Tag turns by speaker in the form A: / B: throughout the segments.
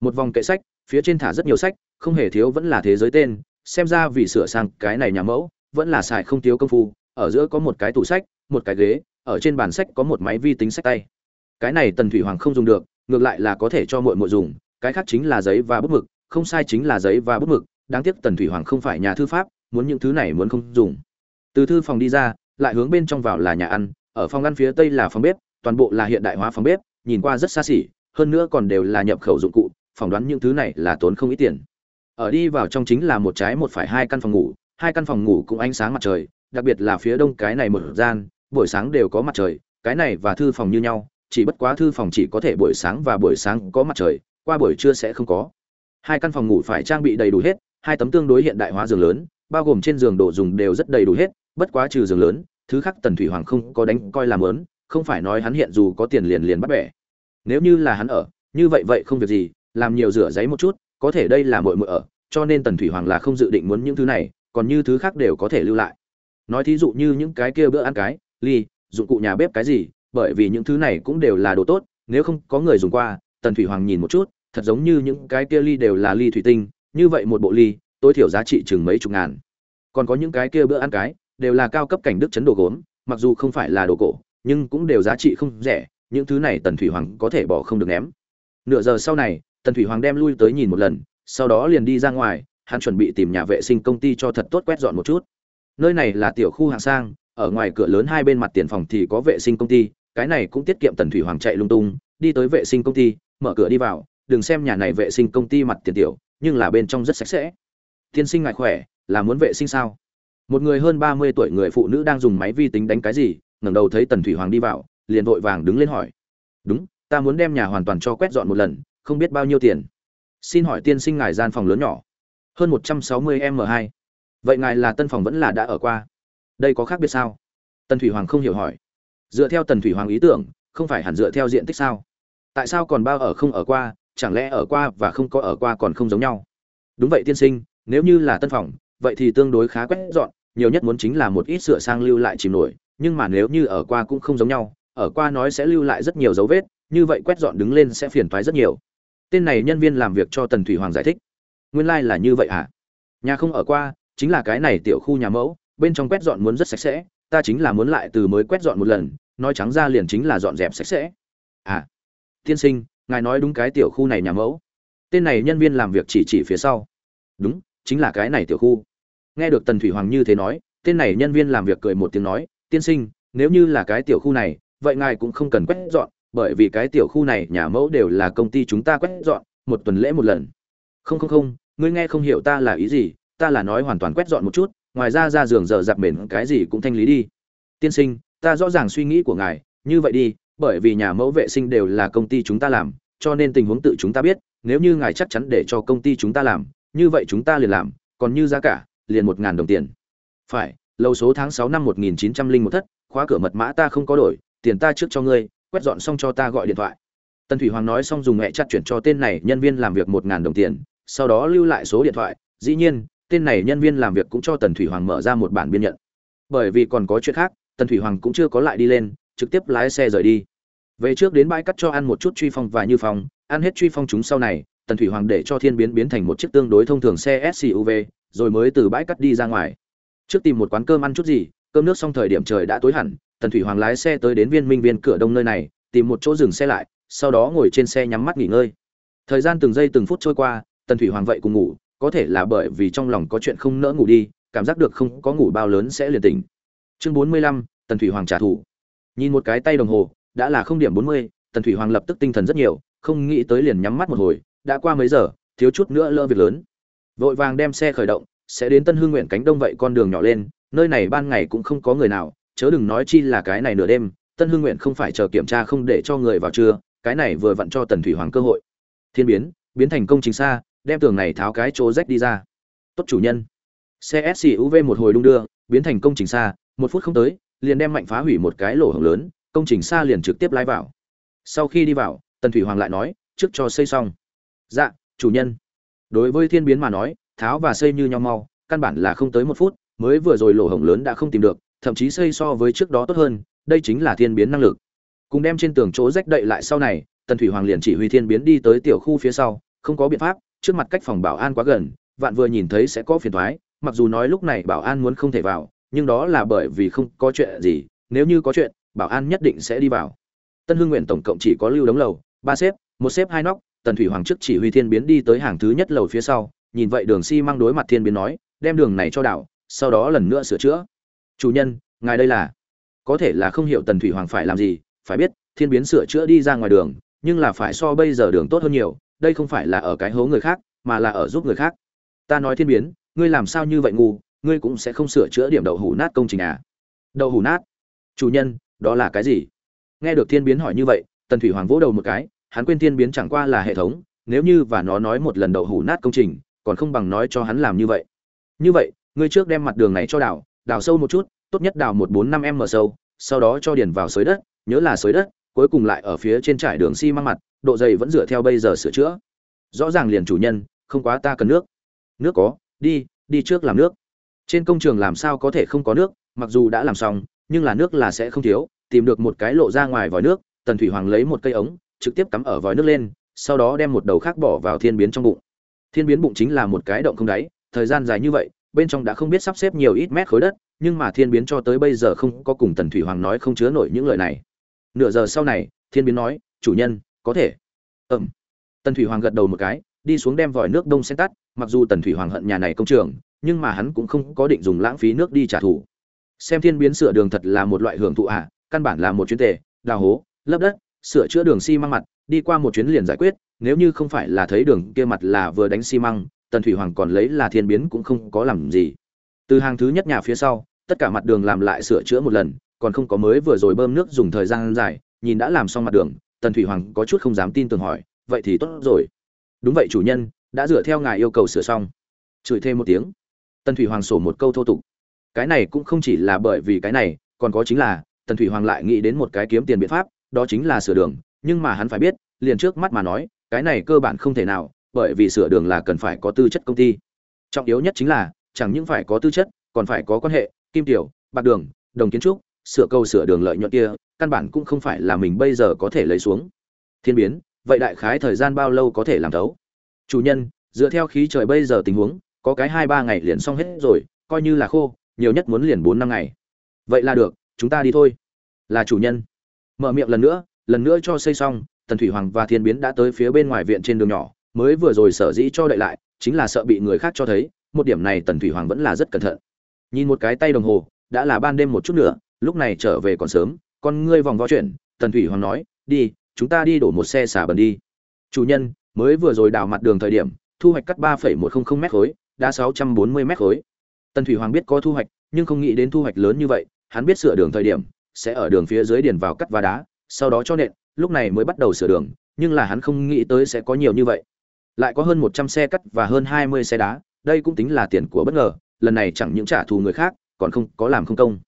A: một vòng kệ sách, phía trên thả rất nhiều sách, không hề thiếu vẫn là thế giới tên, xem ra vì sửa sang cái này nhà mẫu, vẫn là xài không thiếu công phu, ở giữa có một cái tủ sách, một cái ghế, ở trên bàn sách có một máy vi tính sách tay. Cái này tần thủy hoàng không dùng được, ngược lại là có thể cho muội muội dùng, cái khác chính là giấy và bút mực, không sai chính là giấy và bút mực, đáng tiếc tần thủy hoàng không phải nhà thư pháp, muốn những thứ này muốn không dùng. Từ thư phòng đi ra, lại hướng bên trong vào là nhà ăn, ở phòng ăn phía tây là phòng bếp, toàn bộ là hiện đại hóa phòng bếp, nhìn qua rất xa xỉ, hơn nữa còn đều là nhập khẩu dụng cụ phỏng đoán những thứ này là tốn không ít tiền. Ở đi vào trong chính là một trái một phải hai căn phòng ngủ, hai căn phòng ngủ cũng ánh sáng mặt trời, đặc biệt là phía đông cái này một gian, buổi sáng đều có mặt trời, cái này và thư phòng như nhau, chỉ bất quá thư phòng chỉ có thể buổi sáng và buổi sáng có mặt trời, qua buổi trưa sẽ không có. Hai căn phòng ngủ phải trang bị đầy đủ hết, hai tấm tương đối hiện đại hóa giường lớn, bao gồm trên giường đồ dùng đều rất đầy đủ hết, bất quá trừ giường lớn, thứ khác tần thủy hoàng không có đánh coi làm lớn, không phải nói hắn hiện dù có tiền liền liền bắt bẻ. Nếu như là hắn ở, như vậy vậy không việc gì làm nhiều rửa giấy một chút, có thể đây là muội muội ở, cho nên tần thủy hoàng là không dự định muốn những thứ này, còn như thứ khác đều có thể lưu lại. Nói thí dụ như những cái kia bữa ăn cái, ly, dụng cụ nhà bếp cái gì, bởi vì những thứ này cũng đều là đồ tốt, nếu không có người dùng qua, tần thủy hoàng nhìn một chút, thật giống như những cái kia ly đều là ly thủy tinh, như vậy một bộ ly, tối thiểu giá trị chừng mấy chục ngàn. Còn có những cái kia bữa ăn cái, đều là cao cấp cảnh đức chấn đồ gốm, mặc dù không phải là đồ cổ, nhưng cũng đều giá trị không rẻ, những thứ này tần thủy hoàng có thể bỏ không được ném. Nửa giờ sau này tần thủy hoàng đem lui tới nhìn một lần, sau đó liền đi ra ngoài, hắn chuẩn bị tìm nhà vệ sinh công ty cho thật tốt quét dọn một chút. Nơi này là tiểu khu hạng sang, ở ngoài cửa lớn hai bên mặt tiền phòng thì có vệ sinh công ty, cái này cũng tiết kiệm tần thủy hoàng chạy lung tung, đi tới vệ sinh công ty, mở cửa đi vào, đừng xem nhà này vệ sinh công ty mặt tiền tiểu, nhưng là bên trong rất sạch sẽ. Tiên sinh ngại khỏe, là muốn vệ sinh sao? Một người hơn ba mươi tuổi người phụ nữ đang dùng máy vi tính đánh cái gì, ngẩng đầu thấy tần thủy hoàng đi vào, liền vội vàng đứng lên hỏi. Đúng, ta muốn đem nhà hoàn toàn cho quét dọn một lần không biết bao nhiêu tiền. Xin hỏi tiên sinh ngài gian phòng lớn nhỏ. Hơn một trăm sáu mươi m hai. Vậy ngài là tân phòng vẫn là đã ở qua? Đây có khác biệt sao? Tần thủy hoàng không hiểu hỏi. Dựa theo tần thủy hoàng ý tưởng, không phải hẳn dựa theo diện tích sao? Tại sao còn bao ở không ở qua, chẳng lẽ ở qua và không có ở qua còn không giống nhau? Đúng vậy tiên sinh, nếu như là tân phòng, vậy thì tương đối khá quét dọn, nhiều nhất muốn chính là một ít sửa sang lưu lại chìm nổi, nhưng mà nếu như ở qua cũng không giống nhau, ở qua nói sẽ lưu lại rất nhiều dấu vết, như vậy quét dọn đứng lên sẽ phiền toái rất nhiều tên này nhân viên làm việc cho tần thủy hoàng giải thích. Nguyên lai là như vậy hả? Nhà không ở qua, chính là cái này tiểu khu nhà mẫu, bên trong quét dọn muốn rất sạch sẽ, ta chính là muốn lại từ mới quét dọn một lần, nói trắng ra liền chính là dọn dẹp sạch sẽ. À tiên sinh, ngài nói đúng cái tiểu khu này nhà mẫu. Tên này nhân viên làm việc chỉ chỉ phía sau. Đúng, chính là cái này tiểu khu. Nghe được tần thủy hoàng như thế nói, tên này nhân viên làm việc cười một tiếng nói, tiên sinh, nếu như là cái tiểu khu này, vậy ngài cũng không cần quét dọn bởi vì cái tiểu khu này nhà mẫu đều là công ty chúng ta quét dọn, một tuần lễ một lần. Không không không, ngươi nghe không hiểu ta là ý gì, ta là nói hoàn toàn quét dọn một chút, ngoài ra ra giường giờ giặt mền cái gì cũng thanh lý đi. Tiên sinh, ta rõ ràng suy nghĩ của ngài, như vậy đi, bởi vì nhà mẫu vệ sinh đều là công ty chúng ta làm, cho nên tình huống tự chúng ta biết, nếu như ngài chắc chắn để cho công ty chúng ta làm, như vậy chúng ta liền làm, còn như giá cả, liền một ngàn đồng tiền. Phải lâu số tháng sáu năm một nghìn chín trăm linh một thất, khóa cửa mật mã ta không có đổi, tiền ta trước cho ngươi quét dọn xong cho ta gọi điện thoại. Tần thủy hoàng nói xong dùng mẹ chặt chuyển cho tên này nhân viên làm việc một ngàn đồng tiền, sau đó lưu lại số điện thoại. Dĩ nhiên, tên này nhân viên làm việc cũng cho tần thủy hoàng mở ra một bản biên nhận. Bởi vì còn có chuyện khác, tần thủy hoàng cũng chưa có lại đi lên, trực tiếp lái xe rời đi. Về trước đến bãi cắt cho ăn một chút truy phong và như phong, ăn hết truy phong chúng sau này, tần thủy hoàng để cho thiên biến biến thành một chiếc tương đối thông thường xe suv rồi mới từ bãi cắt đi ra ngoài. Trước tìm một quán cơm ăn chút gì cơm nước xong thời điểm trời đã tối hẳn, tần thủy hoàng lái xe tới đến viên minh viên cửa đông nơi này, tìm một chỗ dừng xe lại, sau đó ngồi trên xe nhắm mắt nghỉ ngơi. Thời gian từng giây từng phút trôi qua, tần thủy hoàng vậy cùng ngủ, có thể là bởi vì trong lòng có chuyện không nỡ ngủ đi, cảm giác được không có ngủ bao lớn sẽ liền tỉnh. Chương bốn mươi lăm, tần thủy hoàng trả thù. Nhìn một cái tay đồng hồ, đã là không điểm bốn mươi, tần thủy hoàng lập tức tinh thần rất nhiều, không nghĩ tới liền nhắm mắt một hồi, đã qua mấy giờ, thiếu chút nữa lỡ việc lớn. Vội vàng đem xe khởi động, sẽ đến tân hương nguyện cánh đông vậy con đường nhỏ lên nơi này ban ngày cũng không có người nào, chớ đừng nói chi là cái này nửa đêm, tân hương nguyện không phải chờ kiểm tra không để cho người vào trưa, cái này vừa vặn cho tần thủy hoàng cơ hội. Thiên biến biến thành công trình xa, đem tường này tháo cái chỗ rách đi ra. Tốt chủ nhân. Xe suv một hồi đung đưa, biến thành công trình xa, một phút không tới, liền đem mạnh phá hủy một cái lỗ hổng lớn, công trình xa liền trực tiếp lái vào. Sau khi đi vào, tần thủy hoàng lại nói, trước cho xây xong. Dạ chủ nhân. Đối với thiên biến mà nói, tháo và xây như nhau mau, căn bản là không tới một phút mới vừa rồi lỗ hổng lớn đã không tìm được, thậm chí xây so với trước đó tốt hơn, đây chính là thiên biến năng lực. Cùng đem trên tường chỗ rách đậy lại sau này, tần thủy hoàng liền chỉ huy thiên biến đi tới tiểu khu phía sau, không có biện pháp, trước mặt cách phòng bảo an quá gần, vạn vừa nhìn thấy sẽ có phiền thoái mặc dù nói lúc này bảo an muốn không thể vào, nhưng đó là bởi vì không có chuyện gì, nếu như có chuyện, bảo an nhất định sẽ đi vào. Tân hương nguyện tổng cộng chỉ có lưu đống lầu, ba xếp, một xếp hai nóc, tần thủy hoàng trước chỉ huy thiên biến đi tới hàng thứ nhất lầu phía sau, nhìn vậy đường xi si măng đối mặt thiên biến nói, đem đường này cho đảo sau đó lần nữa sửa chữa. Chủ nhân, ngài đây là? Có thể là không hiểu tần thủy hoàng phải làm gì, phải biết, thiên biến sửa chữa đi ra ngoài đường, nhưng là phải so bây giờ đường tốt hơn nhiều, đây không phải là ở cái hố người khác, mà là ở giúp người khác. Ta nói thiên biến, ngươi làm sao như vậy ngu, ngươi cũng sẽ không sửa chữa điểm đậu hủ nát công trình à? Đậu hủ nát? Chủ nhân, đó là cái gì? Nghe được thiên biến hỏi như vậy, tần thủy hoàng vỗ đầu một cái, hắn quên thiên biến chẳng qua là hệ thống, nếu như và nó nói một lần đậu hủ nát công trình, còn không bằng nói cho hắn làm như vậy. Như vậy ngươi trước đem mặt đường này cho đào đào sâu một chút, tốt nhất đào một bốn năm m sâu, sau đó cho điền vào xới đất, nhớ là xới đất, cuối cùng lại ở phía trên trải đường xi măng mặt, độ dày vẫn dựa theo bây giờ sửa chữa. Rõ ràng liền chủ nhân, không quá ta cần nước. Nước có, đi đi trước làm nước. Trên công trường làm sao có thể không có nước, mặc dù đã làm xong, nhưng là nước là sẽ không thiếu, tìm được một cái lộ ra ngoài vòi nước, tần thủy hoàng lấy một cây ống, trực tiếp cắm ở vòi nước lên, sau đó đem một đầu khác bỏ vào thiên biến trong bụng. Thiên biến bụng chính là một cái động không đáy, thời gian dài như vậy bên trong đã không biết sắp xếp nhiều ít mét khối đất, nhưng mà thiên biến cho tới bây giờ không có cùng tần thủy hoàng nói không chứa nổi những lời này. Nửa giờ sau này, thiên biến nói, chủ nhân, có thể. Ừm. Tần thủy hoàng gật đầu một cái, đi xuống đem vòi nước đông sen tắt, mặc dù tần thủy hoàng hận nhà này công trường, nhưng mà hắn cũng không có định dùng lãng phí nước đi trả thù. Xem thiên biến sửa đường thật là một loại hưởng thụ à căn bản là một chuyến tề, đào hố, lấp đất, sửa chữa đường xi măng mặt, đi qua một chuyến liền giải quyết, nếu như không phải là thấy đường kia mặt là vừa đánh xi măng tần thủy hoàng còn lấy là thiên biến cũng không có làm gì. Từ hàng thứ nhất nhà phía sau, tất cả mặt đường làm lại sửa chữa một lần, còn không có mới vừa rồi bơm nước dùng thời gian dài, nhìn đã làm xong mặt đường, tần thủy hoàng có chút không dám tin tưởng hỏi, vậy thì tốt rồi. Đúng vậy, chủ nhân, đã dựa theo ngài yêu cầu sửa xong. Chửi thêm một tiếng, tần thủy hoàng sổ một câu thô tục. Cái này cũng không chỉ là bởi vì cái này, còn có chính là, tần thủy hoàng lại nghĩ đến một cái kiếm tiền biện pháp, đó chính là sửa đường, nhưng mà hắn phải biết, liền trước mắt mà nói, cái này cơ bản không thể nào bởi vì sửa đường là cần phải có tư chất công ty. Trọng yếu nhất chính là, chẳng những phải có tư chất, còn phải có quan hệ, kim tiểu, bạc đường, đồng kiến trúc, sửa câu sửa đường lợi nhuận kia, căn bản cũng không phải là mình bây giờ có thể lấy xuống. Thiên biến, vậy đại khái thời gian bao lâu có thể làm thấu? Chủ nhân, dựa theo khí trời bây giờ tình huống, có cái hai ba ngày liền xong hết rồi, coi như là khô, nhiều nhất muốn liền bốn năm ngày. Vậy là được, chúng ta đi thôi. Là chủ nhân. Mở miệng lần nữa lần nữa cho xây xong, tần thủy hoàng và thiên biến đã tới phía bên ngoài viện trên đường nhỏ mới vừa rồi sở dĩ cho đợi lại, chính là sợ bị người khác cho thấy, một điểm này tần thủy hoàng vẫn là rất cẩn thận. Nhìn một cái tay đồng hồ, đã là ban đêm một chút nữa, lúc này trở về còn sớm, con ngươi vòng vo chuyện tần thủy hoàng nói, đi, chúng ta đi đổ một xe xả bẩn đi. Chủ nhân, mới vừa rồi đào mặt đường thời điểm, thu hoạch cắt ba một trăm linh m khối, đã sáu trăm bốn mươi m khối. Tần thủy hoàng biết có thu hoạch, nhưng không nghĩ đến thu hoạch lớn như vậy, hắn biết sửa đường thời điểm, sẽ ở đường phía dưới điền vào cắt và đá, sau đó cho nện, lúc này mới bắt đầu sửa đường, nhưng là hắn không nghĩ tới sẽ có nhiều như vậy lại có hơn một trăm xe cắt và hơn hai mươi xe đá, đây cũng tính là tiền của bất ngờ, lần này chẳng những trả thù người khác, còn không có làm không công.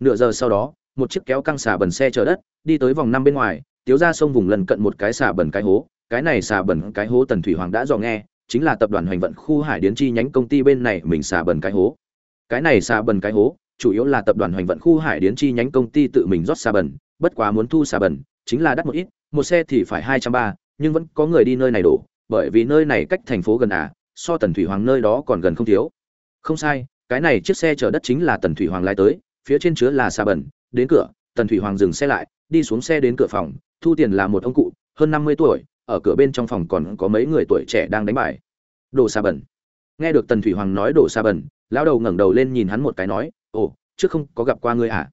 A: Nửa giờ sau đó, một chiếc kéo căng xà bẩn xe chở đất, đi tới vòng năm bên ngoài, tiếu ra sông vùng lần cận một cái xà bẩn cái hố, cái này xà bẩn cái hố tần thủy hoàng đã dò nghe, chính là tập đoàn hoành vận khu hải điến chi nhánh công ty bên này mình xà bẩn cái hố. Cái này xà bẩn cái hố, chủ yếu là tập đoàn hoành vận khu hải điến chi nhánh công ty tự mình rót xà bẩn, bất quá muốn thu xà bẩn, chính là đắt một ít, một xe thì phải hai trăm ba, nhưng vẫn có người đi nơi này đổ bởi vì nơi này cách thành phố gần à so tần thủy hoàng nơi đó còn gần không thiếu. Không sai, cái này chiếc xe chở đất chính là tần thủy hoàng lái tới, phía trên chứa là xà bẩn, đến cửa, tần thủy hoàng dừng xe lại, đi xuống xe đến cửa phòng, thu tiền là một ông cụ, hơn năm mươi tuổi, ở cửa bên trong phòng còn có mấy người tuổi trẻ đang đánh bài. Đồ xà bẩn. Nghe được tần thủy hoàng nói đồ xà bẩn, lão đầu ngẩng đầu lên nhìn hắn một cái nói, ồ, trước không có gặp qua ngươi à?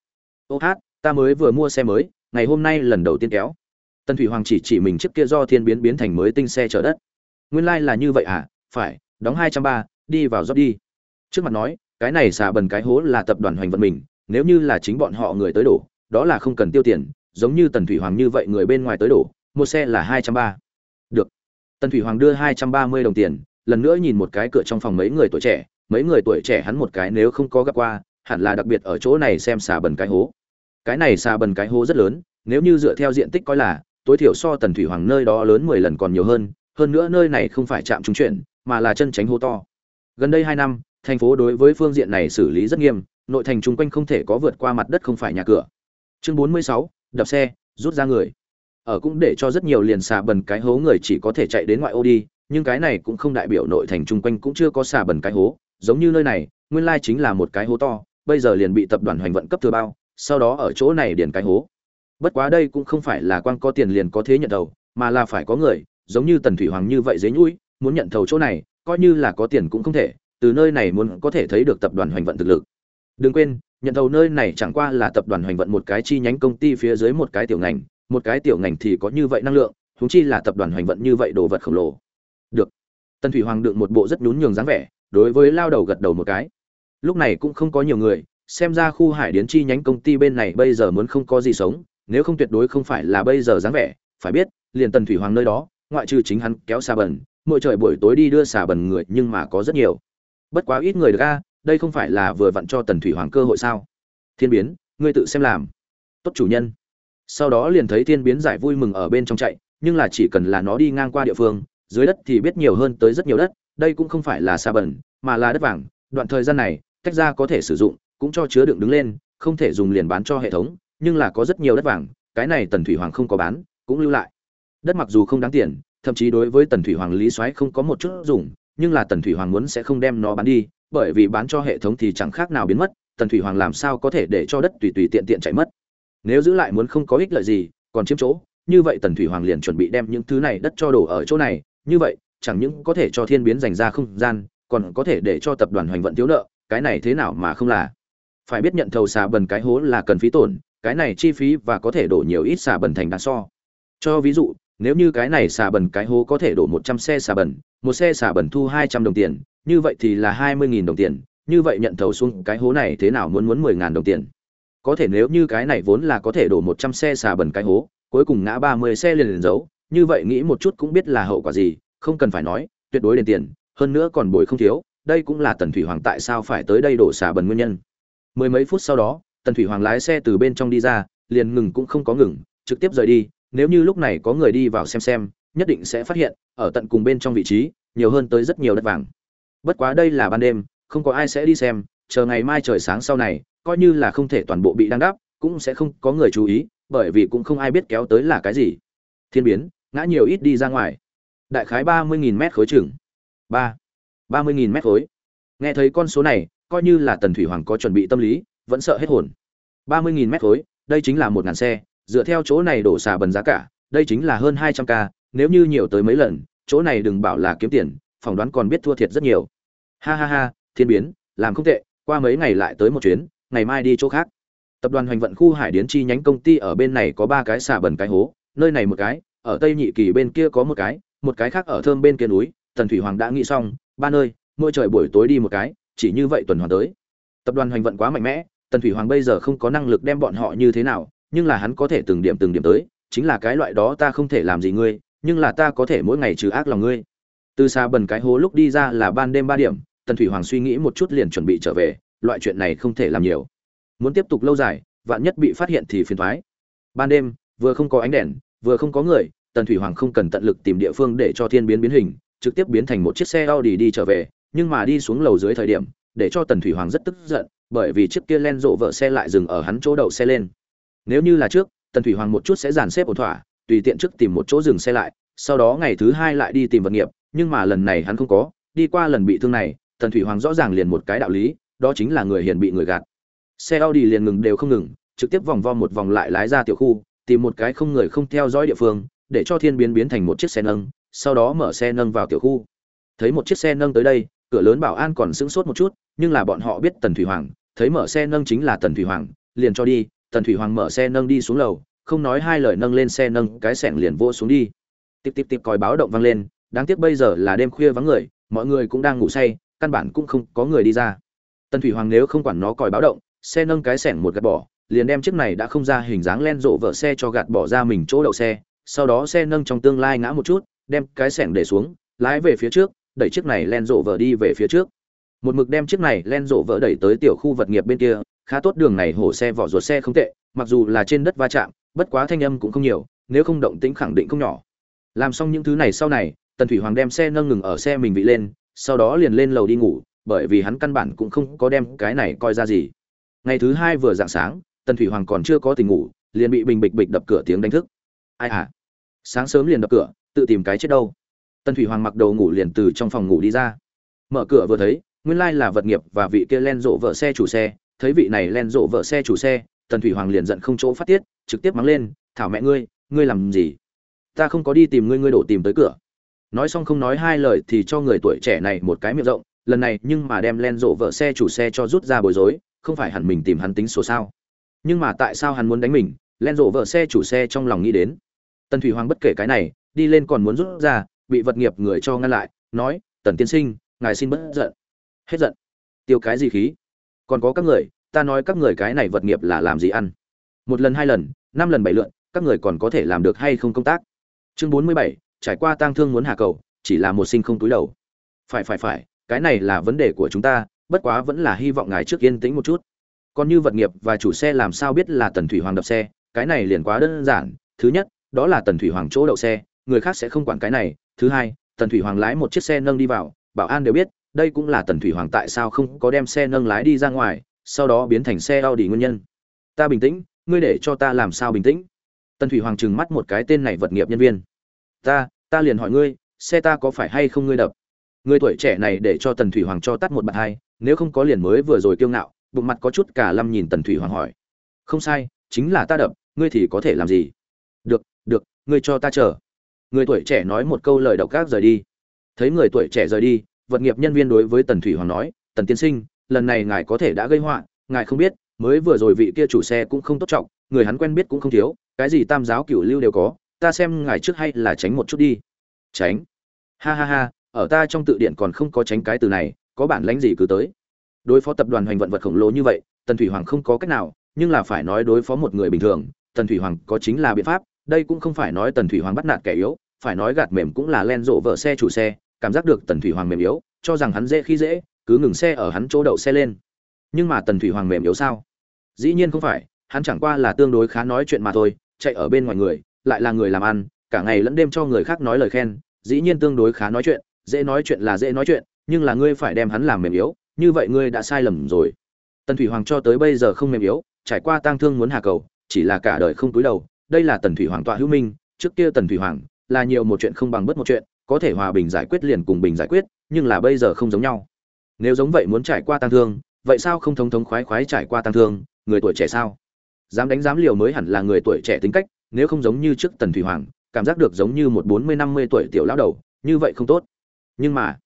A: Ô hát, ta mới vừa mua xe mới, ngày hôm nay lần đầu tiên kéo. Tần thủy hoàng chỉ chỉ mình chiếc kia do thiên biến biến thành mới tinh xe chở đất nguyên lai là như vậy à phải, đóng hai trăm ba, đi vào rót đi. Trước mặt nói, cái này xả bần cái hố là tập đoàn hoành vận mình, nếu như là chính bọn họ người tới đổ, đó là không cần tiêu tiền, giống như tần thủy hoàng như vậy người bên ngoài tới đổ, một xe là hai trăm ba. Được. Tần thủy hoàng đưa hai trăm ba mươi đồng tiền, lần nữa nhìn một cái cửa trong phòng mấy người tuổi trẻ, mấy người tuổi trẻ hắn một cái nếu không có gặp qua, hẳn là đặc biệt ở chỗ này xem xà bần cái hố. Cái này xà bần cái hố rất lớn, nếu như dựa theo diện tích coi là, tối thiểu so tần thủy hoàng nơi đó lớn mười lần còn nhiều hơn hơn nữa nơi này không phải trạm trung chuyển, mà là chân tránh hố to. Gần đây hai năm, thành phố đối với phương diện này xử lý rất nghiêm, nội thành chung quanh không thể có vượt qua mặt đất không phải nhà cửa. Chương bốn mươi sáu đập xe, rút ra người. Ở cũng để cho rất nhiều liền xà bần cái hố người chỉ có thể chạy đến ngoại ô đi, nhưng cái này cũng không đại biểu nội thành chung quanh cũng chưa có xà bần cái hố. Giống như nơi này, nguyên lai chính là một cái hố to, bây giờ liền bị tập đoàn hoành vận cấp thừa bao, sau đó ở chỗ này điền cái hố. Bất quá đây cũng không phải là quan có tiền liền có thế nhận đầu, mà là phải có người giống như tần thủy hoàng như vậy dế nhũi, muốn nhận thầu chỗ này, coi như là có tiền cũng không thể, từ nơi này muốn có thể thấy được tập đoàn hoành vận thực lực. Đừng quên, nhận thầu nơi này chẳng qua là tập đoàn hoành vận một cái chi nhánh công ty phía dưới một cái tiểu ngành, một cái tiểu ngành thì có như vậy năng lượng húng chi là tập đoàn hoành vận như vậy đồ vật khổng lồ. Được. Tần thủy hoàng đựng một bộ rất nhún nhường dáng vẻ, đối với lao đầu gật đầu một cái. Lúc này cũng không có nhiều người, xem ra khu hải điến chi nhánh công ty bên này bây giờ muốn không có gì sống, nếu không tuyệt đối không phải là bây giờ dáng vẻ, phải biết, liền tần thủy hoàng nơi đó ngoại trừ chính hắn kéo xà bẩn, mỗi trời buổi tối đi đưa xà bẩn người nhưng mà có rất nhiều. Bất quá ít người được a, đây không phải là vừa vặn cho tần thủy hoàng cơ hội sao? Thiên biến, ngươi tự xem làm. Tốt chủ nhân. Sau đó liền thấy thiên biến giải vui mừng ở bên trong chạy, nhưng là chỉ cần là nó đi ngang qua địa phương, dưới đất thì biết nhiều hơn tới rất nhiều đất, đây cũng không phải là xà bẩn, mà là đất vàng. Đoạn thời gian này, tách ra có thể sử dụng, cũng cho chứa đựng đứng lên, không thể dùng liền bán cho hệ thống, nhưng là có rất nhiều đất vàng, cái này tần thủy hoàng không có bán, cũng lưu lại đất mặc dù không đáng tiền, thậm chí đối với tần thủy hoàng lý soái không có một chút dùng, nhưng là tần thủy hoàng muốn sẽ không đem nó bán đi, bởi vì bán cho hệ thống thì chẳng khác nào biến mất, tần thủy hoàng làm sao có thể để cho đất tùy tùy tiện tiện chạy mất. Nếu giữ lại muốn không có ích lợi gì, còn chiếm chỗ, như vậy tần thủy hoàng liền chuẩn bị đem những thứ này đất cho đổ ở chỗ này, như vậy, chẳng những có thể cho thiên biến dành ra không gian, còn có thể để cho tập đoàn hoành vận thiếu nợ, cái này thế nào mà không là? Phải biết nhận thầu xà bần cái hố là cần phí tổn, cái này chi phí và có thể đổ nhiều ít xà bần thành đáng so. Cho ví dụ nếu như cái này xà bẩn cái hố có thể đổ một trăm xe xà bẩn, một xe xà bẩn thu hai trăm đồng tiền như vậy thì là hai mươi nghìn đồng tiền như vậy nhận thầu xuống cái hố này thế nào muốn muốn mười ngàn đồng tiền? Có thể nếu như cái này vốn là có thể đổ một trăm xe xà bẩn cái hố cuối cùng ngã ba mươi xe liền liền giấu như vậy nghĩ một chút cũng biết là hậu quả gì không cần phải nói tuyệt đối đền tiền hơn nữa còn bồi không thiếu đây cũng là tần thủy hoàng tại sao phải tới đây đổ xà bẩn nguyên nhân. Mười mấy phút sau đó tần thủy hoàng lái xe từ bên trong đi ra liền ngừng cũng không có ngừng trực tiếp rời đi nếu như lúc này có người đi vào xem xem, nhất định sẽ phát hiện, ở tận cùng bên trong vị trí, nhiều hơn tới rất nhiều đất vàng. Bất quá đây là ban đêm, không có ai sẽ đi xem, chờ ngày mai trời sáng sau này, coi như là không thể toàn bộ bị đăng đáp, cũng sẽ không có người chú ý, bởi vì cũng không ai biết kéo tới là cái gì. Thiên biến, ngã nhiều ít đi ra ngoài. Đại khái ba mươi nghìn mét khối chừng. Ba. ba mươi nghìn mét khối. Nghe thấy con số này, coi như là tần thủy hoàng có chuẩn bị tâm lý, vẫn sợ hết hồn. ba mươi nghìn mét khối, đây chính là một ngàn xe dựa theo chỗ này đổ xà bần giá cả, đây chính là hơn hai trăm k nếu như nhiều tới mấy lần, chỗ này đừng bảo là kiếm tiền, phỏng đoán còn biết thua thiệt rất nhiều. Ha ha ha, thiên biến, làm không tệ, qua mấy ngày lại tới một chuyến, ngày mai đi chỗ khác. Tập đoàn hoành vận khu hải điến chi nhánh công ty ở bên này có ba cái xà bần cái hố, nơi này một cái, ở tây nhị kỳ bên kia có một cái một cái khác ở thơm bên kia núi, tần thủy hoàng đã nghĩ xong, ba nơi, mỗi trời buổi tối đi một cái, chỉ như vậy tuần hoàn tới. Tập đoàn hoành vận quá mạnh mẽ, tần thủy hoàng bây giờ không có năng lực đem bọn họ như thế nào nhưng là hắn có thể từng điểm từng điểm tới, chính là cái loại đó ta không thể làm gì ngươi, nhưng là ta có thể mỗi ngày trừ ác lòng ngươi. Từ xa bần cái hố lúc đi ra là ban đêm ba điểm, tần thủy hoàng suy nghĩ một chút liền chuẩn bị trở về, loại chuyện này không thể làm nhiều. Muốn tiếp tục lâu dài, vạn nhất bị phát hiện thì phiền thoái ban đêm, vừa không có ánh đèn, vừa không có người, tần thủy hoàng không cần tận lực tìm địa phương để cho thiên biến biến hình, trực tiếp biến thành một chiếc xe Audi đi trở về, nhưng mà đi xuống lầu dưới thời điểm, để cho tần thủy hoàng rất tức giận, bởi vì chiếc kia len rộ vợ xe lại dừng ở hắn chỗ đậu xe lên nếu như là trước, tần thủy hoàng một chút sẽ dàn xếp ổn thỏa, tùy tiện trước tìm một chỗ dừng xe lại, sau đó ngày thứ hai lại đi tìm vật nghiệp, nhưng mà lần này hắn không có, đi qua lần bị thương này, tần thủy hoàng rõ ràng liền một cái đạo lý, đó chính là người hiền bị người gạt. Xe audi liền ngừng đều không ngừng, trực tiếp vòng vo một vòng lại lái ra tiểu khu, tìm một cái không người không theo dõi địa phương, để cho thiên biến biến thành một chiếc xe nâng, sau đó mở xe nâng vào tiểu khu. Thấy một chiếc xe nâng tới đây, cửa lớn bảo an còn sững sốt một chút, nhưng là bọn họ biết tần thủy hoàng, thấy mở xe nâng chính là tần thủy hoàng, liền cho đi tần thủy hoàng mở xe nâng đi xuống lầu, không nói hai lời nâng lên xe nâng, cái sẻng liền vô xuống đi. Tịp tịp tịp còi báo động vang lên, đáng tiếc bây giờ là đêm khuya vắng người, mọi người cũng đang ngủ say, căn bản cũng không có người đi ra. Tần thủy hoàng nếu không quản nó còi báo động, xe nâng cái sẻng một gạt bỏ, liền đem chiếc này đã không ra hình dáng len rộ vợ xe cho gạt bỏ ra mình chỗ đậu xe, sau đó xe nâng trong tương lai ngã một chút, đem cái sẻng để xuống, lái về phía trước, đẩy chiếc này len rộ vợ đi về phía trước. Một mực đem chiếc này len rộ vợ đẩy tới tiểu khu vật nghiệp bên kia khá tốt đường này hổ xe vỏ ruột xe không tệ, mặc dù là trên đất va chạm, bất quá thanh âm cũng không nhiều, nếu không động tĩnh khẳng định không nhỏ. Làm xong những thứ này sau này, tần thủy hoàng đem xe nâng ngừng ở xe mình vị lên, sau đó liền lên lầu đi ngủ, bởi vì hắn căn bản cũng không có đem cái này coi ra gì. Ngày thứ hai vừa dạng sáng, tần thủy hoàng còn chưa có tình ngủ, liền bị bình bịch bịch đập cửa tiếng đánh thức. Ai à? Sáng sớm liền đập cửa, tự tìm cái chết đâu? Tần thủy hoàng mặc đầu ngủ liền từ trong phòng ngủ đi ra. Mở cửa vừa thấy, nguyên lai là vật nghiệp và vị kia len rộ vợ xe chủ xe thấy vị này len rộ vợ xe chủ xe, tần thủy hoàng liền giận không chỗ phát tiết, trực tiếp mắng lên, thảo mẹ ngươi ngươi làm gì? Ta không có đi tìm ngươi ngươi đổ tìm tới cửa. Nói xong không nói hai lời thì cho người tuổi trẻ này một cái miệng rộng, lần này nhưng mà đem len rộ vợ xe chủ xe cho rút ra bối rối, không phải hẳn mình tìm hắn tính số sao? Nhưng mà tại sao hắn muốn đánh mình? Len rộ vợ xe chủ xe trong lòng nghĩ đến. Tần thủy hoàng bất kể cái này, đi lên còn muốn rút ra, bị vật nghiệp người cho ngăn lại, nói, tần tiên sinh, ngài xin bất giận. Hết giận. Tiêu cái gì khí? Còn có các người, ta nói các người cái này vật nghiệp là làm gì ăn? Một lần, hai lần, năm lần, bảy lượn, các người còn có thể làm được hay không công tác? Chương bốn mươi bảy, trải qua tang thương muốn hạ cầu, chỉ là một sinh không túi đầu. Phải phải phải, cái này là vấn đề của chúng ta, bất quá vẫn là hy vọng ngài trước yên tĩnh một chút. Còn như vật nghiệp và chủ xe làm sao biết là tần thủy hoàng đập xe, cái này liền quá đơn giản. Thứ nhất, đó là tần thủy hoàng chỗ đậu xe, người khác sẽ không quản cái này. Thứ hai, tần thủy hoàng lái một chiếc xe nâng đi vào, bảo an đều biết đây cũng là tần thủy hoàng tại sao không có đem xe nâng lái đi ra ngoài, sau đó biến thành xe Audi nguyên nhân. Ta bình tĩnh, ngươi để cho ta làm sao bình tĩnh? Tần thủy hoàng trừng mắt một cái tên này vật nghiệp nhân viên. Ta ta liền hỏi ngươi, xe ta có phải hay không ngươi đập? Người tuổi trẻ này để cho tần thủy hoàng cho tắt một bạt hai, nếu không có liền mới vừa rồi kiêu ngạo, bụng mặt có chút cả lâm nhìn tần thủy hoàng hỏi. Không sai, chính là ta đập, ngươi thì có thể làm gì? Được được, ngươi cho ta chờ. Người tuổi trẻ nói một câu lời độc ác rời đi. Thấy người tuổi trẻ rời đi vật nghiệp nhân viên đối với tần thủy hoàng nói, tần tiên sinh, lần này ngài có thể đã gây họa, ngài không biết, mới vừa rồi vị kia chủ xe cũng không tốt trọng, người hắn quen biết cũng không thiếu, cái gì tam giáo cửu lưu đều có, ta xem ngài trước hay là tránh một chút đi. Tránh? Ha ha ha, ở ta trong tự điện còn không có tránh cái từ này, có bản lãnh gì cứ tới. Đối phó tập đoàn hoành vận vật khổng lồ như vậy, tần thủy hoàng không có cách nào, nhưng là phải nói đối phó một người bình thường, tần thủy hoàng có chính là biện pháp, đây cũng không phải nói tần thủy hoàng bắt nạt kẻ yếu, phải nói gạt mềm cũng là len rộ vợ xe chủ xe cảm giác được tần thủy hoàng mềm yếu, cho rằng hắn dễ khi dễ, cứ ngừng xe ở hắn chỗ đậu xe lên. Nhưng mà tần thủy hoàng mềm yếu sao? Dĩ nhiên không phải, hắn chẳng qua là tương đối khá nói chuyện mà thôi, chạy ở bên ngoài người, lại là người làm ăn, cả ngày lẫn đêm cho người khác nói lời khen, dĩ nhiên tương đối khá nói chuyện, dễ nói chuyện là dễ nói chuyện, nhưng là ngươi phải đem hắn làm mềm yếu, như vậy ngươi đã sai lầm rồi. Tần thủy hoàng cho tới bây giờ không mềm yếu, trải qua tang thương muốn hà cầu, chỉ là cả đời không túi đầu, đây là tần thủy hoàng tọa hữu minh, trước kia tần thủy hoàng là nhiều một chuyện không bằng bất một chuyện có thể hòa bình giải quyết liền cùng bình giải quyết, nhưng là bây giờ không giống nhau. Nếu giống vậy muốn trải qua tang thương, vậy sao không thống thống khoái khoái trải qua tang thương, người tuổi trẻ sao? Dám đánh dám liều mới hẳn là người tuổi trẻ tính cách, nếu không giống như trước tần thủy hoàng, cảm giác được giống như một bốn mươi năm mươi tuổi tiểu lão đầu, như vậy không tốt. Nhưng mà,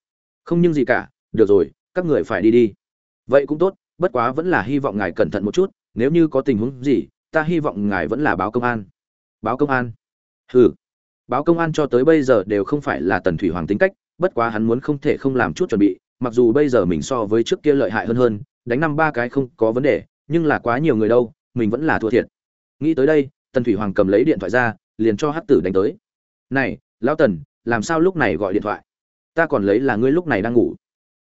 A: không nhưng gì cả, được rồi, các người phải đi đi. Vậy cũng tốt, bất quá vẫn là hy vọng ngài cẩn thận một chút, nếu như có tình huống gì, ta hy vọng ngài vẫn là báo công an. Báo công an. Hừ báo công an cho tới bây giờ đều không phải là tần thủy hoàng tính cách, bất quá hắn muốn không thể không làm chút chuẩn bị, mặc dù bây giờ mình so với trước kia lợi hại hơn hơn, đánh năm ba cái không có vấn đề, nhưng là quá nhiều người đâu, mình vẫn là thua thiệt. Nghĩ tới đây, tần thủy hoàng cầm lấy điện thoại ra, liền cho hát tử đánh tới. Này, lão tần, làm sao lúc này gọi điện thoại? Ta còn lấy là ngươi lúc này đang ngủ.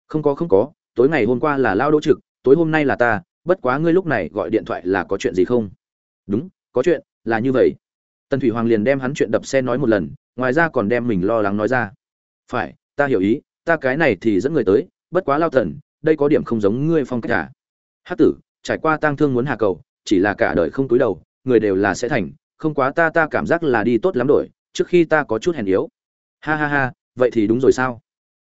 A: Không có không có, tối ngày hôm qua là lao đỗ trực, tối hôm nay là ta, bất quá ngươi lúc này gọi điện thoại là có chuyện gì không? Đúng, có chuyện, là như vậy tần thủy hoàng liền đem hắn chuyện đập xe nói một lần ngoài ra còn đem mình lo lắng nói ra. Phải ta hiểu ý ta cái này thì dẫn người tới bất quá lao thần, đây có điểm không giống ngươi phong cách à. cả hát tử trải qua tang thương muốn hạ cầu chỉ là cả đời không túi đầu người đều là sẽ thành không quá ta ta cảm giác là đi tốt lắm đổi trước khi ta có chút hèn yếu. Ha ha ha vậy thì đúng rồi sao?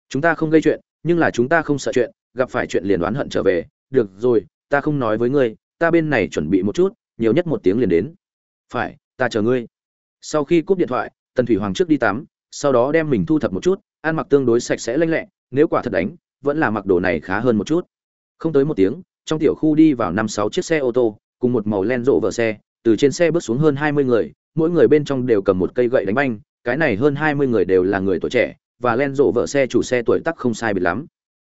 A: Chúng ta không gây chuyện nhưng là chúng ta không sợ chuyện gặp phải chuyện liền đoán hận trở về. Được rồi ta không nói với ngươi ta bên này chuẩn bị một chút nhiều nhất một tiếng liền đến. Phải ta chờ ngươi. Sau khi cúp điện thoại, tần thủy hoàng trước đi tắm, sau đó đem mình thu thập một chút, ăn mặc tương đối sạch sẽ lanh lẹ, nếu quả thật đánh, vẫn là mặc đồ này khá hơn một chút. Không tới một tiếng, trong tiểu khu đi vào năm sáu chiếc xe ô tô, cùng một màu len rộ vợ xe, từ trên xe bước xuống hơn hai mươi người, mỗi người bên trong đều cầm một cây gậy đánh banh, cái này hơn hai mươi người đều là người tuổi trẻ, và len rộ vợ xe chủ xe tuổi tắc không sai biệt lắm.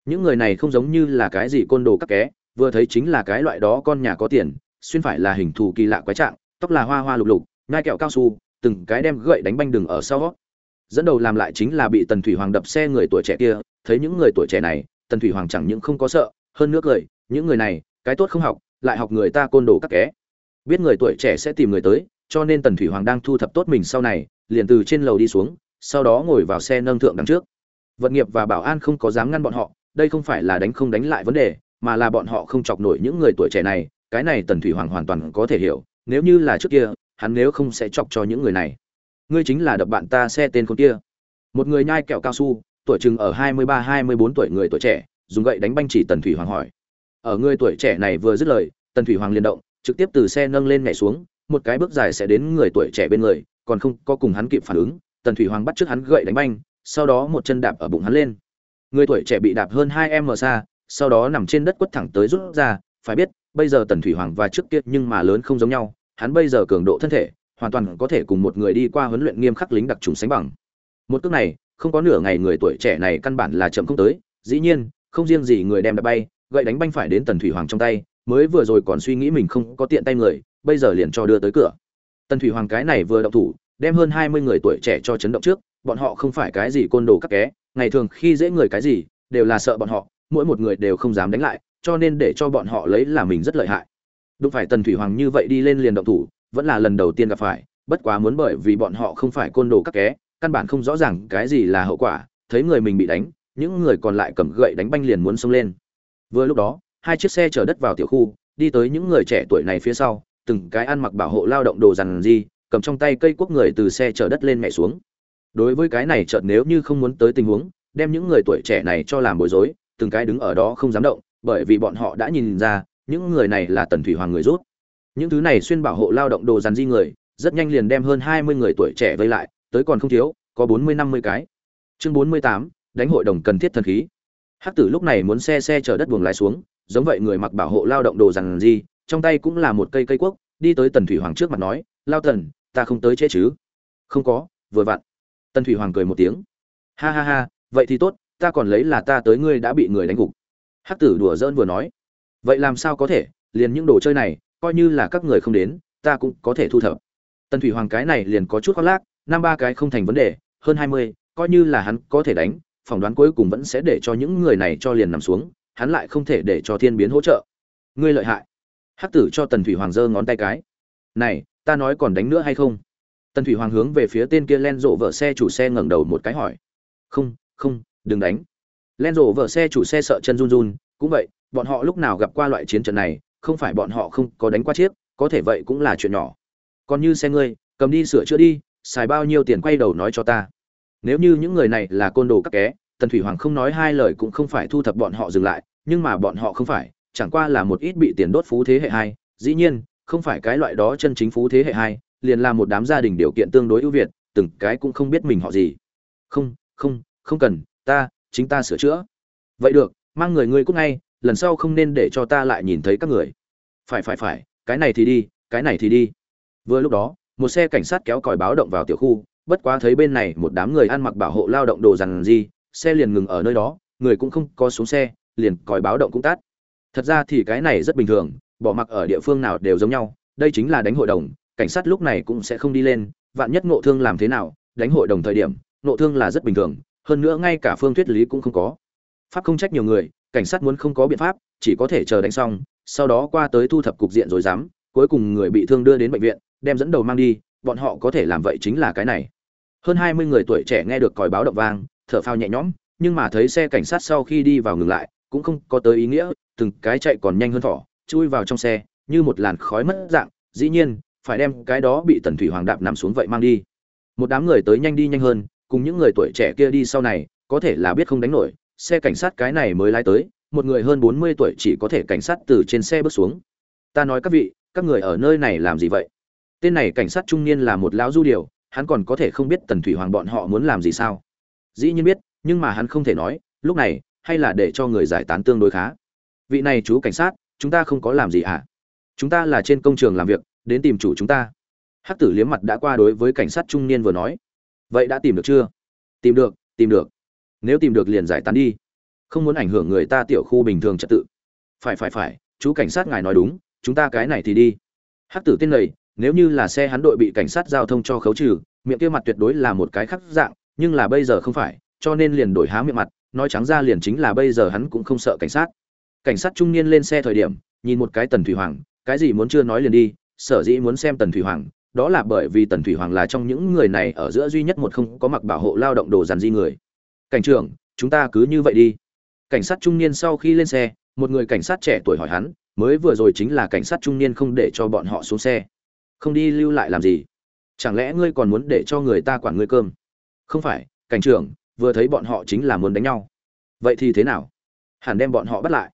A: Những người này không giống như là cái gì côn đồ các ké, vừa thấy chính là cái loại đó con nhà có tiền, xuyên phải là hình thù kỳ lạ quái trạng tóc là hoa hoa lục lục ngai kẹo cao su, từng cái đem gậy đánh banh đừng ở sau dẫn đầu làm lại chính là bị tần thủy hoàng đập xe người tuổi trẻ kia, thấy những người tuổi trẻ này, tần thủy hoàng chẳng những không có sợ, hơn nữa cười, những người này, cái tốt không học, lại học người ta côn đồ các ké biết người tuổi trẻ sẽ tìm người tới, cho nên tần thủy hoàng đang thu thập tốt mình sau này, liền từ trên lầu đi xuống, sau đó ngồi vào xe nâng thượng đằng trước. Vận nghiệp và bảo an không có dám ngăn bọn họ, đây không phải là đánh không đánh lại vấn đề, mà là bọn họ không chọc nổi những người tuổi trẻ này, cái này tần thủy hoàng hoàn toàn có thể hiểu nếu như là trước kia, hắn nếu không sẽ chọc cho những người này. Ngươi chính là đập bạn ta xe tên con kia. Một người nhai kẹo cao su, tuổi chừng ở hai mươi ba, hai mươi bốn tuổi người tuổi trẻ, dùng gậy đánh banh chỉ tần thủy hoàng hỏi. Ở người tuổi trẻ này vừa dứt lời, tần thủy hoàng liền động, trực tiếp từ xe nâng lên nhảy xuống, một cái bước dài sẽ đến người tuổi trẻ bên người, còn không có cùng hắn kịp phản ứng, tần thủy hoàng bắt trước hắn gậy đánh banh, sau đó một chân đạp ở bụng hắn lên. Người tuổi trẻ bị đạp hơn hai m xa, sau đó nằm trên đất quất thẳng tới rút ra, phải biết bây giờ tần thủy hoàng và trước kia nhưng mà lớn không giống nhau, hắn bây giờ cường độ thân thể, hoàn toàn có thể cùng một người đi qua huấn luyện nghiêm khắc lính đặc trùng sánh bằng. Một cước này, không có nửa ngày người tuổi trẻ này căn bản là chậm không tới, dĩ nhiên, không riêng gì người đem đã bay, gậy đánh banh phải đến tần thủy hoàng trong tay, mới vừa rồi còn suy nghĩ mình không có tiện tay người, bây giờ liền cho đưa tới cửa. Tần thủy hoàng cái này vừa động thủ, đem hơn hai mươi người tuổi trẻ cho chấn động trước, bọn họ không phải cái gì côn đồ các ké, ngày thường khi dễ người cái gì, đều là sợ bọn họ, mỗi một người đều không dám đánh lại cho nên để cho bọn họ lấy là mình rất lợi hại. Đúng phải tần thủy hoàng như vậy đi lên liền động thủ vẫn là lần đầu tiên gặp phải bất quá muốn bởi vì bọn họ không phải côn đồ các ké căn bản không rõ ràng cái gì là hậu quả thấy người mình bị đánh những người còn lại cầm gậy đánh banh liền muốn xông lên. Vừa lúc đó hai chiếc xe chở đất vào tiểu khu đi tới những người trẻ tuổi này phía sau từng cái ăn mặc bảo hộ lao động đồ dằn gì, cầm trong tay cây cuốc người từ xe chở đất lên mẹ xuống. Đối với cái này chợt nếu như không muốn tới tình huống đem những người tuổi trẻ này cho làm bối rối từng cái đứng ở đó không dám động bởi vì bọn họ đã nhìn ra, những người này là tần thủy hoàng người rút. Những thứ này xuyên bảo hộ lao động đồ dàn di người, rất nhanh liền đem hơn hai mươi người tuổi trẻ vây lại, tới còn không thiếu, có bốn mươi năm mươi cái. Chương bốn mươi tám, đánh hội đồng cần thiết thần khí. Hắc tử lúc này muốn xe xe chở đất buồng lái xuống, giống vậy người mặc bảo hộ lao động đồ dàn di, trong tay cũng là một cây cây cuốc đi tới tần thủy hoàng trước mặt nói, lao tần, ta không tới chế chứ? Không có, vừa vặn. Tần thủy hoàng cười một tiếng. Ha ha ha, vậy thì tốt, ta còn lấy là ta tới ngươi đã bị người đánh gục hắc tử đùa giỡn vừa nói. Vậy làm sao có thể? Liền những đồ chơi này, coi như là các người không đến, ta cũng có thể thu thập. Tần thủy hoàng cái này liền có chút khoác lác, năm ba cái không thành vấn đề, hơn hai mươi, coi như là hắn có thể đánh, phỏng đoán cuối cùng vẫn sẽ để cho những người này cho liền nằm xuống, hắn lại không thể để cho thiên biến hỗ trợ. Ngươi lợi hại. Hắc tử cho tần thủy hoàng giơ ngón tay cái. Này, ta nói còn đánh nữa hay không? Tần thủy hoàng hướng về phía tên kia len rộ vợ xe chủ xe ngẩng đầu một cái hỏi. Không không, đừng đánh len rộ vợ xe chủ xe sợ chân run run, cũng vậy, bọn họ lúc nào gặp qua loại chiến trận này, không phải bọn họ không có đánh qua chiếc, có thể vậy cũng là chuyện nhỏ. Còn như xe ngươi, cầm đi sửa chữa đi, xài bao nhiêu tiền quay đầu nói cho ta. Nếu như những người này là côn đồ các ké, tần thủy hoàng không nói hai lời cũng không phải thu thập bọn họ dừng lại, nhưng mà bọn họ không phải, chẳng qua là một ít bị tiền đốt phú thế hệ hai. Dĩ nhiên, không phải cái loại đó chân chính phú thế hệ hai, liền là một đám gia đình điều kiện tương đối ưu việt, từng cái cũng không biết mình họ gì. Không không không cần, ta chính ta sửa chữa. Vậy được, mang người ngươi cút ngay, lần sau không nên để cho ta lại nhìn thấy các người. Phải phải phải, cái này thì đi, cái này thì đi. Vừa lúc đó, một xe cảnh sát kéo còi báo động vào tiểu khu, bất quá thấy bên này một đám người ăn mặc bảo hộ lao động đồ rằng gì xe liền ngừng ở nơi đó, người cũng không có xuống xe, liền còi báo động cũng tắt. Thật ra thì cái này rất bình thường, bỏ mặc ở địa phương nào đều giống nhau, đây chính là đánh hội đồng, cảnh sát lúc này cũng sẽ không đi lên, vạn nhất ngộ thương làm thế nào, đánh hội đồng thời điểm, ngộ thương là rất bình thường hơn nữa ngay cả phương thuyết lý cũng không có. Pháp không trách nhiều người, cảnh sát muốn không có biện pháp, chỉ có thể chờ đánh xong, sau đó qua tới thu thập cục diện rồi dám, cuối cùng người bị thương đưa đến bệnh viện, đem dẫn đầu mang đi, bọn họ có thể làm vậy chính là cái này. Hơn hai mươi người tuổi trẻ nghe được còi báo động vang, thở phao nhẹ nhõm, nhưng mà thấy xe cảnh sát sau khi đi vào ngừng lại, cũng không có tới ý nghĩa, từng cái chạy còn nhanh hơn thỏ, chui vào trong xe, như một làn khói mất dạng, dĩ nhiên, phải đem cái đó bị tần thủy hoàng đạp nằm xuống vậy mang đi. Một đám người tới nhanh đi nhanh hơn cùng những người tuổi trẻ kia đi sau này, có thể là biết không đánh nổi, xe cảnh sát cái này mới lái tới, một người hơn bốn mươi tuổi chỉ có thể cảnh sát từ trên xe bước xuống. Ta nói các vị, các người ở nơi này làm gì vậy? Tên này cảnh sát trung niên là một lão du điều, hắn còn có thể không biết tần thủy hoàng bọn họ muốn làm gì sao? Dĩ nhiên biết, nhưng mà hắn không thể nói, lúc này, hay là để cho người giải tán tương đối khá. Vị này chú cảnh sát, chúng ta không có làm gì à chúng ta là trên công trường làm việc, đến tìm chủ chúng ta. Hắc tử liếm mặt đã qua đối với cảnh sát trung niên vừa nói vậy đã tìm được chưa? Tìm được tìm được. Nếu tìm được liền giải tán đi. Không muốn ảnh hưởng người ta tiểu khu bình thường trật tự. Phải phải phải, chú cảnh sát ngài nói đúng, chúng ta cái này thì đi. Hắc tử tên này, nếu như là xe hắn đội bị cảnh sát giao thông cho khấu trừ, miệng kia mặt tuyệt đối là một cái khác dạng, nhưng là bây giờ không phải, cho nên liền đổi há miệng mặt, nói trắng ra liền chính là bây giờ hắn cũng không sợ cảnh sát. Cảnh sát trung niên lên xe thời điểm, nhìn một cái tần thủy hoàng, cái gì muốn chưa nói liền đi, sở dĩ muốn xem tần thủy hoàng đó là bởi vì tần thủy hoàng là trong những người này ở giữa duy nhất một không có mặc bảo hộ lao động đồ dàn di người. Cảnh trưởng, chúng ta cứ như vậy đi. Cảnh sát trung niên sau khi lên xe, một người cảnh sát trẻ tuổi hỏi hắn, mới vừa rồi chính là cảnh sát trung niên không để cho bọn họ xuống xe. Không đi lưu lại làm gì? Chẳng lẽ ngươi còn muốn để cho người ta quản ngươi cơm? Không phải, cảnh trưởng, vừa thấy bọn họ chính là muốn đánh nhau. Vậy thì thế nào? Hẳn đem bọn họ bắt lại.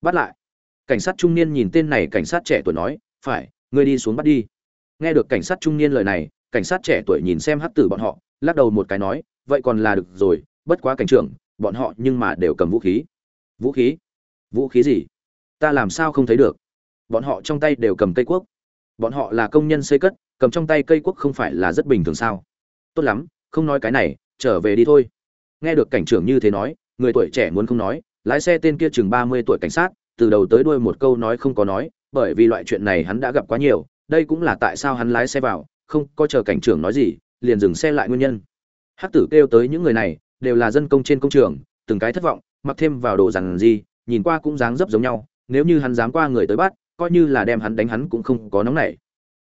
A: Bắt lại. Cảnh sát trung niên nhìn tên này cảnh sát trẻ tuổi nói, phải, ngươi đi xuống bắt đi nghe được cảnh sát trung niên lời này, cảnh sát trẻ tuổi nhìn xem hắc tử bọn họ, lắc đầu một cái nói, vậy còn là được rồi, bất quá cảnh trưởng, bọn họ nhưng mà đều cầm vũ khí. Vũ khí? Vũ khí gì? Ta làm sao không thấy được? Bọn họ trong tay đều cầm cây quốc bọn họ là công nhân xây cất, cầm trong tay cây quốc không phải là rất bình thường sao? Tốt lắm, không nói cái này, trở về đi thôi. Nghe được cảnh trưởng như thế nói, người tuổi trẻ muốn không nói, lái xe tên kia chừng ba mươi tuổi cảnh sát, từ đầu tới đuôi một câu nói không có nói, bởi vì loại chuyện này hắn đã gặp quá nhiều đây cũng là tại sao hắn lái xe vào, không có chờ cảnh trưởng nói gì, liền dừng xe lại nguyên nhân. Hắc tử kêu tới những người này, đều là dân công trên công trường, từng cái thất vọng, mặc thêm vào đồ rằng gì nhìn qua cũng dáng dấp giống nhau, nếu như hắn dám qua người tới bắt, coi như là đem hắn đánh hắn cũng không có nóng nảy.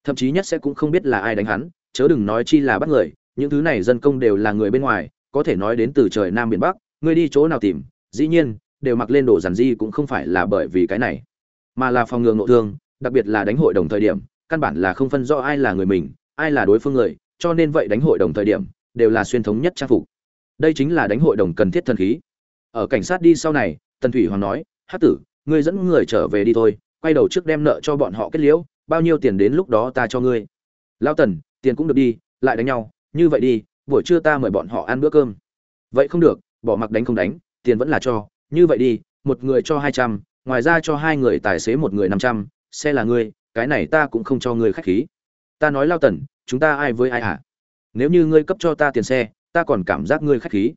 A: Thậm chí nhất sẽ cũng không biết là ai đánh hắn, chớ đừng nói chi là bắt người, những thứ này dân công đều là người bên ngoài, có thể nói đến từ trời nam biển bắc, ngươi đi chỗ nào tìm, dĩ nhiên, đều mặc lên đồ giản di cũng không phải là bởi vì cái này, mà là phòng ngừa nội thương, đặc biệt là đánh hội đồng thời điểm căn bản là không phân rõ ai là người mình, ai là đối phương người, cho nên vậy đánh hội đồng thời điểm, đều là xuyên thống nhất trang phục. Đây chính là đánh hội đồng cần thiết thần khí. Ở cảnh sát đi sau này, tần thủy hoàng nói hát tử, ngươi dẫn người trở về đi thôi, quay đầu trước đem nợ cho bọn họ kết liễu, bao nhiêu tiền đến lúc đó ta cho ngươi. Lao tần, tiền cũng được đi, lại đánh nhau, như vậy đi, buổi trưa ta mời bọn họ ăn bữa cơm. Vậy không được, bỏ mặc đánh không đánh, tiền vẫn là cho, như vậy đi, một người cho hai trăm, ngoài ra cho hai người tài xế một người năm trăm, xe là ngươi cái này ta cũng không cho ngươi khách khí. Ta nói lao tần, chúng ta ai với ai hả? Nếu như ngươi cấp cho ta tiền xe, ta còn cảm giác ngươi khách khí.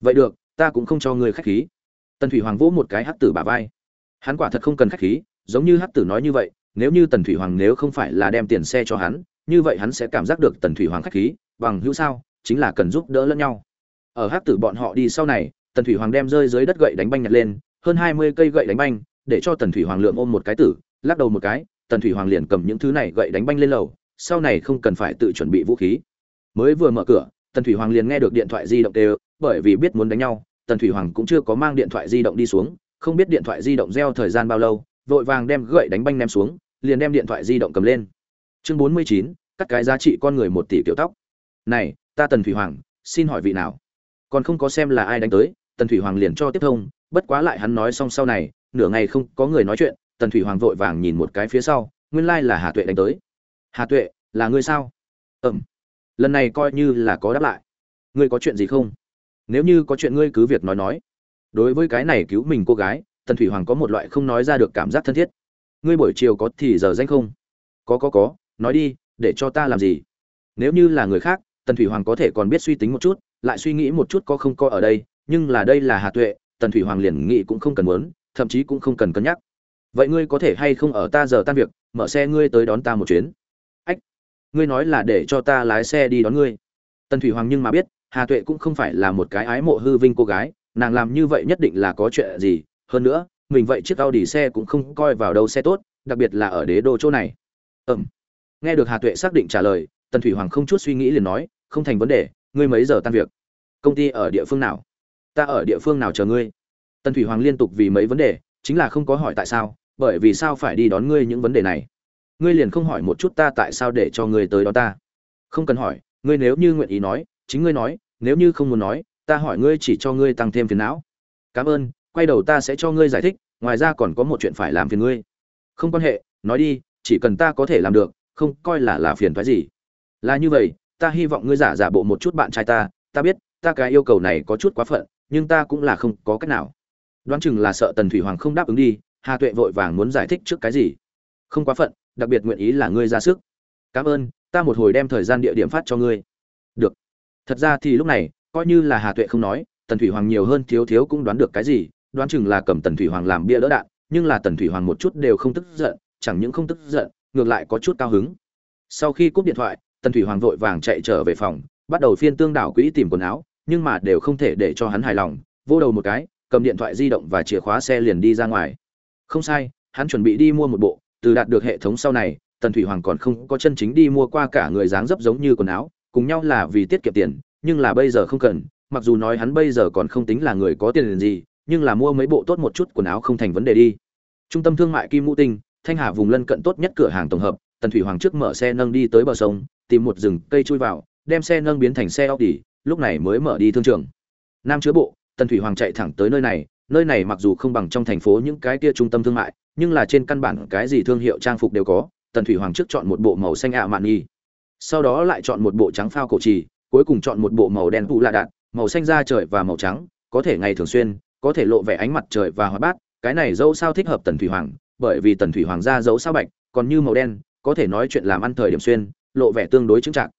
A: Vậy được, ta cũng không cho ngươi khách khí. Tần thủy hoàng vỗ một cái hắc tử bả vai. Hắn quả thật không cần khách khí, giống như hắc tử nói như vậy, nếu như tần thủy hoàng nếu không phải là đem tiền xe cho hắn, như vậy hắn sẽ cảm giác được tần thủy hoàng khách khí, bằng hữu sao, chính là cần giúp đỡ lẫn nhau. Ở hắc tử bọn họ đi sau này, tần thủy hoàng đem rơi dưới đất gậy đánh banh nhặt lên, hơn hai mươi cây gậy đánh banh, để cho tần thủy hoàng lượm ôm một cái tử, lắc đầu một cái tần thủy hoàng liền cầm những thứ này gậy đánh banh lên lầu, sau này không cần phải tự chuẩn bị vũ khí. Mới vừa mở cửa, tần thủy hoàng liền nghe được điện thoại di động đều, bởi vì biết muốn đánh nhau, tần thủy hoàng cũng chưa có mang điện thoại di động đi xuống, không biết điện thoại di động reo thời gian bao lâu, vội vàng đem gậy đánh banh ném xuống, liền đem điện thoại di động cầm lên. Chương bốn mươi chín, cắt cái giá trị con người một tỷ kiểu tóc. Này, ta tần thủy hoàng, xin hỏi vị nào? Còn không có xem là ai đánh tới, tần thủy hoàng liền cho tiếp thông, bất quá lại hắn nói xong sau này, nửa ngày không có người nói chuyện tần thủy hoàng vội vàng nhìn một cái phía sau, nguyên lai là hà tuệ đánh tới. Hà tuệ, là ngươi sao? Ừm. Lần này coi như là có đáp lại. Ngươi có chuyện gì không? Nếu như có chuyện ngươi cứ việc nói nói. Đối với cái này cứu mình cô gái, tần thủy hoàng có một loại không nói ra được cảm giác thân thiết. Ngươi buổi chiều có thì giờ danh không? Có có có, nói đi, để cho ta làm gì? Nếu như là người khác, tần thủy hoàng có thể còn biết suy tính một chút, lại suy nghĩ một chút có không có ở đây, nhưng là đây là hà tuệ, tần thủy hoàng liền nghĩ cũng không cần muốn, thậm chí cũng không cần cân nhắc vậy ngươi có thể hay không ở ta giờ tan việc mở xe ngươi tới đón ta một chuyến ách ngươi nói là để cho ta lái xe đi đón ngươi tần thủy hoàng nhưng mà biết hà tuệ cũng không phải là một cái ái mộ hư vinh cô gái nàng làm như vậy nhất định là có chuyện gì hơn nữa mình vậy chiếc Audi xe cũng không coi vào đâu xe tốt, đặc biệt là ở đế đô chỗ này. Ừm. Nghe được Hà Tuệ xác định trả lời, Tần Thủy Hoàng không chút suy nghĩ liền nói, không thành vấn đề, ngươi mấy giờ tan việc? Công ty ở địa phương nào? Ta ở địa phương nào chờ ngươi? Tần Thủy Hoàng liên tục vì mấy vấn đề, chính là không có hỏi tại sao, bởi vì sao phải đi đón ngươi những vấn đề này. Ngươi liền không hỏi một chút ta tại sao để cho ngươi tới đó ta? Không cần hỏi, ngươi nếu như nguyện ý nói, chính ngươi nói, nếu như không muốn nói, ta hỏi ngươi chỉ cho ngươi tăng thêm phiền não. Cảm ơn, quay đầu ta sẽ cho ngươi giải thích ngoài ra còn có một chuyện phải làm phiền ngươi không quan hệ nói đi chỉ cần ta có thể làm được không coi là là phiền thoái gì là như vậy ta hy vọng ngươi giả giả bộ một chút bạn trai ta ta biết ta cái yêu cầu này có chút quá phận nhưng ta cũng là không có cách nào đoán chừng là sợ tần thủy hoàng không đáp ứng đi hà tuệ vội vàng muốn giải thích trước cái gì. Không quá phận, đặc biệt nguyện ý là ngươi ra sức. Cảm ơn, ta một hồi đem thời gian địa điểm phát cho ngươi. Được. Thật ra thì lúc này, coi như là hà tuệ không nói, tần thủy hoàng nhiều hơn thiếu thiếu cũng đoán được cái gì, đoán chừng là cầm tần thủy hoàng làm bia đỡ đạn, nhưng là tần thủy hoàng một chút đều không tức giận, chẳng những không tức giận, ngược lại có chút cao hứng. Sau khi cúp điện thoại, tần thủy hoàng vội vàng chạy trở về phòng, bắt đầu phiên tương đảo quỹ tìm quần áo, nhưng mà đều không thể để cho hắn hài lòng, vô đầu một cái, cầm điện thoại di động và chìa khóa xe liền đi ra ngoài không sai, hắn chuẩn bị đi mua một bộ, từ đạt được hệ thống sau này, tần thủy hoàng còn không có chân chính đi mua qua cả người dáng dấp giống như quần áo, cùng nhau là vì tiết kiệm tiền, nhưng là bây giờ không cần, mặc dù nói hắn bây giờ còn không tính là người có tiền gì, nhưng là mua mấy bộ tốt một chút quần áo không thành vấn đề đi. Trung tâm thương mại kim ngũ tinh, thanh hà vùng lân cận tốt nhất cửa hàng tổng hợp, tần thủy hoàng trước mở xe nâng đi tới bờ sông, tìm một rừng cây chui vào, đem xe nâng biến thành xe Audi, lúc này mới mở đi thương trường. Nam chứa bộ, tần thủy hoàng chạy thẳng tới nơi này nơi này mặc dù không bằng trong thành phố những cái kia trung tâm thương mại, nhưng là trên căn bản cái gì thương hiệu trang phục đều có, tần thủy hoàng trước chọn một bộ màu xanh ạ mạn nghi sau đó lại chọn một bộ trắng phao cổ trì, cuối cùng chọn một bộ màu đen tụ lạ đạn, màu xanh da trời và màu trắng, có thể ngày thường xuyên, có thể lộ vẻ ánh mặt trời và hoa bát, cái này dẫu sao thích hợp tần thủy hoàng, bởi vì tần thủy hoàng da dẫu sao bạch, còn như màu đen, có thể nói chuyện làm ăn thời điểm xuyên, lộ vẻ tương đối chứng trạng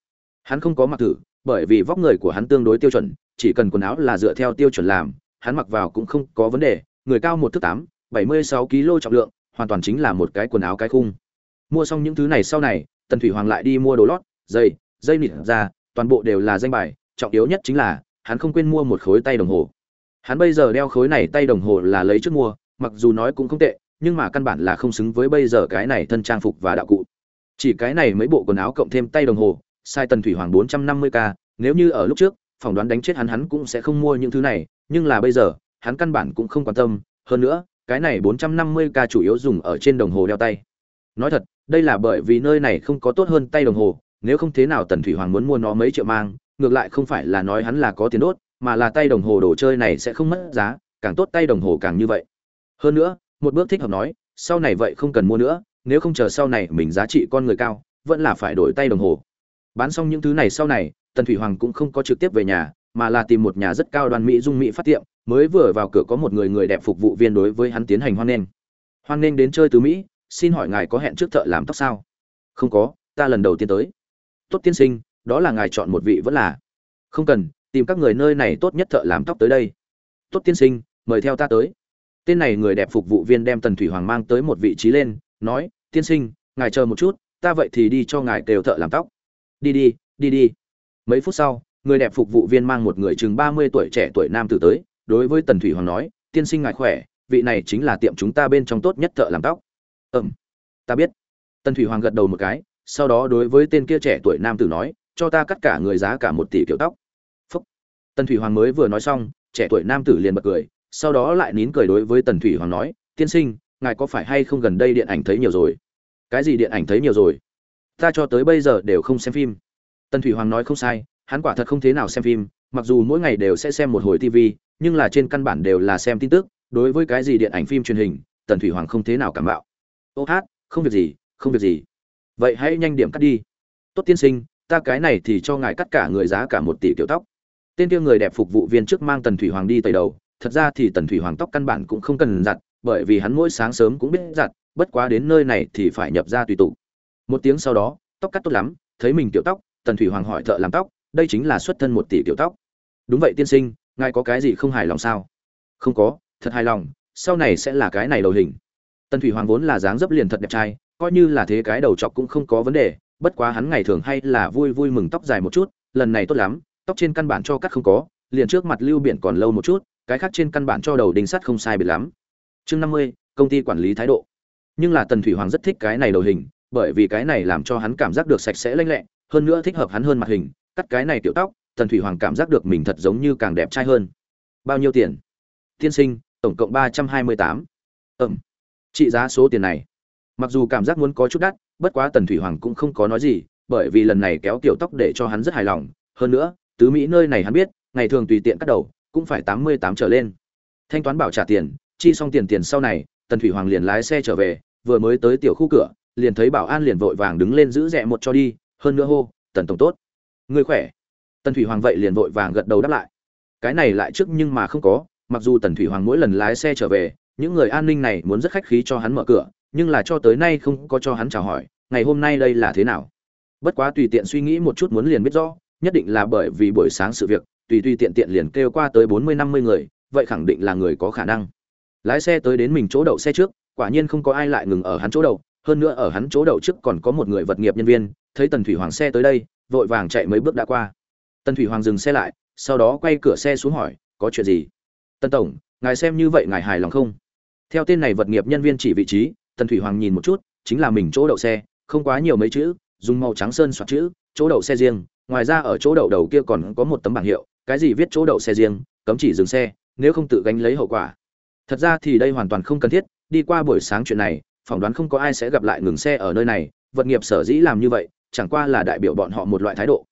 A: hắn không có mặc thử, bởi vì vóc người của hắn tương đối tiêu chuẩn, chỉ cần quần áo là dựa theo tiêu chuẩn làm hắn mặc vào cũng không có vấn đề, người cao một thước tám, bảy mươi sáu kg trọng lượng, hoàn toàn chính là một cái quần áo cái khung. Mua xong những thứ này sau này, tần thủy hoàng lại đi mua đồ lót dây dây nịt ra, toàn bộ đều là danh bài, trọng yếu nhất chính là, hắn không quên mua một khối tay đồng hồ. Hắn bây giờ đeo khối này tay đồng hồ là lấy trước mua, mặc dù nói cũng không tệ, nhưng mà căn bản là không xứng với bây giờ cái này thân trang phục và đạo cụ. Chỉ cái này mấy bộ quần áo cộng thêm tay đồng hồ sai tần thủy hoàng bốn trăm năm mươi k, nếu như ở lúc trước phỏng đoán đánh chết hắn hắn cũng sẽ không mua những thứ này, nhưng là bây giờ, hắn căn bản cũng không quan tâm. Hơn nữa, cái này bốn trăm năm mươi k chủ yếu dùng ở trên đồng hồ đeo tay. Nói thật, đây là bởi vì nơi này không có tốt hơn tay đồng hồ, nếu không thế nào tần thủy hoàng muốn mua nó mấy triệu mang, ngược lại không phải là nói hắn là có tiền đốt, mà là tay đồng hồ đồ chơi này sẽ không mất giá, càng tốt tay đồng hồ càng như vậy. Hơn nữa, một bước thích hợp nói, sau này vậy không cần mua nữa, nếu không chờ sau này mình giá trị con người cao, vẫn là phải đổi tay đồng hồ. Bán xong những thứ này sau này tần thủy hoàng cũng không có trực tiếp về nhà, mà là tìm một nhà rất cao đoàn mỹ dung mỹ phát tiệm, mới vừa vào cửa có một người người đẹp phục vụ viên đối với hắn tiến hành hoan nghênh. Hoan nghênh đến chơi từ mỹ, xin hỏi ngài có hẹn trước thợ làm tóc sao? Không có, ta lần đầu tiên tới. Tốt tiên sinh, đó là ngài chọn một vị vẫn là. Không cần, tìm các người nơi này tốt nhất thợ làm tóc tới đây. Tốt tiên sinh, mời theo ta tới. Tên này người đẹp phục vụ viên đem tần thủy hoàng mang tới một vị trí lên, nói, tiên sinh, ngài chờ một chút, ta vậy thì đi cho ngài kêu thợ làm tóc. Đi đi đi đi mấy phút sau, người đẹp phục vụ viên mang một người chừng ba mươi tuổi trẻ tuổi nam tử tới, đối với tần thủy hoàng nói, tiên sinh ngài khỏe, vị này chính là tiệm chúng ta bên trong tốt nhất thợ làm tóc. Ừm, ta biết. Tần thủy hoàng gật đầu một cái, sau đó đối với tên kia trẻ tuổi nam tử nói, cho ta cắt cả người giá cả một tỷ kiểu tóc. Phúc. Tần thủy hoàng mới vừa nói xong, trẻ tuổi nam tử liền bật cười, sau đó lại nín cười đối với tần thủy hoàng nói, tiên sinh, ngài có phải hay không gần đây điện ảnh thấy nhiều rồi? Cái gì điện ảnh thấy nhiều rồi? Ta cho tới bây giờ đều không xem phim tần thủy hoàng nói không sai, hắn quả thật không thế nào xem phim, mặc dù mỗi ngày đều sẽ xem một hồi tv nhưng là trên căn bản đều là xem tin tức, đối với cái gì điện ảnh phim truyền hình, tần thủy hoàng không thế nào cảm bạo. Ô hát, không việc gì, không việc gì. Vậy hãy nhanh điểm cắt đi. Tốt tiên sinh, ta cái này thì cho ngài cắt cả người giá cả một tỷ kiểu tóc. Tên kia người đẹp phục vụ viên trước mang tần thủy hoàng đi tẩy đầu, thật ra thì tần thủy hoàng tóc căn bản cũng không cần giặt, bởi vì hắn mỗi sáng sớm cũng biết giặt, bất quá đến nơi này thì phải nhập ra tùy tụ một tiếng sau đó, tóc cắt tốt lắm, thấy mình tiểu tóc tần thủy hoàng hỏi thợ làm tóc, đây chính là xuất thân một tỷ kiểu tóc. Đúng vậy tiên sinh, ngài có cái gì không hài lòng sao? Không có, thật hài lòng, sau này sẽ là cái này đầu hình. Tần thủy hoàng vốn là dáng dấp liền thật đẹp trai, coi như là thế cái đầu chọc cũng không có vấn đề, bất quá hắn ngày thường hay là vui vui mừng tóc dài một chút, lần này tốt lắm, tóc trên căn bản cho cắt không có, liền trước mặt lưu biển còn lâu một chút, cái khác trên căn bản cho đầu đinh sắt không sai biệt lắm. Chương năm mươi, công ty quản lý thái độ. Nhưng là tần thủy hoàng rất thích cái này đầu hình, bởi vì cái này làm cho hắn cảm giác được sạch sẽ lanh lẹ hơn nữa thích hợp hắn hơn mặt hình, cắt cái này tiểu tóc, tần thủy hoàng cảm giác được mình thật giống như càng đẹp trai hơn. Bao nhiêu tiền? Tiên sinh, tổng cộng ba trăm hai mươi tám. Ẩm trị giá số tiền này. Mặc dù cảm giác muốn có chút đắt, bất quá tần thủy hoàng cũng không có nói gì, bởi vì lần này kéo tiểu tóc để cho hắn rất hài lòng. Hơn nữa, tứ mỹ nơi này hắn biết, ngày thường tùy tiện cắt đầu, cũng phải tám mươi tám trở lên. Thanh toán bảo trả tiền, chi xong tiền tiền sau này, tần thủy hoàng liền lái xe trở về, vừa mới tới tiểu khu cửa, liền thấy bảo an liền vội vàng đứng lên giữ rẽ một cho đi hơn nữa hô, tần tổng tốt. Người khỏe? Tần thủy hoàng vậy liền vội vàng gật đầu đáp lại. Cái này lại trước nhưng mà không có, mặc dù tần thủy hoàng mỗi lần lái xe trở về, những người an ninh này muốn rất khách khí cho hắn mở cửa, nhưng là cho tới nay không có cho hắn chào hỏi, ngày hôm nay đây là thế nào? Bất quá tùy tiện suy nghĩ một chút muốn liền biết rõ, nhất định là bởi vì buổi sáng sự việc, tùy tùy tiện tiện liền kêu qua tới bốn mươi, năm mươi người, vậy khẳng định là người có khả năng. Lái xe tới đến mình chỗ đậu xe trước, quả nhiên không có ai lại ngừng ở hắn chỗ đậu hơn nữa ở hắn chỗ đậu trước còn có một người vật nghiệp nhân viên, thấy tần thủy hoàng xe tới đây, vội vàng chạy mấy bước đã qua. Tần thủy hoàng dừng xe lại, sau đó quay cửa xe xuống hỏi, có chuyện gì? Tần tổng, ngài xem như vậy ngài hài lòng không? Theo tên này vật nghiệp nhân viên chỉ vị trí, tần thủy hoàng nhìn một chút, chính là mình chỗ đậu xe, không quá nhiều mấy chữ, dùng màu trắng sơn soạt chữ, chỗ đậu xe riêng. Ngoài ra ở chỗ đậu đầu kia còn có một tấm bảng hiệu, cái gì viết chỗ đậu xe riêng, cấm chỉ dừng xe, nếu không tự gánh lấy hậu quả. Thật ra thì đây hoàn toàn không cần thiết, đi qua buổi sáng chuyện này phỏng đoán không có ai sẽ gặp lại ngừng xe ở nơi này, vật nghiệp sở dĩ làm như vậy, chẳng qua là đại biểu bọn họ một loại thái độ.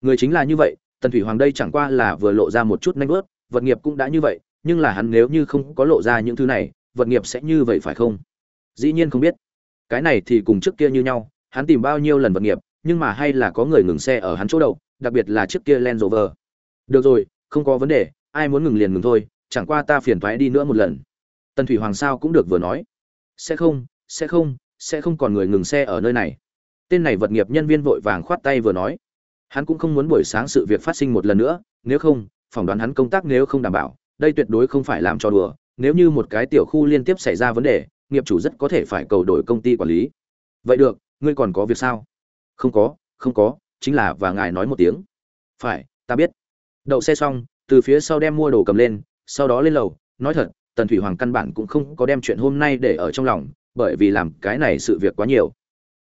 A: Người chính là như vậy, tần thủy hoàng đây chẳng qua là vừa lộ ra một chút nanh vớt, vật nghiệp cũng đã như vậy, nhưng là hắn nếu như không có lộ ra những thứ này, vật nghiệp sẽ như vậy phải không? Dĩ nhiên không biết. Cái này thì cùng trước kia như nhau, hắn tìm bao nhiêu lần vật nghiệp, nhưng mà hay là có người ngừng xe ở hắn chỗ đậu đặc biệt là trước kia Land Rover. Được rồi, không có vấn đề, ai muốn ngừng liền ngừng thôi, chẳng qua ta phiền thoái đi nữa một lần. Tần thủy hoàng sao cũng được vừa nói. Sẽ không sẽ không sẽ không còn người ngừng xe ở nơi này. Tên này vật nghiệp nhân viên vội vàng khoát tay vừa nói. Hắn cũng không muốn buổi sáng sự việc phát sinh một lần nữa, nếu không, phỏng đoán hắn công tác nếu không đảm bảo, đây tuyệt đối không phải làm cho đùa, nếu như một cái tiểu khu liên tiếp xảy ra vấn đề, nghiệp chủ rất có thể phải cầu đổi công ty quản lý. Vậy được, ngươi còn có việc sao? Không có không có, chính là và ngài nói một tiếng. Phải, ta biết. Đậu xe xong, từ phía sau đem mua đồ cầm lên, sau đó lên lầu, nói thật, tần thủy hoàng căn bản cũng không có đem chuyện hôm nay để ở trong lòng bởi vì làm cái này sự việc quá nhiều.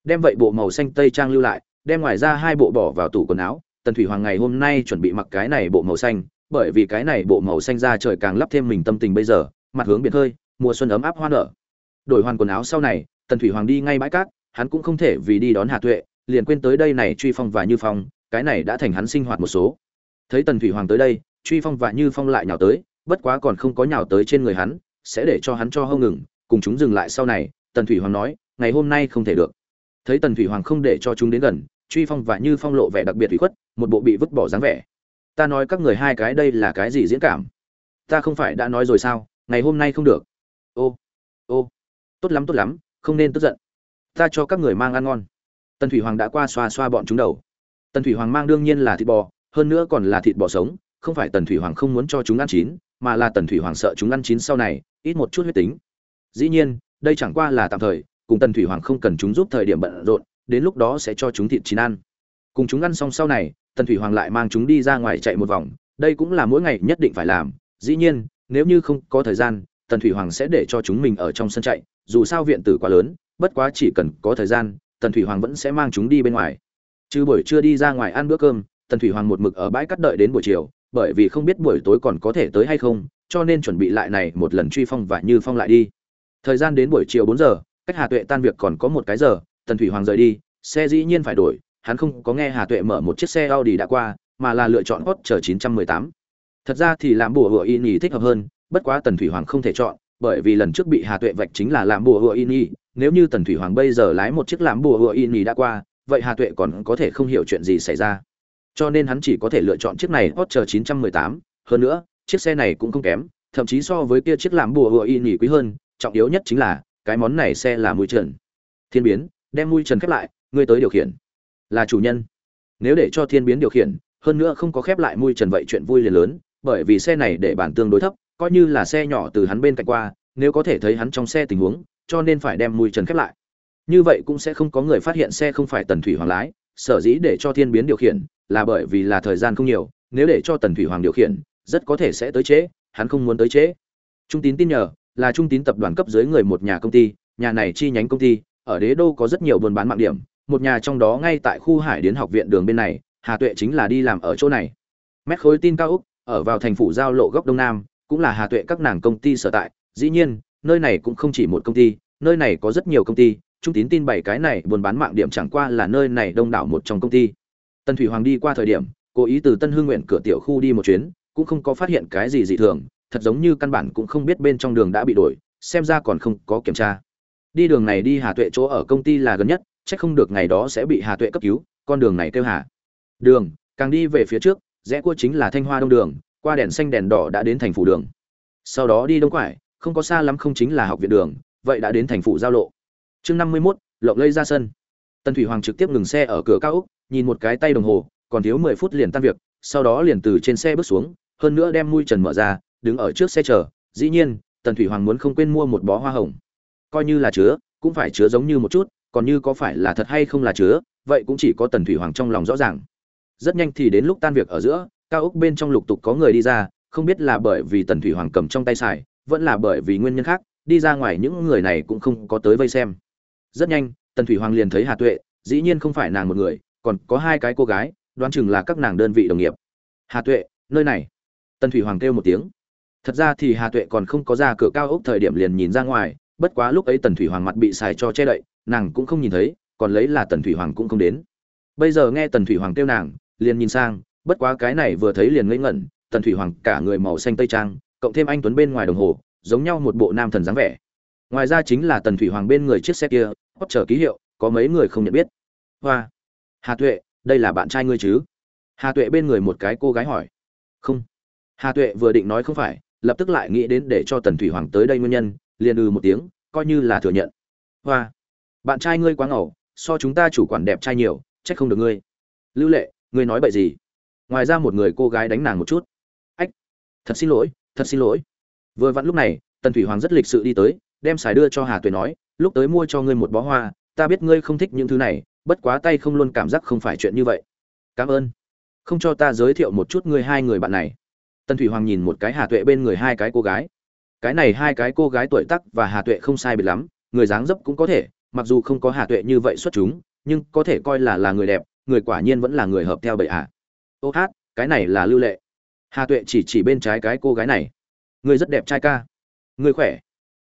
A: Đem vậy bộ màu xanh tây trang lưu lại, đem ngoài ra hai bộ bỏ vào tủ quần áo, tần thủy hoàng ngày hôm nay chuẩn bị mặc cái này bộ màu xanh, bởi vì cái này bộ màu xanh ra trời càng lắp thêm mình tâm tình bây giờ, mặt hướng biển hơi, mùa xuân ấm áp hoa nở. Đổi hoàn quần áo sau này, tần thủy hoàng đi ngay bãi cát, hắn cũng không thể vì đi đón hà tuệ, liền quên tới đây này truy phong và như phong, cái này đã thành hắn sinh hoạt một số. Thấy tần thủy hoàng tới đây, truy phong và như phong lại nhào tới, bất quá còn không có nhào tới trên người hắn, sẽ để cho hắn cho hâu ngừng, cùng chúng dừng lại sau này tần thủy hoàng nói, ngày hôm nay không thể được. Thấy tần thủy hoàng không để cho chúng đến gần, truy phong và như phong lộ vẻ đặc biệt thủy khuất, một bộ bị vứt bỏ dáng vẻ. Ta nói các người hai cái đây là cái gì diễn cảm? Ta không phải đã nói rồi sao? Ngày hôm nay không được. Ô ô, tốt lắm tốt lắm, không nên tức giận. Ta cho các người mang ăn ngon. Tần thủy hoàng đã qua xoa xoa bọn chúng đầu. Tần thủy hoàng mang đương nhiên là thịt bò, hơn nữa còn là thịt bò sống, không phải tần thủy hoàng không muốn cho chúng ăn chín, mà là tần thủy hoàng sợ chúng ăn chín sau này, ít một chút huyết tính. Dĩ nhiên đây chẳng qua là tạm thời, cùng tần thủy hoàng không cần chúng giúp thời điểm bận rộn, đến lúc đó sẽ cho chúng thịt chín ăn. Cùng chúng ăn xong sau này, tần thủy hoàng lại mang chúng đi ra ngoài chạy một vòng, đây cũng là mỗi ngày nhất định phải làm, dĩ nhiên, nếu như không có thời gian, tần thủy hoàng sẽ để cho chúng mình ở trong sân chạy, dù sao viện tử quá lớn, bất quá chỉ cần có thời gian, tần thủy hoàng vẫn sẽ mang chúng đi bên ngoài. Chứ buổi trưa đi ra ngoài ăn bữa cơm, tần thủy hoàng một mực ở bãi cắt đợi đến buổi chiều, bởi vì không biết buổi tối còn có thể tới hay không, cho nên chuẩn bị lại này một lần truy phong và như phong lại đi thời gian đến buổi chiều bốn giờ, cách hà tuệ tan việc còn có một cái giờ, tần thủy hoàng rời đi, xe dĩ nhiên phải đổi, hắn không có nghe hà tuệ mở một chiếc xe audi đã qua, mà là lựa chọn hot chờ 918. thật ra thì làm bùa hựa y nhì thích hợp hơn, bất quá tần thủy hoàng không thể chọn, bởi vì lần trước bị hà tuệ vạch chính là làm bùa hựa y nhì nếu như tần thủy hoàng bây giờ lái một chiếc làm bùa hựa y nhì đã qua, vậy hà tuệ còn có thể không hiểu chuyện gì xảy ra cho nên hắn chỉ có thể lựa chọn chiếc này hot chờ 918. hơn nữa, chiếc xe này cũng không kém, thậm chí so với kia chiếc làm bùa hựa y nhì quý hơn trọng yếu nhất chính là cái món này xe là mũi trần. Thiên biến đem mũi trần khép lại ngươi tới điều khiển. Là chủ nhân. Nếu để cho thiên biến điều khiển hơn nữa không có khép lại mũi trần vậy chuyện vui liền lớn bởi vì xe này để bản tương đối thấp coi như là xe nhỏ từ hắn bên cạnh qua nếu có thể thấy hắn trong xe tình huống cho nên phải đem mũi trần khép lại. Như vậy cũng sẽ không có người phát hiện xe không phải tần thủy hoàng lái sở dĩ để cho thiên biến điều khiển là bởi vì là thời gian không nhiều nếu để cho tần thủy hoàng điều khiển rất có thể sẽ tới chế, hắn không muốn tới chế. trung tín tin nhờ là trung tín tập đoàn cấp dưới người một nhà công ty, nhà này chi nhánh công ty, ở đế đô có rất nhiều buôn bán mạng điểm, một nhà trong đó ngay tại khu hải điến học viện đường bên này, hà tuệ chính là đi làm ở chỗ này. Mét khối tin cao úc, ở vào thành phủ giao lộ góc đông nam, cũng là hà tuệ các nàng công ty sở tại, dĩ nhiên, nơi này cũng không chỉ một công ty, nơi này có rất nhiều công ty, trung tín tin bảy cái này buôn bán mạng điểm chẳng qua là nơi này đông đảo một trong công ty. Tân thủy hoàng đi qua thời điểm, cố ý từ tân hương nguyện cửa tiểu khu đi một chuyến, cũng không có phát hiện cái gì dị thường thật giống như căn bản cũng không biết bên trong đường đã bị đổi, xem ra còn không có kiểm tra. Đi đường này đi hà tuệ chỗ ở công ty là gần nhất, chắc không được ngày đó sẽ bị hà tuệ cấp cứu, con đường này kêu hà. Đường, càng đi về phía trước, rẽ cua chính là thanh hoa đông đường, qua đèn xanh đèn đỏ đã đến thành phủ đường. Sau đó đi đông quải, không có xa lắm không chính là học viện đường, vậy đã đến thành phủ giao lộ. Chương năm mươi mốt, lộng lây ra sân. Tần thủy hoàng trực tiếp ngừng xe ở cửa cao úc nhìn một cái tay đồng hồ, còn thiếu mười phút liền tan việc, sau đó liền từ trên xe bước xuống, hơn nữa đem mui trần mở ra đứng ở trước xe chờ, dĩ nhiên, tần thủy hoàng muốn không quên mua một bó hoa hồng. Coi như là chứa, cũng phải chứa giống như một chút, còn như có phải là thật hay không là chứa, vậy cũng chỉ có tần thủy hoàng trong lòng rõ ràng. Rất nhanh thì đến lúc tan việc ở giữa, cao ốc bên trong lục tục có người đi ra, không biết là bởi vì tần thủy hoàng cầm trong tay xài, vẫn là bởi vì nguyên nhân khác, đi ra ngoài những người này cũng không có tới vây xem. Rất nhanh, tần thủy hoàng liền thấy hà tuệ, dĩ nhiên không phải nàng một người, còn có hai cái cô gái, đoán chừng là các nàng đơn vị đồng nghiệp. Hà tuệ, nơi này. Tần thủy hoàng kêu một tiếng thật ra thì hà tuệ còn không có ra cửa cao ốc thời điểm liền nhìn ra ngoài, bất quá lúc ấy tần thủy hoàng mặt bị xài cho che đậy, nàng cũng không nhìn thấy, còn lấy là tần thủy hoàng cũng không đến. Bây giờ nghe tần thủy hoàng kêu nàng, liền nhìn sang, bất quá cái này vừa thấy liền ngây ngẩn, tần thủy hoàng cả người màu xanh tây trang, cộng thêm anh tuấn bên ngoài đồng hồ, giống nhau một bộ nam thần dáng vẻ. Ngoài ra chính là tần thủy hoàng bên người chiếc xe kia hót chờ ký hiệu, có mấy người không nhận biết. Hoa, hà tuệ, đây là bạn trai ngươi chứ? Hà tuệ bên người một cái cô gái hỏi. Không. Hà tuệ vừa định nói không phải lập tức lại nghĩ đến để cho tần thủy hoàng tới đây nguyên nhân, liền ừ một tiếng, coi như là thừa nhận. Hoa, bạn trai ngươi quá ngầu, so chúng ta chủ quản đẹp trai nhiều, trách không được ngươi. Lưu lệ, ngươi nói bậy gì? Ngoài ra một người cô gái đánh nàng một chút. Ách, thật xin lỗi, thật xin lỗi. Vừa vặn lúc này, tần thủy hoàng rất lịch sự đi tới, đem xài đưa cho hà tuệ nói, lúc tới mua cho ngươi một bó hoa, ta biết ngươi không thích những thứ này, bất quá tay không luôn cảm giác không phải chuyện như vậy. Cảm ơn. Không cho ta giới thiệu một chút ngươi hai người bạn này tần thủy hoàng nhìn một cái hà tuệ bên người hai cái cô gái. Cái này hai cái cô gái tuổi tắc và hà tuệ không sai biệt lắm, người dáng dấp cũng có thể, mặc dù không có hà tuệ như vậy xuất chúng, nhưng có thể coi là là người đẹp, người quả nhiên vẫn là người hợp theo bệ hạ ô hát, cái này là lưu lệ. Hà tuệ chỉ chỉ bên trái cái cô gái này. Người rất đẹp trai ca. Người khỏe.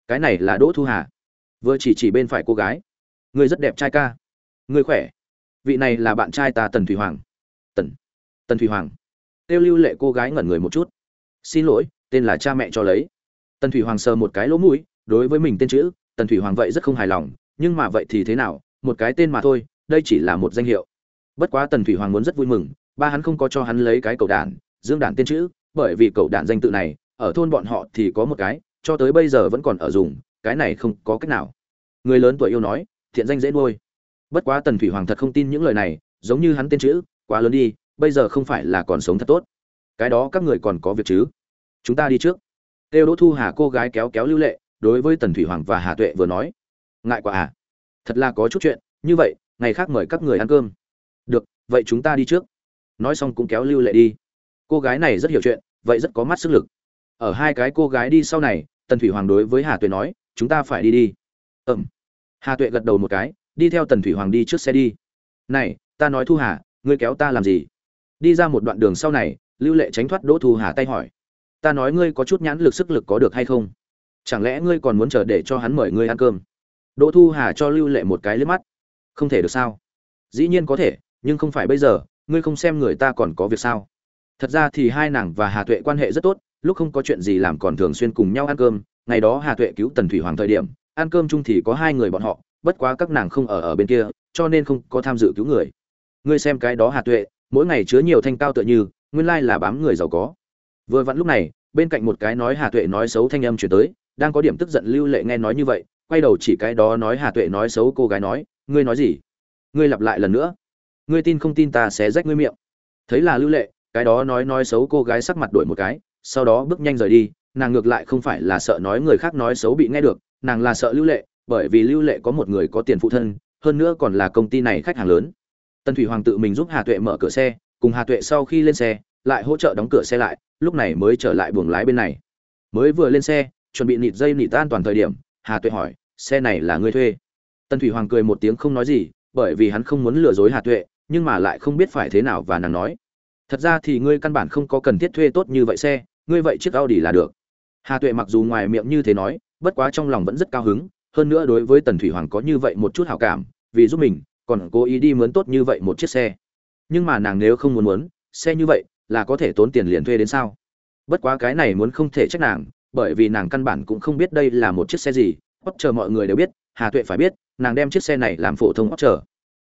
A: Cái này là đỗ thu hà. Vừa chỉ chỉ bên phải cô gái. Người rất đẹp trai ca. Người khỏe. Vị này là bạn trai ta tần thủy hoàng. Tần. Tần thủy hoàng tiêu lưu lệ cô gái ngẩn người một chút. Xin lỗi, tên là cha mẹ cho lấy. Tần thủy hoàng sờ một cái lỗ mũi, đối với mình tên chữ, tần thủy hoàng vậy rất không hài lòng, nhưng mà vậy thì thế nào, một cái tên mà thôi, đây chỉ là một danh hiệu. Bất quá tần thủy hoàng muốn rất vui mừng, ba hắn không có cho hắn lấy cái cầu đản dương đản tên chữ, bởi vì cầu đản danh tự này, ở thôn bọn họ thì có một cái, cho tới bây giờ vẫn còn ở dùng, cái này không có cách nào. Người lớn tuổi yêu nói, thiện danh dễ nuôi. Bất quá tần thủy hoàng thật không tin những lời này, giống như hắn tên chữ, quá lớn đi bây giờ không phải là còn sống thật tốt. Cái đó các người còn có việc chứ? Chúng ta đi trước. Têu đỗ thu hà cô gái kéo kéo lưu lệ, đối với tần thủy hoàng và hà tuệ vừa nói, ngại quá à. Thật là có chút chuyện. Như vậy, ngày khác mời các người ăn cơm. Được, vậy chúng ta đi trước. Nói xong cũng kéo lưu lệ đi. Cô gái này rất hiểu chuyện, vậy rất có mắt sức lực. Ở hai cái cô gái đi sau này, tần thủy hoàng đối với hà tuệ nói, chúng ta phải đi đi. Ừm. Hà tuệ gật đầu một cái, đi theo tần thủy hoàng đi trước xe đi. Này, ta nói thu hà, ngươi kéo ta làm gì? Đi ra một đoạn đường sau này, lưu lệ tránh thoát đỗ thu hà tay hỏi. Ta nói ngươi có chút nhãn lực sức lực có được hay không? Chẳng lẽ ngươi còn muốn chờ để cho hắn mời ngươi ăn cơm? Đỗ thu hà cho lưu lệ một cái liếc mắt. Không thể được sao? Dĩ nhiên có thể, nhưng không phải bây giờ, ngươi không xem người ta còn có việc sao? Thật ra thì hai nàng và hà tuệ quan hệ rất tốt, lúc không có chuyện gì làm còn thường xuyên cùng nhau ăn cơm. Ngày đó hà tuệ cứu tần thủy hoàng thời điểm, ăn cơm chung thì có hai người bọn họ, bất quá các nàng không ở ở bên kia, cho nên không có tham dự cứu người. Ngươi xem cái đó hà tuệ mỗi ngày chứa nhiều thanh cao tựa như, nguyên lai là bám người giàu có. Vừa vặn lúc này, bên cạnh một cái nói hà tuệ nói xấu thanh âm chuyển tới, đang có điểm tức giận lưu lệ nghe nói như vậy, quay đầu chỉ cái đó nói hà tuệ nói xấu cô gái nói, ngươi nói gì? Ngươi lặp lại lần nữa. Ngươi tin không tin ta sẽ rách ngươi miệng. Thấy là lưu lệ, cái đó nói nói xấu cô gái sắc mặt đổi một cái, sau đó bước nhanh rời đi, nàng ngược lại không phải là sợ nói người khác nói xấu bị nghe được, nàng là sợ lưu lệ, bởi vì lưu lệ có một người có tiền phụ thân, hơn nữa còn là công ty này khách hàng lớn tần thủy hoàng tự mình giúp hà tuệ mở cửa xe, cùng hà tuệ sau khi lên xe, lại hỗ trợ đóng cửa xe lại, lúc này mới trở lại buồng lái bên này. Mới vừa lên xe, chuẩn bị nịt dây nịt an toàn thời điểm, hà tuệ hỏi, xe này là ngươi thuê? Tần thủy hoàng cười một tiếng không nói gì, bởi vì hắn không muốn lừa dối hà tuệ, nhưng mà lại không biết phải thế nào và nàng nói, thật ra thì ngươi căn bản không có cần thiết thuê tốt như vậy xe, ngươi vậy chiếc audi là được. Hà tuệ mặc dù ngoài miệng như thế nói, bất quá trong lòng vẫn rất cao hứng, hơn nữa đối với tần thủy hoàng có như vậy một chút hảo cảm, vì giúp mình còn cố ý đi mướn tốt như vậy một chiếc xe. Nhưng mà nàng nếu không muốn muốn xe như vậy là có thể tốn tiền liền thuê đến sao? Bất quá cái này muốn không thể trách nàng, bởi vì nàng căn bản cũng không biết đây là một chiếc xe gì. Hót chờ mọi người đều biết, hà tuệ phải biết, nàng đem chiếc xe này làm phổ thông hót chờ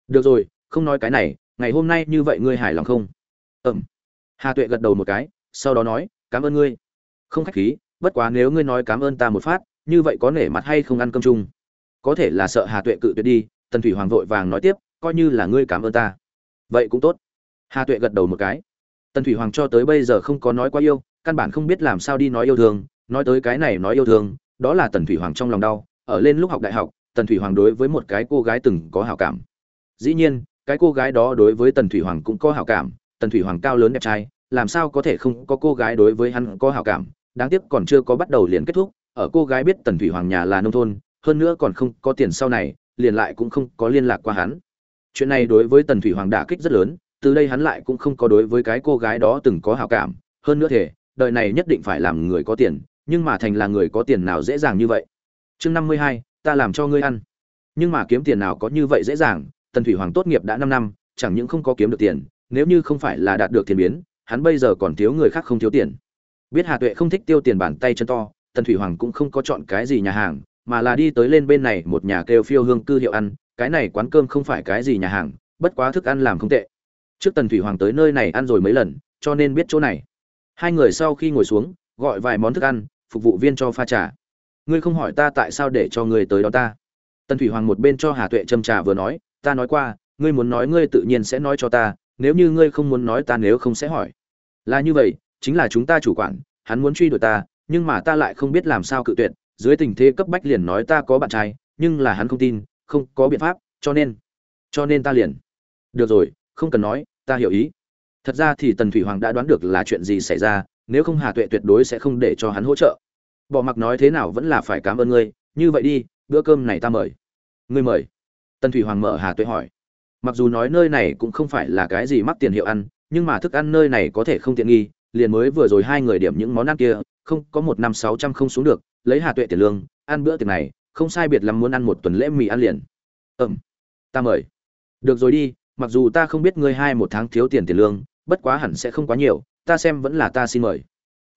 A: được rồi, không nói cái này, ngày hôm nay như vậy ngươi hài lòng không? Ừm. Hà tuệ gật đầu một cái, sau đó nói, cảm ơn ngươi. Không khách khí, bất quá nếu ngươi nói cảm ơn ta một phát, như vậy có nể mặt hay không ăn cơm chung? Có thể là sợ hà tuệ cự tuyệt đi tần thủy hoàng vội vàng nói tiếp, coi như là ngươi cảm ơn ta. Vậy cũng tốt. Hà tuệ gật đầu một cái. Tần thủy hoàng cho tới bây giờ không có nói quá yêu, căn bản không biết làm sao đi nói yêu thương, nói tới cái này nói yêu thương, đó là tần thủy hoàng trong lòng đau. Ở lên lúc học đại học, tần thủy hoàng đối với một cái cô gái từng có hảo cảm. Dĩ nhiên, cái cô gái đó đối với tần thủy hoàng cũng có hảo cảm, tần thủy hoàng cao lớn đẹp trai, làm sao có thể không có cô gái đối với hắn có hảo cảm. Đáng tiếc còn chưa có bắt đầu liền kết thúc, ở cô gái biết tần thủy hoàng nhà là nông thôn, hơn nữa còn không có tiền sau này liền lại cũng không có liên lạc qua hắn. Chuyện này đối với tần thủy hoàng đả kích rất lớn, từ đây hắn lại cũng không có đối với cái cô gái đó từng có hảo cảm. Hơn nữa thể đời này nhất định phải làm người có tiền, nhưng mà thành là người có tiền nào dễ dàng như vậy? Chương năm mươi hai, ta làm cho ngươi ăn. Nhưng mà kiếm tiền nào có như vậy dễ dàng? Tần thủy hoàng tốt nghiệp đã năm năm, chẳng những không có kiếm được tiền, nếu như không phải là đạt được tiền biến, hắn bây giờ còn thiếu người khác không thiếu tiền. Biết hà tuệ không thích tiêu tiền bàn tay chân to, tần thủy hoàng cũng không có chọn cái gì nhà hàng mà là đi tới lên bên này một nhà kêu phiêu hương cư hiệu ăn, cái này quán cơm không phải cái gì nhà hàng, bất quá thức ăn làm không tệ. Trước tần thủy hoàng tới nơi này ăn rồi mấy lần, cho nên biết chỗ này. Hai người sau khi ngồi xuống, gọi vài món thức ăn, phục vụ viên cho pha trà. Ngươi không hỏi ta tại sao để cho ngươi tới đó ta? Tần thủy hoàng một bên cho hà tuệ châm trà vừa nói, ta nói qua, ngươi muốn nói ngươi tự nhiên sẽ nói cho ta, nếu như ngươi không muốn nói ta nếu không sẽ hỏi. Là như vậy, chính là chúng ta chủ quản, hắn muốn truy đuổi ta, nhưng mà ta lại không biết làm sao cự tuyệt dưới tình thế cấp bách liền nói ta có bạn trai, nhưng là hắn không tin, không có biện pháp, cho nên cho nên ta liền. Được rồi, không cần nói, ta hiểu ý. Thật ra thì tần thủy hoàng đã đoán được là chuyện gì xảy ra, nếu không hà tuệ tuyệt đối sẽ không để cho hắn hỗ trợ. Bỏ mặc nói thế nào vẫn là phải cảm ơn ngươi, như vậy đi, bữa cơm này ta mời. Ngươi mời? Tần thủy hoàng mở hà tuệ hỏi. Mặc dù nói nơi này cũng không phải là cái gì mắc tiền hiệu ăn, nhưng mà thức ăn nơi này có thể không tiện nghi, liền mới vừa rồi hai người điểm những món ăn kia không có một năm sáu trăm không xuống được, lấy hà tuệ tiền lương, ăn bữa tiệc này, không sai biệt lắm muốn ăn một tuần lễ mì ăn liền. Ừm, ta mời. Được rồi đi, mặc dù ta không biết ngươi hai một tháng thiếu tiền tiền lương, bất quá hẳn sẽ không quá nhiều, ta xem vẫn là ta xin mời.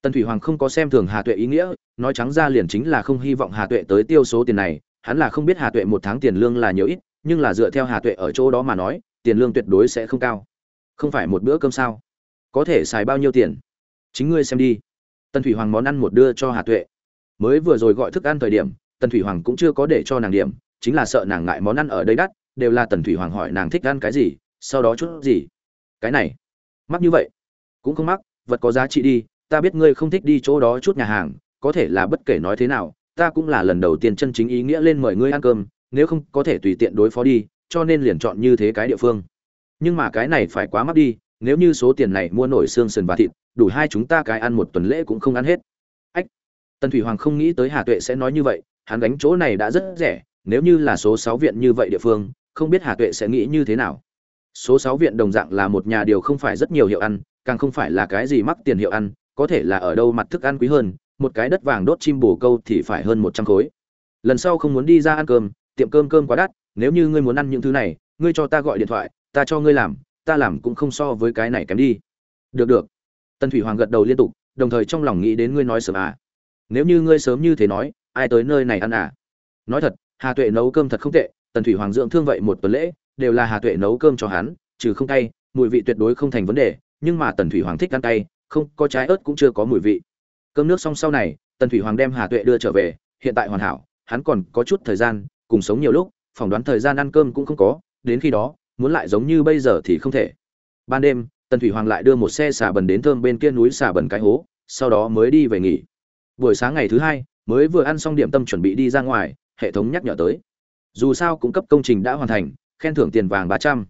A: Tần thủy hoàng không có xem thường hà tuệ ý nghĩa, nói trắng ra liền chính là không hy vọng hà tuệ tới tiêu số tiền này, hắn là không biết hà tuệ một tháng tiền lương là nhiều ít, nhưng là dựa theo hà tuệ ở chỗ đó mà nói, tiền lương tuyệt đối sẽ không cao. Không phải một bữa cơm sao? Có thể xài bao nhiêu tiền? Chính ngươi xem đi tần thủy hoàng món ăn một đưa cho hà tuệ. Mới vừa rồi gọi thức ăn thời điểm, tần thủy hoàng cũng chưa có để cho nàng điểm, chính là sợ nàng ngại món ăn ở đây đắt, đều là tần thủy hoàng hỏi nàng thích ăn cái gì, sau đó chút gì. Cái này, mắc như vậy? Cũng không mắc, vật có giá trị đi, ta biết ngươi không thích đi chỗ đó chút nhà hàng, có thể là bất kể nói thế nào, ta cũng là lần đầu tiên chân chính ý nghĩa lên mời ngươi ăn cơm, nếu không có thể tùy tiện đối phó đi, cho nên liền chọn như thế cái địa phương. Nhưng mà cái này phải quá mắc đi, nếu như số tiền này mua nổi xương sườn và thịt đủ hai chúng ta cái ăn một tuần lễ cũng không ăn hết. Ách, tần thủy hoàng không nghĩ tới hà tuệ sẽ nói như vậy, hắn đánh chỗ này đã rất rẻ, nếu như là số sáu viện như vậy địa phương, không biết hà tuệ sẽ nghĩ như thế nào. Số sáu viện đồng dạng là một nhà điều không phải rất nhiều hiệu ăn, càng không phải là cái gì mắc tiền hiệu ăn, có thể là ở đâu mặt thức ăn quý hơn, một cái đất vàng đốt chim bồ câu thì phải hơn một trăm khối. Lần sau không muốn đi ra ăn cơm, tiệm cơm cơm quá đắt, nếu như ngươi muốn ăn những thứ này, ngươi cho ta gọi điện thoại, ta cho ngươi làm, ta làm cũng không so với cái này kém đi. Được được tần thủy hoàng gật đầu liên tục, đồng thời trong lòng nghĩ đến ngươi nói sớm à. Nếu như ngươi sớm như thế nói, ai tới nơi này ăn à? Nói thật, hà tuệ nấu cơm thật không tệ, tần thủy hoàng dưỡng thương vậy một tuần lễ, đều là hà tuệ nấu cơm cho hắn, trừ không cay, mùi vị tuyệt đối không thành vấn đề, nhưng mà tần thủy hoàng thích ăn cay, không có trái ớt cũng chưa có mùi vị. Cơm nước xong sau này, tần thủy hoàng đem hà tuệ đưa trở về, hiện tại hoàn hảo, hắn còn có chút thời gian, cùng sống nhiều lúc, phỏng đoán thời gian ăn cơm cũng không có, đến khi đó, muốn lại giống như bây giờ thì không thể. Ban đêm tần thủy hoàng lại đưa một xe xà bần đến thơm bên kia núi xà bần cái hố, sau đó mới đi về nghỉ. Buổi sáng ngày thứ hai, mới vừa ăn xong điểm tâm chuẩn bị đi ra ngoài, hệ thống nhắc nhở tới. Dù sao cung cấp công trình đã hoàn thành, khen thưởng tiền vàng ba trăm.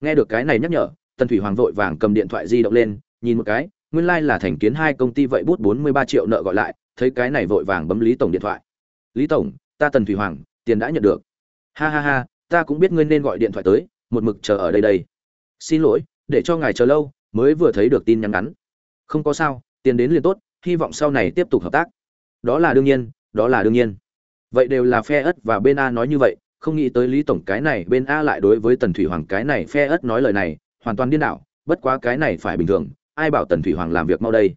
A: Nghe được cái này nhắc nhở, tần thủy hoàng vội vàng cầm điện thoại di động lên, nhìn một cái, nguyên lai、like、là thành kiến hai công ty vậy bút bốn mươi ba triệu nợ gọi lại, thấy cái này vội vàng bấm lý tổng điện thoại. Lý tổng, ta tần thủy hoàng, tiền đã nhận được. Ha ha ha, ta cũng biết ngươi nên gọi điện thoại tới, một mực chờ ở đây đây. Xin lỗi để cho ngài chờ lâu, mới vừa thấy được tin nhắn ngắn. Không có sao, tiền đến liền tốt, hy vọng sau này tiếp tục hợp tác. Đó là đương nhiên, đó là đương nhiên. Vậy đều là phe ất và bên a nói như vậy, không nghĩ tới lý tổng cái này bên a lại đối với tần thủy hoàng cái này phe ất nói lời này, hoàn toàn điên đảo, bất quá cái này phải bình thường, ai bảo tần thủy hoàng làm việc mau đây?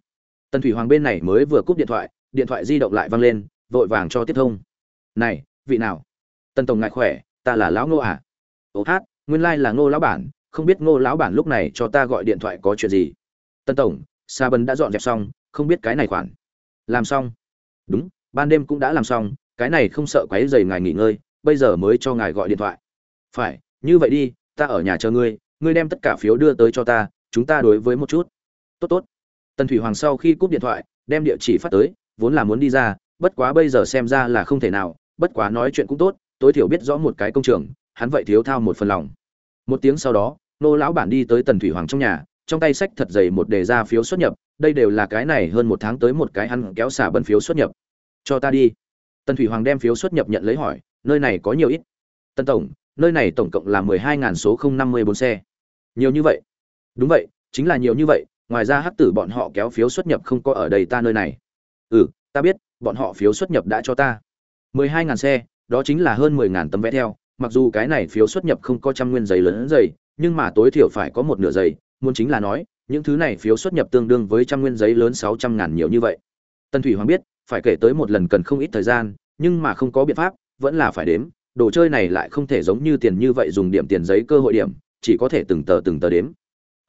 A: Tần thủy hoàng bên này mới vừa cúp điện thoại điện thoại di động lại văng lên, vội vàng cho tiếp thông. Này, vị nào? Tần tổng ngại khỏe, ta là lão ngô à. Ồ hát, nguyên lai là ngô lão bản không biết ngô lão bản lúc này cho ta gọi điện thoại có chuyện gì. Tân tổng, sa bân đã dọn dẹp xong, không biết cái này khoản. Làm xong. Đúng, ban đêm cũng đã làm xong, cái này không sợ quấy dày ngài nghỉ ngơi, bây giờ mới cho ngài gọi điện thoại. Phải, như vậy đi, ta ở nhà chờ ngươi ngươi đem tất cả phiếu đưa tới cho ta, chúng ta đối với một chút. Tốt tốt. Tần thủy hoàng sau khi cúp điện thoại, đem địa chỉ phát tới, vốn là muốn đi ra, bất quá bây giờ xem ra là không thể nào, bất quá nói chuyện cũng tốt, tối thiểu biết rõ một cái công trường, hắn vậy thiếu thao một phần lòng. Một tiếng sau đó nô lão bản đi tới tần thủy hoàng trong nhà, trong tay sách thật dày một đề ra phiếu xuất nhập, đây đều là cái này hơn một tháng tới một cái hắn kéo xả bần phiếu xuất nhập. Cho ta đi. Tần thủy hoàng đem phiếu xuất nhập nhận lấy hỏi, nơi này có nhiều ít? Tần tổng, nơi này tổng cộng là mười hai ngàn số không năm mươi bốn xe. Nhiều như vậy? Đúng vậy, chính là nhiều như vậy, ngoài ra hắc tử bọn họ kéo phiếu xuất nhập không có ở đầy ta nơi này. Ừ ta biết, bọn họ phiếu xuất nhập đã cho ta. mười hai ngàn xe, đó chính là hơn mười ngàn tấm vé theo, mặc dù cái này phiếu xuất nhập không có trăm nguyên giấy lớn giấy nhưng mà tối thiểu phải có một nửa giày muốn chính là nói, những thứ này phiếu xuất nhập tương đương với trăm nguyên giấy lớn sáu trăm ngàn nhiều như vậy. Tần thủy hoàng biết, phải kể tới một lần cần không ít thời gian, nhưng mà không có biện pháp, vẫn là phải đếm, đồ chơi này lại không thể giống như tiền như vậy dùng điểm tiền giấy cơ hội điểm, chỉ có thể từng tờ từng tờ đếm.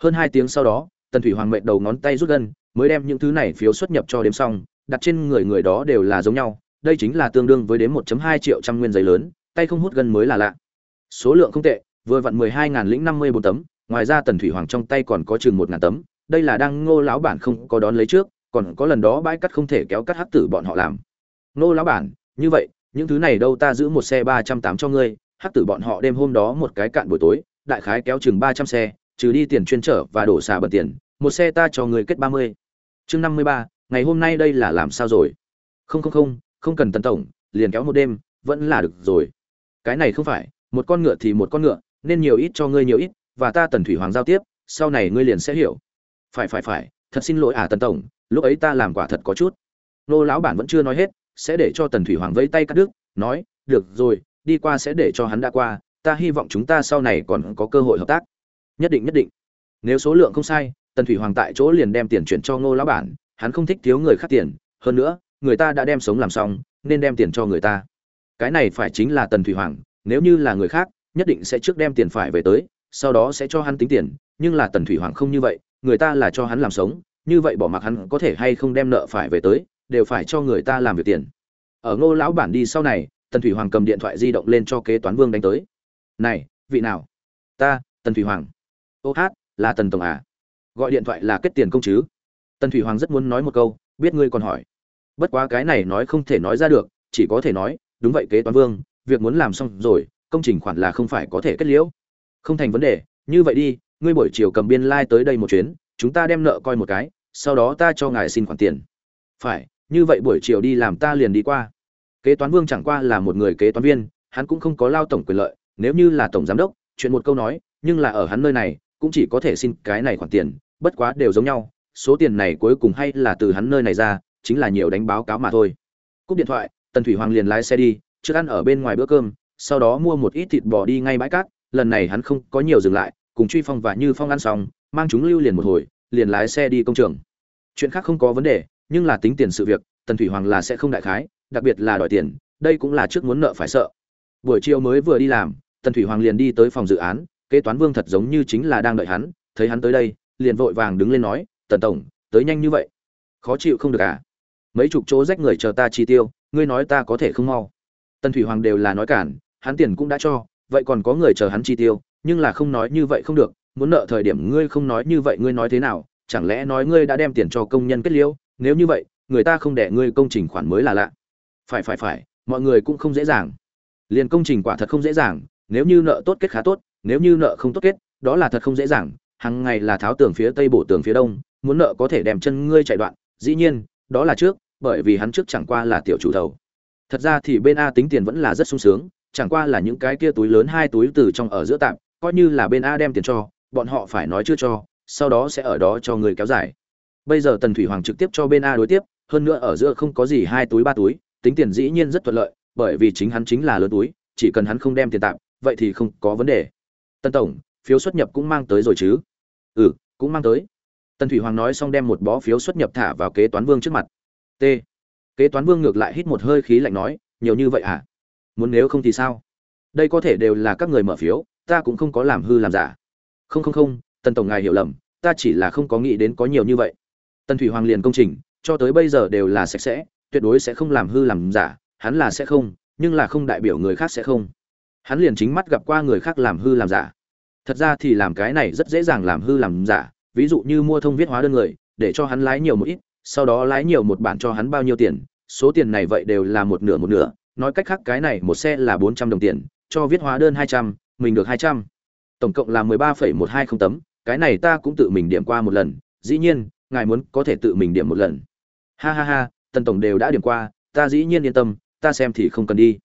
A: Hơn hai tiếng sau đó, tần thủy hoàng mệnh đầu ngón tay rút gân, mới đem những thứ này phiếu xuất nhập cho đếm xong, đặt trên người người đó đều là giống nhau, đây chính là tương đương với đếm 1.2 triệu trăm nguyên giấy lớn, tay không hút gân mới là lạ. Số lượng không tệ vừa vặn 12.000 lĩnh 54 tấm, ngoài ra tần thủy hoàng trong tay còn có chừng một ngàn tấm, đây là đang ngô lão bản không có đón lấy trước, còn có lần đó bãi cắt không thể kéo cắt hắc tử bọn họ làm. Ngô lão bản, như vậy, những thứ này đâu ta giữ một xe ba trăm tám cho ngươi, hắc tử bọn họ đêm hôm đó một cái cạn buổi tối, đại khái kéo chừng ba trăm xe, trừ đi tiền chuyên trở và đổ xà bật tiền, một xe ta cho người kết ba mươi. Chương năm mươi ba, ngày hôm nay đây là làm sao rồi? Không không không không cần tần tổng, liền kéo một đêm, vẫn là được rồi. Cái này không phải, một con ngựa thì một con ngựa nên nhiều ít cho ngươi nhiều ít, và ta tần thủy hoàng giao tiếp, sau này ngươi liền sẽ hiểu. Phải phải phải, thật xin lỗi à tần tổng, lúc ấy ta làm quả thật có chút. Nô lão bản vẫn chưa nói hết, sẽ để cho tần thủy hoàng vẫy tay cắt đứt, nói, được rồi, đi qua sẽ để cho hắn đã qua, ta hy vọng chúng ta sau này còn có cơ hội hợp tác. Nhất định nhất định. Nếu số lượng không sai, tần thủy hoàng tại chỗ liền đem tiền chuyển cho ngô lão bản, hắn không thích thiếu người khác tiền, hơn nữa, người ta đã đem sống làm xong, nên đem tiền cho người ta. Cái này phải chính là tần thủy hoàng, nếu như là người khác nhất định sẽ trước đem tiền phải về tới, sau đó sẽ cho hắn tính tiền, nhưng là tần thủy hoàng không như vậy, người ta là cho hắn làm sống, như vậy bỏ mặc hắn có thể hay không đem nợ phải về tới, đều phải cho người ta làm việc tiền. Ở ngô lão bản đi sau này, tần thủy hoàng cầm điện thoại di động lên cho kế toán vương đánh tới. Này, vị nào? Ta, tần thủy hoàng. Ô hát, là tần tổng à? Gọi điện thoại là kết tiền công chứ? Tần thủy hoàng rất muốn nói một câu, biết ngươi còn hỏi. Bất quá cái này nói không thể nói ra được, chỉ có thể nói, đúng vậy kế toán vương, việc muốn làm xong rồi công trình khoản là không phải có thể kết liễu. Không thành vấn đề, như vậy đi, ngươi buổi chiều cầm biên lai、like、tới đây một chuyến, chúng ta đem nợ coi một cái, sau đó ta cho ngài xin khoản tiền. Phải, như vậy buổi chiều đi làm ta liền đi qua. Kế toán vương chẳng qua là một người kế toán viên, hắn cũng không có lao tổng quyền lợi, nếu như là tổng giám đốc, chuyện một câu nói, nhưng là ở hắn nơi này, cũng chỉ có thể xin cái này khoản tiền, bất quá đều giống nhau, số tiền này cuối cùng hay là từ hắn nơi này ra, chính là nhiều đánh báo cáo mà thôi. Cúp điện thoại, tần thủy hoàng liền lái xe đi, trước ăn ở bên ngoài bữa cơm sau đó mua một ít thịt bò đi ngay bãi cát, lần này hắn không có nhiều dừng lại, cùng truy phong và như phong ăn xong, mang chúng lưu liền một hồi, liền lái xe đi công trường. Chuyện khác không có vấn đề, nhưng là tính tiền sự việc, tần thủy hoàng là sẽ không đại khái, đặc biệt là đòi tiền, đây cũng là trước muốn nợ phải sợ. Buổi chiều mới vừa đi làm, tần thủy hoàng liền đi tới phòng dự án, kế toán vương thật giống như chính là đang đợi hắn, thấy hắn tới đây, liền vội vàng đứng lên nói, tần tổng, tới nhanh như vậy. Khó chịu không được à? Mấy chục chỗ rách người chờ ta chi tiêu, ngươi nói ta có thể không mau. Tần thủy hoàng đều là nói cản hắn tiền cũng đã cho, vậy còn có người chờ hắn chi tiêu, nhưng là không nói như vậy không được, muốn nợ thời điểm ngươi không nói như vậy ngươi nói thế nào, chẳng lẽ nói ngươi đã đem tiền cho công nhân kết liễu, nếu như vậy, người ta không để ngươi công trình khoản mới là lạ phải phải phải, mọi người cũng không dễ dàng liền công trình quả thật không dễ dàng, nếu như nợ tốt kết khá tốt, nếu như nợ không tốt kết, đó là thật không dễ dàng hàng ngày là tháo tường phía tây bổ tường phía đông, muốn nợ có thể đem chân ngươi chạy đoạn, dĩ nhiên, đó là trước, bởi vì hắn trước chẳng qua là tiểu chủ đầu. thật ra thì bên a tính tiền vẫn là rất sung sướng chẳng qua là những cái kia túi lớn hai túi từ trong ở giữa tạm coi như là bên a đem tiền cho, bọn họ phải nói chưa cho, sau đó sẽ ở đó cho người kéo dài. Bây giờ tần thủy hoàng trực tiếp cho bên a đối tiếp, hơn nữa ở giữa không có gì hai túi ba túi, tính tiền dĩ nhiên rất thuận lợi, bởi vì chính hắn chính là lớn túi, chỉ cần hắn không đem tiền tạm vậy thì không có vấn đề. Tân tổng, phiếu xuất nhập cũng mang tới rồi chứ? Ừ cũng mang tới. Tần thủy hoàng nói xong đem một bó phiếu xuất nhập thả vào kế toán vương trước mặt. T. Kế toán vương ngược lại hít một hơi khí lạnh nói, nhiều như vậy à? Muốn nếu không thì sao? Đây có thể đều là các người mở phiếu, ta cũng không có làm hư làm giả. Không không không, tần tổng ngài hiểu lầm, ta chỉ là không có nghĩ đến có nhiều như vậy. Tần thủy hoàng liền công trình, cho tới bây giờ đều là sạch sẽ, tuyệt đối sẽ không làm hư làm giả, hắn là sẽ không, nhưng là không đại biểu người khác sẽ không. Hắn liền chính mắt gặp qua người khác làm hư làm giả. Thật ra thì làm cái này rất dễ dàng làm hư làm giả, ví dụ như mua thông viết hóa đơn người, để cho hắn lái nhiều một ít, sau đó lái nhiều một bản cho hắn bao nhiêu tiền, số tiền này vậy đều là một nửa một nửa nói cách khác cái này một xe là bốn trăm đồng tiền, cho viết hóa đơn hai trăm, mình được hai trăm. Tổng cộng là mười ba phẩy một hai không tấm, cái này ta cũng tự mình điểm qua một lần, dĩ nhiên, ngài muốn có thể tự mình điểm một lần. Ha ha ha, tần tổng đều đã điểm qua, ta dĩ nhiên yên tâm, ta xem thì không cần đi.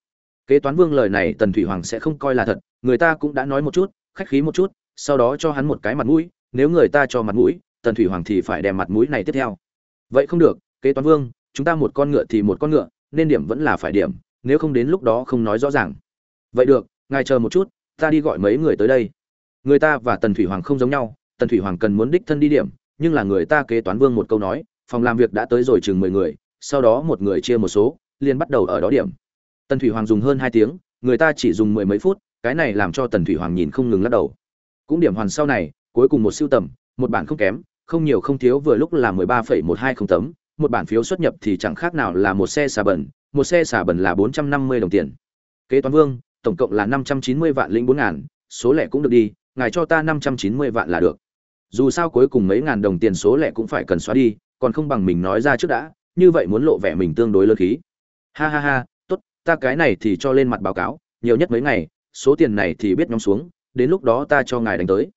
A: Kế toán vương lời này tần thủy hoàng sẽ không coi là thật, người ta cũng đã nói một chút, khách khí một chút, sau đó cho hắn một cái mặt mũi, nếu người ta cho mặt mũi, tần thủy hoàng thì phải đem mặt mũi này tiếp theo. Vậy không được, kế toán vương, chúng ta một con ngựa thì một con ngựa, nên điểm vẫn là phải điểm nếu không đến lúc đó không nói rõ ràng. Vậy được, ngài chờ một chút, ta đi gọi mấy người tới đây. Người ta và tần thủy hoàng không giống nhau, tần thủy hoàng cần muốn đích thân đi điểm, nhưng là người ta kế toán vương một câu nói, phòng làm việc đã tới rồi chừng mười người, sau đó một người chia một số, liền bắt đầu ở đó điểm. Tần thủy hoàng dùng hơn hai tiếng, người ta chỉ dùng mười mấy phút, cái này làm cho tần thủy hoàng nhìn không ngừng lắc đầu. Cũng điểm hoàn sau này, cuối cùng một siêu tầm, một bản không kém, không nhiều không thiếu vừa lúc là mười ba phẩy một hai không tấm, một bản phiếu xuất nhập thì chẳng khác nào là một xe xà bẩn một xe xả bẩn là bốn trăm năm mươi đồng tiền. Kế toán vương, tổng cộng là năm trăm chín mươi vạn linh bốn ngàn, số lẻ cũng được đi, ngài cho ta năm trăm chín mươi vạn là được. Dù sao cuối cùng mấy ngàn đồng tiền số lẻ cũng phải cần xóa đi, còn không bằng mình nói ra trước đã, như vậy muốn lộ vẻ mình tương đối lớn khí. Ha ha ha, tốt, ta cái này thì cho lên mặt báo cáo, nhiều nhất mấy ngày, số tiền này thì biết nhóm xuống, đến lúc đó ta cho ngài đánh tới.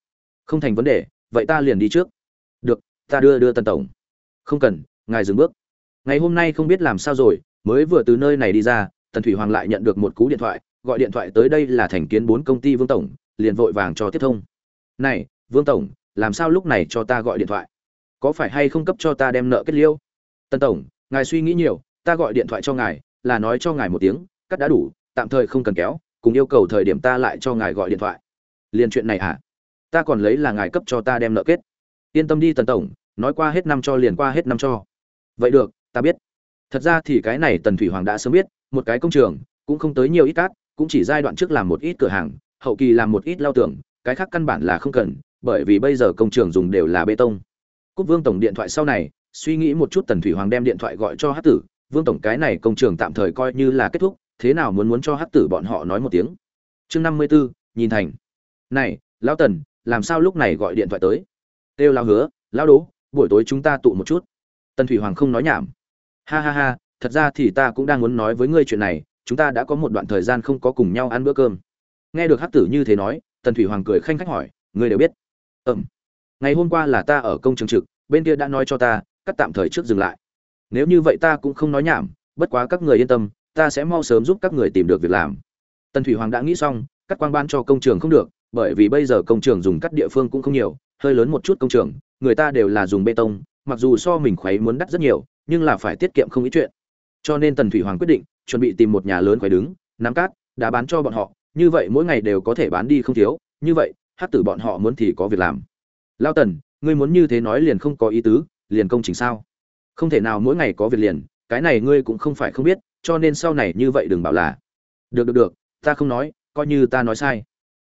A: Không thành vấn đề, vậy ta liền đi trước. Được, ta đưa đưa tân tổng. Không cần, ngài dừng bước. Ngày hôm nay không biết làm sao rồi mới vừa từ nơi này đi ra, tần thủy hoàng lại nhận được một cú điện thoại, gọi điện thoại tới đây là thành kiến bốn công ty vương tổng, liền vội vàng cho tiếp thông. Này, vương tổng, làm sao lúc này cho ta gọi điện thoại? Có phải hay không cấp cho ta đem nợ kết liêu? Tân tổng, ngài suy nghĩ nhiều, ta gọi điện thoại cho ngài, là nói cho ngài một tiếng, cắt đã đủ, tạm thời không cần kéo, cùng yêu cầu thời điểm ta lại cho ngài gọi điện thoại. Liền chuyện này à ta còn lấy là ngài cấp cho ta đem nợ kết. Yên tâm đi tần tổng, nói qua hết năm cho liền qua hết năm cho. Vậy được, ta biết thật ra thì cái này tần thủy hoàng đã sớm biết, một cái công trường, cũng không tới nhiều ít cát, cũng chỉ giai đoạn trước làm một ít cửa hàng, hậu kỳ làm một ít lao tưởng cái khác căn bản là không cần, bởi vì bây giờ công trường dùng đều là bê tông. Cúc vương tổng điện thoại sau này, suy nghĩ một chút tần thủy hoàng đem điện thoại gọi cho hát tử, vương tổng, cái này công trường tạm thời coi như là kết thúc, thế nào muốn muốn cho hát tử bọn họ nói một tiếng? Chương năm mươi b nhìn thành. Này, lão tần, làm sao lúc này gọi điện thoại tới? Têu lao hứa lao đố, buổi tối chúng ta tụ một chút. Tần thủy hoàng không nói nhảm ha ha ha, thật ra thì ta cũng đang muốn nói với ngươi chuyện này, chúng ta đã có một đoạn thời gian không có cùng nhau ăn bữa cơm. Nghe được hát tử như thế nói, tần thủy hoàng cười khanh khách hỏi, ngươi đều biết? Ừm. Ngày hôm qua là ta ở công trường trực, bên kia đã nói cho ta, cắt tạm thời trước dừng lại. Nếu như vậy ta cũng không nói nhảm, bất quá các người yên tâm, ta sẽ mau sớm giúp các người tìm được việc làm. Tần thủy hoàng đã nghĩ xong, cắt quang ban cho công trường không được, bởi vì bây giờ công trường dùng cắt địa phương cũng không nhiều, hơi lớn một chút công trường, người ta đều là dùng bê tông, mặc dù so mình khuấy muốn đắt rất nhiều nhưng là phải tiết kiệm không ít chuyện. Cho nên tần thủy hoàng quyết định chuẩn bị tìm một nhà lớn khoái đứng, nắm cát, đã bán cho bọn họ, như vậy mỗi ngày đều có thể bán đi không thiếu, như vậy, hát tử bọn họ muốn thì có việc làm. Lao tần, ngươi muốn như thế nói liền không có ý tứ, liền công trình sao? Không thể nào mỗi ngày có việc liền, cái này ngươi cũng không phải không biết, cho nên sau này như vậy đừng bảo là. Được được được, ta không nói, coi như ta nói sai.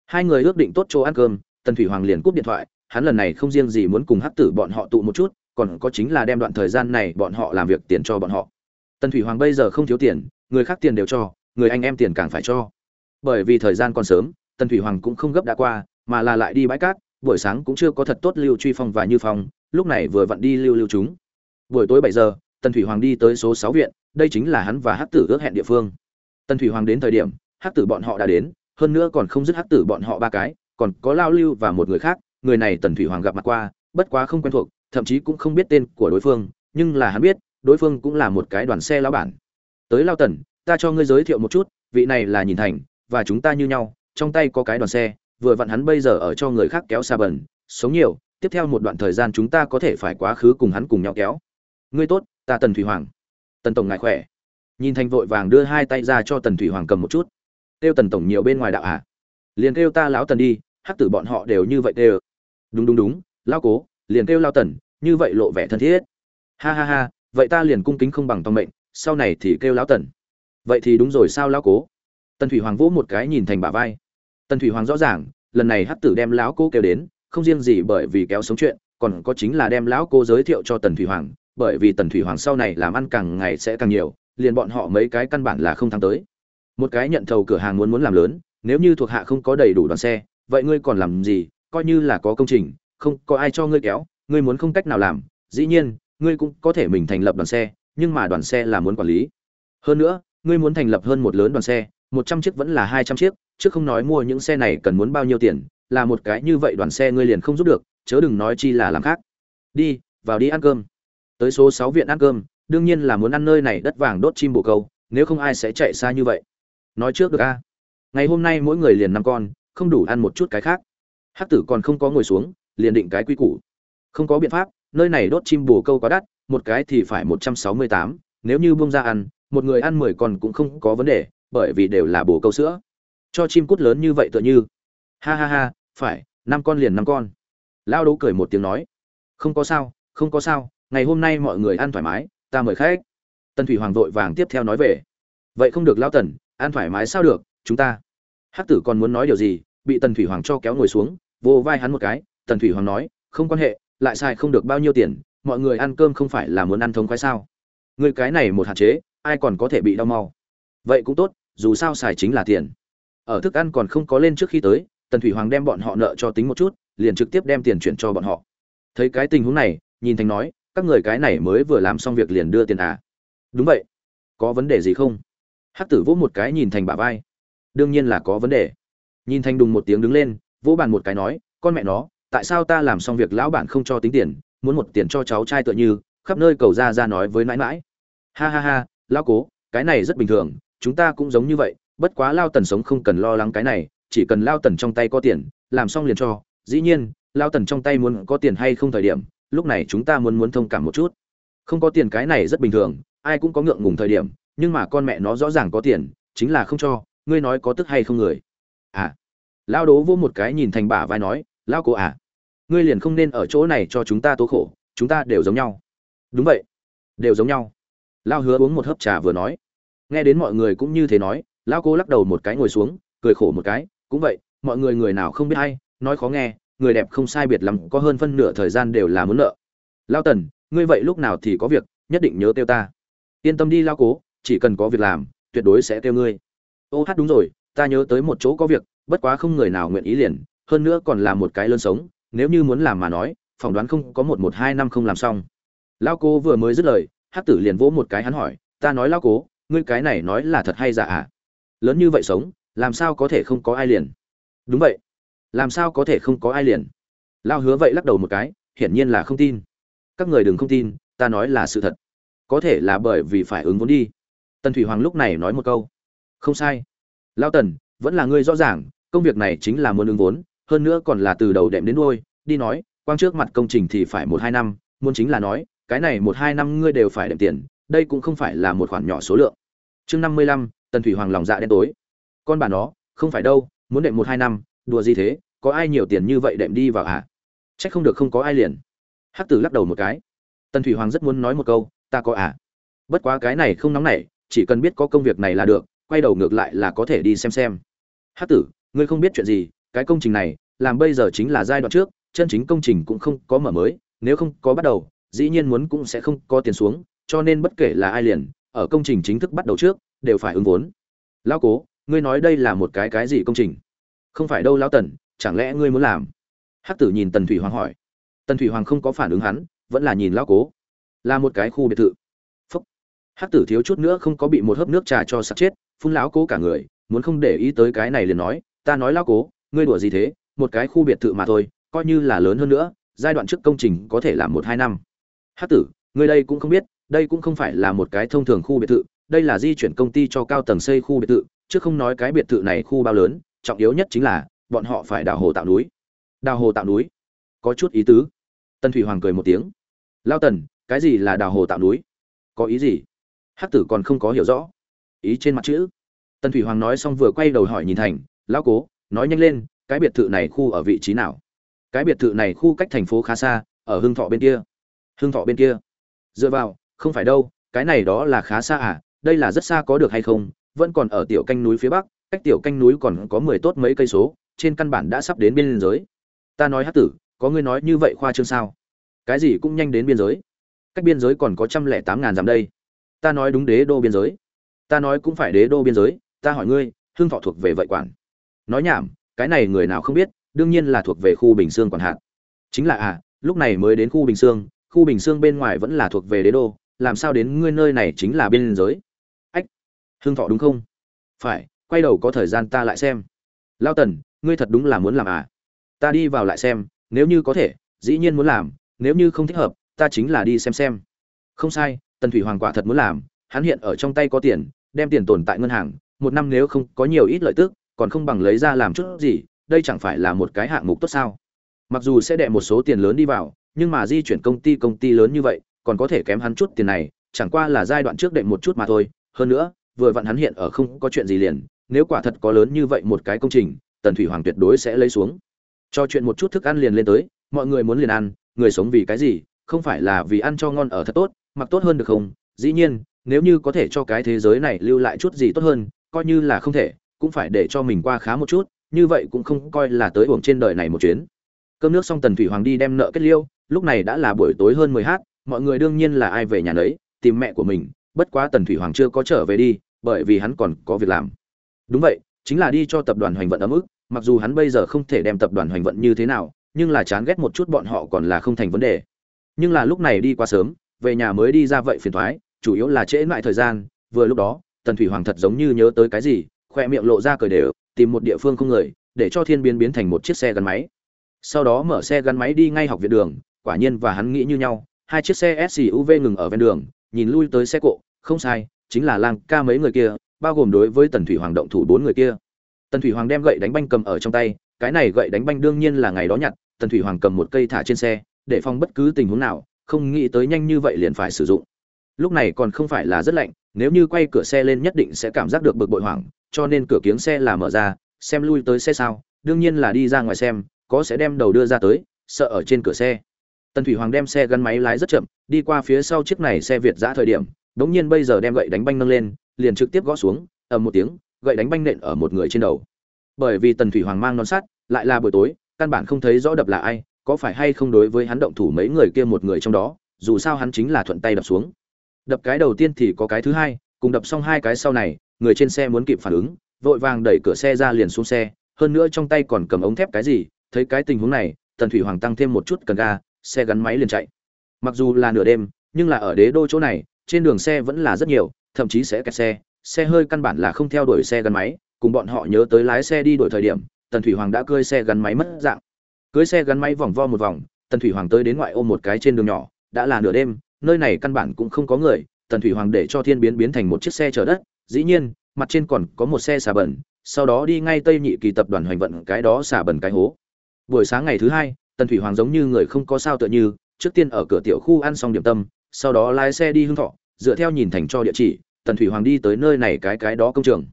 A: Hai người ước định tốt chỗ ăn cơm, tần thủy hoàng liền cúp điện thoại, hắn lần này không riêng gì muốn cùng hát tử bọn họ tụ một chút còn có chính là đem đoạn thời gian này bọn họ làm việc tiền cho bọn họ. Tần thủy hoàng bây giờ không thiếu tiền, người khác tiền đều cho, người anh em tiền càng phải cho. Bởi vì thời gian còn sớm, tần thủy hoàng cũng không gấp đã qua, mà là lại đi bãi cát, buổi sáng cũng chưa có thật tốt lưu truy phong và như phong, lúc này vừa vặn đi lưu lưu chúng. Buổi tối bảy giờ, tần thủy hoàng đi tới số sáu viện, đây chính là hắn và hắc tử ước hẹn địa phương. Tần thủy hoàng đến thời điểm, hắc tử bọn họ đã đến, hơn nữa còn không dứt hắc tử bọn họ ba cái, còn có lao lưu và một người khác, người này tần thủy hoàng gặp mặt qua, bất quá không quen thuộc thậm chí cũng không biết tên của đối phương, nhưng là hắn biết, đối phương cũng là một cái đoàn xe lão bản. Tới lao tần, ta cho ngươi giới thiệu một chút, vị này là nhìn thành, và chúng ta như nhau, trong tay có cái đoàn xe, vừa vặn hắn bây giờ ở cho người khác kéo xa bẩn, sống nhiều, tiếp theo một đoạn thời gian chúng ta có thể phải quá khứ cùng hắn cùng nhau kéo. Ngươi tốt, ta tần thủy hoàng. Tần tổng ngài khỏe. Nhìn thành vội vàng đưa hai tay ra cho tần thủy hoàng cầm một chút. Kêu tần tổng nhiều bên ngoài đạo à liền kêu ta lão tần đi, hắc tử bọn họ đều như vậy đều. Đúng đúng đúng, lão cố liền kêu lao tần, như vậy lộ vẻ thân thiết. Ha ha ha, vậy ta liền cung kính không bằng tòng mệnh, sau này thì kêu lão tần. Vậy thì đúng rồi sao lão cố? Tần thủy hoàng vỗ một cái nhìn thành bả vai. Tần thủy hoàng rõ ràng, lần này hắc tử đem lão cố kêu đến, không riêng gì bởi vì kéo sống chuyện, còn có chính là đem lão cô giới thiệu cho tần thủy hoàng, bởi vì tần thủy hoàng sau này làm ăn càng ngày sẽ càng nhiều, liền bọn họ mấy cái căn bản là không thắng tới. Một cái nhận thầu cửa hàng muốn muốn làm lớn, nếu như thuộc hạ không có đầy đủ đoàn xe, vậy ngươi còn làm gì, coi như là có công trình không có ai cho ngươi kéo, ngươi muốn không cách nào làm, dĩ nhiên, ngươi cũng có thể mình thành lập đoàn xe, nhưng mà đoàn xe là muốn quản lý. Hơn nữa, ngươi muốn thành lập hơn một lớn đoàn xe, một trăm chiếc vẫn là hai trăm chiếc, chứ không nói mua những xe này cần muốn bao nhiêu tiền, là một cái như vậy đoàn xe ngươi liền không giúp được, chớ đừng nói chi là làm khác. Đi, vào đi ăn cơm. Tới số sáu viện ăn cơm, đương nhiên là muốn ăn nơi này đất vàng đốt chim bồ câu, nếu không ai sẽ chạy xa như vậy. Nói trước được a. Ngày hôm nay mỗi người liền năm con, không đủ ăn một chút cái khác. Hắc tử còn không có ngồi xuống liền định cái quy củ. Không có biện pháp, nơi này đốt chim bồ câu quá đắt, một cái thì phải một trăm sáu mươi tám, nếu như buông ra ăn, một người ăn mười con cũng không có vấn đề, bởi vì đều là bồ câu sữa. Cho chim cút lớn như vậy tựa như. Ha ha ha, phải, năm con liền năm con. Lao Đấu cười một tiếng nói. Không có sao, không có sao, ngày hôm nay mọi người ăn thoải mái, ta mời khách. Tần thủy hoàng vội vàng tiếp theo nói về. Vậy không được lao tần, ăn thoải mái sao được, chúng ta. Hắc tử còn muốn nói điều gì, bị tần thủy hoàng cho kéo ngồi xuống, vô vai hắn một cái tần thủy hoàng nói, không quan hệ, lại xài không được bao nhiêu tiền, mọi người ăn cơm không phải là muốn ăn thống khoái sao? Người cái này một hạn chế, ai còn có thể bị đau mau? Vậy cũng tốt, dù sao xài chính là tiền. Ở thức ăn còn không có lên trước khi tới, tần thủy hoàng đem bọn họ nợ cho tính một chút, liền trực tiếp đem tiền chuyển cho bọn họ. Thấy cái tình huống này, nhìn thành nói, các người cái này mới vừa làm xong việc liền đưa tiền à? Đúng vậy. Có vấn đề gì không? Hắc tử vỗ một cái nhìn thành bả vai. Đương nhiên là có vấn đề. Nhìn thành đùng một tiếng đứng lên, vỗ bàn một cái nói, con mẹ nó tại sao ta làm xong việc lão bản không cho tính tiền, muốn một tiền cho cháu trai tựa như, khắp nơi cầu ra ra nói với mãi mãi. Ha ha ha lao cố, cái này rất bình thường, chúng ta cũng giống như vậy, bất quá lao tần sống không cần lo lắng cái này, chỉ cần lao tần trong tay có tiền, làm xong liền cho. Dĩ nhiên, lao tần trong tay muốn có tiền hay không thời điểm, lúc này chúng ta muốn muốn thông cảm một chút. Không có tiền cái này rất bình thường, ai cũng có ngượng ngùng thời điểm, nhưng mà con mẹ nó rõ ràng có tiền, chính là không cho, ngươi nói có tức hay không người? À lao đố vô một cái nhìn thành bả vai nói lao cô à ngươi liền không nên ở chỗ này cho chúng ta tố khổ, chúng ta đều giống nhau. Đúng vậy, đều giống nhau. Lao hứa uống một hớp trà vừa nói. Nghe đến mọi người cũng như thế nói lao cô lắc đầu một cái ngồi xuống, cười khổ một cái. Cũng vậy, mọi người người nào không biết hay nói khó nghe, người đẹp không sai biệt lắm, có hơn phân nửa thời gian đều là muốn nợ. Lao tần, ngươi vậy lúc nào thì có việc, nhất định nhớ kêu ta. Yên tâm đi lao cố, chỉ cần có việc làm, tuyệt đối sẽ kêu ngươi. Ô hát đúng rồi, ta nhớ tới một chỗ có việc, bất quá không người nào nguyện ý liền hơn nữa còn là một cái lớn sống, nếu như muốn làm mà nói, phỏng đoán không có một một hai năm không làm xong. Lao cố vừa mới dứt lời hát tử liền vỗ một cái hắn hỏi, ta nói lao cố, ngươi cái này nói là thật hay giả à lớn như vậy sống, làm sao có thể không có ai liền? Đúng vậy. Làm sao có thể không có ai liền? Lao hứa vậy lắc đầu một cái, hiển nhiên là không tin. Các người đừng không tin, ta nói là sự thật. Có thể là bởi vì phải ứng vốn đi. Tần thủy hoàng lúc này nói một câu. Không sai. Lao tần, vẫn là ngươi rõ ràng, công việc này chính là muốn ứng vốn hơn nữa còn là từ đầu đệm đến đuôi, đi nói, quang trước mặt công trình thì phải một hai năm, muốn chính là nói, cái này một hai năm ngươi đều phải đệm tiền, đây cũng không phải là một khoản nhỏ số lượng. Chương năm mươi lăm, tần thủy hoàng lòng dạ đen tối. Con bà nó, không phải đâu, muốn đệm một hai năm, đùa gì thế, có ai nhiều tiền như vậy đệm đi vào à Chắc không được không có ai liền. Hắc tử lắc đầu một cái. Tần thủy hoàng rất muốn nói một câu, ta có à? Bất quá cái này không nóng nảy, chỉ cần biết có công việc này là được, quay đầu ngược lại là có thể đi xem xem. Hắc tử, ngươi không biết chuyện gì cái công trình này, làm bây giờ chính là giai đoạn trước, chân chính công trình cũng không có mở mới, nếu không có bắt đầu, dĩ nhiên muốn cũng sẽ không có tiền xuống, cho nên bất kể là ai liền, ở công trình chính thức bắt đầu trước, đều phải ứng vốn. Lão cố, ngươi nói đây là một cái cái gì công trình? Không phải đâu lão tần, chẳng lẽ ngươi muốn làm? Hắc tử nhìn tần thủy hoàng hỏi. Tần thủy hoàng không có phản ứng hắn, vẫn là nhìn lão cố. Là một cái khu biệt thự. Phúc. Hắc tử thiếu chút nữa không có bị một hớp nước trà cho sặc chết, phun lão cố cả người, muốn không để ý tới cái này liền nói, ta nói lão cố ngươi đùa gì thế? Một cái khu biệt thự mà thôi, coi như là lớn hơn nữa, giai đoạn trước công trình có thể là một hai năm. Hắc tử, ngươi đây cũng không biết, đây cũng không phải là một cái thông thường khu biệt thự, đây là di chuyển công ty cho cao tầng xây khu biệt thự, chứ không nói cái biệt thự này khu bao lớn, trọng yếu nhất chính là, bọn họ phải đào hồ tạo núi. Đào hồ tạo núi? Có chút ý tứ. Tân thủy hoàng cười một tiếng. Lao tần, cái gì là đào hồ tạo núi? Có ý gì? Hắc tử còn không có hiểu rõ. Ý trên mặt chữ. Tân thủy hoàng nói xong vừa quay đầu hỏi nhìn thành lao cố nói nhanh lên, cái biệt thự này khu ở vị trí nào? Cái biệt thự này khu cách thành phố khá xa, ở hưng thọ bên kia. Hưng thọ bên kia. Dựa vào, không phải đâu, cái này đó là khá xa à đây là rất xa có được hay không, vẫn còn ở tiểu canh núi phía bắc, cách tiểu canh núi còn có mười tốt mấy cây số, trên căn bản đã sắp đến biên giới. Ta nói hát tử, có ngươi nói như vậy khoa trương sao? Cái gì cũng nhanh đến biên giới. Cách biên giới còn có trăm lẻ tám ngàn dặm đây. Ta nói đúng đế đô biên giới. Ta nói cũng phải đế đô biên giới, ta hỏi ngươi hương thọ thuộc về vậy quản? Nói nhảm, cái này người nào không biết, đương nhiên là thuộc về khu bình sương quản hạt. Chính là à lúc này mới đến khu bình sương khu bình sương bên ngoài vẫn là thuộc về đế đô, làm sao đến ngươi nơi này chính là biên giới? Ách hương thọ đúng không? Phải, quay đầu có thời gian ta lại xem. Lao tần, ngươi thật đúng là muốn làm à? Ta đi vào lại xem, nếu như có thể, dĩ nhiên muốn làm, nếu như không thích hợp, ta chính là đi xem xem. Không sai, tần thủy hoàng quả thật muốn làm, hắn hiện ở trong tay có tiền, đem tiền tồn tại ngân hàng, một năm nếu không có nhiều ít lợi tức còn không bằng lấy ra làm chút gì, đây chẳng phải là một cái hạng mục tốt sao? Mặc dù sẽ đẻ một số tiền lớn đi vào, nhưng mà di chuyển công ty công ty lớn như vậy, còn có thể kém hắn chút tiền này, chẳng qua là giai đoạn trước đệ một chút mà thôi. Hơn nữa, vừa vặn hắn hiện ở không có chuyện gì liền, nếu quả thật có lớn như vậy một cái công trình, tần thủy hoàng tuyệt đối sẽ lấy xuống. Cho chuyện một chút thức ăn liền lên tới, mọi người muốn liền ăn, người sống vì cái gì, không phải là vì ăn cho ngon ở thật tốt, mặc tốt hơn được không? Dĩ nhiên, nếu như có thể cho cái thế giới này lưu lại chút gì tốt hơn, coi như là không thể cũng phải để cho mình qua khá một chút, như vậy cũng không coi là tới uổng trên đời này một chuyến. Cơm nước xong tần thủy hoàng đi đem nợ kết liêu, lúc này đã là buổi tối hơn mười h mọi người đương nhiên là ai về nhà nấy, tìm mẹ của mình, bất quá tần thủy hoàng chưa có trở về đi, bởi vì hắn còn có việc làm. Đúng vậy, chính là đi cho tập đoàn hoành vận ấm ức, mặc dù hắn bây giờ không thể đem tập đoàn hoành vận như thế nào, nhưng là chán ghét một chút bọn họ còn là không thành vấn đề. Nhưng là lúc này đi quá sớm, về nhà mới đi ra vậy phiền thoái, chủ yếu là trễ lại thời gian, vừa lúc đó, tần thủy hoàng thật giống như nhớ tới cái gì khoe miệng lộ ra cười đều, tìm một địa phương không người, để cho thiên biến biến thành một chiếc xe gắn máy. Sau đó mở xe gắn máy đi ngay học viện đường, quả nhiên và hắn nghĩ như nhau, hai chiếc xe suv ngừng ở ven đường, nhìn lui tới xe cộ, không sai, chính là lang ca mấy người kia, bao gồm đối với tần thủy hoàng động thủ bốn người kia. Tần thủy hoàng đem gậy đánh banh cầm ở trong tay, cái này gậy đánh banh đương nhiên là ngày đó nhặt, tần thủy hoàng cầm một cây thả trên xe, để phòng bất cứ tình huống nào, không nghĩ tới nhanh như vậy liền phải sử dụng. Lúc này còn không phải là rất lạnh, nếu như quay cửa xe lên nhất định sẽ cảm giác được bực bội hoảng cho nên cửa kiếng xe là mở ra, xem lui tới xe sao, đương nhiên là đi ra ngoài xem, có sẽ đem đầu đưa ra tới, sợ ở trên cửa xe. Tần thủy hoàng đem xe gắn máy lái rất chậm, đi qua phía sau chiếc này xe việt giã thời điểm, đống nhiên bây giờ đem gậy đánh banh nâng lên, liền trực tiếp gõ xuống, ầm một tiếng, gậy đánh banh nện ở một người trên đầu. Bởi vì tần thủy hoàng mang non sắt, lại là buổi tối, căn bản không thấy rõ đập là ai, có phải hay không đối với hắn động thủ mấy người kia một người trong đó, dù sao hắn chính là thuận tay đập xuống. Đập cái đầu tiên thì có cái thứ hai, cùng đập xong hai cái sau này người trên xe muốn kịp phản ứng, vội vàng đẩy cửa xe ra liền xuống xe, hơn nữa trong tay còn cầm ống thép cái gì, thấy cái tình huống này, tần thủy hoàng tăng thêm một chút cần ga, xe gắn máy liền chạy. Mặc dù là nửa đêm, nhưng là ở đế đô chỗ này, trên đường xe vẫn là rất nhiều, thậm chí sẽ kẹt xe xe hơi căn bản là không theo đuổi xe gắn máy, cùng bọn họ nhớ tới lái xe đi đổi thời điểm, tần thủy hoàng đã cơi xe gắn máy mất dạng. Cưỡi xe gắn máy vòng vo một vòng, tần thủy hoàng tới đến ngoại ô một cái trên đường nhỏ, đã là nửa đêm, nơi này căn bản cũng không có người, tần thủy hoàng để cho thiên biến biến thành một chiếc xe chở đất dĩ nhiên, mặt trên còn có một xe xà bẩn, sau đó đi ngay tây nhị kỳ tập đoàn hoành vận cái đó xả bẩn cái hố. Buổi sáng ngày thứ hai, tần thủy hoàng giống như người không có sao tựa như, trước tiên ở cửa tiểu khu ăn xong điểm tâm, sau đó lái xe đi hương thọ, dựa theo nhìn thành cho địa chỉ, tần thủy hoàng đi tới nơi này cái cái đó công trường.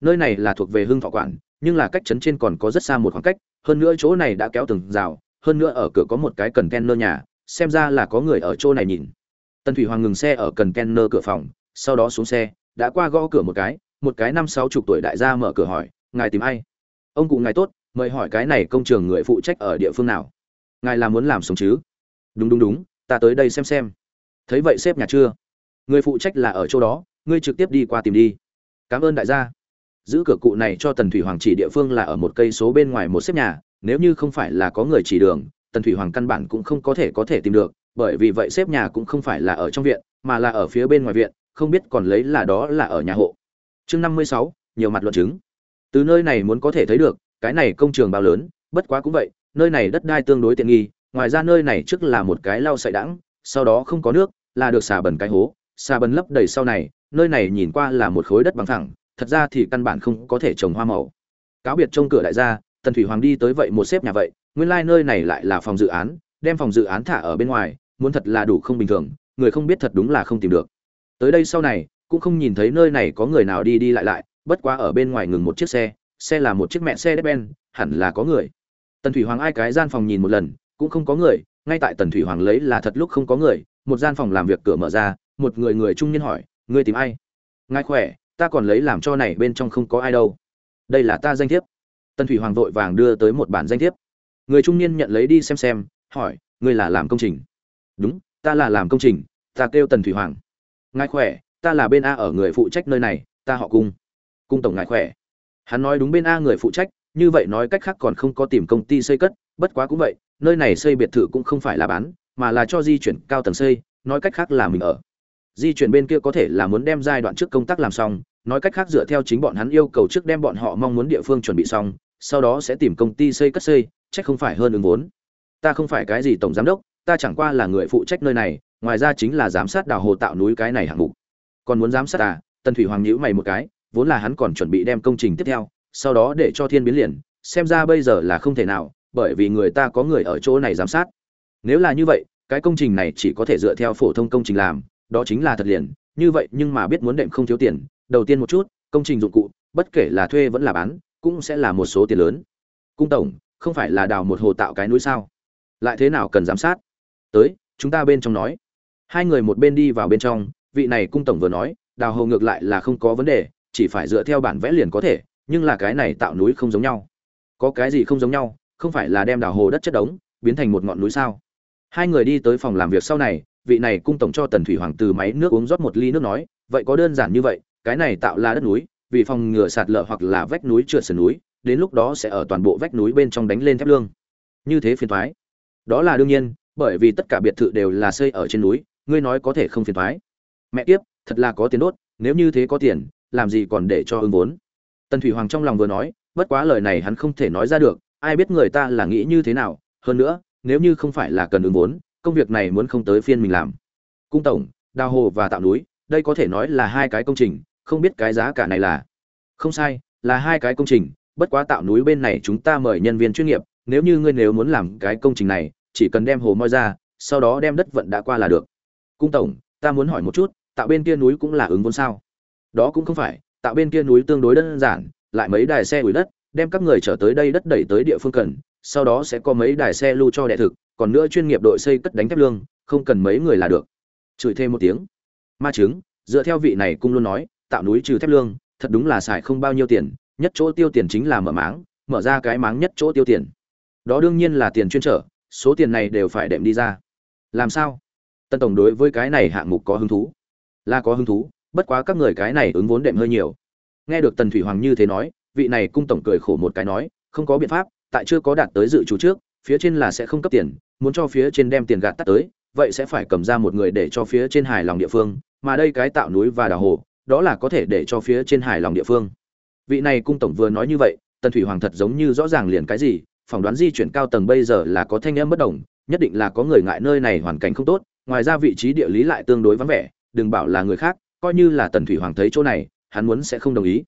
A: Nơi này là thuộc về hương thọ quản nhưng là cách trấn trên còn có rất xa một khoảng cách, hơn nữa chỗ này đã kéo từng rào, hơn nữa ở cửa có một cái cần kenner nhà, xem ra là có người ở chỗ này nhìn. Tần thủy hoàng ngừng xe ở cần kenner cửa phòng, sau đó xuống xe đã qua gõ cửa một cái một cái năm sáu chục tuổi đại gia mở cửa hỏi, ngài tìm ai? Ông cụ ngài tốt, mời hỏi cái này công trường người phụ trách ở địa phương nào. Ngài là muốn làm sống chứ? Đúng đúng đúng, ta tới đây xem xem. Thấy vậy xếp nhà chưa? Người phụ trách là ở chỗ đó, ngươi trực tiếp đi qua tìm đi. Cảm ơn đại gia. Giữ cửa cụ này cho tần thủy hoàng chỉ địa phương là ở một cây số bên ngoài một xếp nhà, nếu như không phải là có người chỉ đường, tần thủy hoàng căn bản cũng không có thể có thể tìm được, bởi vì vậy xếp nhà cũng không phải là ở trong viện, mà là ở phía bên ngoài viện không biết còn lấy là đó là ở nhà hộ. Chương năm mươi sáu, nhiều mặt luận chứng. Từ nơi này muốn có thể thấy được, cái này công trường bao lớn, bất quá cũng vậy, nơi này đất đai tương đối tiện nghi, ngoài ra nơi này trước là một cái lau sậy đãng, sau đó không có nước, là được xà bẩn cái hố. Xà bẩn lấp đầy sau này, nơi này nhìn qua là một khối đất bằng thẳng thật ra thì căn bản không có thể trồng hoa màu. Cáo biệt trông cửa đại gia, tần thủy hoàng đi tới vậy một xếp nhà vậy, nguyên lai nơi này lại là phòng dự án, đem phòng dự án thả ở bên ngoài, muốn thật là đủ không bình thường, người không biết thật đúng là không tìm được tới đây sau này, cũng không nhìn thấy nơi này có người nào đi đi lại lại, bất quá ở bên ngoài ngừng một chiếc xe xe là một chiếc mẹ xe ben, hẳn là có người. Tần thủy hoàng ai cái gian phòng nhìn một lần, cũng không có người, ngay tại tần thủy hoàng lấy là thật lúc không có người, một gian phòng làm việc cửa mở ra, một người người trung niên hỏi, ngươi tìm ai? Ngài khỏe, ta còn lấy làm cho này bên trong không có ai đâu. Đây là ta danh thiếp. Tần thủy hoàng vội vàng đưa tới một bản danh thiếp. Người trung niên nhận lấy đi xem xem, hỏi, ngươi là làm công trình? Đúng, ta là làm công trình, ta kêu tần thủy hoàng ngài khỏe, ta là bên a ở người phụ trách nơi này, ta họ cung. Cung tổng ngài khỏe. Hắn nói đúng bên a người phụ trách, như vậy nói cách khác còn không có tìm công ty xây cất, bất quá cũng vậy, nơi này xây biệt thự cũng không phải là bán, mà là cho di chuyển cao tầng xây, nói cách khác là mình ở. Di chuyển bên kia có thể là muốn đem giai đoạn trước công tác làm xong, nói cách khác dựa theo chính bọn hắn yêu cầu trước đem bọn họ mong muốn địa phương chuẩn bị xong, sau đó sẽ tìm công ty xây cất xây, chắc không phải hơn ứng vốn. Ta không phải cái gì tổng giám đốc, ta chẳng qua là người phụ trách nơi này ngoài ra chính là giám sát đào hồ tạo núi cái này hạng mục. Còn muốn giám sát à? Tần thủy hoàng nhữ mày một cái, vốn là hắn còn chuẩn bị đem công trình tiếp theo, sau đó để cho thiên biến liền, xem ra bây giờ là không thể nào, bởi vì người ta có người ở chỗ này giám sát. Nếu là như vậy, cái công trình này chỉ có thể dựa theo phổ thông công trình làm, đó chính là thật liền, như vậy nhưng mà biết muốn đệm không thiếu tiền, đầu tiên một chút, công trình dụng cụ, bất kể là thuê vẫn là bán, cũng sẽ là một số tiền lớn. Cung tổng, không phải là đào một hồ tạo cái núi sao? Lại thế nào cần giám sát? Tới, chúng ta bên trong nói hai người một bên đi vào bên trong, vị này cung tổng vừa nói, đào hầu ngược lại là không có vấn đề, chỉ phải dựa theo bản vẽ liền có thể, nhưng là cái này tạo núi không giống nhau. Có cái gì không giống nhau, không phải là đem đào hồ đất chất đống, biến thành một ngọn núi sao? Hai người đi tới phòng làm việc sau này, vị này cung tổng cho tần thủy hoàng từ máy nước uống rót một ly nước nói, vậy có đơn giản như vậy, cái này tạo là đất núi, vì phòng ngừa sạt lở hoặc là vách núi trượt sườn núi, đến lúc đó sẽ ở toàn bộ vách núi bên trong đánh lên thép lương. Như thế phiền thoái. Đó là đương nhiên, bởi vì tất cả biệt thự đều là xây ở trên núi ngươi nói có thể không phiền thoái. Mẹ kiếp, thật là có tiền đốt, nếu như thế có tiền, làm gì còn để cho ứng vốn. Tần thủy hoàng trong lòng vừa nói, bất quá lời này hắn không thể nói ra được, ai biết người ta là nghĩ như thế nào, hơn nữa, nếu như không phải là cần ứng vốn, công việc này muốn không tới phiên mình làm. Cung tổng, đào hồ và tạo núi, đây có thể nói là hai cái công trình, không biết cái giá cả này là. Không sai, là hai cái công trình, bất quá tạo núi bên này chúng ta mời nhân viên chuyên nghiệp, nếu như ngươi nếu muốn làm cái công trình này, chỉ cần đem hồ moi ra, sau đó đem đất vận đã qua là được cung tổng, ta muốn hỏi một chút, tạo bên kia núi cũng là ứng vốn sao? Đó cũng không phải, tạo bên kia núi tương đối đơn giản, lại mấy đài xe ủi đất, đem các người trở tới đây đất đẩy tới địa phương cần, sau đó sẽ có mấy đài xe lưu cho đệ thực, còn nữa chuyên nghiệp đội xây cất đánh thép lương, không cần mấy người là được. Chửi thêm một tiếng. Ma chứng dựa theo vị này cung luôn nói, tạo núi trừ thép lương, thật đúng là xài không bao nhiêu tiền, nhất chỗ tiêu tiền chính là mở máng, mở ra cái máng nhất chỗ tiêu tiền. Đó đương nhiên là tiền chuyên trở, số tiền này đều phải đệm đi ra. Làm sao? Tân tổng đối với cái này hạng mục có hứng thú. Là có hứng thú, bất quá các người cái này ứng vốn đệm hơi nhiều. Nghe được tần thủy hoàng như thế nói, vị này cung tổng cười khổ một cái nói, không có biện pháp, tại chưa có đạt tới dự chủ trước, phía trên là sẽ không cấp tiền, muốn cho phía trên đem tiền gạt tắt tới, vậy sẽ phải cầm ra một người để cho phía trên hài lòng địa phương, mà đây cái tạo núi và đào hồ, đó là có thể để cho phía trên hài lòng địa phương. Vị này cung tổng vừa nói như vậy, tần thủy hoàng thật giống như rõ ràng liền cái gì, phỏng đoán di chuyển cao tầng bây giờ là có thanh âm bất đồng, nhất định là có người ngại nơi này hoàn cảnh không tốt ngoài ra vị trí địa lý lại tương đối vắng vẻ, đừng bảo là người khác, coi như là tần thủy hoàng thấy chỗ này, hắn muốn sẽ không đồng ý.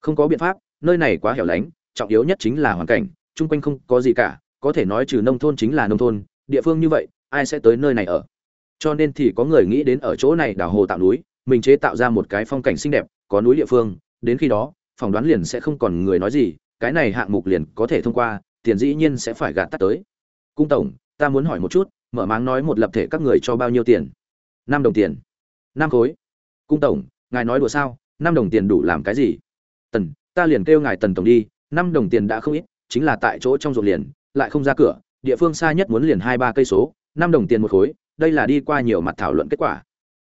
A: Không có biện pháp, nơi này quá hẻo lánh, trọng yếu nhất chính là hoàn cảnh, chung quanh không có gì cả, có thể nói trừ nông thôn chính là nông thôn, địa phương như vậy, ai sẽ tới nơi này ở? Cho nên thì có người nghĩ đến ở chỗ này đào hồ tạo núi, mình chế tạo ra một cái phong cảnh xinh đẹp, có núi địa phương, đến khi đó, phỏng đoán liền sẽ không còn người nói gì, cái này hạng mục liền có thể thông qua, tiền dĩ nhiên sẽ phải gạt tắt tới. Cung tổng, ta muốn hỏi một chút mở máng nói một lập thể các người cho bao nhiêu tiền? Năm đồng tiền. Năm khối. Cung tổng, ngài nói đùa sao? Năm đồng tiền đủ làm cái gì? Tần, ta liền kêu ngài tần tổng đi. Năm đồng tiền đã không ít, chính là tại chỗ trong ruộng liền, lại không ra cửa. Địa phương xa nhất muốn liền hai ba cây số. Năm đồng tiền một khối, đây là đi qua nhiều mặt thảo luận kết quả.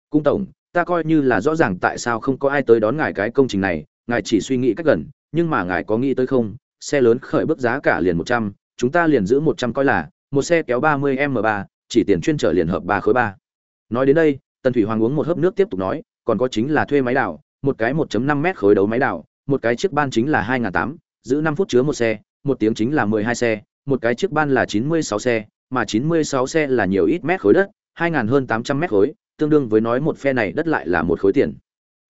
A: Cung tổng, ta coi như là rõ ràng tại sao không có ai tới đón ngài cái công trình này. Ngài chỉ suy nghĩ cách gần, nhưng mà ngài có nghĩ tới không? Xe lớn khởi bước giá cả liền một trăm, chúng ta liền giữ một trăm coi là. Một xe kéo ba mươi m ba chỉ tiền chuyên trở liền hợp ba khối ba. Nói đến đây, tần thủy hoàng uống một hớp nước tiếp tục nói, còn có chính là thuê máy đào, một cái 1.5 mét khối đấu máy đào, một cái chiếc ban chính là hai tám, giữ năm phút chứa một xe, một tiếng chính là mười hai xe, một cái chiếc ban là chín mươi sáu xe, mà chín mươi sáu xe là nhiều ít mét khối đất, hai hơn tám trăm mét khối, tương đương với nói một phe này đất lại là một khối tiền.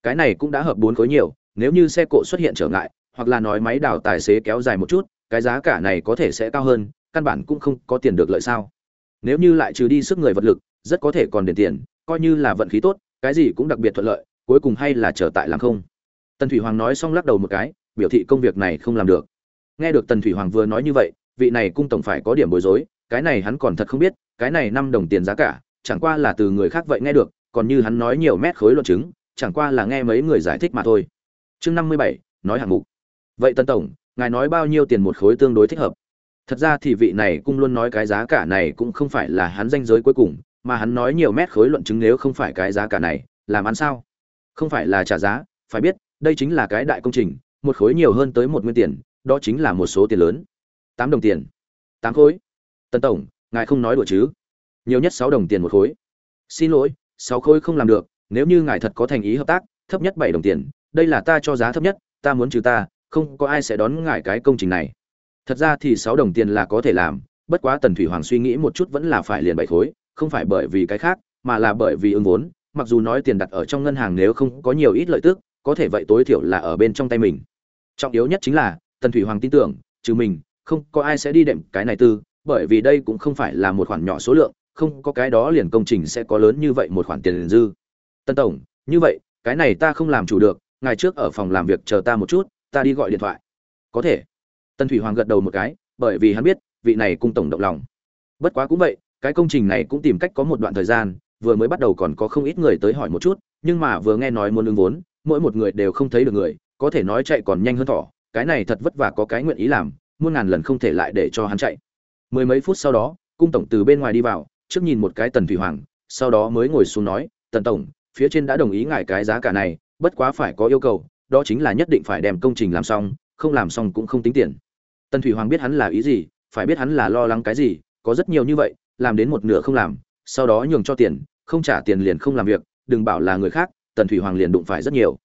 A: Cái này cũng đã hợp bốn khối nhiều, nếu như xe cộ xuất hiện trở ngại, hoặc là nói máy đào tài xế kéo dài một chút, cái giá cả này có thể sẽ cao hơn, căn bản cũng không có tiền được lợi sao nếu như lại trừ đi sức người vật lực, rất có thể còn đền tiền, coi như là vận khí tốt, cái gì cũng đặc biệt thuận lợi, cuối cùng hay là trở tại làm không. Tần thủy hoàng nói xong lắc đầu một cái, biểu thị công việc này không làm được. Nghe được tần thủy hoàng vừa nói như vậy, vị này cung tổng phải có điểm bối rối, cái này hắn còn thật không biết, cái này năm đồng tiền giá cả, chẳng qua là từ người khác vậy nghe được, còn như hắn nói nhiều mét khối luận chứng, chẳng qua là nghe mấy người giải thích mà thôi. Chương năm mươi bảy, nói hạng mục. Vậy tần tổng, ngài nói bao nhiêu tiền một khối tương đối thích hợp? Thật ra thì vị này cũng luôn nói cái giá cả này cũng không phải là hắn danh giới cuối cùng, mà hắn nói nhiều mét khối luận chứng nếu không phải cái giá cả này, làm ăn sao? Không phải là trả giá, phải biết, đây chính là cái đại công trình, một khối nhiều hơn tới một nguyên tiền, đó chính là một số tiền lớn. Tám đồng tiền. Tám khối. Tân tổng, ngài không nói đùa chứ? Nhiều nhất sáu đồng tiền một khối. Xin lỗi, sáu khối không làm được, nếu như ngài thật có thành ý hợp tác, thấp nhất bảy đồng tiền, đây là ta cho giá thấp nhất, ta muốn trừ ta, không có ai sẽ đón ngài cái công trình này thật ra thì sáu đồng tiền là có thể làm, bất quá tần thủy hoàng suy nghĩ một chút vẫn là phải liền bảy khối, không phải bởi vì cái khác, mà là bởi vì ứng vốn, mặc dù nói tiền đặt ở trong ngân hàng nếu không có nhiều ít lợi tức, có thể vậy tối thiểu là ở bên trong tay mình. Trọng yếu nhất chính là, tần thủy hoàng tin tưởng, trừ mình, không có ai sẽ đi đệm cái này tư, bởi vì đây cũng không phải là một khoản nhỏ số lượng, không có cái đó liền công trình sẽ có lớn như vậy một khoản tiền dư. Tân tổng, như vậy, cái này ta không làm chủ được, ngày trước ở phòng làm việc chờ ta một chút, ta đi gọi điện thoại. Có thể. Tần thủy hoàng gật đầu một cái, bởi vì hắn biết, vị này cung tổng động lòng. Bất quá cũng vậy, cái công trình này cũng tìm cách có một đoạn thời gian, vừa mới bắt đầu còn có không ít người tới hỏi một chút, nhưng mà vừa nghe nói muốn ứng vốn, mỗi một người đều không thấy được người, có thể nói chạy còn nhanh hơn thỏ, cái này thật vất vả có cái nguyện ý làm, muôn ngàn lần không thể lại để cho hắn chạy. Mười mấy phút sau đó, cung tổng từ bên ngoài đi vào, trước nhìn một cái tần thủy hoàng, sau đó mới ngồi xuống nói, tần tổng, phía trên đã đồng ý ngài cái giá cả này, bất quá phải có yêu cầu, đó chính là nhất định phải đem công trình làm xong, không làm xong cũng không tính tiền tần thủy hoàng biết hắn là ý gì, phải biết hắn là lo lắng cái gì, có rất nhiều như vậy, làm đến một nửa không làm, sau đó nhường cho tiền, không trả tiền liền không làm việc, đừng bảo là người khác, tần thủy hoàng liền đụng phải rất nhiều.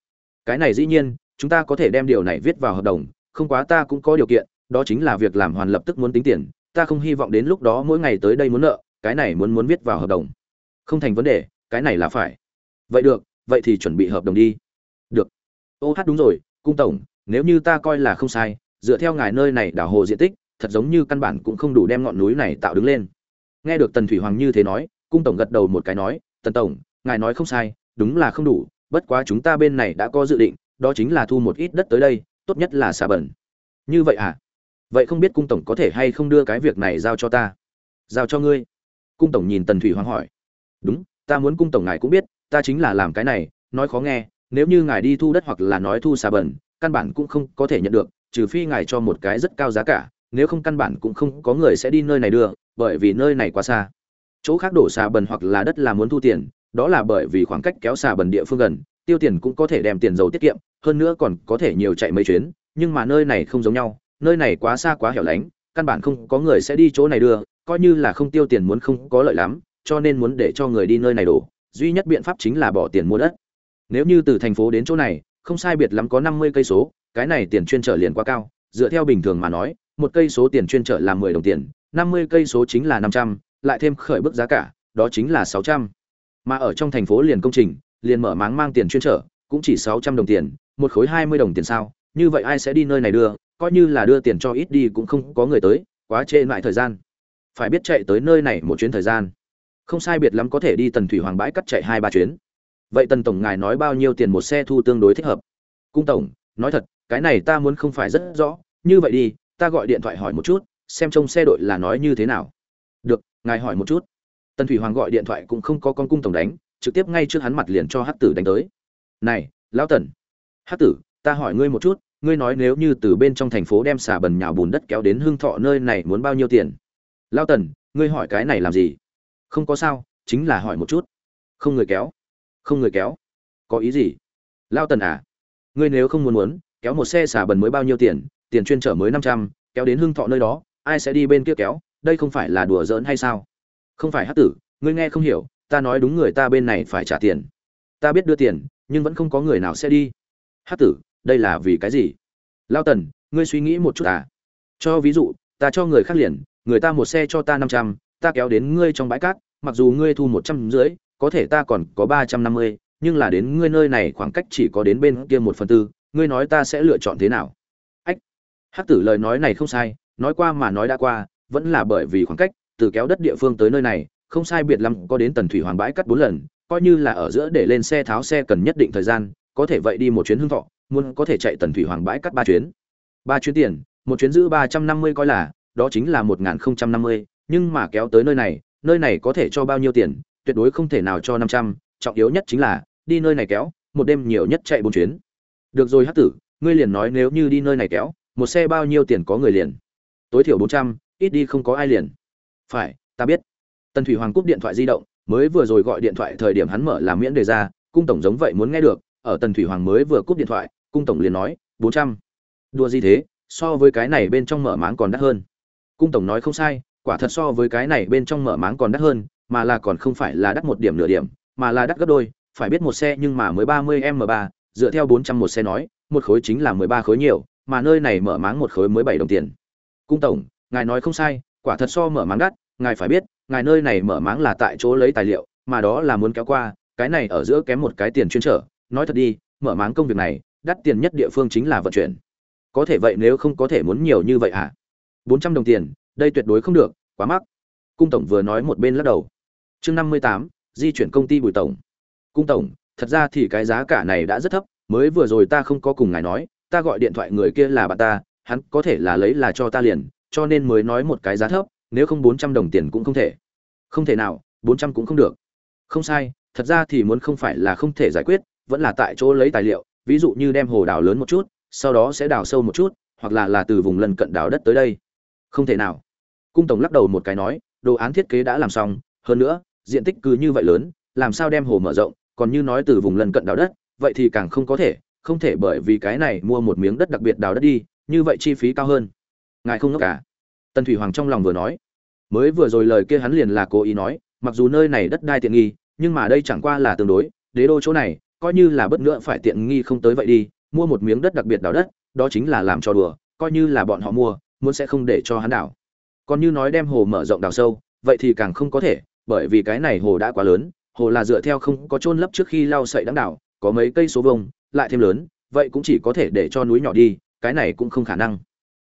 A: Cái này dĩ nhiên, chúng ta có thể đem điều này viết vào hợp đồng, không quá ta cũng có điều kiện, đó chính là việc làm hoàn lập tức muốn tính tiền, ta không hy vọng đến lúc đó mỗi ngày tới đây muốn nợ, cái này muốn muốn viết vào hợp đồng. Không thành vấn đề, cái này là phải. Vậy được, vậy thì chuẩn bị hợp đồng đi. Được. Ô hát đúng rồi, cung tổng, nếu như ta coi là không sai dựa theo ngài nơi này đảo hồ diện tích, thật giống như căn bản cũng không đủ đem ngọn núi này tạo đứng lên. Nghe được tần thủy hoàng như thế nói, cung tổng gật đầu một cái nói, tần tổng, ngài nói không sai, đúng là không đủ, bất quá chúng ta bên này đã có dự định, đó chính là thu một ít đất tới đây, tốt nhất là xà bẩn. Như vậy à? Vậy không biết cung tổng có thể hay không đưa cái việc này giao cho ta? Giao cho ngươi. Cung tổng nhìn tần thủy hoàng hỏi. Đúng, ta muốn cung tổng ngài cũng biết, ta chính là làm cái này, nói khó nghe, nếu như ngài đi thu đất hoặc là nói thu xà bẩn, căn bản cũng không có thể nhận được trừ phi ngài cho một cái rất cao giá cả, nếu không căn bản cũng không có người sẽ đi nơi này đưa, bởi vì nơi này quá xa. Chỗ khác đổ xà bẩn hoặc là đất là muốn thu tiền, đó là bởi vì khoảng cách kéo xà bẩn địa phương gần, tiêu tiền cũng có thể đem tiền dầu tiết kiệm, hơn nữa còn có thể nhiều chạy mấy chuyến, nhưng mà nơi này không giống nhau, nơi này quá xa quá hẻo lánh, căn bản không có người sẽ đi chỗ này đưa, coi như là không tiêu tiền muốn không có lợi lắm, cho nên muốn để cho người đi nơi này đổ, duy nhất biện pháp chính là bỏ tiền mua đất. Nếu như từ thành phố đến chỗ này, không sai biệt lắm có năm mươi cây số cái này tiền chuyên trở liền quá cao, dựa theo bình thường mà nói, một cây số tiền chuyên trở là mười đồng tiền, năm mươi cây số chính là năm trăm, lại thêm khởi bước giá cả, đó chính là sáu trăm. Mà ở trong thành phố liền công trình, liền mở máng mang tiền chuyên trở, cũng chỉ sáu trăm đồng tiền, một khối hai mươi đồng tiền sao, như vậy ai sẽ đi nơi này đưa, coi như là đưa tiền cho ít đi cũng không có người tới, quá trễ lại thời gian. Phải biết chạy tới nơi này một chuyến thời gian. Không sai biệt lắm có thể đi tần thủy hoàng bãi cắt chạy hai ba chuyến. Vậy tần tổng ngài nói bao nhiêu tiền một xe thu tương đối thích hợp? Cung tổng, nói thật cái này ta muốn không phải rất rõ, như vậy đi, ta gọi điện thoại hỏi một chút, xem trông xe đội là nói như thế nào. Được, ngài hỏi một chút. Tần thủy hoàng gọi điện thoại cũng không có con cung tổng đánh, trực tiếp ngay trước hắn mặt liền cho hắc tử đánh tới. Này, lão tần. Hắc tử, ta hỏi ngươi một chút, ngươi nói nếu như từ bên trong thành phố đem xà bần nhào bùn đất kéo đến hương thọ nơi này muốn bao nhiêu tiền? Lão tần, ngươi hỏi cái này làm gì? Không có sao, chính là hỏi một chút. Không người kéo. Không người kéo. Có ý gì? Lao tần à ngươi nếu không muốn muốn kéo một xe xà bần mới bao nhiêu tiền tiền chuyên trở mới năm trăm, kéo đến hưng thọ nơi đó, ai sẽ đi bên kia kéo, đây không phải là đùa giỡn hay sao? Không phải hát tử, ngươi nghe không hiểu, ta nói đúng người ta bên này phải trả tiền. Ta biết đưa tiền, nhưng vẫn không có người nào sẽ đi. Hát tử, đây là vì cái gì? Lao tần, ngươi suy nghĩ một chút à? Cho ví dụ, ta cho người khác liền, người ta một xe cho ta năm trăm, ta kéo đến ngươi trong bãi cát, mặc dù ngươi thu một trăm rưỡi, có thể ta còn có ba trăm năm mươi, nhưng là đến ngươi nơi này khoảng cách chỉ có đến bên kia một phần tư ngươi nói ta sẽ lựa chọn thế nào? Ách, hắc tử lời nói này không sai, nói qua mà nói đã qua, vẫn là bởi vì khoảng cách từ kéo đất địa phương tới nơi này, không sai biệt lắm có đến tần thủy hoàng bãi cắt bốn lần, coi như là ở giữa để lên xe tháo xe cần nhất định thời gian, có thể vậy đi một chuyến hương thọ, muốn có thể chạy tần thủy hoàng bãi cắt ba chuyến. Ba chuyến tiền, một chuyến giữ ba trăm năm mươi coi là, đó chính là một n không trăm năm mươi, nhưng mà kéo tới nơi này nơi này có thể cho bao nhiêu tiền, tuyệt đối không thể nào cho năm trăm, trọng yếu nhất chính là, đi nơi này kéo, một đêm nhiều nhất chạy bốn chuyến được rồi hắc tử, ngươi liền nói nếu như đi nơi này kéo, một xe bao nhiêu tiền có người liền. Tối thiểu bốn trăm, ít đi không có ai liền. Phải, ta biết. Tần thủy hoàng cúp điện thoại di động, mới vừa rồi gọi điện thoại thời điểm hắn mở làm miễn đề ra, cung tổng giống vậy muốn nghe được, ở tần thủy hoàng mới vừa cúp điện thoại, cung tổng liền nói, bốn trăm. Đua gì thế, so với cái này bên trong mở máng còn đắt hơn. Cung tổng nói không sai, quả thật so với cái này bên trong mở máng còn đắt hơn, mà là còn không phải là đắt một điểm nửa điểm, mà là đắt gấp đôi, phải biết một xe nhưng mà mới ba mươi m ba dựa theo bốn trăm một xe nói, một khối chính là mười ba khối nhiều, mà nơi này mở máng một khối mới bảy đồng tiền. Cung tổng, ngài nói không sai, quả thật so mở máng đắt, ngài phải biết, ngài nơi này mở máng là tại chỗ lấy tài liệu, mà đó là muốn kéo qua, cái này ở giữa kém một cái tiền chuyên trở. Nói thật đi, mở máng công việc này, đắt tiền nhất địa phương chính là vận chuyển. Có thể vậy nếu không có thể muốn nhiều như vậy à bốn trăm đồng tiền, đây tuyệt đối không được, quá mắc. Cung tổng vừa nói một bên lắc đầu. Chương năm mươi tám, di chuyển công ty bùi tổng. Cung tổng thật ra thì cái giá cả này đã rất thấp, mới vừa rồi ta không có cùng ngài nói, ta gọi điện thoại người kia là bạn ta, hắn có thể là lấy là cho ta liền, cho nên mới nói một cái giá thấp, nếu không bốn trăm đồng tiền cũng không thể. Không thể nào, bốn trăm cũng không được. Không sai, thật ra thì muốn không phải là không thể giải quyết, vẫn là tại chỗ lấy tài liệu, ví dụ như đem hồ đào lớn một chút, sau đó sẽ đào sâu một chút, hoặc là là từ vùng lân cận đào đất tới đây. Không thể nào. Cung tổng lắc đầu một cái nói, đồ án thiết kế đã làm xong, hơn nữa, diện tích cứ như vậy lớn, làm sao đem hồ mở rộng còn như nói từ vùng lân cận đào đất, vậy thì càng không có thể, không thể bởi vì cái này mua một miếng đất đặc biệt đào đất đi, như vậy chi phí cao hơn. Ngài không ngốc cả tần thủy hoàng trong lòng vừa nói. Mới vừa rồi lời kia hắn liền là cố ý nói, mặc dù nơi này đất đai tiện nghi, nhưng mà đây chẳng qua là tương đối, đế đô chỗ này, coi như là bất nữa phải tiện nghi không tới vậy đi, mua một miếng đất đặc biệt đào đất, đó chính là làm cho đùa, coi như là bọn họ mua, muốn sẽ không để cho hắn đào. Còn như nói đem hồ mở rộng đào sâu, vậy thì càng không có thể, bởi vì cái này hồ đã quá lớn hồ là dựa theo không có chôn lấp trước khi lau sậy đáng đảo, có mấy cây số vông lại thêm lớn, vậy cũng chỉ có thể để cho núi nhỏ đi, cái này cũng không khả năng.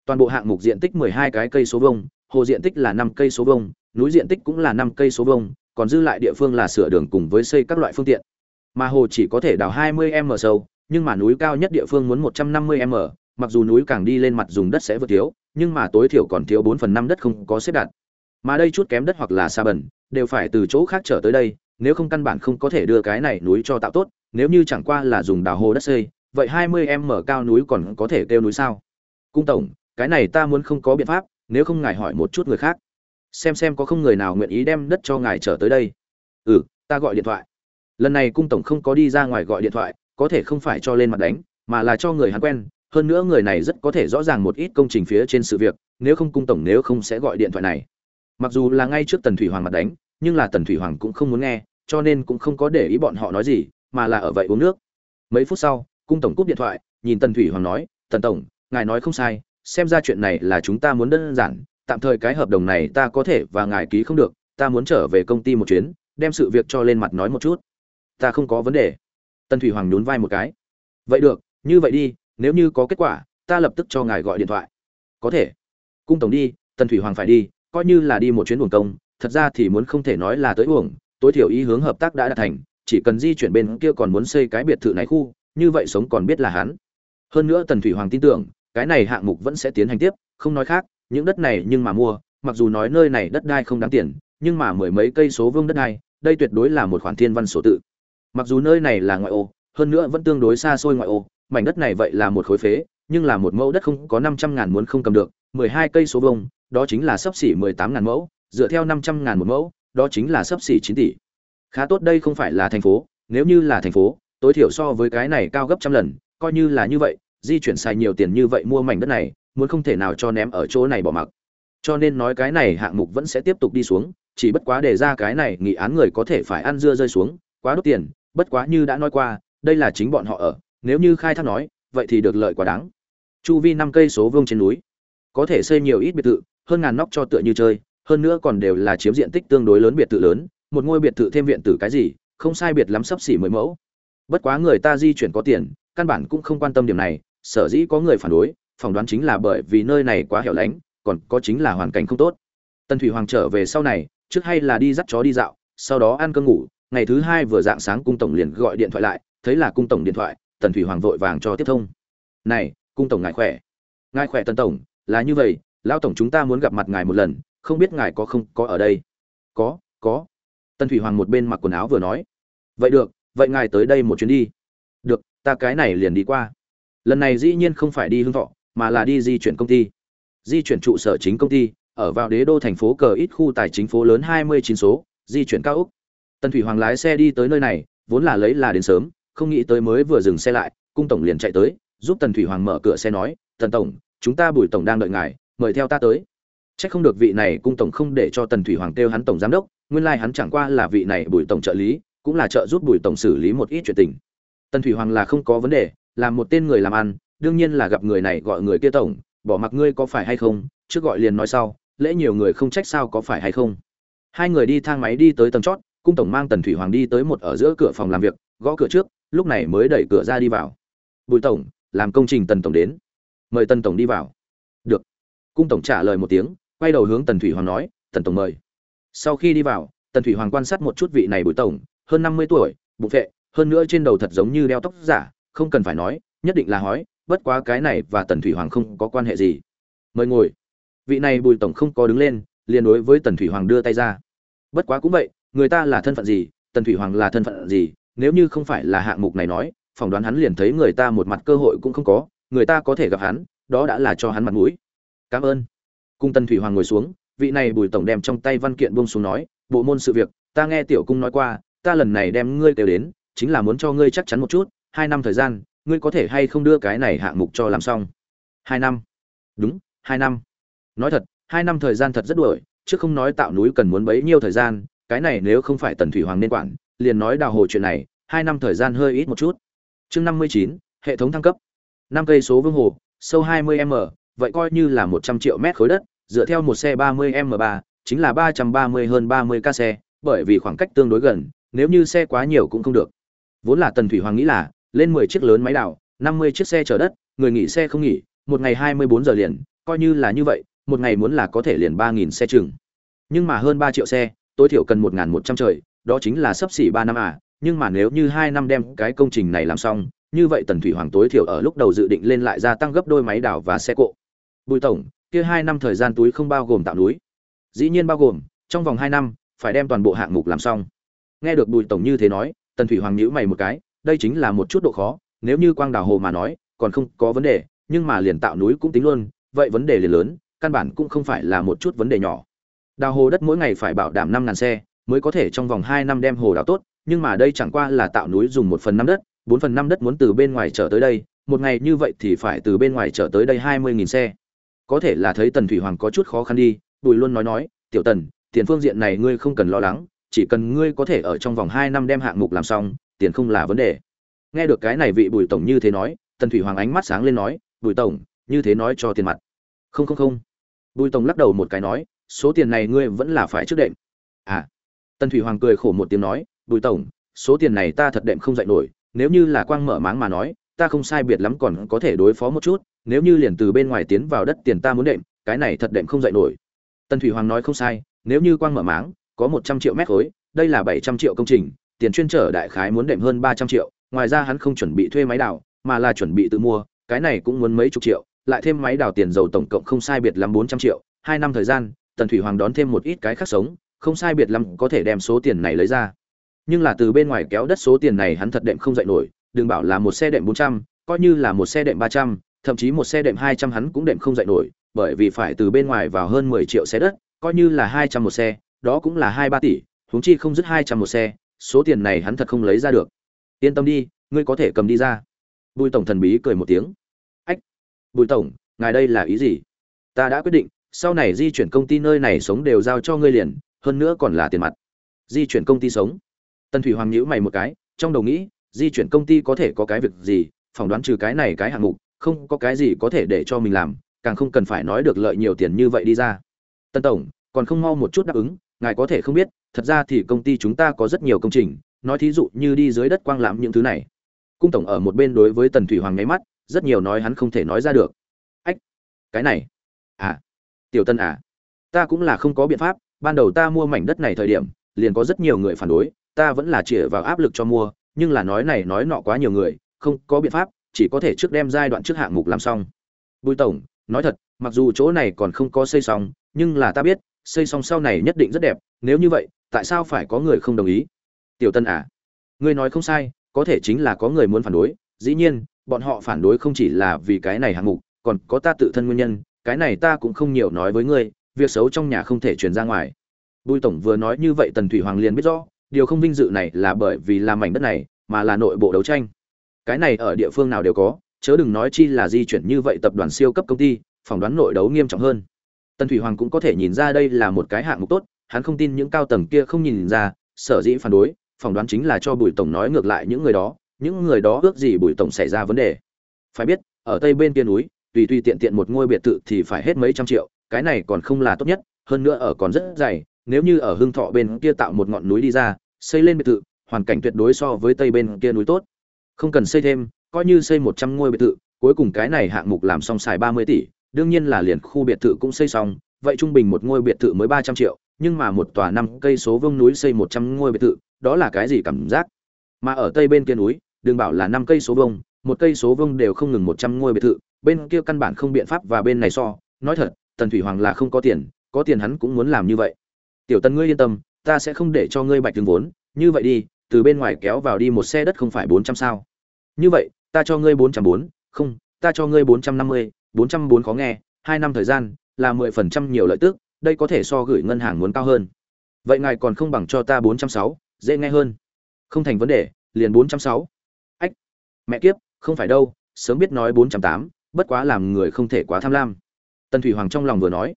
A: Toàn bộ hạng mục diện tích 12 cái cây số vông hồ diện tích là 5 cây số vông núi diện tích cũng là 5 cây số vông còn dư lại địa phương là sửa đường cùng với xây các loại phương tiện. Mà hồ chỉ có thể đào 20 m sâu, nhưng mà núi cao nhất địa phương muốn 150 m mặc dù núi càng đi lên mặt dùng đất sẽ vượt thiếu, nhưng mà tối thiểu còn thiếu 4 phần 5 đất không có xếp đặt. Mà đây chút kém đất hoặc là xa bẩn, đều phải từ chỗ khác trở tới đây nếu không căn bản không có thể đưa cái này núi cho tạo tốt, nếu như chẳng qua là dùng đào hồ đất xây, vậy 20 em mở cao núi còn có thể kêu núi sao? Cung tổng, cái này ta muốn không có biện pháp, nếu không ngài hỏi một chút người khác. Xem xem có không người nào nguyện ý đem đất cho ngài trở tới đây. Ừ ta gọi điện thoại. Lần này cung tổng không có đi ra ngoài gọi điện thoại, có thể không phải cho lên mặt đánh, mà là cho người hắn quen. Hơn nữa người này rất có thể rõ ràng một ít công trình phía trên sự việc, nếu không cung tổng nếu không sẽ gọi điện thoại này. Mặc dù là ngay trước tần thủy hoàng mặt đánh, nhưng là tần thủy hoàng cũng không muốn nghe cho nên cũng không có để ý bọn họ nói gì, mà là ở vậy uống nước. Mấy phút sau, cung tổng cúp điện thoại, nhìn tần thủy hoàng nói, tần tổng, ngài nói không sai, xem ra chuyện này là chúng ta muốn đơn giản, tạm thời cái hợp đồng này ta có thể và ngài ký không được, ta muốn trở về công ty một chuyến, đem sự việc cho lên mặt nói một chút. Ta không có vấn đề. Tần thủy hoàng nhún vai một cái. Vậy được, như vậy đi, nếu như có kết quả, ta lập tức cho ngài gọi điện thoại. Có thể. Cung tổng đi, tần thủy hoàng phải đi, coi như là đi một chuyến uổng công, thật ra thì muốn không thể nói là tới uổng tối thiểu ý hướng hợp tác đã đạt thành chỉ cần di chuyển bên kia còn muốn xây cái biệt thự này khu như vậy sống còn biết là hắn. Hơn nữa tần thủy hoàng tin tưởng cái này hạng mục vẫn sẽ tiến hành tiếp không nói khác những đất này nhưng mà mua mặc dù nói nơi này đất đai không đáng tiền nhưng mà mười mấy cây số vương đất đai đây tuyệt đối là một khoản thiên văn số tự. Mặc dù nơi này là ngoại ô hơn nữa vẫn tương đối xa xôi ngoại ô mảnh đất này vậy là một khối phế nhưng là một mẫu đất không có năm trăm ngàn muốn không cầm được mười hai cây số vương, đó chính là sắp xỉ mười tám ngàn mẫu dựa theo năm trăm ngàn một mẫu đó chính là sấp xỉ chín tỷ. Khá tốt đây không phải là thành phố, nếu như là thành phố, tối thiểu so với cái này cao gấp trăm lần, coi như là như vậy, di chuyển xài nhiều tiền như vậy mua mảnh đất này, muốn không thể nào cho ném ở chỗ này bỏ mặc. Cho nên nói cái này hạng mục vẫn sẽ tiếp tục đi xuống, chỉ bất quá để ra cái này nghị án người có thể phải ăn dưa rơi xuống, quá đốt tiền, bất quá như đã nói qua, đây là chính bọn họ ở, nếu như khai thác nói, vậy thì được lợi quá đáng. Chu vi năm cây số vương trên núi, có thể xây nhiều ít biệt thự, hơn ngàn nóc cho tựa như chơi hơn nữa còn đều là chiếm diện tích tương đối lớn biệt thự lớn, một ngôi biệt thự thêm viện tử cái gì, không sai biệt lắm sắp xỉ mười mẫu. Bất quá người ta di chuyển có tiền, căn bản cũng không quan tâm điểm này, sở dĩ có người phản đối, phỏng đoán chính là bởi vì nơi này quá hẻo lánh, còn có chính là hoàn cảnh không tốt. Tân thủy hoàng trở về sau này, trước hay là đi dắt chó đi dạo, sau đó ăn cơm ngủ, ngày thứ hai vừa dạng sáng cung tổng liền gọi điện thoại lại, thấy là cung tổng điện thoại, tần thủy hoàng vội vàng cho tiếp thông. Này, cung tổng ngài khỏe. Ngài khỏe tần tổng, là như vậy, lão tổng chúng ta muốn gặp mặt ngài một lần không biết ngài có không, có ở đây? Có có. Tần thủy hoàng một bên mặc quần áo vừa nói. Vậy được, vậy ngài tới đây một chuyến đi. Được, ta cái này liền đi qua. Lần này dĩ nhiên không phải đi hương thọ, mà là đi di chuyển công ty. Di chuyển trụ sở chính công ty, ở vào đế đô thành phố cờ ít khu tài chính phố lớn hai mươi chín số, di chuyển cao úc. Tần thủy hoàng lái xe đi tới nơi này, vốn là lấy là đến sớm, không nghĩ tới mới vừa dừng xe lại, cung tổng liền chạy tới, giúp tần thủy hoàng mở cửa xe nói, tần tổng, chúng ta bùi tổng đang đợi ngài, mời theo ta tới. Chắc không được vị này cung tổng không để cho Tần Thủy Hoàng kêu hắn tổng giám đốc, nguyên lai like hắn chẳng qua là vị này Bùi tổng trợ lý, cũng là trợ giúp Bùi tổng xử lý một ít chuyện tình. Tần Thủy Hoàng là không có vấn đề, là một tên người làm ăn, đương nhiên là gặp người này gọi người kia tổng, bỏ mặc ngươi có phải hay không, trước gọi liền nói sau, lễ nhiều người không trách sao có phải hay không. Hai người đi thang máy đi tới tầng chót, cung tổng mang Tần Thủy Hoàng đi tới một ở giữa cửa phòng làm việc, gõ cửa trước, lúc này mới đẩy cửa ra đi vào. Bùi tổng, làm công trình Tần tổng đến. Mời Tần tổng đi vào. Được. Cung tổng trả lời một tiếng, quay đầu hướng tần thủy hoàng nói, tần tổng mời. Sau khi đi vào, tần thủy hoàng quan sát một chút vị này bùi tổng, hơn năm mươi tuổi, bụng vệ hơn nữa trên đầu thật giống như đeo tóc giả, không cần phải nói, nhất định là hói, bất quá cái này và tần thủy hoàng không có quan hệ gì. Mời ngồi. Vị này bùi tổng không có đứng lên, liền đối với tần thủy hoàng đưa tay ra. Bất quá cũng vậy, người ta là thân phận gì, tần thủy hoàng là thân phận gì, nếu như không phải là hạng mục này nói, phỏng đoán hắn liền thấy người ta một mặt cơ hội cũng không có, người ta có thể gặp hắn, đó đã là cho hắn mặt mũi. Cảm ơn cung tần thủy hoàng ngồi xuống, vị này bùi tổng đem trong tay văn kiện buông xuống nói, bộ môn sự việc, ta nghe tiểu cung nói qua, ta lần này đem ngươi kêu đến, chính là muốn cho ngươi chắc chắn một chút, hai năm thời gian, ngươi có thể hay không đưa cái này hạng mục cho làm xong? Hai năm. Đúng, hai năm. Nói thật, hai năm thời gian thật rất đuổi, chứ không nói tạo núi cần muốn bấy nhiêu thời gian, cái này nếu không phải tần thủy hoàng nên quản, liền nói đào hồ chuyện này, hai năm thời gian hơi ít một chút. Chương năm mươi chín, hệ thống thăng cấp. Năm cây số vương hồ, sâu hai mươi m, vậy coi như là một trăm triệu mét khối đất dựa theo một xe 30 m 3 chính là 330 hơn 30 ca xe, bởi vì khoảng cách tương đối gần, nếu như xe quá nhiều cũng không được. Vốn là tần thủy hoàng nghĩ là, lên 10 chiếc lớn máy đào 50 chiếc xe chở đất, người nghỉ xe không nghỉ, một ngày 24 giờ liền, coi như là như vậy, một ngày muốn là có thể liền 3000 xe chừng. Nhưng mà hơn 3 triệu xe, tối thiểu cần 1.100 trời, đó chính là sấp xỉ 3 năm à nhưng mà nếu như 2 năm đem cái công trình này làm xong, như vậy tần thủy hoàng tối thiểu ở lúc đầu dự định lên lại gia tăng gấp đôi máy đào và xe cộ. Bùi tổng kia hai năm thời gian túi không bao gồm tạo núi. Dĩ nhiên bao gồm, trong vòng hai năm, phải đem toàn bộ hạng mục làm xong. Nghe được bùi tổng như thế nói, tần thủy hoàng nhíu mày một cái, đây chính là một chút độ khó, nếu như quang đào hồ mà nói, còn không có vấn đề, nhưng mà liền tạo núi cũng tính luôn, vậy vấn đề liền lớn, căn bản cũng không phải là một chút vấn đề nhỏ. Đào hồ đất mỗi ngày phải bảo đảm năm ngàn xe, mới có thể trong vòng hai năm đem hồ đào tốt, nhưng mà đây chẳng qua là tạo núi dùng một phần năm đất, bốn phần năm đất muốn từ bên ngoài trở tới đây, một ngày như vậy thì phải từ bên ngoài trở tới đây hai mươi nghìn xe có thể là thấy tần thủy hoàng có chút khó khăn đi, bùi luôn nói nói, tiểu tần, tiền phương diện này ngươi không cần lo lắng, chỉ cần ngươi có thể ở trong vòng hai năm đem hạng mục làm xong, tiền không là vấn đề. Nghe được cái này vị bùi tổng như thế nói, tần thủy hoàng ánh mắt sáng lên nói, bùi tổng, như thế nói cho tiền mặt. Không không không. Bùi tổng lắc đầu một cái nói, số tiền này ngươi vẫn là phải trước đệm. À. Tần thủy hoàng cười khổ một tiếng nói, bùi tổng, số tiền này ta thật đệm không dạy nổi, nếu như là quang mở máng mà nói ta không sai biệt lắm còn có thể đối phó một chút, nếu như liền từ bên ngoài tiến vào đất tiền ta muốn đệm, cái này thật đệm không dạy nổi. Tần thủy hoàng nói không sai, nếu như quang mở máng, có một trăm triệu mét khối, đây là bảy trăm triệu công trình, tiền chuyên trở đại khái muốn đệm hơn ba trăm triệu, ngoài ra hắn không chuẩn bị thuê máy đào, mà là chuẩn bị tự mua, cái này cũng muốn mấy chục triệu, lại thêm máy đào tiền dầu tổng cộng không sai biệt lắm bốn trăm triệu, hai năm thời gian, tần thủy hoàng đón thêm một ít cái khác sống, không sai biệt lắm có thể đem số tiền này lấy ra. Nhưng là từ bên ngoài kéo đất số tiền này hắn thật đệm không dậy nổi đừng bảo là một xe đệm bốn trăm, coi như là một xe đệm ba trăm, thậm chí một xe đệm hai trăm hắn cũng đệm không dậy nổi, bởi vì phải từ bên ngoài vào hơn mười triệu xe đất, coi như là hai trăm một xe, đó cũng là hai ba tỷ, huống chi không dứt hai trăm một xe, số tiền này hắn thật không lấy ra được. Yên tâm đi, ngươi có thể cầm đi ra. Bùi tổng thần bí cười một tiếng. Ách, bùi tổng, ngài đây là ý gì? Ta đã quyết định, sau này di chuyển công ty nơi này sống đều giao cho ngươi liền, hơn nữa còn là tiền mặt. Di chuyển công ty sống. Tân thủy hoàng nhíu mày một cái, trong đầu nghĩ di chuyển công ty có thể có cái việc gì, phỏng đoán trừ cái này cái hạng mục, không có cái gì có thể để cho mình làm, càng không cần phải nói được lợi nhiều tiền như vậy đi ra. Tân tổng, còn không mau một chút đáp ứng, ngài có thể không biết, thật ra thì công ty chúng ta có rất nhiều công trình, nói thí dụ như đi dưới đất quang lãm những thứ này. Cung tổng ở một bên đối với tần thủy hoàng nháy mắt, rất nhiều nói hắn không thể nói ra được. Ách, cái này. À tiểu tân à ta cũng là không có biện pháp, ban đầu ta mua mảnh đất này thời điểm, liền có rất nhiều người phản đối, ta vẫn là chĩa vào áp lực cho mua nhưng là nói này nói nọ quá nhiều người, không có biện pháp, chỉ có thể trước đem giai đoạn trước hạng mục làm xong. Bùi tổng, nói thật, mặc dù chỗ này còn không có xây xong, nhưng là ta biết, xây xong sau này nhất định rất đẹp, nếu như vậy, tại sao phải có người không đồng ý? Tiểu tân à ngươi nói không sai, có thể chính là có người muốn phản đối, dĩ nhiên, bọn họ phản đối không chỉ là vì cái này hạng mục, còn có ta tự thân nguyên nhân, cái này ta cũng không nhiều nói với ngươi, việc xấu trong nhà không thể truyền ra ngoài. Bùi tổng vừa nói như vậy tần thủy hoàng liền biết rõ điều không vinh dự này là bởi vì làm mảnh đất này, mà là nội bộ đấu tranh. Cái này ở địa phương nào đều có, chớ đừng nói chi là di chuyển như vậy tập đoàn siêu cấp công ty, phỏng đoán nội đấu nghiêm trọng hơn. Tần thủy hoàng cũng có thể nhìn ra đây là một cái hạng mục tốt, hắn không tin những cao tầng kia không nhìn ra, sở dĩ phản đối, phỏng đoán chính là cho bùi tổng nói ngược lại những người đó, những người đó ước gì bùi tổng xảy ra vấn đề. Phải biết, ở tây bên kia núi, tùy tùy tiện tiện một ngôi biệt thự thì phải hết mấy trăm triệu, cái này còn không là tốt nhất, hơn nữa ở còn rất dày nếu như ở hưng thọ bên kia tạo một ngọn núi đi ra xây lên biệt thự hoàn cảnh tuyệt đối so với tây bên kia núi tốt. Không cần xây thêm coi như xây một trăm ngôi biệt thự cuối cùng cái này hạng mục làm xong xài ba mươi tỷ đương nhiên là liền khu biệt thự cũng xây xong vậy trung bình một ngôi biệt thự mới ba trăm triệu nhưng mà một tòa năm cây số vương núi xây một trăm ngôi biệt thự đó là cái gì cảm giác? Mà ở tây bên kia núi đừng bảo là năm cây số vương, một cây số vương đều không ngừng một trăm ngôi biệt thự bên kia căn bản không biện pháp và bên này so. Nói thật tần thủy hoàng là không có tiền có tiền hắn cũng muốn làm như vậy tiểu tần ngươi yên tâm, ta sẽ không để cho ngươi bạch tương vốn, như vậy đi, từ bên ngoài kéo vào đi một xe đất không phải bốn trăm sao. Như vậy, ta cho ngươi bốn trăm bốn, không, ta cho ngươi bốn trăm năm mươi, bốn trăm bốn khó nghe, hai năm thời gian, là mười phần trăm nhiều lợi tức, đây có thể so gửi ngân hàng muốn cao hơn. Vậy ngài còn không bằng cho ta bốn trăm sáu, dễ nghe hơn. Không thành vấn đề, liền bốn trăm sáu. Ách, mẹ kiếp, không phải đâu, sớm biết nói bốn trăm tám, bất quá làm người không thể quá tham lam. Tần thủy hoàng trong lòng vừa nói.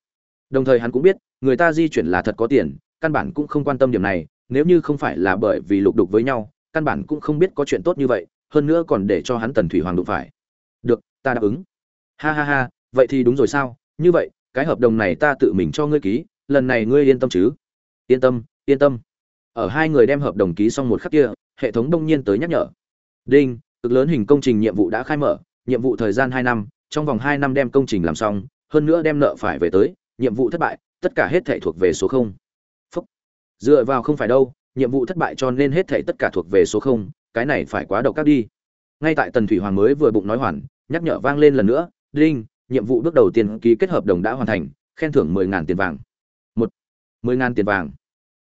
A: Đồng thời hắn cũng biết người ta di chuyển là thật có tiền, căn bản cũng không quan tâm điểm này, nếu như không phải là bởi vì lục đục với nhau, căn bản cũng không biết có chuyện tốt như vậy, hơn nữa còn để cho hắn tần thủy hoàng đụng phải. Được, ta đáp ứng. Ha ha ha, vậy thì đúng rồi sao? Như vậy, cái hợp đồng này ta tự mình cho ngươi ký, lần này ngươi yên tâm chứ? Yên tâm yên tâm. Ở hai người đem hợp đồng ký xong một khắc kia, hệ thống đông nhiên tới nhắc nhở. Đinh, cực lớn hình công trình nhiệm vụ đã khai mở, nhiệm vụ thời gian hai năm, trong vòng hai năm đem công trình làm xong, hơn nữa đem nợ phải về tới, nhiệm vụ thất bại tất cả hết thảy thuộc về số không. Phúc. dựa vào không phải đâu, nhiệm vụ thất bại cho nên hết thảy tất cả thuộc về số không, cái này phải quá độc các đi. Ngay tại tần thủy hoàng mới vừa bụng nói hoàn, nhắc nhở vang lên lần nữa, đinh, nhiệm vụ bước đầu tiên ký kết hợp đồng đã hoàn thành, khen thưởng mười ngàn tiền vàng. Một. mười ngàn tiền vàng.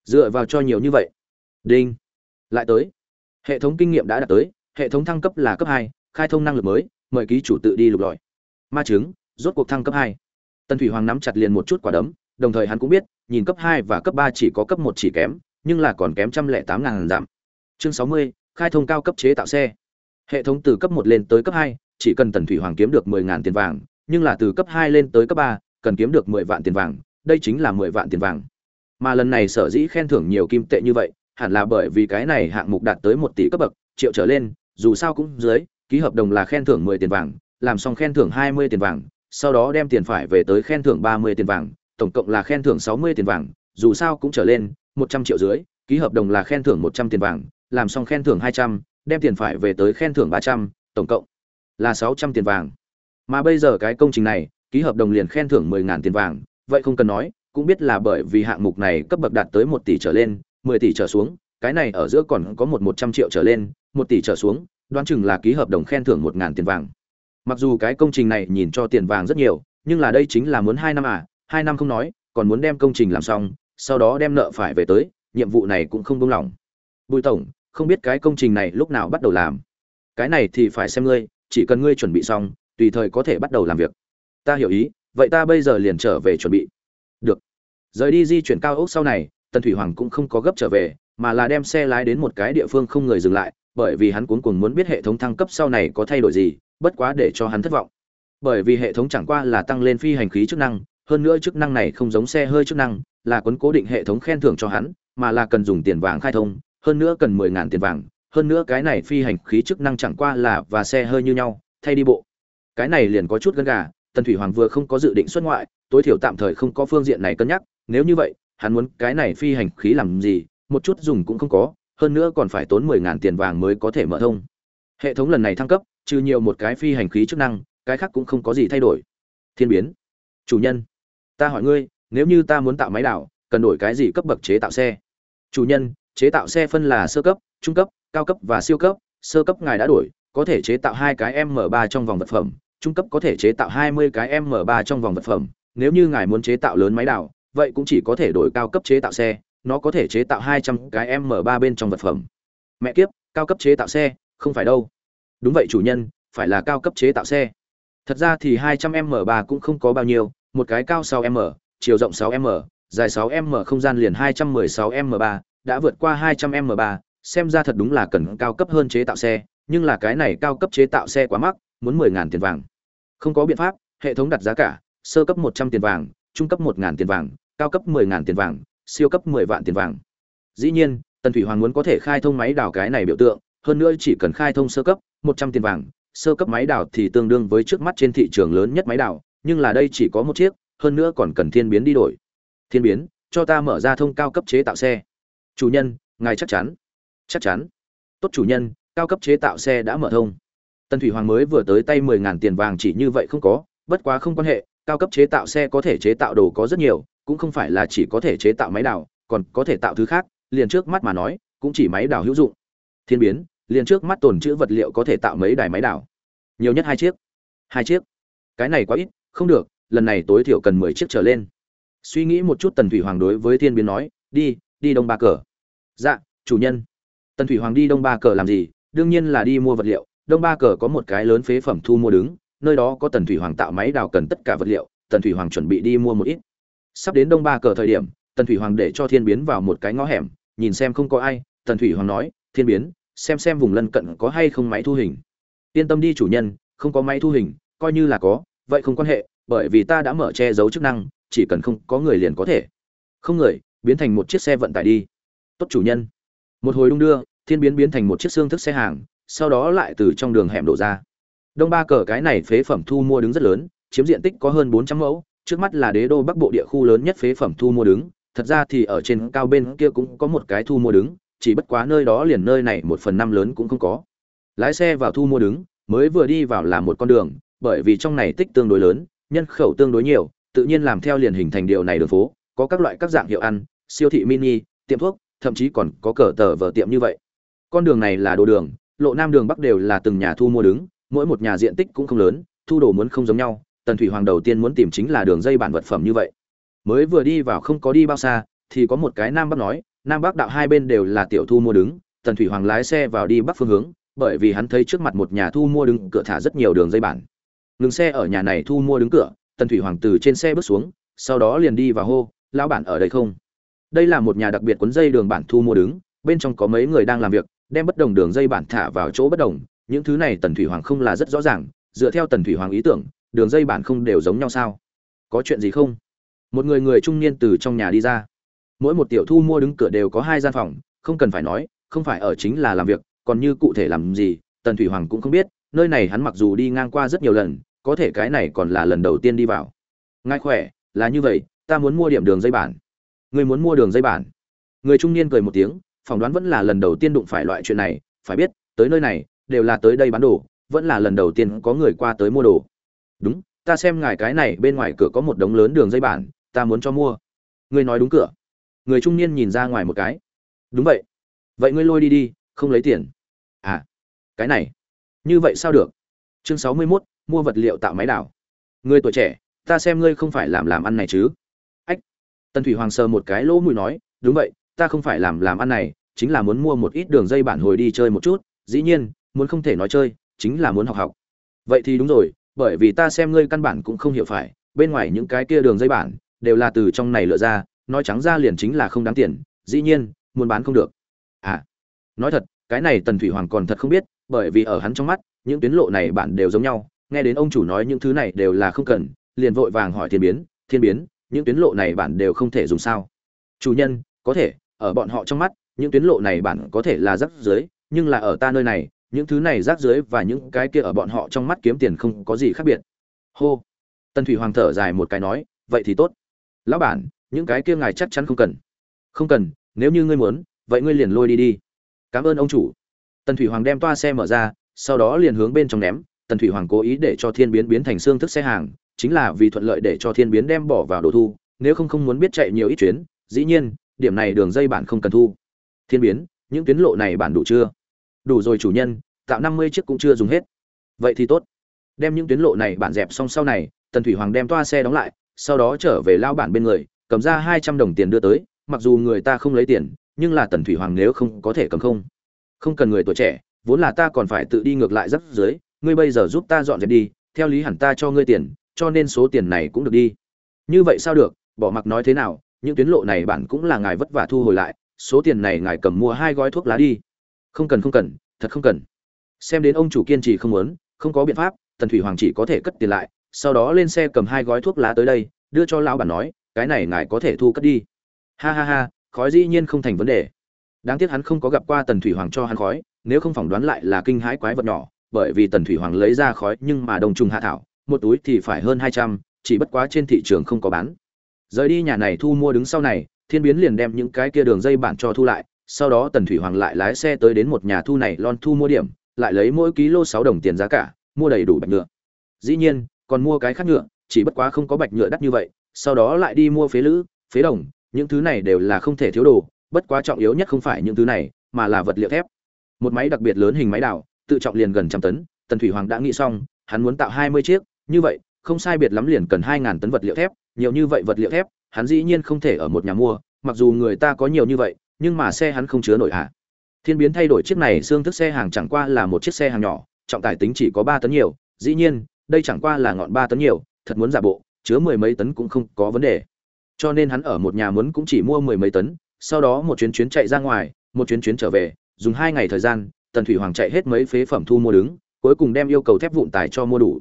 A: Dựa vào cho nhiều như vậy. Đinh. Lại tới. Hệ thống kinh nghiệm đã đạt tới, hệ thống thăng cấp là cấp hai, khai thông năng lực mới, mời ký chủ tự đi lục lọi. Ma chứng, rốt cuộc thăng cấp hai. Tần thủy hoàng nắm chặt liền một chút quả đấm đồng thời hắn cũng biết, nhìn cấp hai và cấp ba chỉ có cấp một chỉ kém, nhưng là còn kém trăm lẻ tám ngàn giảm. Chương sáu mươi, khai thông cao cấp chế tạo xe. Hệ thống từ cấp một lên tới cấp hai, chỉ cần tần thủy hoàng kiếm được mười ngàn tiền vàng, nhưng là từ cấp hai lên tới cấp ba, cần kiếm được mười vạn tiền vàng, đây chính là mười vạn tiền vàng. Mà lần này sở dĩ khen thưởng nhiều kim tệ như vậy, hẳn là bởi vì cái này hạng mục đạt tới một tỷ cấp bậc, triệu trở lên, dù sao cũng dưới, ký hợp đồng là khen thưởng mười tiền vàng, làm xong khen thưởng hai mươi tiền vàng, sau đó đem tiền phải về tới khen thưởng ba mươi tiền vàng tổng cộng là khen thưởng sáu mươi tiền vàng, dù sao cũng trở lên, một trăm triệu dưới, ký hợp đồng là khen thưởng một trăm tiền vàng, làm xong khen thưởng hai trăm, đem tiền phải về tới khen thưởng ba trăm, tổng cộng là sáu trăm tiền vàng. Mà bây giờ cái công trình này, ký hợp đồng liền khen thưởng mười ngàn tiền vàng, vậy không cần nói, cũng biết là bởi vì hạng mục này cấp bậc đạt tới một tỷ trở lên, mười tỷ trở xuống, cái này ở giữa còn có một một trăm triệu trở lên, một tỷ trở xuống, đoán chừng là ký hợp đồng khen thưởng một ngàn tiền vàng. Mặc dù cái công trình này nhìn cho tiền vàng rất nhiều, nhưng là đây chính là muốn hai năm à hai năm không nói, còn muốn đem công trình làm xong, sau đó đem nợ phải về tới, nhiệm vụ này cũng không buông lỏng. Bùi tổng, không biết cái công trình này lúc nào bắt đầu làm? Cái này thì phải xem ngươi, chỉ cần ngươi chuẩn bị xong, tùy thời có thể bắt đầu làm việc. Ta hiểu ý, vậy ta bây giờ liền trở về chuẩn bị. Được. Rời đi di chuyển cao ốc sau này, tần thủy hoàng cũng không có gấp trở về, mà là đem xe lái đến một cái địa phương không người dừng lại, bởi vì hắn cuốn cuồng muốn biết hệ thống thăng cấp sau này có thay đổi gì, bất quá để cho hắn thất vọng. Bởi vì hệ thống chẳng qua là tăng lên phi hành khí chức năng hơn nữa chức năng này không giống xe hơi chức năng, là cuốn cố định hệ thống khen thưởng cho hắn, mà là cần dùng tiền vàng khai thông, hơn nữa cần mười ngàn tiền vàng. Hơn nữa cái này phi hành khí chức năng chẳng qua là và xe hơi như nhau, thay đi bộ. Cái này liền có chút gân gà, tần thủy hoàng vừa không có dự định xuất ngoại, tối thiểu tạm thời không có phương diện này cân nhắc, nếu như vậy, hắn muốn cái này phi hành khí làm gì, một chút dùng cũng không có, hơn nữa còn phải tốn mười ngàn tiền vàng mới có thể mở thông. Hệ thống lần này thăng cấp, trừ nhiều một cái phi hành khí chức năng, cái khác cũng không có gì thay đổi. Thiên biến. Chủ nhân ta hỏi ngươi, nếu như ta muốn tạo máy đảo, cần đổi cái gì cấp bậc chế tạo xe? Chủ nhân, chế tạo xe phân là sơ cấp, trung cấp, cao cấp và siêu cấp. Sơ cấp ngài đã đổi, có thể chế tạo hai cái m 3 trong vòng vật phẩm. Trung cấp có thể chế tạo hai mươi cái m 3 trong vòng vật phẩm. Nếu như ngài muốn chế tạo lớn máy đảo, vậy cũng chỉ có thể đổi cao cấp chế tạo xe. Nó có thể chế tạo hai trăm cái m 3 bên trong vật phẩm. Mẹ kiếp, cao cấp chế tạo xe, không phải đâu. Đúng vậy chủ nhân, phải là cao cấp chế tạo xe. Thật ra thì 200 m 3 cũng không có bao nhiêu một cái cao 6 m, chiều rộng 6 m, dài 6 m, không gian liền 216 m 3 đã vượt qua 200 m 3 xem ra thật đúng là cần cao cấp hơn chế tạo xe, nhưng là cái này cao cấp chế tạo xe quá mắc, muốn 10.000 tiền vàng. Không có biện pháp, hệ thống đặt giá cả, sơ cấp 100 tiền vàng, trung cấp 1.000 tiền vàng, cao cấp 10.000 tiền vàng, siêu cấp 10 vạn tiền vàng. Dĩ nhiên, tần thủy hoàng muốn có thể khai thông máy đào cái này biểu tượng, hơn nữa chỉ cần khai thông sơ cấp, một trăm tiền vàng, sơ cấp máy đào thì tương đương với trước mắt trên thị trường lớn nhất máy đào nhưng là đây chỉ có một chiếc, hơn nữa còn cần thiên biến đi đổi. Thiên biến, cho ta mở ra thông cao cấp chế tạo xe. Chủ nhân, ngài chắc chắn. Chắc chắn. Tốt chủ nhân, cao cấp chế tạo xe đã mở thông. Tần thủy hoàng mới vừa tới tay mười ngàn tiền vàng chỉ như vậy không có, bất quá không quan hệ, cao cấp chế tạo xe có thể chế tạo đồ có rất nhiều, cũng không phải là chỉ có thể chế tạo máy đào, còn có thể tạo thứ khác, liền trước mắt mà nói, cũng chỉ máy đào hữu dụng. Thiên biến, liền trước mắt tồn trữ vật liệu có thể tạo mấy đài máy đào? nhiều nhất hai chiếc. Hai chiếc. Cái này quá ít không được, lần này tối thiểu cần mười chiếc trở lên. Suy nghĩ một chút tần thủy hoàng đối với thiên biến nói, đi đi đông ba cờ. Dạ chủ nhân. Tần thủy hoàng đi đông ba cờ làm gì? Đương nhiên là đi mua vật liệu. Đông ba cờ có một cái lớn phế phẩm thu mua đứng, nơi đó có tần thủy hoàng tạo máy đào cần tất cả vật liệu. Tần thủy hoàng chuẩn bị đi mua một ít. Sắp đến đông ba cờ thời điểm, tần thủy hoàng để cho thiên biến vào một cái ngõ hẻm, nhìn xem không có ai. Tần thủy hoàng nói, thiên biến, xem xem vùng lân cận có hay không máy thu hình. Yên tâm đi, chủ nhân, không có máy thu hình, coi như là có vậy không quan hệ, bởi vì ta đã mở che giấu chức năng, chỉ cần không có người liền có thể. Không người, biến thành một chiếc xe vận tải đi. Tốt chủ nhân. Một hồi đung đưa, thiên biến biến thành một chiếc xương thức xe hàng, sau đó lại từ trong đường hẻm đổ ra. Đông ba cờ cái này phế phẩm thu mua đứng rất lớn, chiếm diện tích có hơn bốn trăm mẫu, trước mắt là đế đô bắc bộ địa khu lớn nhất phế phẩm thu mua đứng. Thật ra thì ở trên cao bên kia cũng có một cái thu mua đứng, chỉ bất quá nơi đó liền nơi này một phần năm lớn cũng không có. Lái xe vào thu mua đứng, mới vừa đi vào là một con đường bởi vì trong này tích tương đối lớn, nhân khẩu tương đối nhiều, tự nhiên làm theo liền hình thành điều này đường phố, có các loại các dạng hiệu ăn, siêu thị mini, tiệm thuốc, thậm chí còn có cờ tờ vở tiệm như vậy. Con đường này là đồ đường, lộ nam đường bắc đều là từng nhà thu mua đứng, mỗi một nhà diện tích cũng không lớn, thu đồ muốn không giống nhau, tần thủy hoàng đầu tiên muốn tìm chính là đường dây bản vật phẩm như vậy. Mới vừa đi vào không có đi bao xa, thì có một cái nam bắc nói, nam bắc đạo hai bên đều là tiểu thu mua đứng, tần thủy hoàng lái xe vào đi bắc phương hướng, bởi vì hắn thấy trước mặt một nhà thu mua đứng, cửa thả rất nhiều đường dây bản ngừng xe ở nhà này thu mua đứng cửa, tần thủy hoàng từ trên xe bước xuống, sau đó liền đi vào hô, lão bản ở đây không? Đây là một nhà đặc biệt cuốn dây đường bản thu mua đứng, bên trong có mấy người đang làm việc, đem bất đồng đường dây bản thả vào chỗ bất đồng, những thứ này tần thủy hoàng không là rất rõ ràng, dựa theo tần thủy hoàng ý tưởng, đường dây bản không đều giống nhau sao? Có chuyện gì không? Một người người trung niên từ trong nhà đi ra. Mỗi một tiểu thu mua đứng cửa đều có hai gian phòng, không cần phải nói, không phải ở chính là làm việc, còn như cụ thể làm gì, tần thủy hoàng cũng không biết, nơi này hắn mặc dù đi ngang qua rất nhiều lần có thể cái này còn là lần đầu tiên đi vào. Ngài khỏe, là như vậy, ta muốn mua điểm đường dây bản. Người muốn mua đường dây bản. Người trung niên cười một tiếng, phỏng đoán vẫn là lần đầu tiên đụng phải loại chuyện này. Phải biết, tới nơi này, đều là tới đây bán đồ, vẫn là lần đầu tiên có người qua tới mua đồ. Đúng, ta xem ngài cái này bên ngoài cửa có một đống lớn đường dây bản, ta muốn cho mua. Ngươi nói đúng cửa. Người trung niên nhìn ra ngoài một cái. Đúng vậy. Vậy ngươi lôi đi đi, không lấy tiền. À cái này. Như vậy sao được? Chương sáu mươi mốt mua vật liệu tạo máy đảo người tuổi trẻ, ta xem ngươi không phải làm làm ăn này chứ? Ách. Tần thủy hoàng sờ một cái lỗ mũi nói, đúng vậy, ta không phải làm làm ăn này, chính là muốn mua một ít đường dây bản hồi đi chơi một chút. Dĩ nhiên, muốn không thể nói chơi, chính là muốn học học. Vậy thì đúng rồi, bởi vì ta xem ngươi căn bản cũng không hiểu phải, bên ngoài những cái kia đường dây bản đều là từ trong này lựa ra, nói trắng ra liền chính là không đáng tiền, dĩ nhiên, muốn bán không được. À. Nói thật, cái này tần thủy hoàng còn thật không biết, bởi vì ở hắn trong mắt, những tuyến lộ này bản đều giống nhau nghe đến ông chủ nói những thứ này đều là không cần, liền vội vàng hỏi thiên biến thiên biến, những tuyến lộ này bản đều không thể dùng sao? Chủ nhân, có thể, ở bọn họ trong mắt, những tuyến lộ này bản có thể là rác dưới nhưng là ở ta nơi này, những thứ này rác dưới và những cái kia ở bọn họ trong mắt kiếm tiền không có gì khác biệt. Hô. Tần thủy hoàng thở dài một cái nói, vậy thì tốt. Lão bản, những cái kia ngài chắc chắn không cần. Không cần, nếu như ngươi muốn, vậy ngươi liền lôi đi đi. Cảm ơn ông chủ. Tần thủy hoàng đem toa xe mở ra, sau đó liền hướng bên trong ném tần thủy hoàng cố ý để cho thiên biến biến thành xương thức xe hàng, chính là vì thuận lợi để cho thiên biến đem bỏ vào đồ thu, nếu không không muốn biết chạy nhiều ít chuyến, dĩ nhiên, điểm này đường dây bản không cần thu. Thiên biến, những tuyến lộ này bản đủ chưa? Đủ rồi chủ nhân, tạo năm mươi chiếc cũng chưa dùng hết. Vậy thì tốt. Đem những tuyến lộ này bản dẹp xong sau này, tần thủy hoàng đem toa xe đóng lại, sau đó trở về lao bản bên người, cầm ra hai trăm đồng tiền đưa tới, mặc dù người ta không lấy tiền, nhưng là tần thủy hoàng nếu không có thể cầm không. Không cần người tuổi trẻ, vốn là ta còn phải tự đi ngược lại rất dưới ngươi bây giờ giúp ta dọn dẹp đi, theo lý hẳn ta cho ngươi tiền, cho nên số tiền này cũng được đi. Như vậy sao được, bỏ mặc nói thế nào, những tuyến lộ này bản cũng là ngài vất vả thu hồi lại, số tiền này ngài cầm mua hai gói thuốc lá đi. Không cần không cần, thật không cần. Xem đến ông chủ kiên trì không muốn, không có biện pháp, tần thủy hoàng chỉ có thể cất tiền lại, sau đó lên xe cầm hai gói thuốc lá tới đây, đưa cho lão bản nói, cái này ngài có thể thu cất đi. Ha ha ha, khói dĩ nhiên không thành vấn đề. Đáng tiếc hắn không có gặp qua tần thủy hoàng cho hắn khói, nếu không phỏng đoán lại là kinh hãi quái vật nhỏ bởi vì tần thủy hoàng lấy ra khói nhưng mà đồng trùng hạ thảo, một túi thì phải hơn hai trăm, chỉ bất quá trên thị trường không có bán. Rời đi nhà này thu mua đứng sau này, thiên biến liền đem những cái kia đường dây bản cho thu lại, sau đó tần thủy hoàng lại lái xe tới đến một nhà thu này lon thu mua điểm, lại lấy mỗi ký sáu đồng tiền giá cả, mua đầy đủ bạch nhựa. Dĩ nhiên, còn mua cái khác nhựa, chỉ bất quá không có bạch nhựa đắt như vậy, sau đó lại đi mua phế lữ, phế đồng, những thứ này đều là không thể thiếu đồ, bất quá trọng yếu nhất không phải những thứ này, mà là vật liệu thép. Một máy đặc biệt lớn hình máy đào tự trọng liền gần trăm tấn, tần thủy hoàng đã nghĩ xong, hắn muốn tạo hai mươi chiếc, như vậy, không sai biệt lắm liền cần hai ngàn tấn vật liệu thép, nhiều như vậy vật liệu thép, hắn dĩ nhiên không thể ở một nhà mua, mặc dù người ta có nhiều như vậy, nhưng mà xe hắn không chứa nổi hạ thiên biến thay đổi chiếc này xương thức xe hàng chẳng qua là một chiếc xe hàng nhỏ, trọng tải tính chỉ có ba tấn nhiều, dĩ nhiên, đây chẳng qua là ngọn ba tấn nhiều, thật muốn giả bộ, chứa mười mấy tấn cũng không có vấn đề. Cho nên hắn ở một nhà muốn cũng chỉ mua mười mấy tấn, sau đó một chuyến chuyến chạy ra ngoài, một chuyến chuyến trở về, dùng hai ngày thời gian tần thủy hoàng chạy hết mấy phế phẩm thu mua đứng, cuối cùng đem yêu cầu thép vụn tài cho mua đủ.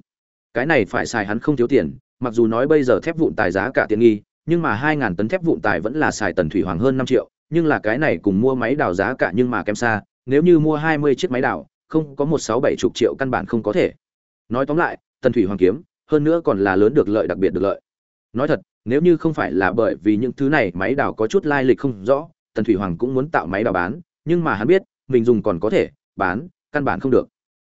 A: Cái này phải xài hắn không thiếu tiền, mặc dù nói bây giờ thép vụn tài giá cả tiện nghi, nhưng mà hai ngàn tấn thép vụn tài vẫn là xài tần thủy hoàng hơn năm triệu, nhưng là cái này cùng mua máy đào giá cả nhưng mà kém xa, nếu như mua hai mươi chiếc máy đào, không có một sáu bảy chục triệu căn bản không có thể. Nói tóm lại, tần thủy hoàng kiếm, hơn nữa còn là lớn được lợi đặc biệt được lợi. Nói thật, nếu như không phải là bởi vì những thứ này máy đào có chút lai lịch không rõ, tần thủy hoàng cũng muốn tạo máy đào bán, nhưng mà hắn biết, mình dùng còn có thể bán, căn bản không được.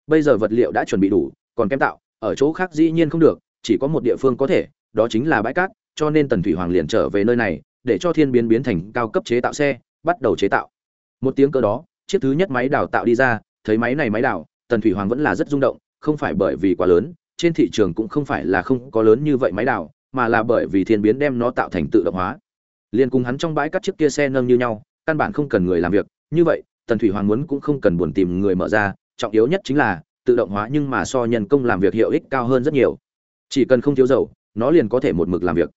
A: Bây giờ vật liệu đã chuẩn bị đủ, còn kém tạo, ở chỗ khác dĩ nhiên không được, chỉ có một địa phương có thể, đó chính là bãi cát, cho nên tần thủy hoàng liền trở về nơi này, để cho thiên biến biến thành cao cấp chế tạo xe, bắt đầu chế tạo. Một tiếng cơ đó, chiếc thứ nhất máy đào tạo đi ra, thấy máy này máy đào, tần thủy hoàng vẫn là rất rung động, không phải bởi vì quá lớn, trên thị trường cũng không phải là không có lớn như vậy máy đào, mà là bởi vì thiên biến đem nó tạo thành tự động hóa. Liền cùng hắn trong bãi cắt chiếc kia xe nâng như nhau, căn bản không cần người làm việc, như vậy tần thủy hoàng muốn cũng không cần buồn tìm người mở ra, trọng yếu nhất chính là tự động hóa nhưng mà so nhân công làm việc hiệu ích cao hơn rất nhiều. Chỉ cần không thiếu dầu, nó liền có thể một mực làm việc.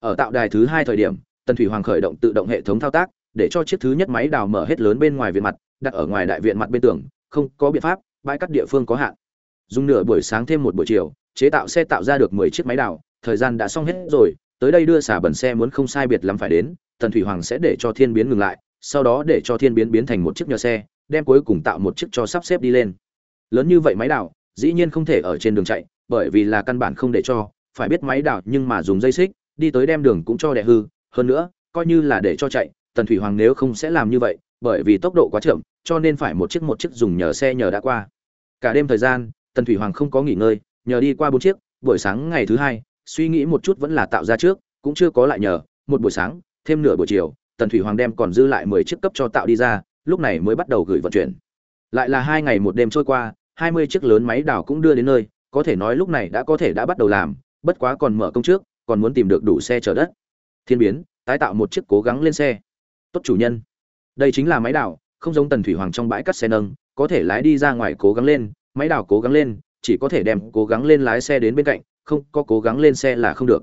A: Ở tạo đài thứ hai thời điểm, tần thủy hoàng khởi động tự động hệ thống thao tác, để cho chiếc thứ nhất máy đào mở hết lớn bên ngoài viện mặt, đặt ở ngoài đại viện mặt bên tường, không có biện pháp, bãi cắt địa phương có hạn. Dùng nửa buổi sáng thêm một buổi chiều, chế tạo xe tạo ra được mười chiếc máy đào, thời gian đã xong hết rồi, tới đây đưa xả bẩn xe muốn không sai biệt lắm phải đến, tần thủy hoàng sẽ để cho thiên biến ngừng lại sau đó để cho thiên biến biến thành một chiếc nhờ xe, đem cuối cùng tạo một chiếc cho sắp xếp đi lên. Lớn như vậy máy đào dĩ nhiên không thể ở trên đường chạy, bởi vì là căn bản không để cho, phải biết máy đào nhưng mà dùng dây xích, đi tới đem đường cũng cho đẻ hư, hơn nữa, coi như là để cho chạy, tần thủy hoàng nếu không sẽ làm như vậy, bởi vì tốc độ quá chậm, cho nên phải một chiếc một chiếc dùng nhờ xe nhờ đã qua. Cả đêm thời gian, tần thủy hoàng không có nghỉ ngơi, nhờ đi qua bốn chiếc, buổi sáng ngày thứ hai, suy nghĩ một chút vẫn là tạo ra trước, cũng chưa có lại nhờ, một buổi sáng, thêm nửa buổi chiều tần thủy hoàng đem còn dư lại mười chiếc cấp cho tạo đi ra, lúc này mới bắt đầu gửi vận chuyển. Lại là hai ngày một đêm trôi qua, hai mươi chiếc lớn máy đào cũng đưa đến nơi, có thể nói lúc này đã có thể đã bắt đầu làm, bất quá còn mở công trước, còn muốn tìm được đủ xe chở đất. Thiên biến, tái tạo một chiếc cố gắng lên xe. Tốt chủ nhân. Đây chính là máy đào, không giống tần thủy hoàng trong bãi cắt xe nâng, có thể lái đi ra ngoài cố gắng lên, máy đào cố gắng lên, chỉ có thể đem cố gắng lên lái xe đến bên cạnh, không có cố gắng lên xe là không được.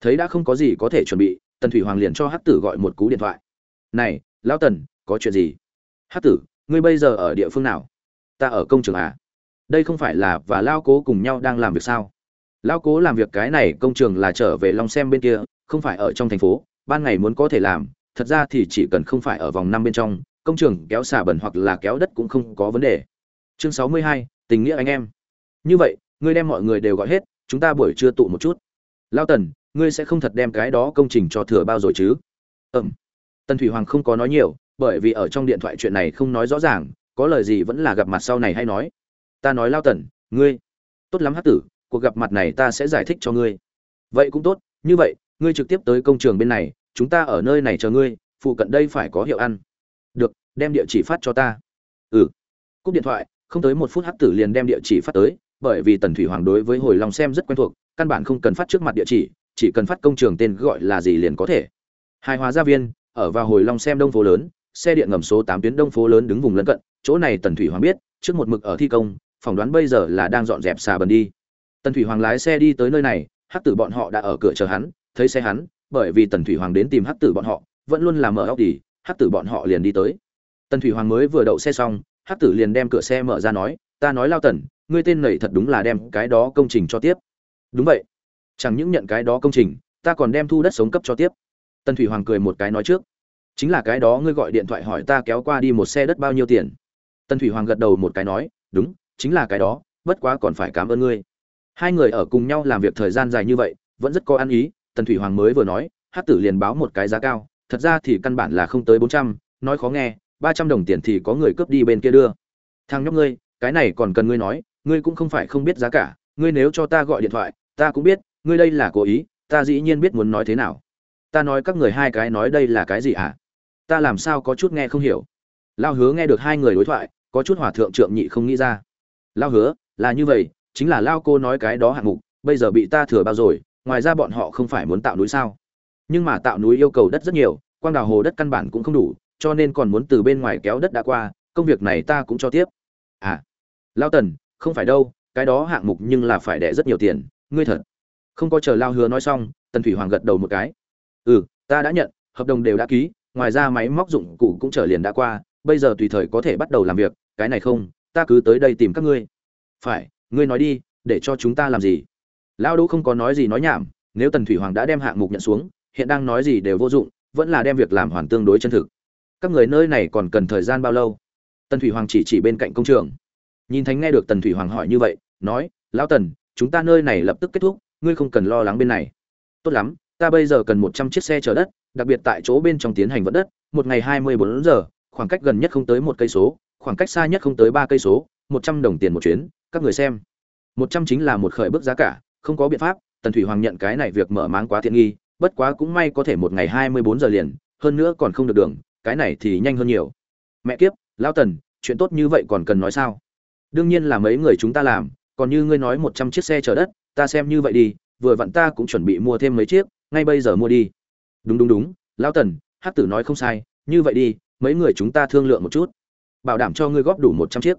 A: Thấy đã không có gì có thể chuẩn bị tần thủy hoàng liền cho Hắc tử gọi một cú điện thoại. Này, lão tần, có chuyện gì? Hắc tử, ngươi bây giờ ở địa phương nào? Ta ở công trường à? Đây không phải là và lao cố cùng nhau đang làm việc sao? Lao cố làm việc cái này công trường là trở về long xem bên kia, không phải ở trong thành phố, ban ngày muốn có thể làm, thật ra thì chỉ cần không phải ở vòng năm bên trong, công trường kéo xả bẩn hoặc là kéo đất cũng không có vấn đề. Chương sáu mươi hai, tình nghĩa anh em. Như vậy, ngươi đem mọi người đều gọi hết, chúng ta buổi trưa tụ một chút. Lao tần ngươi sẽ không thật đem cái đó công trình cho thừa bao rồi chứ? Ừm. Tần thủy hoàng không có nói nhiều, bởi vì ở trong điện thoại chuyện này không nói rõ ràng, có lời gì vẫn là gặp mặt sau này hay nói. Ta nói lao tần, ngươi, tốt lắm hát tử, cuộc gặp mặt này ta sẽ giải thích cho ngươi. Vậy cũng tốt, như vậy, ngươi trực tiếp tới công trường bên này, chúng ta ở nơi này chờ ngươi, phụ cận đây phải có hiệu ăn. Được, đem địa chỉ phát cho ta. Ừ. Cúp điện thoại, không tới một phút hát tử liền đem địa chỉ phát tới, bởi vì tần thủy hoàng đối với hồi long xem rất quen thuộc, căn bản không cần phát trước mặt địa chỉ chỉ cần phát công trường tên gọi là gì liền có thể. Hài hòa gia viên, ở vào hồi long xem đông phố lớn, xe điện ngầm số tám tuyến đông phố lớn đứng vùng lân cận, chỗ này tần thủy hoàng biết, trước một mực ở thi công, phỏng đoán bây giờ là đang dọn dẹp xà bần đi. Tần thủy hoàng lái xe đi tới nơi này, hắc tử bọn họ đã ở cửa chờ hắn, thấy xe hắn, bởi vì tần thủy hoàng đến tìm hắc tử bọn họ, vẫn luôn là mở óc đi, hắc tử bọn họ liền đi tới. Tần thủy hoàng mới vừa đậu xe xong, hắc tử liền đem cửa xe mở ra nói, ta nói lao tần, ngươi tên này thật đúng là đem cái đó công trình cho tiếp. Đúng vậy chẳng những nhận cái đó công trình, ta còn đem thu đất sống cấp cho tiếp. Tần thủy hoàng cười một cái nói trước. Chính là cái đó ngươi gọi điện thoại hỏi ta kéo qua đi một xe đất bao nhiêu tiền? Tần thủy hoàng gật đầu một cái nói, đúng, chính là cái đó, bất quá còn phải cảm ơn ngươi. Hai người ở cùng nhau làm việc thời gian dài như vậy, vẫn rất có ăn ý, tần thủy hoàng mới vừa nói hát tử liền báo một cái giá cao, thật ra thì căn bản là không tới bốn trăm, nói khó nghe, ba trăm đồng tiền thì có người cướp đi bên kia đưa. Thằng nhóc ngươi, cái này còn cần ngươi nói, ngươi cũng không phải không biết giá cả, ngươi nếu cho ta gọi điện thoại, ta cũng biết ngươi đây là cố ý, ta dĩ nhiên biết muốn nói thế nào. Ta nói các người hai cái nói đây là cái gì à? ta làm sao có chút nghe không hiểu? Lao hứa nghe được hai người đối thoại, có chút hòa thượng trượng nhị không nghĩ ra. Lao hứa, là như vậy, chính là lao cô nói cái đó hạng mục, bây giờ bị ta thừa bao rồi, ngoài ra bọn họ không phải muốn tạo núi sao? Nhưng mà tạo núi yêu cầu đất rất nhiều, quang đào hồ đất căn bản cũng không đủ, cho nên còn muốn từ bên ngoài kéo đất đã qua, công việc này ta cũng cho tiếp. À lao tần, không phải đâu, cái đó hạng mục nhưng là phải đẻ rất nhiều tiền, ngươi thật không có chờ lao hứa nói xong, tần thủy hoàng gật đầu một cái. Ừ ta đã nhận, hợp đồng đều đã ký, ngoài ra máy móc dụng cụ cũng trở liền đã qua, bây giờ tùy thời có thể bắt đầu làm việc, cái này không, ta cứ tới đây tìm các ngươi. Phải, ngươi nói đi, để cho chúng ta làm gì? Lao đỗ không có nói gì nói nhảm, nếu tần thủy hoàng đã đem hạng mục nhận xuống, hiện đang nói gì đều vô dụng, vẫn là đem việc làm hoàn tương đối chân thực. Các người nơi này còn cần thời gian bao lâu? Tần thủy hoàng chỉ chỉ bên cạnh công trường. Nhìn thánh nghe được tần thủy hoàng hỏi như vậy, nói, lão tần, chúng ta nơi này lập tức kết thúc ngươi không cần lo lắng bên này. Tốt lắm, ta bây giờ cần một trăm chiếc xe chở đất, đặc biệt tại chỗ bên trong tiến hành vận đất, một ngày hai mươi bốn giờ, khoảng cách gần nhất không tới một cây số, khoảng cách xa nhất không tới ba cây số, một trăm đồng tiền một chuyến, các người xem. Một trăm chính là một khởi bước giá cả, không có biện pháp, tần thủy hoàng nhận cái này việc mở máng quá tiện nghi, bất quá cũng may có thể một ngày hai mươi bốn giờ liền, hơn nữa còn không được đường, cái này thì nhanh hơn nhiều. Mẹ kiếp lao tần, chuyện tốt như vậy còn cần nói sao? Đương nhiên là mấy người chúng ta làm, còn như ngươi nói một trăm chiếc xe chở đất ta xem như vậy đi, vừa vặn ta cũng chuẩn bị mua thêm mấy chiếc, ngay bây giờ mua đi. Đúng đúng đúng, lão tần hát tử nói không sai, như vậy đi, mấy người chúng ta thương lượng một chút. Bảo đảm cho ngươi góp đủ một trăm chiếc.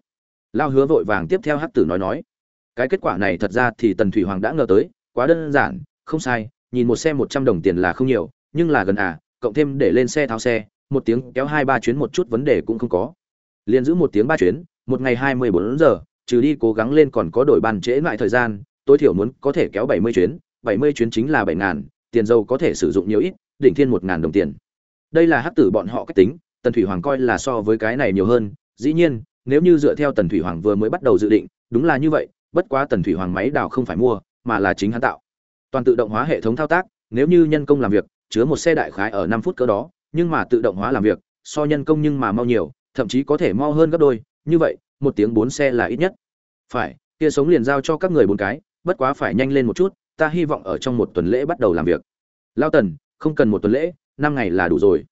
A: Lao hứa vội vàng tiếp theo hát tử nói nói. Cái kết quả này thật ra thì tần thủy hoàng đã ngờ tới, quá đơn giản, không sai, nhìn một xe một trăm đồng tiền là không nhiều, nhưng là gần à cộng thêm để lên xe tháo xe, một tiếng kéo hai ba chuyến một chút vấn đề cũng không có. Liền giữ một tiếng ba chuyến, một ngày hai mươi bốn giờ, trừ đi cố gắng lên còn có đổi bàn trễ lại thời gian tối thiểu muốn có thể kéo bảy mươi chuyến, bảy mươi chuyến chính là bảy ngàn, tiền dầu có thể sử dụng nhiều ít, đỉnh thiên một ngàn đồng tiền. Đây là hắc tử bọn họ cách tính, tần thủy hoàng coi là so với cái này nhiều hơn, dĩ nhiên, nếu như dựa theo tần thủy hoàng vừa mới bắt đầu dự định, đúng là như vậy, bất quá tần thủy hoàng máy đào không phải mua, mà là chính hắn tạo. Toàn tự động hóa hệ thống thao tác, nếu như nhân công làm việc, chứa một xe đại khái ở năm phút cỡ đó, nhưng mà tự động hóa làm việc, so nhân công nhưng mà mau nhiều, thậm chí có thể mau hơn gấp đôi, như vậy, một tiếng bốn xe là ít nhất. Phải, kia sống liền giao cho các người bốn cái bất quá phải nhanh lên một chút, ta hy vọng ở trong một tuần lễ bắt đầu làm việc. Lao tần, không cần một tuần lễ, năm ngày là đủ rồi.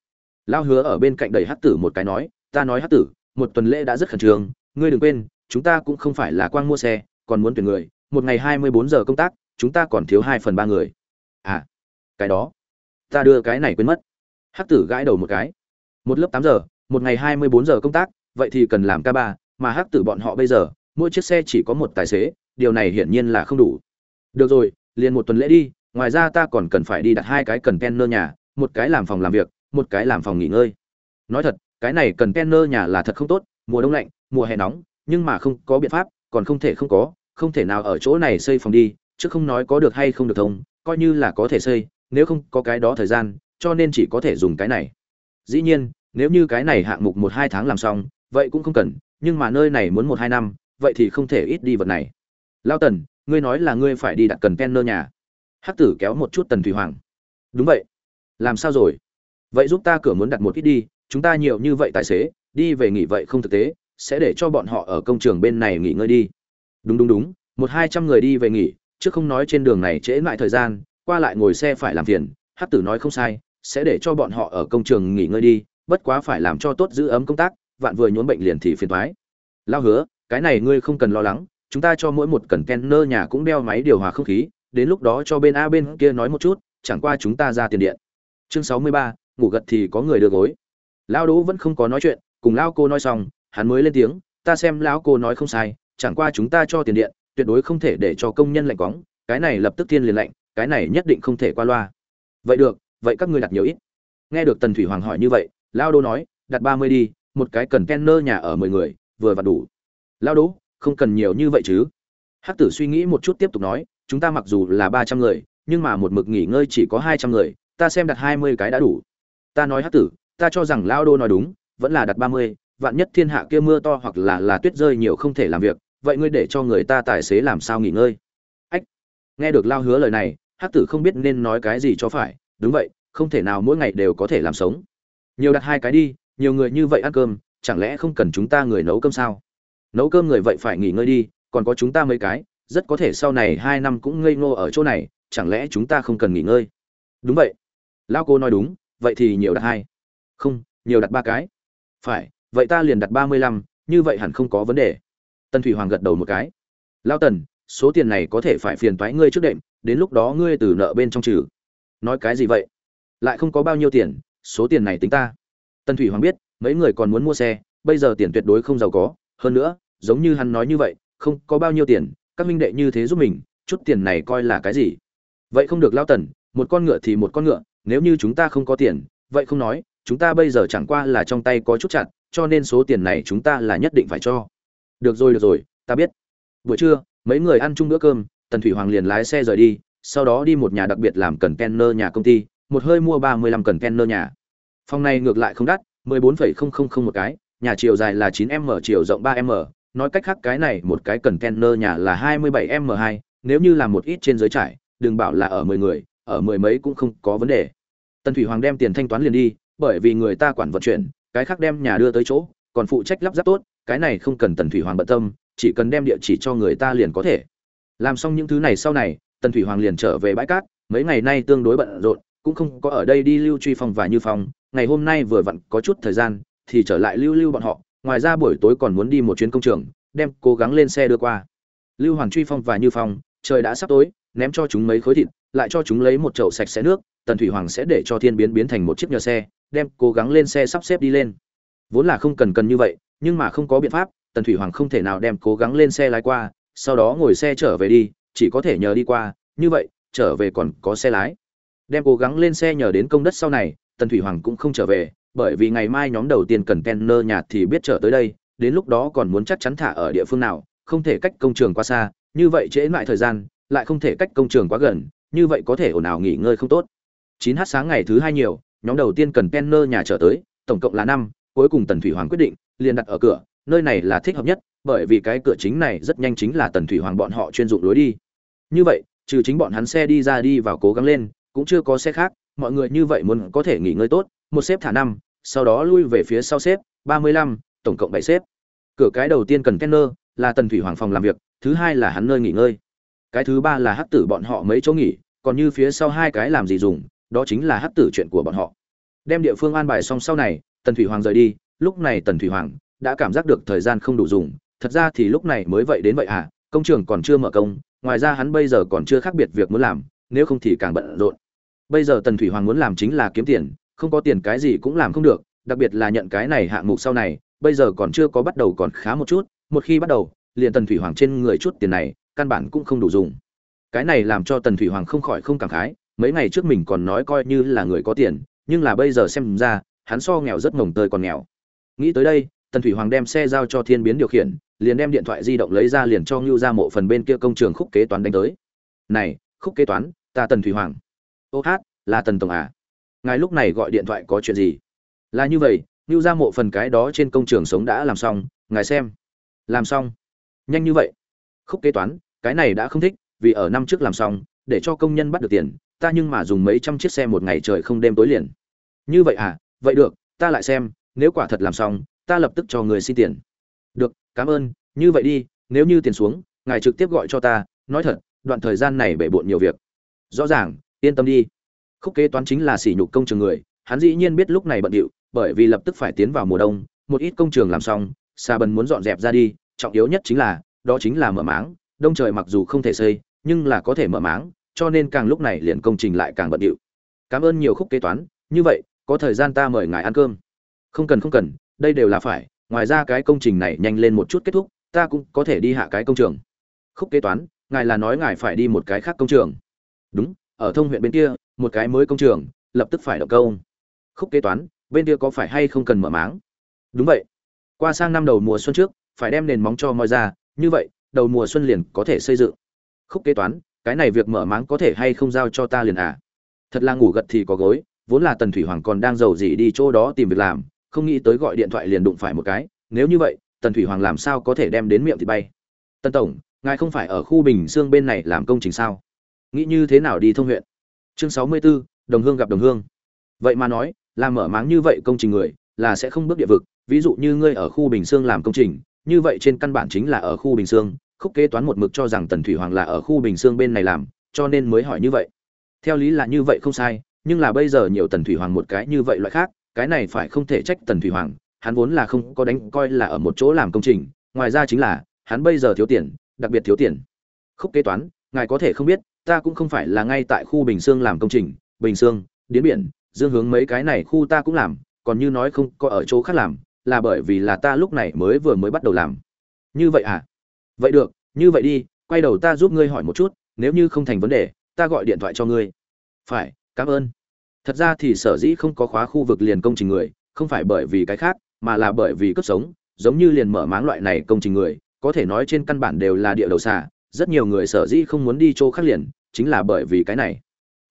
A: Lao hứa ở bên cạnh đầy hát tử một cái nói, ta nói hát tử, một tuần lễ đã rất khẩn trương, ngươi đừng quên, chúng ta cũng không phải là quang mua xe, còn muốn tuyển người, một ngày hai mươi bốn giờ công tác, chúng ta còn thiếu hai phần ba người. À cái đó, ta đưa cái này quên mất. Hắc tử gãi đầu một cái. Một lớp tám giờ, một ngày hai mươi bốn giờ công tác, vậy thì cần làm ca ba, mà hắc tử bọn họ bây giờ, mỗi chiếc xe chỉ có một tài xế điều này hiển nhiên là không đủ. Được rồi, liền một tuần lễ đi, ngoài ra ta còn cần phải đi đặt hai cái cần kenner nhà, một cái làm phòng làm việc, một cái làm phòng nghỉ ngơi. Nói thật, cái này cần kenner nhà là thật không tốt, mùa đông lạnh, mùa hè nóng, nhưng mà không có biện pháp, còn không thể không có, không thể nào ở chỗ này xây phòng đi, chứ không nói có được hay không được thông, coi như là có thể xây, nếu không có cái đó thời gian, cho nên chỉ có thể dùng cái này. Dĩ nhiên, nếu như cái này hạng mục một hai tháng làm xong, vậy cũng không cần, nhưng mà nơi này muốn một hai năm, vậy thì không thể ít đi vật này lao tần, ngươi nói là ngươi phải đi đặt cần penner nhà. Hắc tử kéo một chút tần thủy hoàng. Đúng vậy. Làm sao rồi? Vậy giúp ta cửa muốn đặt một ít đi, chúng ta nhiều như vậy tài xế, đi về nghỉ vậy không thực tế, sẽ để cho bọn họ ở công trường bên này nghỉ ngơi đi. Đúng đúng đúng, một hai trăm người đi về nghỉ, chứ không nói trên đường này trễ lại thời gian, qua lại ngồi xe phải làm phiền, Hắc tử nói không sai, sẽ để cho bọn họ ở công trường nghỉ ngơi đi, bất quá phải làm cho tốt giữ ấm công tác, vạn vừa nhốn bệnh liền thì phiền thoái. Lao hứa, cái này ngươi không cần lo lắng chúng ta cho mỗi một cần kenner nhà cũng đeo máy điều hòa không khí, đến lúc đó cho bên a bên kia nói một chút, chẳng qua chúng ta ra tiền điện. Chương sáu mươi ba, ngủ gật thì có người đưa gối. Lao đỗ vẫn không có nói chuyện, cùng lão cô nói xong, hắn mới lên tiếng, ta xem lão cô nói không sai, chẳng qua chúng ta cho tiền điện, tuyệt đối không thể để cho công nhân lạnh quóng, cái này lập tức thiên liền lạnh, cái này nhất định không thể qua loa. Vậy được, vậy các ngươi đặt nhiều ít. Nghe được tần thủy hoàng hỏi như vậy lao Đỗ nói, đặt ba mươi đi, một cái cần kenner nhà ở mười người, vừa vặn đủ. Lao đỗ không cần nhiều như vậy chứ? Hắc tử suy nghĩ một chút tiếp tục nói, chúng ta mặc dù là ba trăm người, nhưng mà một mực nghỉ ngơi chỉ có hai trăm người, ta xem đặt hai mươi cái đã đủ. Ta nói hắc tử, ta cho rằng lao đô nói đúng, vẫn là đặt ba mươi, vạn nhất thiên hạ kia mưa to hoặc là là tuyết rơi nhiều không thể làm việc, vậy ngươi để cho người ta tài xế làm sao nghỉ ngơi? Ách, nghe được lao hứa lời này, hắc tử không biết nên nói cái gì cho phải, đúng vậy, không thể nào mỗi ngày đều có thể làm sống. Nhiều đặt hai cái đi, nhiều người như vậy ăn cơm, chẳng lẽ không cần chúng ta người nấu cơm sao? Nấu cơm người vậy phải nghỉ ngơi đi, còn có chúng ta mấy cái, rất có thể sau này hai năm cũng ngây ngô ở chỗ này, chẳng lẽ chúng ta không cần nghỉ ngơi? Đúng vậy. Lão cô nói đúng, vậy thì nhiều đặt hai. Không, nhiều đặt ba cái. Phải, vậy ta liền đặt ba mươi lăm, như vậy hẳn không có vấn đề. Tân thủy hoàng gật đầu một cái. Lao tần, số tiền này có thể phải phiền toái ngươi trước đệm, đến lúc đó ngươi từ nợ bên trong trừ. Nói cái gì vậy? Lại không có bao nhiêu tiền, số tiền này tính ta. Tân thủy hoàng biết, mấy người còn muốn mua xe, bây giờ tiền tuyệt đối không giàu có hơn nữa, giống như hắn nói như vậy, không có bao nhiêu tiền, các minh đệ như thế giúp mình, chút tiền này coi là cái gì? Vậy không được lao tần, một con ngựa thì một con ngựa, nếu như chúng ta không có tiền, vậy không nói, chúng ta bây giờ chẳng qua là trong tay có chút chặt, cho nên số tiền này chúng ta là nhất định phải cho. Được rồi được rồi, ta biết. Buổi trưa, mấy người ăn chung bữa cơm, tần thủy hoàng liền lái xe rời đi, sau đó đi một nhà đặc biệt làm cần kenner nhà công ty, một hơi mua ba mươi lăm cần kenner nhà. Phòng này ngược lại không đắt, mười bốn phẩy không không không một cái nhà chiều dài là chín m, chiều rộng ba m. Nói cách khác, cái này một cái cần kenner nhà là hai mươi bảy m hai. Nếu như là một ít trên giới trải, đừng bảo là ở mười người, ở mười mấy cũng không có vấn đề. Tần thủy hoàng đem tiền thanh toán liền đi, bởi vì người ta quản vận chuyển, cái khác đem nhà đưa tới chỗ, còn phụ trách lắp ráp tốt, cái này không cần tần thủy hoàng bận tâm, chỉ cần đem địa chỉ cho người ta liền có thể. Làm xong những thứ này sau này, tần thủy hoàng liền trở về bãi cát, mấy ngày nay tương đối bận rộn, cũng không có ở đây đi lưu truy phong và như phong. Ngày hôm nay vừa vặn có chút thời gian thì trở lại lưu lưu bọn họ, ngoài ra buổi tối còn muốn đi một chuyến công trường, đem cố gắng lên xe đưa qua. Lưu hoàng truy phong và như phong, trời đã sắp tối, ném cho chúng mấy khối thịt, lại cho chúng lấy một chậu sạch sẽ nước, tần thủy hoàng sẽ để cho thiên biến biến thành một chiếc nhờ xe, đem cố gắng lên xe sắp xếp đi lên. Vốn là không cần cần như vậy, nhưng mà không có biện pháp, tần thủy hoàng không thể nào đem cố gắng lên xe lái qua, sau đó ngồi xe trở về đi, chỉ có thể nhờ đi qua, như vậy, trở về còn có xe lái. Đem cố gắng lên xe nhờ đến công đất sau này, tần thủy hoàng cũng không trở về bởi vì ngày mai nhóm đầu tiên cần kenner nhà thì biết trở tới đây, đến lúc đó còn muốn chắc chắn thả ở địa phương nào, không thể cách công trường quá xa, như vậy trễ lại thời gian, lại không thể cách công trường quá gần, như vậy có thể ồn ào nghỉ ngơi không tốt. 9h sáng ngày thứ hai nhiều, nhóm đầu tiên cần kenner nhà trở tới, tổng cộng là năm, cuối cùng tần thủy hoàng quyết định, liền đặt ở cửa, nơi này là thích hợp nhất, bởi vì cái cửa chính này rất nhanh chính là tần thủy hoàng bọn họ chuyên dụng lối đi. Như vậy, trừ chính bọn hắn xe đi ra đi vào cố gắng lên, cũng chưa có xe khác, mọi người như vậy muốn có thể nghỉ ngơi tốt, một xếp thả năm sau đó lui về phía sau xếp, ba mươi lăm, tổng cộng bảy xếp. Cửa cái đầu tiên cần kenner, là tần thủy hoàng phòng làm việc, thứ hai là hắn nơi nghỉ ngơi. Cái thứ ba là hắc tử bọn họ mấy chỗ nghỉ, còn như phía sau hai cái làm gì dùng, đó chính là hắc tử chuyện của bọn họ. Đem địa phương an bài xong sau này, tần thủy hoàng rời đi, lúc này tần thủy hoàng đã cảm giác được thời gian không đủ dùng, thật ra thì lúc này mới vậy đến vậy à công trường còn chưa mở công, ngoài ra hắn bây giờ còn chưa khác biệt việc muốn làm, nếu không thì càng bận rộn. Bây giờ tần thủy hoàng muốn làm chính là kiếm tiền không có tiền cái gì cũng làm không được, đặc biệt là nhận cái này hạng mục sau này, bây giờ còn chưa có bắt đầu còn khá một chút, một khi bắt đầu, liền tần thủy hoàng trên người chút tiền này, căn bản cũng không đủ dùng. Cái này làm cho tần thủy hoàng không khỏi không cảm khái, mấy ngày trước mình còn nói coi như là người có tiền, nhưng là bây giờ xem ra, hắn so nghèo rất mồng tơi còn nghèo. Nghĩ tới đây, tần thủy hoàng đem xe giao cho thiên biến điều khiển, liền đem điện thoại di động lấy ra liền cho Nưu ra mộ phần bên kia công trường khúc kế toán đánh tới. Này, khúc kế toán, ta tần thủy hoàng. Ô hát, là tần tổng à? Ngài lúc này gọi điện thoại có chuyện gì? Là như vậy lưu ra mộ phần cái đó trên công trường sống đã làm xong, ngài xem. Làm xong. Nhanh như vậy. Khúc kế toán, cái này đã không thích, vì ở năm trước làm xong, để cho công nhân bắt được tiền, ta nhưng mà dùng mấy trăm chiếc xe một ngày trời không đêm tối liền. Như vậy à? Vậy được, ta lại xem, nếu quả thật làm xong, ta lập tức cho người xin tiền. Được, cảm ơn, như vậy đi, nếu như tiền xuống, ngài trực tiếp gọi cho ta, nói thật, đoạn thời gian này bể bộn nhiều việc. Rõ ràng, yên tâm đi khúc kế toán chính là sỉ nhục công trường người, hắn dĩ nhiên biết lúc này bận điệu, bởi vì lập tức phải tiến vào mùa đông, một ít công trường làm xong xà bần muốn dọn dẹp ra đi, trọng yếu nhất chính là, đó chính là mở máng, đông trời mặc dù không thể xây, nhưng là có thể mở máng, cho nên càng lúc này liền công trình lại càng bận điệu. Cảm ơn nhiều khúc kế toán, như vậy, có thời gian ta mời ngài ăn cơm. Không cần không cần, đây đều là phải, ngoài ra cái công trình này nhanh lên một chút kết thúc, ta cũng có thể đi hạ cái công trường. Khúc kế toán, ngài là nói ngài phải đi một cái khác công trường. Đúng ở thông huyện bên kia, một cái mới công trường, lập tức phải động công khúc kế toán, bên kia có phải hay không cần mở máng? Đúng vậy. Qua sang năm đầu mùa xuân trước, phải đem nền móng cho moi ra, như vậy, đầu mùa xuân liền có thể xây dựng. Khúc kế toán, cái này việc mở máng có thể hay không giao cho ta liền à? Thật là ngủ gật thì có gối, vốn là tần thủy hoàng còn đang giàu gì đi chỗ đó tìm việc làm, không nghĩ tới gọi điện thoại liền đụng phải một cái. Nếu như vậy, tần thủy hoàng làm sao có thể đem đến miệng thì bay? Tần tổng, ngài không phải ở khu bình dương bên này làm công trình sao? Nghĩ như thế nào đi thông huyện? Chương sáu mươi 64, đồng hương gặp đồng hương. Vậy mà nói làm mở máng như vậy công trình người là sẽ không bước địa vực. Ví dụ như ngươi ở khu bình dương làm công trình như vậy trên căn bản chính là ở khu bình dương khúc kế toán một mực cho rằng tần thủy hoàng là ở khu bình dương bên này làm cho nên mới hỏi như vậy. Theo lý là như vậy không sai nhưng là bây giờ nhiều tần thủy hoàng một cái như vậy loại khác cái này phải không thể trách tần thủy hoàng hắn vốn là không có đánh coi là ở một chỗ làm công trình ngoài ra chính là hắn bây giờ thiếu tiền đặc biệt thiếu tiền. Khúc kế toán ngài có thể không biết ta cũng không phải là ngay tại khu bình Dương làm công trình bình Dương, điến biển dương hướng mấy cái này khu ta cũng làm còn như nói không có ở chỗ khác làm là bởi vì là ta lúc này mới vừa mới bắt đầu làm. Như vậy à? Vậy được như vậy đi quay đầu ta giúp ngươi hỏi một chút nếu như không thành vấn đề ta gọi điện thoại cho ngươi. Phải cảm ơn. Thật ra thì sở dĩ không có khóa khu vực liền công trình người không phải bởi vì cái khác mà là bởi vì cấp sống giống như liền mở máng loại này công trình người có thể nói trên căn bản đều là địa đầu xà rất nhiều người sở dĩ không muốn đi chỗ khác liền chính là bởi vì cái này.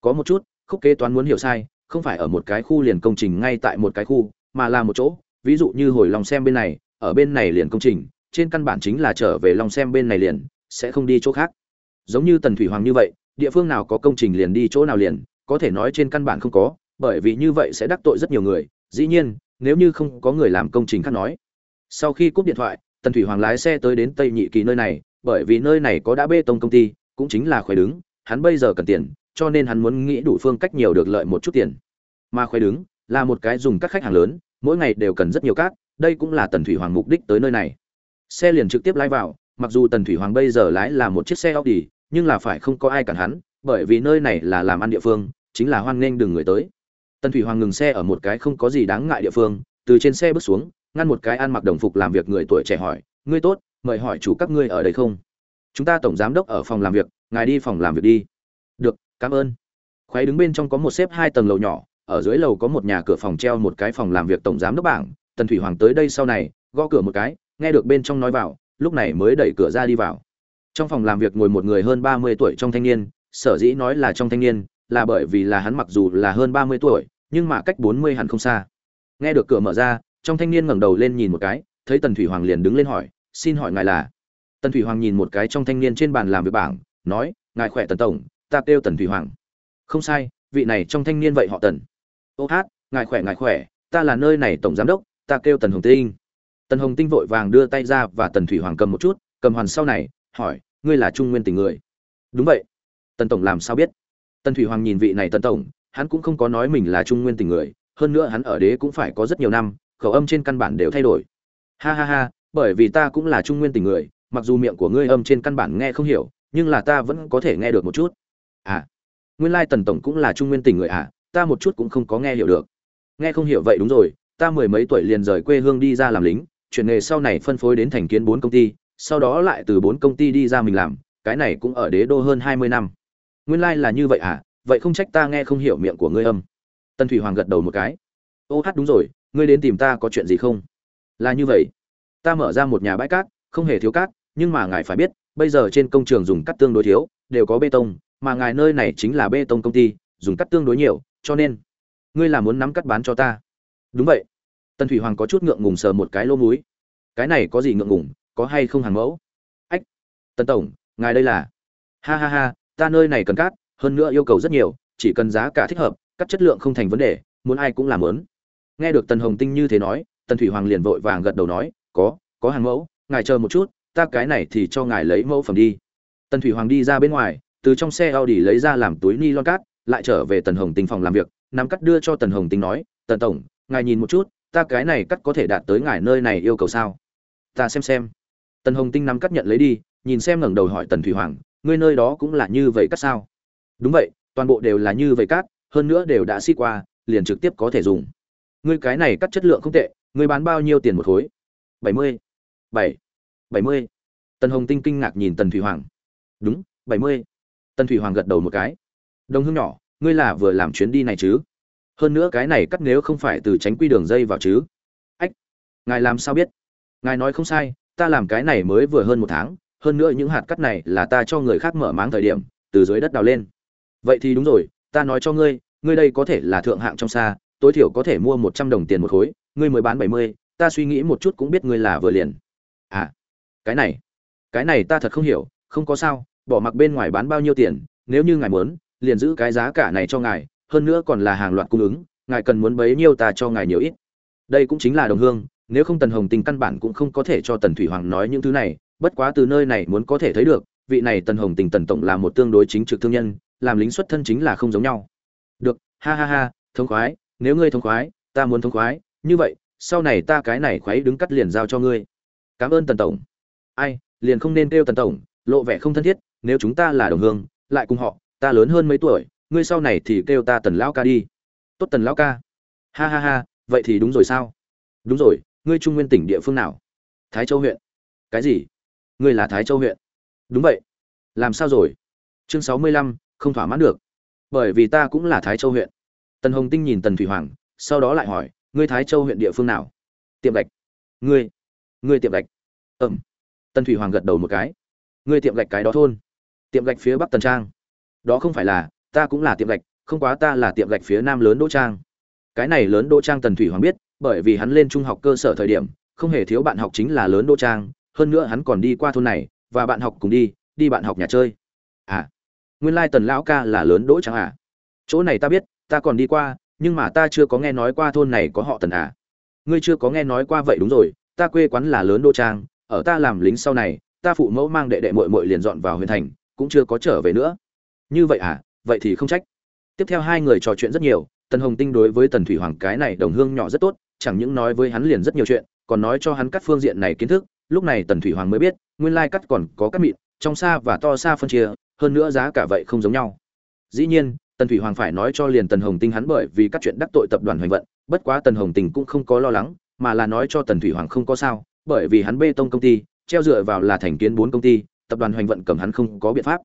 A: Có một chút, khúc kế toán muốn hiểu sai, không phải ở một cái khu liền công trình ngay tại một cái khu, mà là một chỗ. Ví dụ như hồi lòng xem bên này, ở bên này liền công trình, trên căn bản chính là trở về lòng xem bên này liền, sẽ không đi chỗ khác. Giống như tần thủy hoàng như vậy, địa phương nào có công trình liền đi chỗ nào liền, có thể nói trên căn bản không có, bởi vì như vậy sẽ đắc tội rất nhiều người. Dĩ nhiên, nếu như không có người làm công trình khác nói. Sau khi cúp điện thoại, tần thủy hoàng lái xe tới đến tây nhị kỳ nơi này, bởi vì nơi này có đã bê tông công ty, cũng chính là khỏe đứng hắn bây giờ cần tiền, cho nên hắn muốn nghĩ đủ phương cách nhiều được lợi một chút tiền. Mà khoe đứng là một cái dùng các khách hàng lớn, mỗi ngày đều cần rất nhiều cát, đây cũng là tần thủy hoàng mục đích tới nơi này. Xe liền trực tiếp lái vào, mặc dù tần thủy hoàng bây giờ lái là một chiếc xe audi, nhưng là phải không có ai cản hắn, bởi vì nơi này là làm ăn địa phương, chính là hoan nghênh đừng người tới. Tần thủy hoàng ngừng xe ở một cái không có gì đáng ngại địa phương, từ trên xe bước xuống, ngăn một cái ăn mặc đồng phục làm việc người tuổi trẻ hỏi, ngươi tốt, mời hỏi chủ các ngươi ở đây không? Chúng ta tổng giám đốc ở phòng làm việc ngài đi phòng làm việc đi. Được, cảm ơn. Khoáy đứng bên trong có một xếp hai tầng lầu nhỏ, ở dưới lầu có một nhà cửa phòng treo một cái phòng làm việc tổng giám đốc bảng, tần thủy hoàng tới đây sau này, gõ cửa một cái, nghe được bên trong nói vào, lúc này mới đẩy cửa ra đi vào. Trong phòng làm việc ngồi một người hơn ba mươi tuổi trong thanh niên, sở dĩ nói là trong thanh niên, là bởi vì là hắn mặc dù là hơn ba mươi tuổi, nhưng mà cách bốn mươi hẳn không xa. Nghe được cửa mở ra, trong thanh niên ngẩng đầu lên nhìn một cái, thấy tần thủy hoàng liền đứng lên hỏi, xin hỏi ngài là? Tần thủy hoàng nhìn một cái trong thanh niên trên bàn làm việc bảng nói, ngài khỏe tần tổng, ta kêu tần thủy hoàng. Không sai, vị này trong thanh niên vậy họ tần. Ô hát, ngài khỏe ngài khỏe, ta là nơi này tổng giám đốc, ta kêu tần hồng tinh. Tần hồng tinh vội vàng đưa tay ra và tần thủy hoàng cầm một chút, cầm hoàn sau này, hỏi, ngươi là trung nguyên tình người? Đúng vậy. Tần tổng làm sao biết? Tần thủy hoàng nhìn vị này tần tổng, hắn cũng không có nói mình là trung nguyên tình người, hơn nữa hắn ở đế cũng phải có rất nhiều năm, khẩu âm trên căn bản đều thay đổi. Ha ha ha, bởi vì ta cũng là trung nguyên tình người, mặc dù miệng của ngươi âm trên căn bản nghe không hiểu nhưng là ta vẫn có thể nghe được một chút. À nguyên lai tần tổng cũng là trung nguyên tỉnh người à ta một chút cũng không có nghe hiểu được. Nghe không hiểu vậy đúng rồi, ta mười mấy tuổi liền rời quê hương đi ra làm lính, chuyển nghề sau này phân phối đến thành kiến bốn công ty, sau đó lại từ bốn công ty đi ra mình làm, cái này cũng ở đế đô hơn hai mươi năm. Nguyên lai là như vậy à vậy không trách ta nghe không hiểu miệng của ngươi âm. Tân thủy hoàng gật đầu một cái. Ô hát đúng rồi, ngươi đến tìm ta có chuyện gì không? Là như vậy. Ta mở ra một nhà bãi cát, không hề thiếu cát nhưng mà ngài phải biết, bây giờ trên công trường dùng cát tương đối thiếu, đều có bê tông, mà ngài nơi này chính là bê tông công ty, dùng cát tương đối nhiều, cho nên ngươi là muốn nắm cát bán cho ta. Đúng vậy. Tần thủy hoàng có chút ngượng ngùng sờ một cái lô múi cái này có gì ngượng ngùng, có hay không hàng mẫu? Ách, Tần tổng, ngài đây là? Ha ha ha, ta nơi này cần cát hơn nữa yêu cầu rất nhiều, chỉ cần giá cả thích hợp, cắt chất lượng không thành vấn đề, muốn ai cũng làm lớn. Nghe được tần hồng tinh như thế nói, tần thủy hoàng liền vội vàng gật đầu nói, có có hàng mẫu, ngài chờ một chút ta cái này thì cho ngài lấy mẫu phẩm đi. Tần thủy hoàng đi ra bên ngoài, từ trong xe audi lấy ra làm túi ni lon cát, lại trở về tần hồng tinh phòng làm việc, nắm cắt đưa cho tần hồng tinh nói, tần tổng, ngài nhìn một chút, ta cái này cắt có thể đạt tới ngài nơi này yêu cầu sao? Ta xem xem. Tần hồng tinh nắm cắt nhận lấy đi, nhìn xem ngẩng đầu hỏi tần thủy hoàng, ngươi nơi đó cũng là như vậy cắt sao? Đúng vậy, toàn bộ đều là như vậy cắt, hơn nữa đều đã xịt qua, liền trực tiếp có thể dùng. Ngươi cái này cắt chất lượng không tệ, ngươi bán bao nhiêu tiền một khối? Bảy mươi. Bảy bảy mươi. Tần hồng tinh kinh ngạc nhìn tần thủy hoàng. Đúng, bảy mươi. Tần thủy hoàng gật đầu một cái. Đồng hương nhỏ, ngươi là vừa làm chuyến đi này chứ? Hơn nữa cái này cắt nếu không phải từ tránh quy đường dây vào chứ? Ách, ngài làm sao biết? Ngài nói không sai, ta làm cái này mới vừa hơn một tháng, hơn nữa những hạt cắt này là ta cho người khác mở máng thời điểm, từ dưới đất đào lên. Vậy thì đúng rồi, ta nói cho ngươi ngươi đây có thể là thượng hạng trong xa, tối thiểu có thể mua một trăm đồng tiền một khối, ngươi mới bán bảy mươi, ta suy nghĩ một chút cũng biết ngươi là vừa liền cái này cái này ta thật không hiểu, không có sao, bỏ mặc bên ngoài bán bao nhiêu tiền, nếu như ngài muốn, liền giữ cái giá cả này cho ngài, hơn nữa còn là hàng loạt cung ứng, ngài cần muốn bấy nhiêu ta cho ngài nhiều ít. Đây cũng chính là đồng hương, nếu không tần hồng tình căn bản cũng không có thể cho tần thủy hoàng nói những thứ này, bất quá từ nơi này muốn có thể thấy được, vị này tần hồng tình tần tổng là một tương đối chính trực thương nhân, làm lính xuất thân chính là không giống nhau. Được, ha ha ha, thống khoái, nếu ngươi thống khoái, ta muốn thống khoái, như vậy, sau này ta cái này khoái đứng cắt liền giao cho ngươi. Cảm ơn tần tổng ai, liền không nên kêu tần tổng, lộ vẻ không thân thiết, nếu chúng ta là đồng hương, lại cùng họ, ta lớn hơn mấy tuổi, ngươi sau này thì kêu ta tần lão ca đi. Tốt tần lão ca. Ha ha ha, vậy thì đúng rồi sao? Đúng rồi, ngươi trung nguyên tỉnh địa phương nào? Thái châu huyện. Cái gì? Ngươi là thái châu huyện. Đúng vậy. Làm sao rồi? Chương sáu mươi lăm, không thỏa mãn được. Bởi vì ta cũng là thái châu huyện. Tần hồng tinh nhìn tần thủy hoàng, sau đó lại hỏi, ngươi thái châu huyện địa phương nào? Tiệm gạch ngươi. Ngươi tiệm gạch ẩm tần thủy hoàng gật đầu một cái. Ngươi tiệm gạch cái đó thôn. Tiệm gạch phía bắc tần trang. Đó không phải là, ta cũng là tiệm gạch, không quá ta là tiệm gạch phía nam lớn đỗ trang. Cái này lớn đỗ trang tần thủy hoàng biết, bởi vì hắn lên trung học cơ sở thời điểm, không hề thiếu bạn học chính là lớn đỗ trang, hơn nữa hắn còn đi qua thôn này, và bạn học cùng đi đi bạn học nhà chơi. À nguyên lai tần lão ca là lớn đỗ trang à? Chỗ này ta biết, ta còn đi qua, nhưng mà ta chưa có nghe nói qua thôn này có họ tần à. Ngươi chưa có nghe nói qua vậy đúng rồi, ta quê quán là lớn đỗ trang ở ta làm lính sau này, ta phụ mẫu mang đệ đệ muội muội liền dọn vào huyện thành, cũng chưa có trở về nữa. Như vậy à? Vậy thì không trách. Tiếp theo hai người trò chuyện rất nhiều, tần hồng tinh đối với tần thủy hoàng cái này đồng hương nhỏ rất tốt, chẳng những nói với hắn liền rất nhiều chuyện, còn nói cho hắn cắt phương diện này kiến thức, lúc này tần thủy hoàng mới biết, nguyên lai cắt còn có cắt mịn, trong xa và to xa phân chia, hơn nữa giá cả vậy không giống nhau. Dĩ nhiên, tần thủy hoàng phải nói cho liền tần hồng tinh hắn bởi vì các chuyện đắc tội tập đoàn hoành vận, bất quá tần hồng tinh cũng không có lo lắng, mà là nói cho tần thủy hoàng không có sao bởi vì hắn bê tông công ty, treo dựa vào là thành kiến bốn công ty, tập đoàn hoành vận cầm hắn không có biện pháp.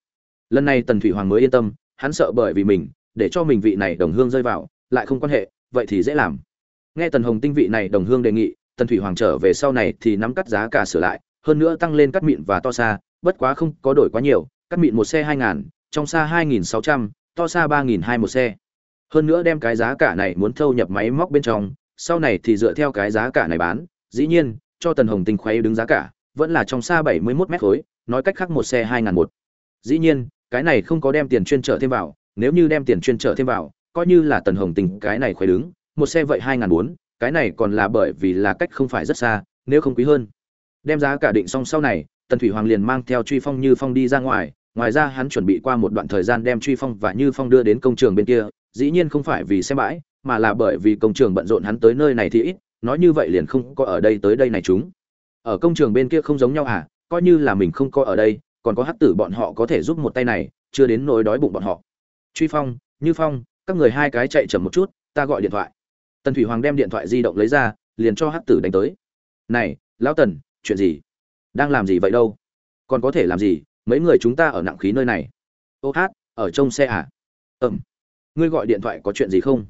A: Lần này tần thủy hoàng mới yên tâm, hắn sợ bởi vì mình, để cho mình vị này đồng hương rơi vào, lại không quan hệ, vậy thì dễ làm. Nghe tần hồng tinh vị này đồng hương đề nghị, tần thủy hoàng trở về sau này thì nắm cắt giá cả sửa lại, hơn nữa tăng lên cắt mịn và to xa, bất quá không có đổi quá nhiều, cắt mịn một xe hai ngàn, trong xa hai nghìn sáu trăm, to xa ba nghìn hai một xe. Hơn nữa đem cái giá cả này muốn thâu nhập máy móc bên trong, sau này thì dựa theo cái giá cả này bán, dĩ nhiên cho tần hồng tinh khoáy đứng giá cả, vẫn là trong xa bảy mươi 71 mét khối, nói cách khác một xe hai ngàn một dĩ nhiên, cái này không có đem tiền chuyên trở thêm vào, nếu như đem tiền chuyên trở thêm vào, coi như là tần hồng tình cái này khoáy đứng, một xe vậy hai ngàn bốn cái này còn là bởi vì là cách không phải rất xa, nếu không quý hơn. Đem giá cả định xong sau này, tần thủy hoàng liền mang theo truy phong như phong đi ra ngoài ngoài ra hắn chuẩn bị qua một đoạn thời gian đem truy phong và như phong đưa đến công trường bên kia, dĩ nhiên không phải vì xem bãi, mà là bởi vì công trường bận rộn hắn tới nơi này thì ít nói như vậy liền không có ở đây tới đây này chúng. Ở công trường bên kia không giống nhau à coi như là mình không có ở đây, còn có hắc tử bọn họ có thể giúp một tay này, chưa đến nỗi đói bụng bọn họ. Truy phong, như phong, các người hai cái chạy chậm một chút, ta gọi điện thoại. Tần thủy hoàng đem điện thoại di động lấy ra, liền cho hắc tử đánh tới. Này, lão tần, chuyện gì? Đang làm gì vậy đâu? Còn có thể làm gì? Mấy người chúng ta ở nặng khí nơi này. Ô hát, ở trong xe à? Ừm. Ngươi gọi điện thoại có chuyện gì không?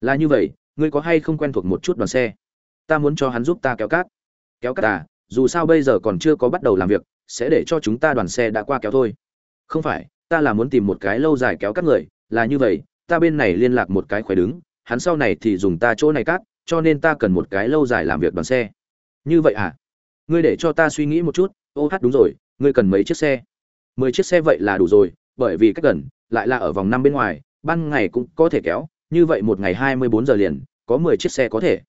A: Là như vậy, ngươi có hay không quen thuộc một chút đoàn xe? Ta muốn cho hắn giúp ta kéo cát. Kéo cát à dù sao bây giờ còn chưa có bắt đầu làm việc, sẽ để cho chúng ta đoàn xe đã qua kéo thôi. Không phải, ta là muốn tìm một cái lâu dài kéo cát người, là như vậy, ta bên này liên lạc một cái khỏe đứng, hắn sau này thì dùng ta chỗ này cát, cho nên ta cần một cái lâu dài làm việc đoàn xe. Như vậy à? Ngươi để cho ta suy nghĩ một chút, ô hát đúng rồi, ngươi cần mấy chiếc xe? Mười chiếc xe vậy là đủ rồi, bởi vì cách gần, lại là ở vòng năm bên ngoài, ban ngày cũng có thể kéo, như vậy một ngày hai mươi bốn giờ liền, có mười chiếc xe có thể.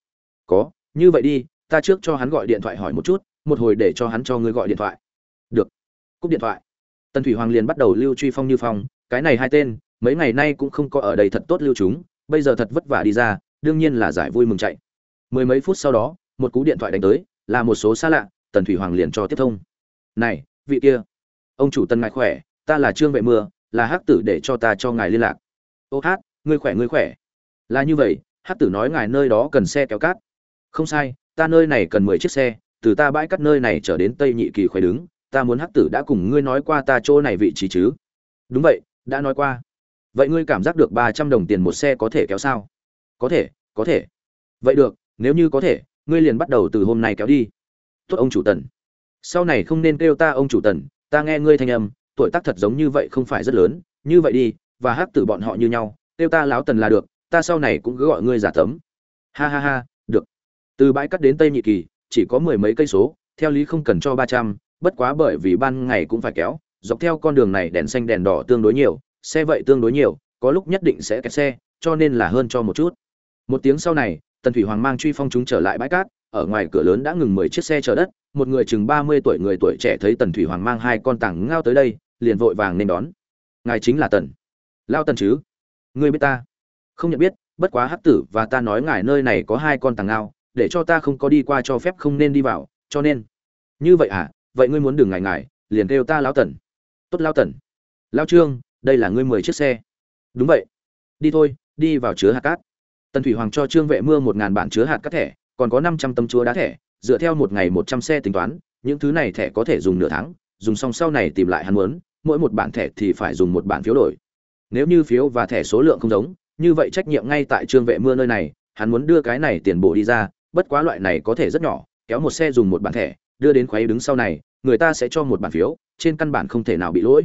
A: Có như vậy đi, ta trước cho hắn gọi điện thoại hỏi một chút, một hồi để cho hắn cho ngươi gọi điện thoại. Được. Cúp điện thoại. Tần thủy hoàng liền bắt đầu lưu truy phong như phong, cái này hai tên, mấy ngày nay cũng không có ở đây thật tốt lưu chúng, bây giờ thật vất vả đi ra, đương nhiên là giải vui mừng chạy. Mười mấy phút sau đó, một cú điện thoại đánh tới, là một số xa lạ, tần thủy hoàng liền cho tiếp thông. Này, vị kia, ông chủ tần ngài khỏe, ta là trương vệ mưa, là hắc tử để cho ta cho ngài liên lạc. Ô hát, ngươi khỏe ngươi khỏe. Là như vậy, hắc tử nói ngài nơi đó cần xe kéo cát không sai, ta nơi này cần mười chiếc xe, từ ta bãi cắt nơi này trở đến tây nhị kỳ khoái đứng, ta muốn hắc tử đã cùng ngươi nói qua ta chỗ này vị trí chứ? Đúng vậy, đã nói qua. Vậy ngươi cảm giác được ba trăm đồng tiền một xe có thể kéo sao? Có thể có thể. Vậy được, nếu như có thể, ngươi liền bắt đầu từ hôm nay kéo đi. Tốt ông chủ tần. Sau này không nên kêu ta ông chủ tần, ta nghe ngươi thanh âm, tuổi tác thật giống như vậy không phải rất lớn, như vậy đi, và hắc tử bọn họ như nhau, kêu ta láo tần là được, ta sau này cũng cứ gọi ngươi giả tấm ha ha ha từ bãi cắt đến tây nhị kỳ, chỉ có mười mấy cây số, theo lý không cần cho ba trăm, bất quá bởi vì ban ngày cũng phải kéo, dọc theo con đường này đèn xanh đèn đỏ tương đối nhiều, xe vậy tương đối nhiều, có lúc nhất định sẽ kẹt xe, cho nên là hơn cho một chút. Một tiếng sau này, tần thủy hoàng mang truy phong chúng trở lại bãi cát, ở ngoài cửa lớn đã ngừng mười chiếc xe chở đất, một người chừng ba mươi tuổi người tuổi trẻ thấy tần thủy hoàng mang hai con tảng ngao tới đây, liền vội vàng nên đón. Ngài chính là tần. Lao tần chứ? Ngươi biết ta? Không nhận biết, bất quá hắc tử và ta nói ngài nơi này có hai con tàng ngao để cho ta không có đi qua cho phép không nên đi vào, cho nên. Như vậy à vậy ngươi muốn đừng ngại ngại, liền kêu ta lão tần. Tốt lão tần. Lão trương, đây là ngươi mười chiếc xe. Đúng vậy. Đi thôi, đi vào chứa hạt cát. Tần thủy hoàng cho trương vệ mưa một ngàn bản chứa hạt cát thẻ, còn có năm trăm tấm chúa đá thẻ, dựa theo một ngày một trăm xe tính toán, những thứ này thẻ có thể dùng nửa tháng, dùng xong sau này tìm lại hắn muốn, mỗi một bản thẻ thì phải dùng một bản phiếu đổi. Nếu như phiếu và thẻ số lượng không giống, như vậy trách nhiệm ngay tại trương vệ mưa nơi này, hắn muốn đưa cái này tiền bộ đi ra bất quá loại này có thể rất nhỏ, kéo một xe dùng một bản thẻ, đưa đến khoáy đứng sau này, người ta sẽ cho một bản phiếu, trên căn bản không thể nào bị lỗi.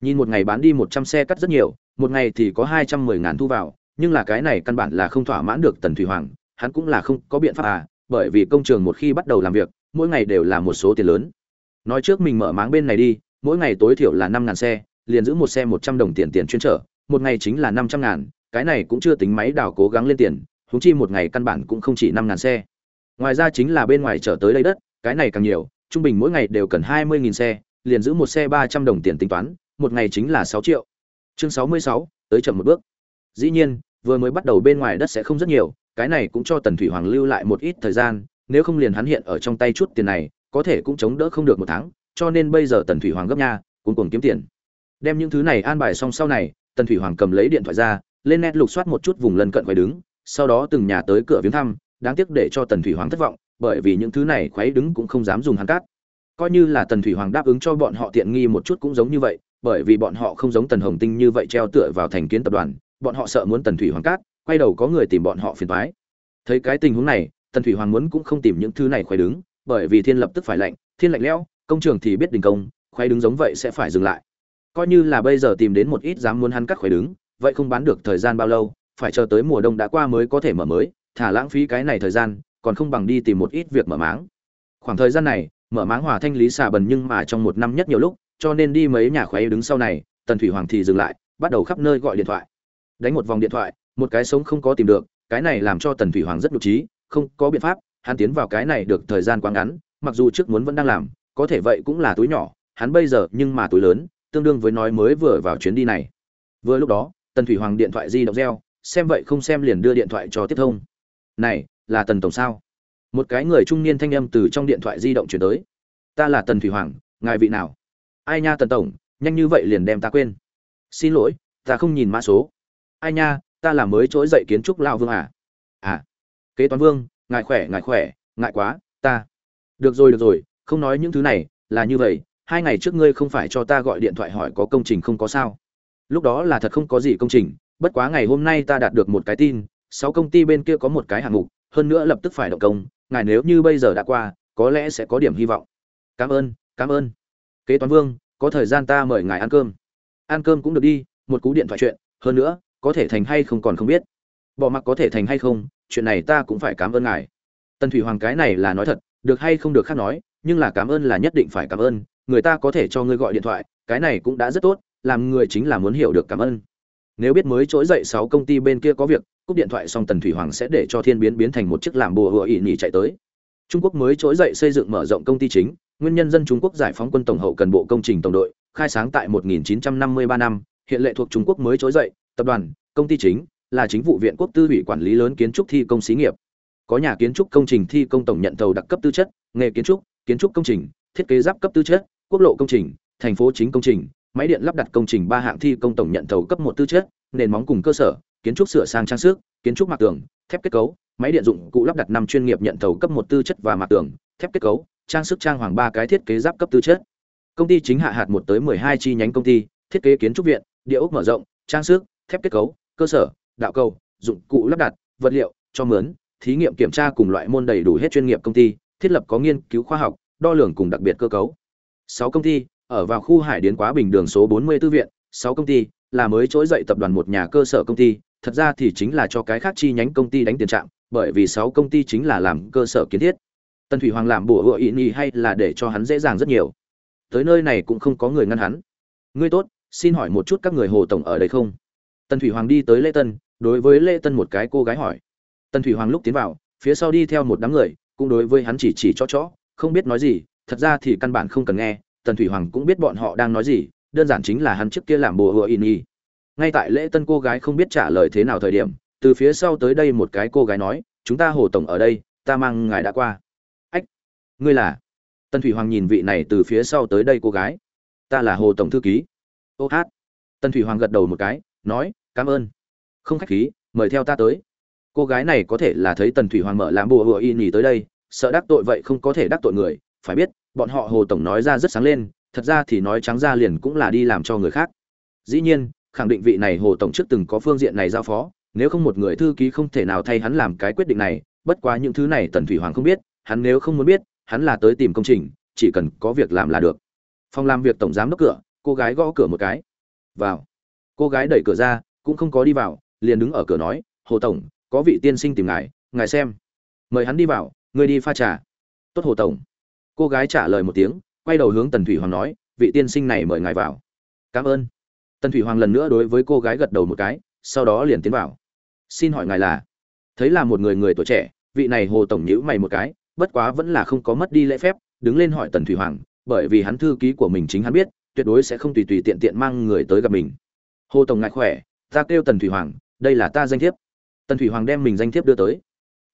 A: Nhìn một ngày bán đi một trăm xe cắt rất nhiều, một ngày thì có hai trăm mười ngàn thu vào, nhưng là cái này căn bản là không thỏa mãn được tần thủy hoàng, hắn cũng là không có biện pháp à bởi vì công trường một khi bắt đầu làm việc, mỗi ngày đều là một số tiền lớn. Nói trước mình mở máng bên này đi, mỗi ngày tối thiểu là năm ngàn xe, liền giữ một xe một trăm đồng tiền tiền chuyên trở, một ngày chính là năm trăm ngàn, cái này cũng chưa tính máy đào cố gắng lên tiền húng chi một ngày căn bản cũng không chỉ năm ngàn xe. Ngoài ra chính là bên ngoài trở tới đây đất, cái này càng nhiều, trung bình mỗi ngày đều cần hai mươi nghìn xe, liền giữ một xe ba trăm đồng tiền tính toán, một ngày chính là sáu triệu. Chương sáu mươi sáu, tới chậm một bước. Dĩ nhiên, vừa mới bắt đầu bên ngoài đất sẽ không rất nhiều, cái này cũng cho tần thủy hoàng lưu lại một ít thời gian, nếu không liền hắn hiện ở trong tay chút tiền này, có thể cũng chống đỡ không được một tháng, cho nên bây giờ tần thủy hoàng gấp nha cuốn cuồng kiếm tiền. Đem những thứ này an bài xong sau này, tần thủy hoàng cầm lấy điện thoại ra, lên nét lục soát một chút vùng lân cận quay đứng sau đó từng nhà tới cửa viếng thăm, đáng tiếc để cho tần thủy hoàng thất vọng, bởi vì những thứ này khuấy đứng cũng không dám dùng hắn cát. Coi như là tần thủy hoàng đáp ứng cho bọn họ tiện nghi một chút cũng giống như vậy, bởi vì bọn họ không giống tần hồng tinh như vậy treo tựa vào thành kiến tập đoàn, bọn họ sợ muốn tần thủy hoàng cát, quay đầu có người tìm bọn họ phiền toái. Thấy cái tình huống này, tần thủy hoàng muốn cũng không tìm những thứ này khoái đứng, bởi vì thiên lập tức phải lạnh, thiên lạnh lẽo, công trường thì biết đình công khoái đứng giống vậy sẽ phải dừng lại. Coi như là bây giờ tìm đến một ít dám muốn hắn cắt khoái đứng, vậy không bán được thời gian bao lâu phải chờ tới mùa đông đã qua mới có thể mở mới, thả lãng phí cái này thời gian, còn không bằng đi tìm một ít việc mở máng. Khoảng thời gian này, mở máng hòa thanh lý xà bần nhưng mà trong một năm nhất nhiều lúc, cho nên đi mấy nhà khoái đứng sau này, tần thủy hoàng thì dừng lại, bắt đầu khắp nơi gọi điện thoại. Đánh một vòng điện thoại, một cái sống không có tìm được, cái này làm cho tần thủy hoàng rất nhục trí, không có biện pháp, hắn tiến vào cái này được thời gian quá ngắn, mặc dù trước muốn vẫn đang làm, có thể vậy cũng là túi nhỏ, hắn bây giờ nhưng mà túi lớn, tương đương với nói mới vừa vào chuyến đi này. Vừa lúc đó, tần thủy hoàng điện thoại di động reo xem vậy không xem liền đưa điện thoại cho tiếp thông. Này, là tần tổng sao? Một cái người trung niên thanh âm từ trong điện thoại di động chuyển tới. Ta là tần thủy hoàng, ngài vị nào? Ai nha tần tổng, nhanh như vậy liền đem ta quên. Xin lỗi, ta không nhìn mã số. Ai nha, ta là mới trỗi dậy kiến trúc lao vương à? À. Kế toán vương, ngài khỏe ngài khỏe, ngại quá, ta. Được rồi được rồi, không nói những thứ này, là như vậy. Hai ngày trước ngươi không phải cho ta gọi điện thoại hỏi có công trình không có sao. Lúc đó là thật không có gì công trình bất quá ngày hôm nay ta đạt được một cái tin, sáu công ty bên kia có một cái hạng mục, hơn nữa lập tức phải động công, ngài nếu như bây giờ đã qua, có lẽ sẽ có điểm hy vọng. Cảm ơn cảm ơn. Kế toán vương, có thời gian ta mời ngài ăn cơm. Ăn cơm cũng được đi, một cú điện thoại chuyện, hơn nữa, có thể thành hay không còn không biết. Bỏ mặc có thể thành hay không, chuyện này ta cũng phải cảm ơn ngài. Tần thủy hoàng cái này là nói thật, được hay không được khác nói, nhưng là cảm ơn là nhất định phải cảm ơn, người ta có thể cho ngươi gọi điện thoại, cái này cũng đã rất tốt, làm người chính là muốn hiểu được cảm ơn nếu biết mới trỗi dậy sáu công ty bên kia có việc, cúp điện thoại xong tần thủy hoàng sẽ để cho thiên biến biến thành một chiếc làm bùa hựa ỉ nhỉ chạy tới. Trung quốc mới trỗi dậy xây dựng mở rộng công ty chính, nguyên nhân dân trung quốc giải phóng quân tổng hậu cần bộ công trình tổng đội, khai sáng tại 1953 năm, hiện lệ thuộc trung quốc mới trỗi dậy, tập đoàn, công ty chính, là chính vụ viện quốc tư ủy quản lý lớn kiến trúc thi công xí nghiệp. Có nhà kiến trúc công trình thi công tổng nhận thầu đặc cấp tư chất, nghề kiến trúc kiến trúc công trình, thiết kế giáp cấp tư chất, quốc lộ công trình, thành phố chính công trình máy điện lắp đặt công trình ba hạng thi công tổng nhận thầu cấp một tư chất, nền móng cùng cơ sở, kiến trúc sửa sang trang sức, kiến trúc mặt tường, thép kết cấu, máy điện dụng cụ lắp đặt năm chuyên nghiệp nhận thầu cấp một tư chất và mặt tường, thép kết cấu, trang sức trang hoàng ba cái thiết kế giáp cấp tư chất. Công ty chính hạ hạt một tới mười hai chi nhánh công ty, thiết kế kiến trúc viện, địa ốc mở rộng, trang sức, thép kết cấu, cơ sở, đạo cầu, dụng cụ lắp đặt, vật liệu, cho mướn, thí nghiệm kiểm tra cùng loại môn đầy đủ hết chuyên nghiệp công ty, thiết lập có nghiên cứu khoa học, đo lường cùng đặc biệt cơ cấu. Sáu công ty ở vào khu hải điến quá bình đường số bốn mươi tư viện, sáu công ty, là mới trỗi dậy tập đoàn một nhà cơ sở công ty, thật ra thì chính là cho cái khác chi nhánh công ty đánh tiền trạng bởi vì sáu công ty chính là làm cơ sở kiến thiết. Tần thủy hoàng làm bổ hựa ý nhi hay là để cho hắn dễ dàng rất nhiều. Tới nơi này cũng không có người ngăn hắn. Ngươi tốt, xin hỏi một chút các người hồ tổng ở đây không? Tần thủy hoàng đi tới lễ tân, đối với lễ tân một cái cô gái hỏi. Tần thủy hoàng lúc tiến vào, phía sau đi theo một đám người, cũng đối với hắn chỉ chỉ cho chó, không biết nói gì, thật ra thì căn bản không cần nghe tần thủy hoàng cũng biết bọn họ đang nói gì, đơn giản chính là hắn trước kia làm bùa hựa in y. Ngay tại lễ tân cô gái không biết trả lời thế nào thời điểm, từ phía sau tới đây một cái cô gái nói, chúng ta hồ tổng ở đây, ta mang ngài đã qua. Ách, ngươi là? Tần thủy hoàng nhìn vị này từ phía sau tới đây cô gái. Ta là hồ tổng thư ký. Ô hát. Tần thủy hoàng gật đầu một cái, nói, cảm ơn. Không khách khí, mời theo ta tới. Cô gái này có thể là thấy tần thủy hoàng mở làm bùa in y tới đây, sợ đắc tội vậy không có thể đắc tội người, phải biết bọn họ hồ tổng nói ra rất sáng lên, thật ra thì nói trắng ra liền cũng là đi làm cho người khác. Dĩ nhiên, khẳng định vị này hồ tổng trước từng có phương diện này giao phó, nếu không một người thư ký không thể nào thay hắn làm cái quyết định này, bất quá những thứ này tần thủy hoàng không biết, hắn nếu không muốn biết, hắn là tới tìm công trình, chỉ cần có việc làm là được. Phòng làm việc tổng giám đốc cửa, cô gái gõ cửa một cái. Vào. Cô gái đẩy cửa ra, cũng không có đi vào, liền đứng ở cửa nói, hồ tổng, có vị tiên sinh tìm ngài ngài xem. Mời hắn đi vào người đi pha trà. Tốt, hồ tổng cô gái trả lời một tiếng, quay đầu hướng tần thủy hoàng nói, vị tiên sinh này mời ngài vào. Cảm ơn. Tần thủy hoàng lần nữa đối với cô gái gật đầu một cái, sau đó liền tiến vào. Xin hỏi ngài là? Thấy là một người người tuổi trẻ, vị này hồ tổng nhữ mày một cái, bất quá vẫn là không có mất đi lễ phép, đứng lên hỏi tần thủy hoàng, bởi vì hắn thư ký của mình chính hắn biết, tuyệt đối sẽ không tùy tùy tiện tiện mang người tới gặp mình. Hồ tổng ngại khỏe, ta kêu tần thủy hoàng, đây là ta danh thiếp. Tần thủy hoàng đem mình danh thiếp đưa tới.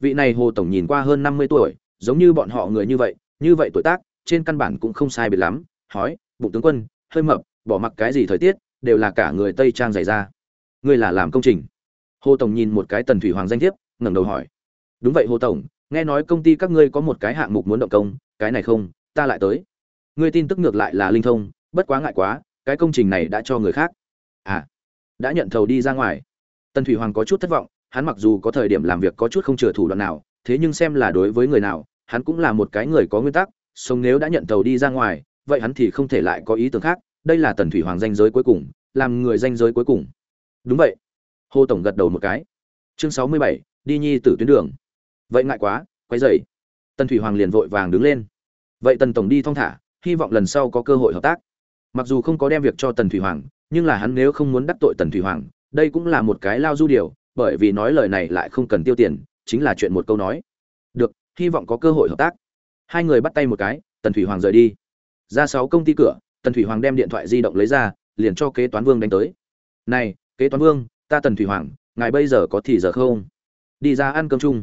A: Vị này hồ tổng nhìn qua hơn năm mươi tuổi, giống như bọn họ người như vậy như vậy tuổi tác, trên căn bản cũng không sai biệt lắm hỏi bụng tướng quân, hơi mập, bỏ mặc cái gì thời tiết, đều là cả người tây trang dày ra ngươi là làm công trình. Hồ tổng nhìn một cái tần thủy hoàng danh thiếp, ngẩng đầu hỏi. Đúng vậy hồ tổng, nghe nói công ty các ngươi có một cái hạng mục muốn động công, cái này không, ta lại tới. Ngươi tin tức ngược lại là linh thông, bất quá ngại quá, cái công trình này đã cho người khác. À đã nhận thầu đi ra ngoài. Tần thủy hoàng có chút thất vọng, hắn mặc dù có thời điểm làm việc có chút không chừa thủ đoạn nào, thế nhưng xem là đối với người nào hắn cũng là một cái người có nguyên tắc, sống nếu đã nhận tàu đi ra ngoài, vậy hắn thì không thể lại có ý tưởng khác, đây là tần thủy hoàng danh giới cuối cùng, làm người danh giới cuối cùng. Đúng vậy. Hồ tổng gật đầu một cái. Chương sáu mươi bảy, đi nhi tử tuyến đường. Vậy ngại quá quay dậy tần thủy hoàng liền vội vàng đứng lên. Vậy tần tổng đi thong thả, hy vọng lần sau có cơ hội hợp tác. Mặc dù không có đem việc cho tần thủy hoàng, nhưng là hắn nếu không muốn đắc tội tần thủy hoàng, đây cũng là một cái lao du điều, bởi vì nói lời này lại không cần tiêu tiền, chính là chuyện một câu nói hy vọng có cơ hội hợp tác. Hai người bắt tay một cái, tần thủy hoàng rời đi. Ra sáu công ty cửa, tần thủy hoàng đem điện thoại di động lấy ra, liền cho kế toán vương đánh tới. Này, kế toán vương, ta tần thủy hoàng, ngài bây giờ có thì giờ không? Đi ra ăn cơm chung.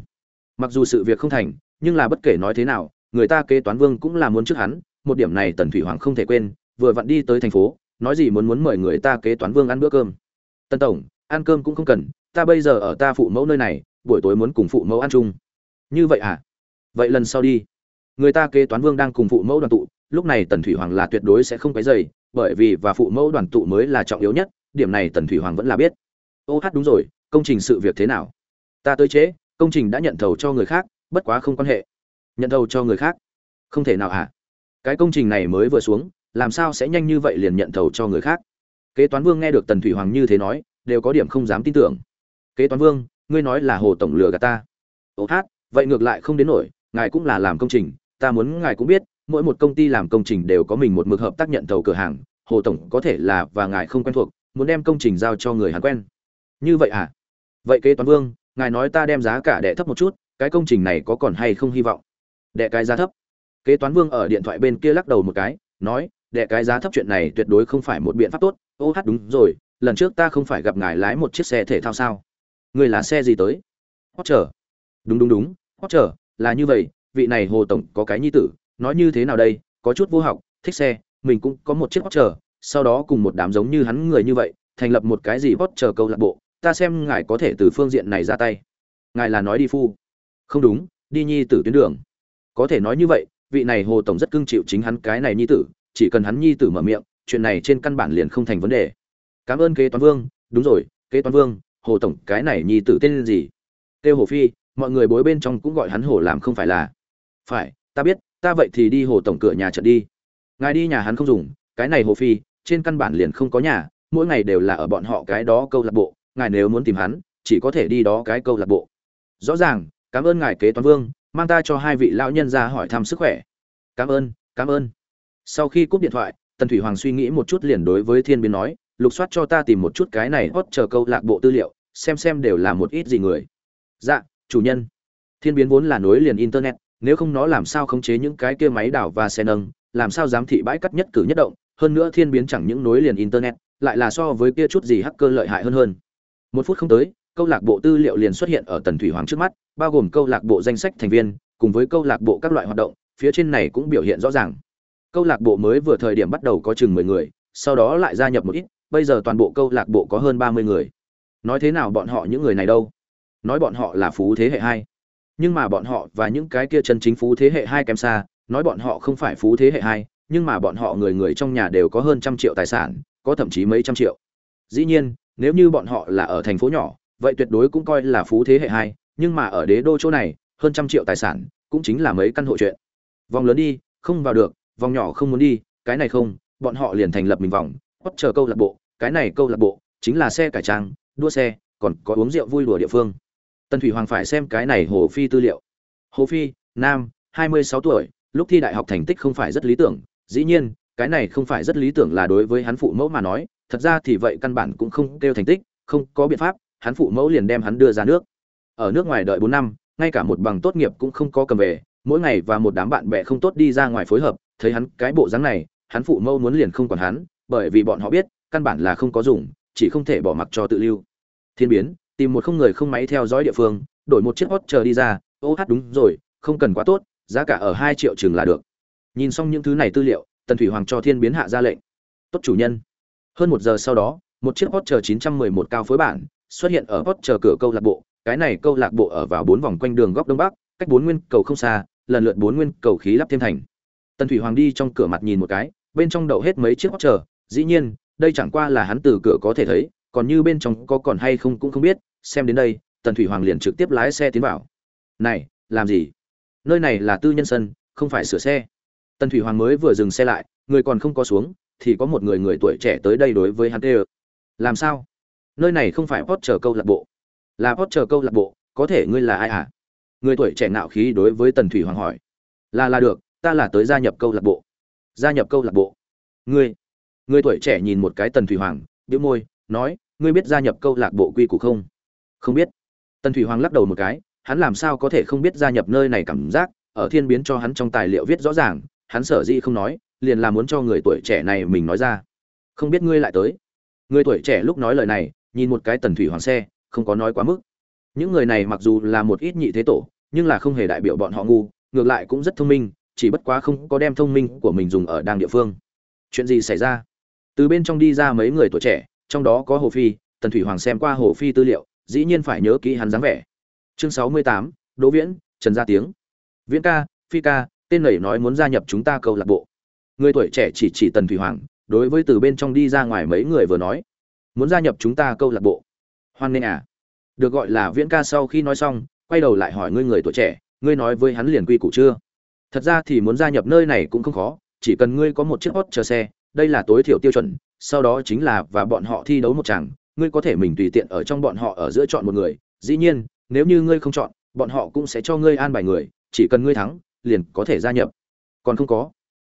A: Mặc dù sự việc không thành, nhưng là bất kể nói thế nào, người ta kế toán vương cũng là muốn trước hắn, một điểm này tần thủy hoàng không thể quên, vừa vặn đi tới thành phố, nói gì muốn muốn mời người ta kế toán vương ăn bữa cơm. Tần tổng, ăn cơm cũng không cần, ta bây giờ ở ta phụ mẫu nơi này, buổi tối muốn cùng phụ mẫu ăn chung. Như vậy à? Vậy lần sau đi. Người ta kế toán vương đang cùng phụ mẫu đoàn tụ, lúc này tần thủy hoàng là tuyệt đối sẽ không cái dày bởi vì và phụ mẫu đoàn tụ mới là trọng yếu nhất, điểm này tần thủy hoàng vẫn là biết. Ô hát, đúng rồi, công trình sự việc thế nào? Ta tới chế công trình đã nhận thầu cho người khác, bất quá không quan hệ. Nhận thầu cho người khác? Không thể nào à cái công trình này mới vừa xuống, làm sao sẽ nhanh như vậy liền nhận thầu cho người khác? Kế toán vương nghe được tần thủy hoàng như thế nói, đều có điểm không dám tin tưởng. Kế toán vương, ngươi nói là hồ tổng lừa gạt ta. Ô hát, vậy ngược lại không đến nổi ngài cũng là làm công trình, ta muốn ngài cũng biết, mỗi một công ty làm công trình đều có mình một mực hợp tác nhận thầu cửa hàng, hồ tổng có thể là và ngài không quen thuộc, muốn đem công trình giao cho người hắn quen. Như vậy à? Vậy kế toán vương, ngài nói ta đem giá cả đệ thấp một chút, cái công trình này có còn hay không hy vọng? Đệ cái giá thấp. Kế toán vương ở điện thoại bên kia lắc đầu một cái, nói đệ cái giá thấp chuyện này tuyệt đối không phải một biện pháp tốt. Ô hát đúng rồi, lần trước ta không phải gặp ngài lái một chiếc xe thể thao sao? Người là xe gì tới? Hót chờ. Đúng đúng đúng hót chờ là như vậy, vị này hồ tổng có cái nhi tử, nói như thế nào đây, có chút vô học, thích xe, mình cũng có một chiếc bót chờ sau đó cùng một đám giống như hắn người như vậy, thành lập một cái gì bót chờ câu lạc bộ, ta xem ngài có thể từ phương diện này ra tay. Ngài là nói đi phu. Không đúng, đi nhi tử tuyến đường. Có thể nói như vậy, vị này hồ tổng rất cưng chịu chính hắn cái này nhi tử, chỉ cần hắn nhi tử mở miệng, chuyện này trên căn bản liền không thành vấn đề. Cảm ơn kế toán vương, đúng rồi, kế toán vương, hồ tổng cái này nhi tử tên gì? Kêu hồ phi mọi người bối bên trong cũng gọi hắn hồ làm không phải là. Phải, ta biết, ta vậy thì đi hồ tổng cửa nhà trận đi. Ngài đi nhà hắn không dùng, cái này hồ phi, trên căn bản liền không có nhà, mỗi ngày đều là ở bọn họ cái đó câu lạc bộ, ngài nếu muốn tìm hắn, chỉ có thể đi đó cái câu lạc bộ. Rõ ràng, cảm ơn ngài kế toán vương, mang ta cho hai vị lão nhân ra hỏi thăm sức khỏe. Cảm ơn cảm ơn. Sau khi cúp điện thoại, tần thủy hoàng suy nghĩ một chút liền đối với thiên biến nói, lục soát cho ta tìm một chút cái này hot chờ câu lạc bộ tư liệu, xem xem đều là một ít gì người. Dạ chủ nhân. Thiên biến vốn là nối liền internet, nếu không nó làm sao khống chế những cái kia máy đảo và xe nâng, làm sao giám thị bãi cắt nhất cử nhất động, hơn nữa thiên biến chẳng những nối liền internet, lại là so với kia chút gì hacker lợi hại hơn hơn. Một phút không tới, câu lạc bộ tư liệu liền xuất hiện ở tần thủy hoàng trước mắt, bao gồm câu lạc bộ danh sách thành viên, cùng với câu lạc bộ các loại hoạt động, phía trên này cũng biểu hiện rõ ràng. Câu lạc bộ mới vừa thời điểm bắt đầu có chừng mười người, sau đó lại gia nhập một ít, bây giờ toàn bộ câu lạc bộ có hơn ba mươi người. Nói thế nào bọn họ những người này đâu? Nói bọn họ là phú thế hệ hai. Nhưng mà bọn họ và những cái kia chân chính phú thế hệ hai kém xa, nói bọn họ không phải phú thế hệ hai, nhưng mà bọn họ người người trong nhà đều có hơn trăm triệu tài sản, có thậm chí mấy trăm triệu. Dĩ nhiên, nếu như bọn họ là ở thành phố nhỏ, vậy tuyệt đối cũng coi là phú thế hệ hai, nhưng mà ở đế đô chỗ này, hơn trăm triệu tài sản cũng chính là mấy căn hộ chuyện. Vòng lớn đi, không vào được, vòng nhỏ không muốn đi, cái này không, bọn họ liền thành lập mình vòng hót chờ câu lạc bộ, cái này câu lạc bộ chính là xe cải trang, đua xe, còn có uống rượu vui đùa địa phương tần thủy hoàng phải xem cái này hồ phi tư liệu. Hồ phi, nam, hai mươi sáu tuổi, lúc thi đại học thành tích không phải rất lý tưởng, dĩ nhiên, cái này không phải rất lý tưởng là đối với hắn phụ mẫu mà nói, thật ra thì vậy căn bản cũng không kêu thành tích, không có biện pháp, hắn phụ mẫu liền đem hắn đưa ra nước. Ở nước ngoài đợi bốn năm, ngay cả một bằng tốt nghiệp cũng không có cầm về, mỗi ngày và một đám bạn bè không tốt đi ra ngoài phối hợp, thấy hắn cái bộ dáng này, hắn phụ mẫu muốn liền không còn hắn, bởi vì bọn họ biết, căn bản là không có dùng, chỉ không thể bỏ mặc cho tự lưu. Thiên biến tìm một không người không máy theo dõi địa phương, đổi một chiếc hot chờ đi ra. Ô hát đúng rồi, không cần quá tốt, giá cả ở hai triệu chừng là được. Nhìn xong những thứ này tư liệu, tần thủy hoàng cho thiên biến hạ ra lệnh. Tốt chủ nhân. Hơn một giờ sau đó, một chiếc hot chờ 911 cao phối bản xuất hiện ở hot chờ cửa câu lạc bộ. Cái này câu lạc bộ ở vào bốn vòng quanh đường góc đông bắc, cách bốn nguyên cầu không xa, lần lượt bốn nguyên cầu khí lắp thêm thành. Tần thủy hoàng đi trong cửa mặt nhìn một cái, bên trong đậu hết mấy chiếc hot chờ. Dĩ nhiên, đây chẳng qua là hắn từ cửa có thể thấy, còn như bên trong có còn hay không cũng không biết xem đến đây, tần thủy hoàng liền trực tiếp lái xe tiến vào. Này, làm gì? Nơi này là tư nhân sân, không phải sửa xe. Tần thủy hoàng mới vừa dừng xe lại, người còn không có xuống, thì có một người người tuổi trẻ tới đây đối với hắn tê làm sao? Nơi này không phải pot chờ câu lạc bộ. Là pot chờ câu lạc bộ, có thể ngươi là ai à người tuổi trẻ nạo khí đối với tần thủy hoàng hỏi. Là là được, ta là tới gia nhập câu lạc bộ. Gia nhập câu lạc bộ. Ngươi, người tuổi trẻ nhìn một cái tần thủy hoàng, bĩu môi, nói, ngươi biết gia nhập câu lạc bộ quy củ không? Không biết. Tần thủy hoàng lắc đầu một cái, hắn làm sao có thể không biết gia nhập nơi này cảm giác, ở thiên biến cho hắn trong tài liệu viết rõ ràng, hắn sở dĩ không nói, liền là muốn cho người tuổi trẻ này mình nói ra. Không biết ngươi lại tới. Người tuổi trẻ lúc nói lời này, nhìn một cái tần thủy hoàng xe, không có nói quá mức. Những người này mặc dù là một ít nhị thế tổ, nhưng là không hề đại biểu bọn họ ngu, ngược lại cũng rất thông minh, chỉ bất quá không có đem thông minh của mình dùng ở đang địa phương. Chuyện gì xảy ra? Từ bên trong đi ra mấy người tuổi trẻ, trong đó có hồ phi, tần thủy hoàng xem qua hồ phi tư liệu dĩ nhiên phải nhớ kỹ hắn dáng vẻ. Chương sáu mươi tám, đỗ viễn, trần gia tiếng. Viễn ca, phi ca, tên này nói muốn gia nhập chúng ta câu lạc bộ. Người tuổi trẻ chỉ chỉ tần thủy hoàng, đối với từ bên trong đi ra ngoài mấy người vừa nói. Muốn gia nhập chúng ta câu lạc bộ. Hoan nghênh à. Được gọi là viễn ca sau khi nói xong, quay đầu lại hỏi ngươi người tuổi trẻ, ngươi nói với hắn liền quy củ chưa? Thật ra thì muốn gia nhập nơi này cũng không khó, chỉ cần ngươi có một chiếc hot chờ xe, đây là tối thiểu tiêu chuẩn, sau đó chính là và bọn họ thi đấu một chàng ngươi có thể mình tùy tiện ở trong bọn họ ở giữa chọn một người. Dĩ nhiên, nếu như ngươi không chọn, bọn họ cũng sẽ cho ngươi an bài người. Chỉ cần ngươi thắng, liền có thể gia nhập. Còn không có.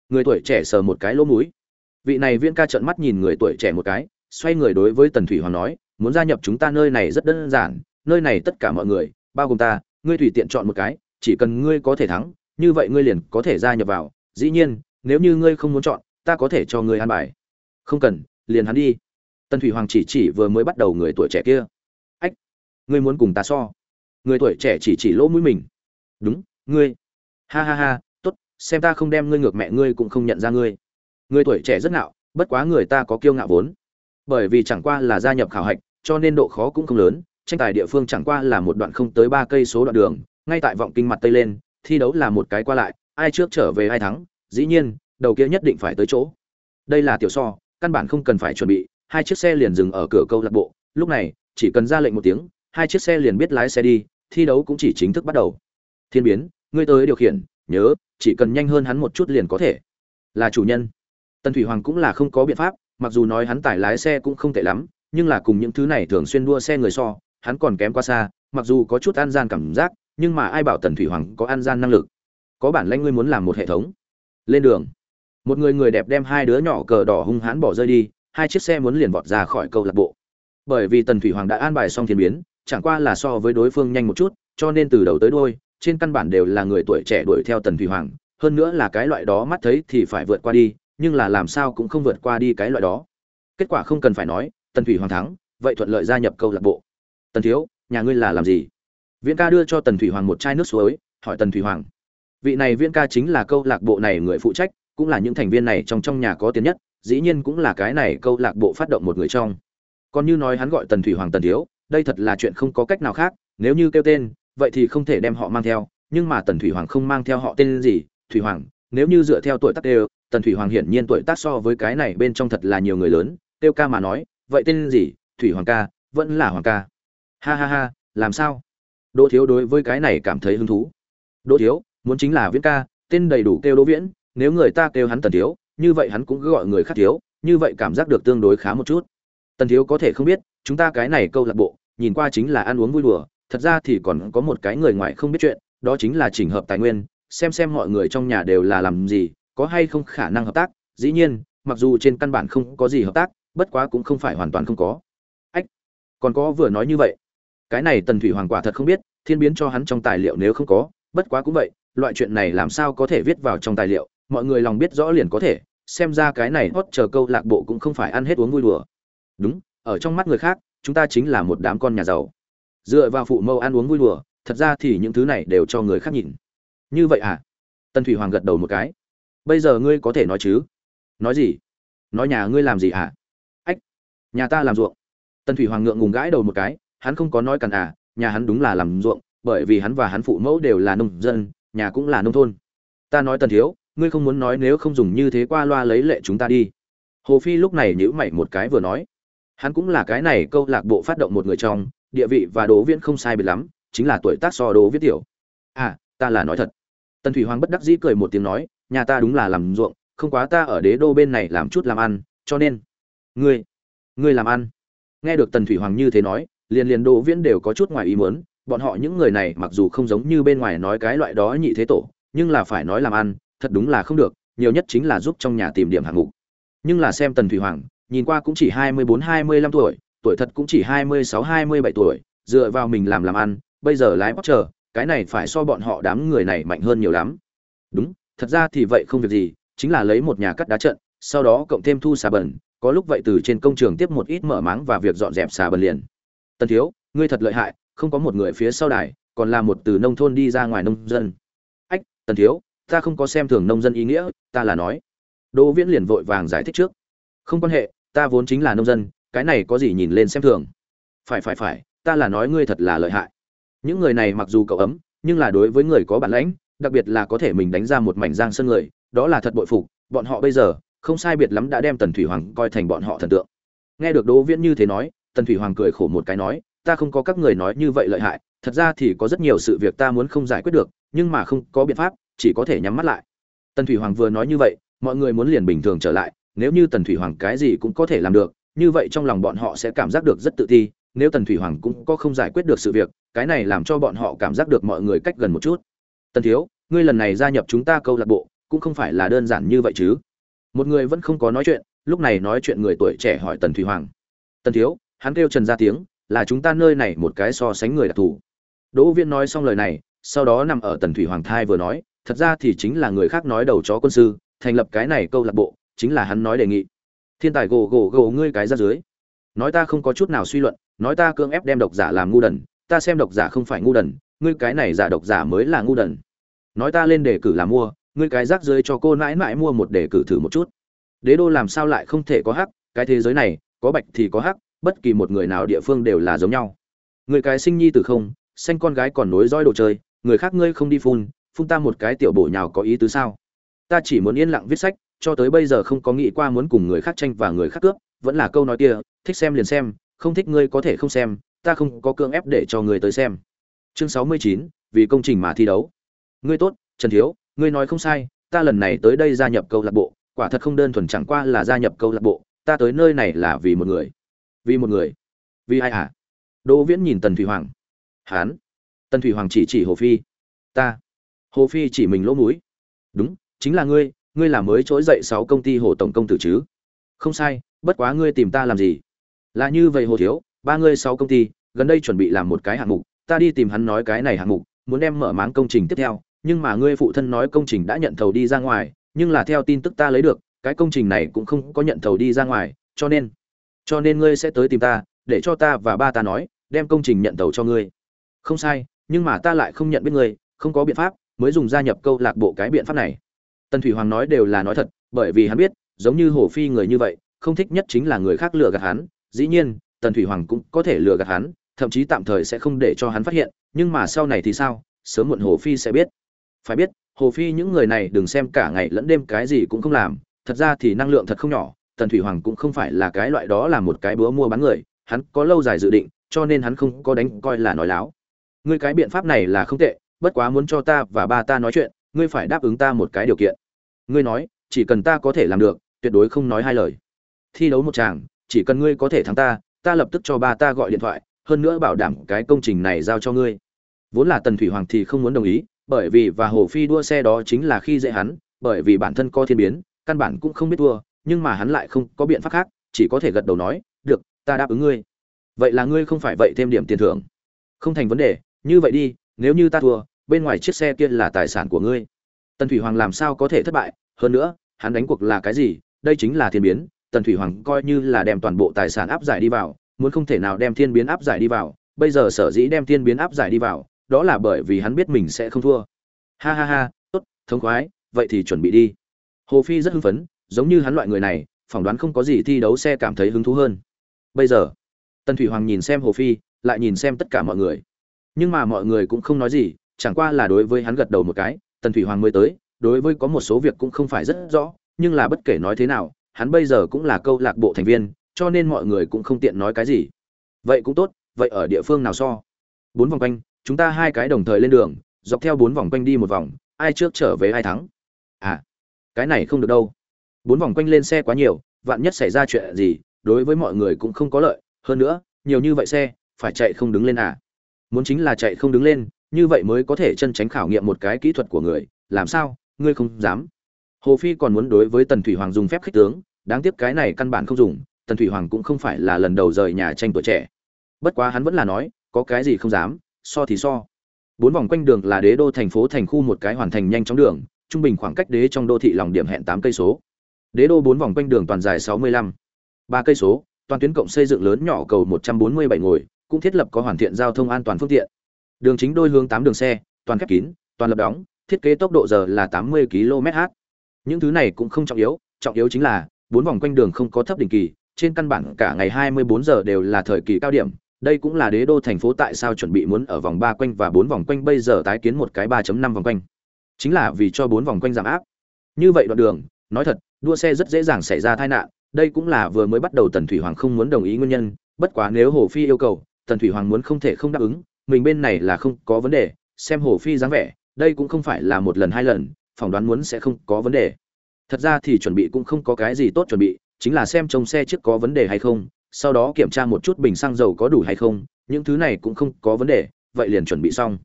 A: Người tuổi trẻ sờ một cái lỗ mũi. Vị này viên ca trợn mắt nhìn người tuổi trẻ một cái, xoay người đối với tần thủy hoàng nói, muốn gia nhập chúng ta nơi này rất đơn giản, nơi này tất cả mọi người, bao gồm ta, ngươi tùy tiện chọn một cái, chỉ cần ngươi có thể thắng, như vậy ngươi liền có thể gia nhập vào. Dĩ nhiên, nếu như ngươi không muốn chọn, ta có thể cho ngươi an bài. Không cần, liền hắn đi tần thủy hoàng chỉ chỉ vừa mới bắt đầu người tuổi trẻ kia. Ách, ngươi muốn cùng ta so? Người tuổi trẻ chỉ chỉ lỗ mũi mình. Đúng, ngươi. Ha ha ha, tốt, xem ta không đem ngươi ngược mẹ ngươi cũng không nhận ra ngươi. Người tuổi trẻ rất ngạo, bất quá người ta có kiêu ngạo vốn. Bởi vì chẳng qua là gia nhập khảo hạch, cho nên độ khó cũng không lớn, tranh tài địa phương chẳng qua là một đoạn không tới ba cây số đoạn đường, ngay tại vọng kinh mặt tây lên, thi đấu là một cái qua lại, ai trước trở về ai thắng, dĩ nhiên, đầu kia nhất định phải tới chỗ. Đây là tiểu so, căn bản không cần phải chuẩn bị hai chiếc xe liền dừng ở cửa câu lạc bộ. Lúc này, chỉ cần ra lệnh một tiếng, hai chiếc xe liền biết lái xe đi, thi đấu cũng chỉ chính thức bắt đầu. Thiên biến, ngươi tới điều khiển, nhớ, chỉ cần nhanh hơn hắn một chút liền có thể. Là chủ nhân. Tần thủy hoàng cũng là không có biện pháp, mặc dù nói hắn tải lái xe cũng không tệ lắm, nhưng là cùng những thứ này thường xuyên đua xe người so, hắn còn kém quá xa, mặc dù có chút an gian cảm giác, nhưng mà ai bảo tần thủy hoàng có an gian năng lực? Có bản lãnh ngươi muốn làm một hệ thống. Lên đường. Một người người đẹp đem hai đứa nhỏ cờ đỏ hung hãn bỏ rơi đi hai chiếc xe muốn liền vọt ra khỏi câu lạc bộ. Bởi vì tần thủy hoàng đã an bài xong thiên biến chẳng qua là so với đối phương nhanh một chút cho nên từ đầu tới đuôi, trên căn bản đều là người tuổi trẻ đuổi theo tần thủy hoàng hơn nữa là cái loại đó mắt thấy thì phải vượt qua đi nhưng là làm sao cũng không vượt qua đi cái loại đó. Kết quả không cần phải nói tần thủy hoàng thắng vậy thuận lợi gia nhập câu lạc bộ. Tần thiếu nhà ngươi là làm gì? Viễn ca đưa cho tần thủy hoàng một chai nước suối hỏi tần thủy hoàng. Vị này viễn ca chính là câu lạc bộ này người phụ trách cũng là những thành viên này trong trong nhà có tiền nhất dĩ nhiên cũng là cái này câu lạc bộ phát động một người trong. Còn như nói hắn gọi tần thủy hoàng tần thiếu, đây thật là chuyện không có cách nào khác, nếu như kêu tên, vậy thì không thể đem họ mang theo, nhưng mà tần thủy hoàng không mang theo họ tên gì, thủy hoàng, nếu như dựa theo tuổi tác đều, tần thủy hoàng hiển nhiên tuổi tác so với cái này bên trong thật là nhiều người lớn kêu ca mà nói, vậy tên gì, thủy hoàng ca, vẫn là hoàng ca. Ha ha ha, làm sao? Đỗ thiếu đối với cái này cảm thấy hứng thú. Đỗ thiếu, muốn chính là viễn ca, tên đầy đủ kêu đỗ viễn, nếu người ta kêu hắn tần thiếu như vậy hắn cũng cứ gọi người khác thiếu, như vậy cảm giác được tương đối khá một chút. Tần thiếu có thể không biết, chúng ta cái này câu lạc bộ, nhìn qua chính là ăn uống vui đùa, thật ra thì còn có một cái người ngoài không biết chuyện, đó chính là chỉnh hợp tài nguyên, xem xem mọi người trong nhà đều là làm gì, có hay không khả năng hợp tác, dĩ nhiên, mặc dù trên căn bản không có gì hợp tác, bất quá cũng không phải hoàn toàn không có. Ách, còn có vừa nói như vậy. Cái này tần thủy hoàng quả thật không biết, thiên biến cho hắn trong tài liệu nếu không có, bất quá cũng vậy, loại chuyện này làm sao có thể viết vào trong tài liệu, mọi người lòng biết rõ liền có thể xem ra cái này hót chờ câu lạc bộ cũng không phải ăn hết uống vui đùa. Đúng, ở trong mắt người khác, chúng ta chính là một đám con nhà giàu. Dựa vào phụ mẫu ăn uống vui đùa, thật ra thì những thứ này đều cho người khác nhìn. Như vậy à? Tân thủy hoàng gật đầu một cái. Bây giờ ngươi có thể nói chứ? Nói gì? Nói nhà ngươi làm gì hả ách, nhà ta làm ruộng. Tân thủy hoàng ngượng ngùng gãi đầu một cái, hắn không có nói cằn à nhà hắn đúng là làm ruộng, bởi vì hắn và hắn phụ mẫu đều là nông dân, nhà cũng là nông thôn. Ta nói tần thiếu ngươi không muốn nói nếu không dùng như thế qua loa lấy lệ chúng ta đi. Hồ phi lúc này nhữ mày một cái vừa nói. Hắn cũng là cái này câu lạc bộ phát động một người trong, địa vị và đố viễn không sai biệt lắm, chính là tuổi tác so đố viết tiểu. À ta là nói thật. Tần thủy hoàng bất đắc dĩ cười một tiếng nói, nhà ta đúng là làm ruộng, không quá ta ở đế đô bên này làm chút làm ăn, cho nên. Ngươi ngươi làm ăn. Nghe được tần thủy hoàng như thế nói, liền liền đỗ viễn đều có chút ngoài ý muốn, bọn họ những người này mặc dù không giống như bên ngoài nói cái loại đó nhị thế tổ, nhưng là phải nói làm ăn thật đúng là không được, nhiều nhất chính là giúp trong nhà tìm điểm hạng mục. Nhưng là xem tần thủy hoàng, nhìn qua cũng chỉ hai mươi bốn, hai mươi lăm tuổi tuổi thật cũng chỉ hai mươi sáu, hai mươi bảy tuổi, dựa vào mình làm làm ăn, bây giờ lái bóc chờ cái này phải so bọn họ đám người này mạnh hơn nhiều lắm. Đúng, thật ra thì vậy không việc gì, chính là lấy một nhà cắt đá trận, sau đó cộng thêm thu xà bẩn, có lúc vậy từ trên công trường tiếp một ít mở máng và việc dọn dẹp xà bẩn liền. Tần thiếu, ngươi thật lợi hại, không có một người phía sau đài, còn là một từ nông thôn đi ra ngoài nông dân. Ách, tần thiếu ta không có xem thường nông dân ý nghĩa, ta là nói. Đỗ viễn liền vội vàng giải thích trước. Không quan hệ, ta vốn chính là nông dân, cái này có gì nhìn lên xem thường? Phải phải phải, ta là nói ngươi thật là lợi hại. Những người này mặc dù cậu ấm, nhưng là đối với người có bản lãnh, đặc biệt là có thể mình đánh ra một mảnh giang sơn người, đó là thật bội phục, bọn họ bây giờ, không sai biệt lắm đã đem tần thủy hoàng coi thành bọn họ thần tượng. Nghe được đỗ viễn như thế nói, tần thủy hoàng cười khổ một cái nói, ta không có các người nói như vậy lợi hại, thật ra thì có rất nhiều sự việc ta muốn không giải quyết được, nhưng mà không có biện pháp chỉ có thể nhắm mắt lại. Tần thủy hoàng vừa nói như vậy, mọi người muốn liền bình thường trở lại, nếu như tần thủy hoàng cái gì cũng có thể làm được, như vậy trong lòng bọn họ sẽ cảm giác được rất tự ti, nếu tần thủy hoàng cũng có không giải quyết được sự việc, cái này làm cho bọn họ cảm giác được mọi người cách gần một chút. Tần thiếu, ngươi lần này gia nhập chúng ta câu lạc bộ, cũng không phải là đơn giản như vậy chứ. Một người vẫn không có nói chuyện, lúc này nói chuyện người tuổi trẻ hỏi tần thủy hoàng. Tần thiếu, hắn kêu trần ra tiếng, là chúng ta nơi này một cái so sánh người đặc thù. Đỗ viên nói xong lời này, sau đó nằm ở tần thủy hoàng thai vừa nói thật ra thì chính là người khác nói đầu chó quân sư, thành lập cái này câu lạc bộ, chính là hắn nói đề nghị. Thiên tài gồ gồ gồ ngươi cái ra dưới. Nói ta không có chút nào suy luận, nói ta cưỡng ép đem độc giả làm ngu đần, ta xem độc giả không phải ngu đần, ngươi cái này giả độc giả mới là ngu đần. Nói ta lên đề cử làm mua, ngươi cái rác dưới cho cô mãi mãi mua một đề cử thử một chút. Đế đô làm sao lại không thể có hắc, cái thế giới này, có bạch thì có hắc, bất kỳ một người nào địa phương đều là giống nhau. Người cái sinh nhi từ không xanh con gái còn nối roi đồ chơi, người khác ngươi không đi phun phun ta một cái tiểu bổ nhào có ý tứ sao? Ta chỉ muốn yên lặng viết sách, cho tới bây giờ không có nghĩ qua muốn cùng người khác tranh và người khác cướp, vẫn là câu nói kia, thích xem liền xem, không thích ngươi có thể không xem, ta không có cưỡng ép để cho người tới xem. Chương sáu mươi chín, vì công trình mà thi đấu. Ngươi tốt, trần thiếu, ngươi nói không sai, ta lần này tới đây gia nhập câu lạc bộ, quả thật không đơn thuần chẳng qua là gia nhập câu lạc bộ, ta tới nơi này là vì một người. Vì một người? Vì ai hả? Đỗ viễn nhìn tần thủy hoàng. Hán. Tần thủy hoàng chỉ chỉ hồ phi. Ta hồ phi chỉ mình lỗ mũi. Đúng, chính là ngươi ngươi là mới trỗi dậy sáu công ty hồ tổng công tử chứ? Không sai, bất quá ngươi tìm ta làm gì? Là như vậy hồ thiếu, ba ngươi sáu công ty, gần đây chuẩn bị làm một cái hạng mục, ta đi tìm hắn nói cái này hạng mục, muốn đem mở máng công trình tiếp theo, nhưng mà ngươi phụ thân nói công trình đã nhận thầu đi ra ngoài, nhưng là theo tin tức ta lấy được, cái công trình này cũng không có nhận thầu đi ra ngoài, cho nên cho nên ngươi sẽ tới tìm ta, để cho ta và ba ta nói, đem công trình nhận thầu cho ngươi. Không sai, nhưng mà ta lại không nhận biết ngươi, không có biện pháp mới dùng gia nhập câu lạc bộ cái biện pháp này. Tần thủy hoàng nói đều là nói thật, bởi vì hắn biết, giống như hồ phi người như vậy, không thích nhất chính là người khác lừa gạt hắn. Dĩ nhiên, tần thủy hoàng cũng có thể lừa gạt hắn, thậm chí tạm thời sẽ không để cho hắn phát hiện, nhưng mà sau này thì sao, sớm muộn hồ phi sẽ biết. Phải biết, hồ phi những người này đừng xem cả ngày lẫn đêm cái gì cũng không làm, thật ra thì năng lượng thật không nhỏ, tần thủy hoàng cũng không phải là cái loại đó là một cái búa mua bán người, hắn có lâu dài dự định, cho nên hắn không có đánh coi là nói láo. Ngươi cái biện pháp này là không tệ bất quá muốn cho ta và ba ta nói chuyện, ngươi phải đáp ứng ta một cái điều kiện. Ngươi nói, chỉ cần ta có thể làm được, tuyệt đối không nói hai lời. Thi đấu một chàng chỉ cần ngươi có thể thắng ta ta lập tức cho ba ta gọi điện thoại, hơn nữa bảo đảm cái công trình này giao cho ngươi. Vốn là tần thủy hoàng thì không muốn đồng ý, bởi vì và hồ phi đua xe đó chính là khi dễ hắn, bởi vì bản thân co thiên biến, căn bản cũng không biết thua, nhưng mà hắn lại không có biện pháp khác, chỉ có thể gật đầu nói, được, ta đáp ứng ngươi. Vậy là ngươi không phải vậy thêm điểm tiền thưởng. Không thành vấn đề, như vậy đi, nếu như ta thua bên ngoài chiếc xe kia là tài sản của ngươi. Tần thủy hoàng làm sao có thể thất bại? Hơn nữa, hắn đánh cuộc là cái gì? Đây chính là thiên biến. Tần thủy hoàng coi như là đem toàn bộ tài sản áp giải đi vào, muốn không thể nào đem thiên biến áp giải đi vào. Bây giờ sở dĩ đem thiên biến áp giải đi vào, đó là bởi vì hắn biết mình sẽ không thua. Ha ha ha, tốt thống khoái, vậy thì chuẩn bị đi. Hồ phi rất hưng phấn, giống như hắn loại người này, phỏng đoán không có gì thi đấu xe cảm thấy hứng thú hơn. Bây giờ, tần thủy hoàng nhìn xem hồ phi, lại nhìn xem tất cả mọi người. Nhưng mà mọi người cũng không nói gì chẳng qua là đối với hắn gật đầu một cái, tần thủy hoàng mới tới, đối với có một số việc cũng không phải rất rõ, nhưng là bất kể nói thế nào, hắn bây giờ cũng là câu lạc bộ thành viên, cho nên mọi người cũng không tiện nói cái gì. Vậy cũng tốt, vậy ở địa phương nào so? Bốn vòng quanh, chúng ta hai cái đồng thời lên đường, dọc theo bốn vòng quanh đi một vòng, ai trước trở về ai thắng? À cái này không được đâu. Bốn vòng quanh lên xe quá nhiều, vạn nhất xảy ra chuyện gì, đối với mọi người cũng không có lợi. Hơn nữa, nhiều như vậy xe, phải chạy không đứng lên à? Muốn chính là chạy không đứng lên như vậy mới có thể chân tránh khảo nghiệm một cái kỹ thuật của người, làm sao, ngươi không dám. Hồ phi còn muốn đối với tần thủy hoàng dùng phép khích tướng, đáng tiếc cái này căn bản không dùng, tần thủy hoàng cũng không phải là lần đầu rời nhà tranh tuổi trẻ. Bất quá hắn vẫn là nói, có cái gì không dám, so thì so. Bốn vòng quanh đường là đế đô thành phố thành khu một cái hoàn thành nhanh chóng đường, trung bình khoảng cách đế trong đô thị lòng điểm hẹn tám cây số. Đế đô bốn vòng quanh đường toàn dài sáu mươi lăm, ba cây số, toàn tuyến cộng xây dựng lớn nhỏ cầu một trăm bốn mươi bảy ngồi, cũng thiết lập có hoàn thiện giao thông an toàn phương tiện đường chính đôi hướng tám đường xe, toàn khép kín, toàn lập đóng, thiết kế tốc độ giờ là tám mươi km/h những thứ này cũng không trọng yếu trọng yếu chính là, bốn vòng quanh đường không có thấp đỉnh kỳ, trên căn bản cả ngày 24 giờ đều là thời kỳ cao điểm. Đây cũng là đế đô thành phố tại sao chuẩn bị muốn ở vòng ba quanh và bốn vòng quanh bây giờ tái kiến một cái 3.5 vòng quanh. Chính là vì cho bốn vòng quanh giảm áp. Như vậy đoạn đường, nói thật, đua xe rất dễ dàng xảy ra tai nạn. Đây cũng là vừa mới bắt đầu tần thủy hoàng không muốn đồng ý nguyên nhân. Bất quá nếu hồ phi yêu cầu, tần thủy hoàng muốn không thể không đáp ứng mình bên này là không có vấn đề, xem hồ phi dáng vẻ, đây cũng không phải là một lần hai lần, phỏng đoán muốn sẽ không có vấn đề. Thật ra thì chuẩn bị cũng không có cái gì tốt chuẩn bị, chính là xem trông xe trước có vấn đề hay không, sau đó kiểm tra một chút bình xăng dầu có đủ hay không, những thứ này cũng không có vấn đề, vậy liền chuẩn bị xong.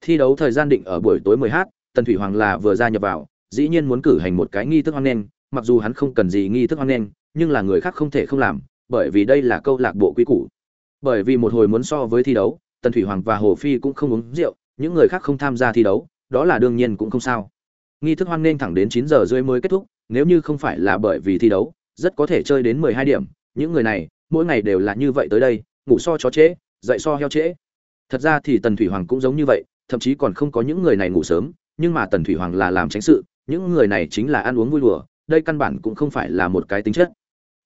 A: Thi đấu thời gian định ở buổi tối 10 h tần thủy hoàng là vừa gia nhập vào, dĩ nhiên muốn cử hành một cái nghi thức hoan nghênh, mặc dù hắn không cần gì nghi thức hoan nghênh, nhưng là người khác không thể không làm, bởi vì đây là câu lạc bộ quý củ. Bởi vì một hồi muốn so với thi đấu tần thủy hoàng và hồ phi cũng không uống rượu, những người khác không tham gia thi đấu, đó là đương nhiên cũng không sao. Nghi thức hoan nghênh thẳng đến chín giờ rưỡi mới kết thúc, nếu như không phải là bởi vì thi đấu, rất có thể chơi đến mười hai điểm, những người này, mỗi ngày đều là như vậy tới đây, ngủ so chó trễ, dậy so heo trễ. Thật ra thì tần thủy hoàng cũng giống như vậy, thậm chí còn không có những người này ngủ sớm, nhưng mà tần thủy hoàng là làm tránh sự, những người này chính là ăn uống vui đùa, đây căn bản cũng không phải là một cái tính chất.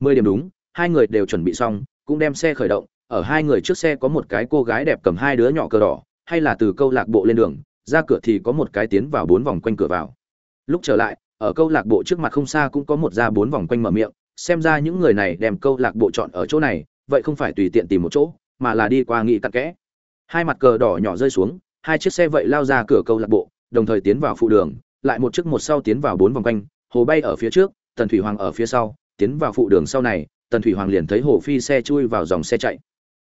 A: Mười điểm đúng, hai người đều chuẩn bị xong, cũng đem xe khởi động ở hai người trước xe có một cái cô gái đẹp cầm hai đứa nhỏ cờ đỏ, hay là từ câu lạc bộ lên đường, ra cửa thì có một cái tiến vào bốn vòng quanh cửa vào. Lúc trở lại, ở câu lạc bộ trước mặt không xa cũng có một ra bốn vòng quanh mở miệng, xem ra những người này đem câu lạc bộ chọn ở chỗ này, vậy không phải tùy tiện tìm một chỗ, mà là đi qua nghị tắc kẽ. Hai mặt cờ đỏ nhỏ rơi xuống, hai chiếc xe vậy lao ra cửa câu lạc bộ, đồng thời tiến vào phụ đường, lại một chiếc một sau tiến vào bốn vòng quanh, hồ bay ở phía trước, tần thủy hoàng ở phía sau, tiến vào phụ đường sau này, tần thủy hoàng liền thấy hồ phi xe chui vào dòng xe chạy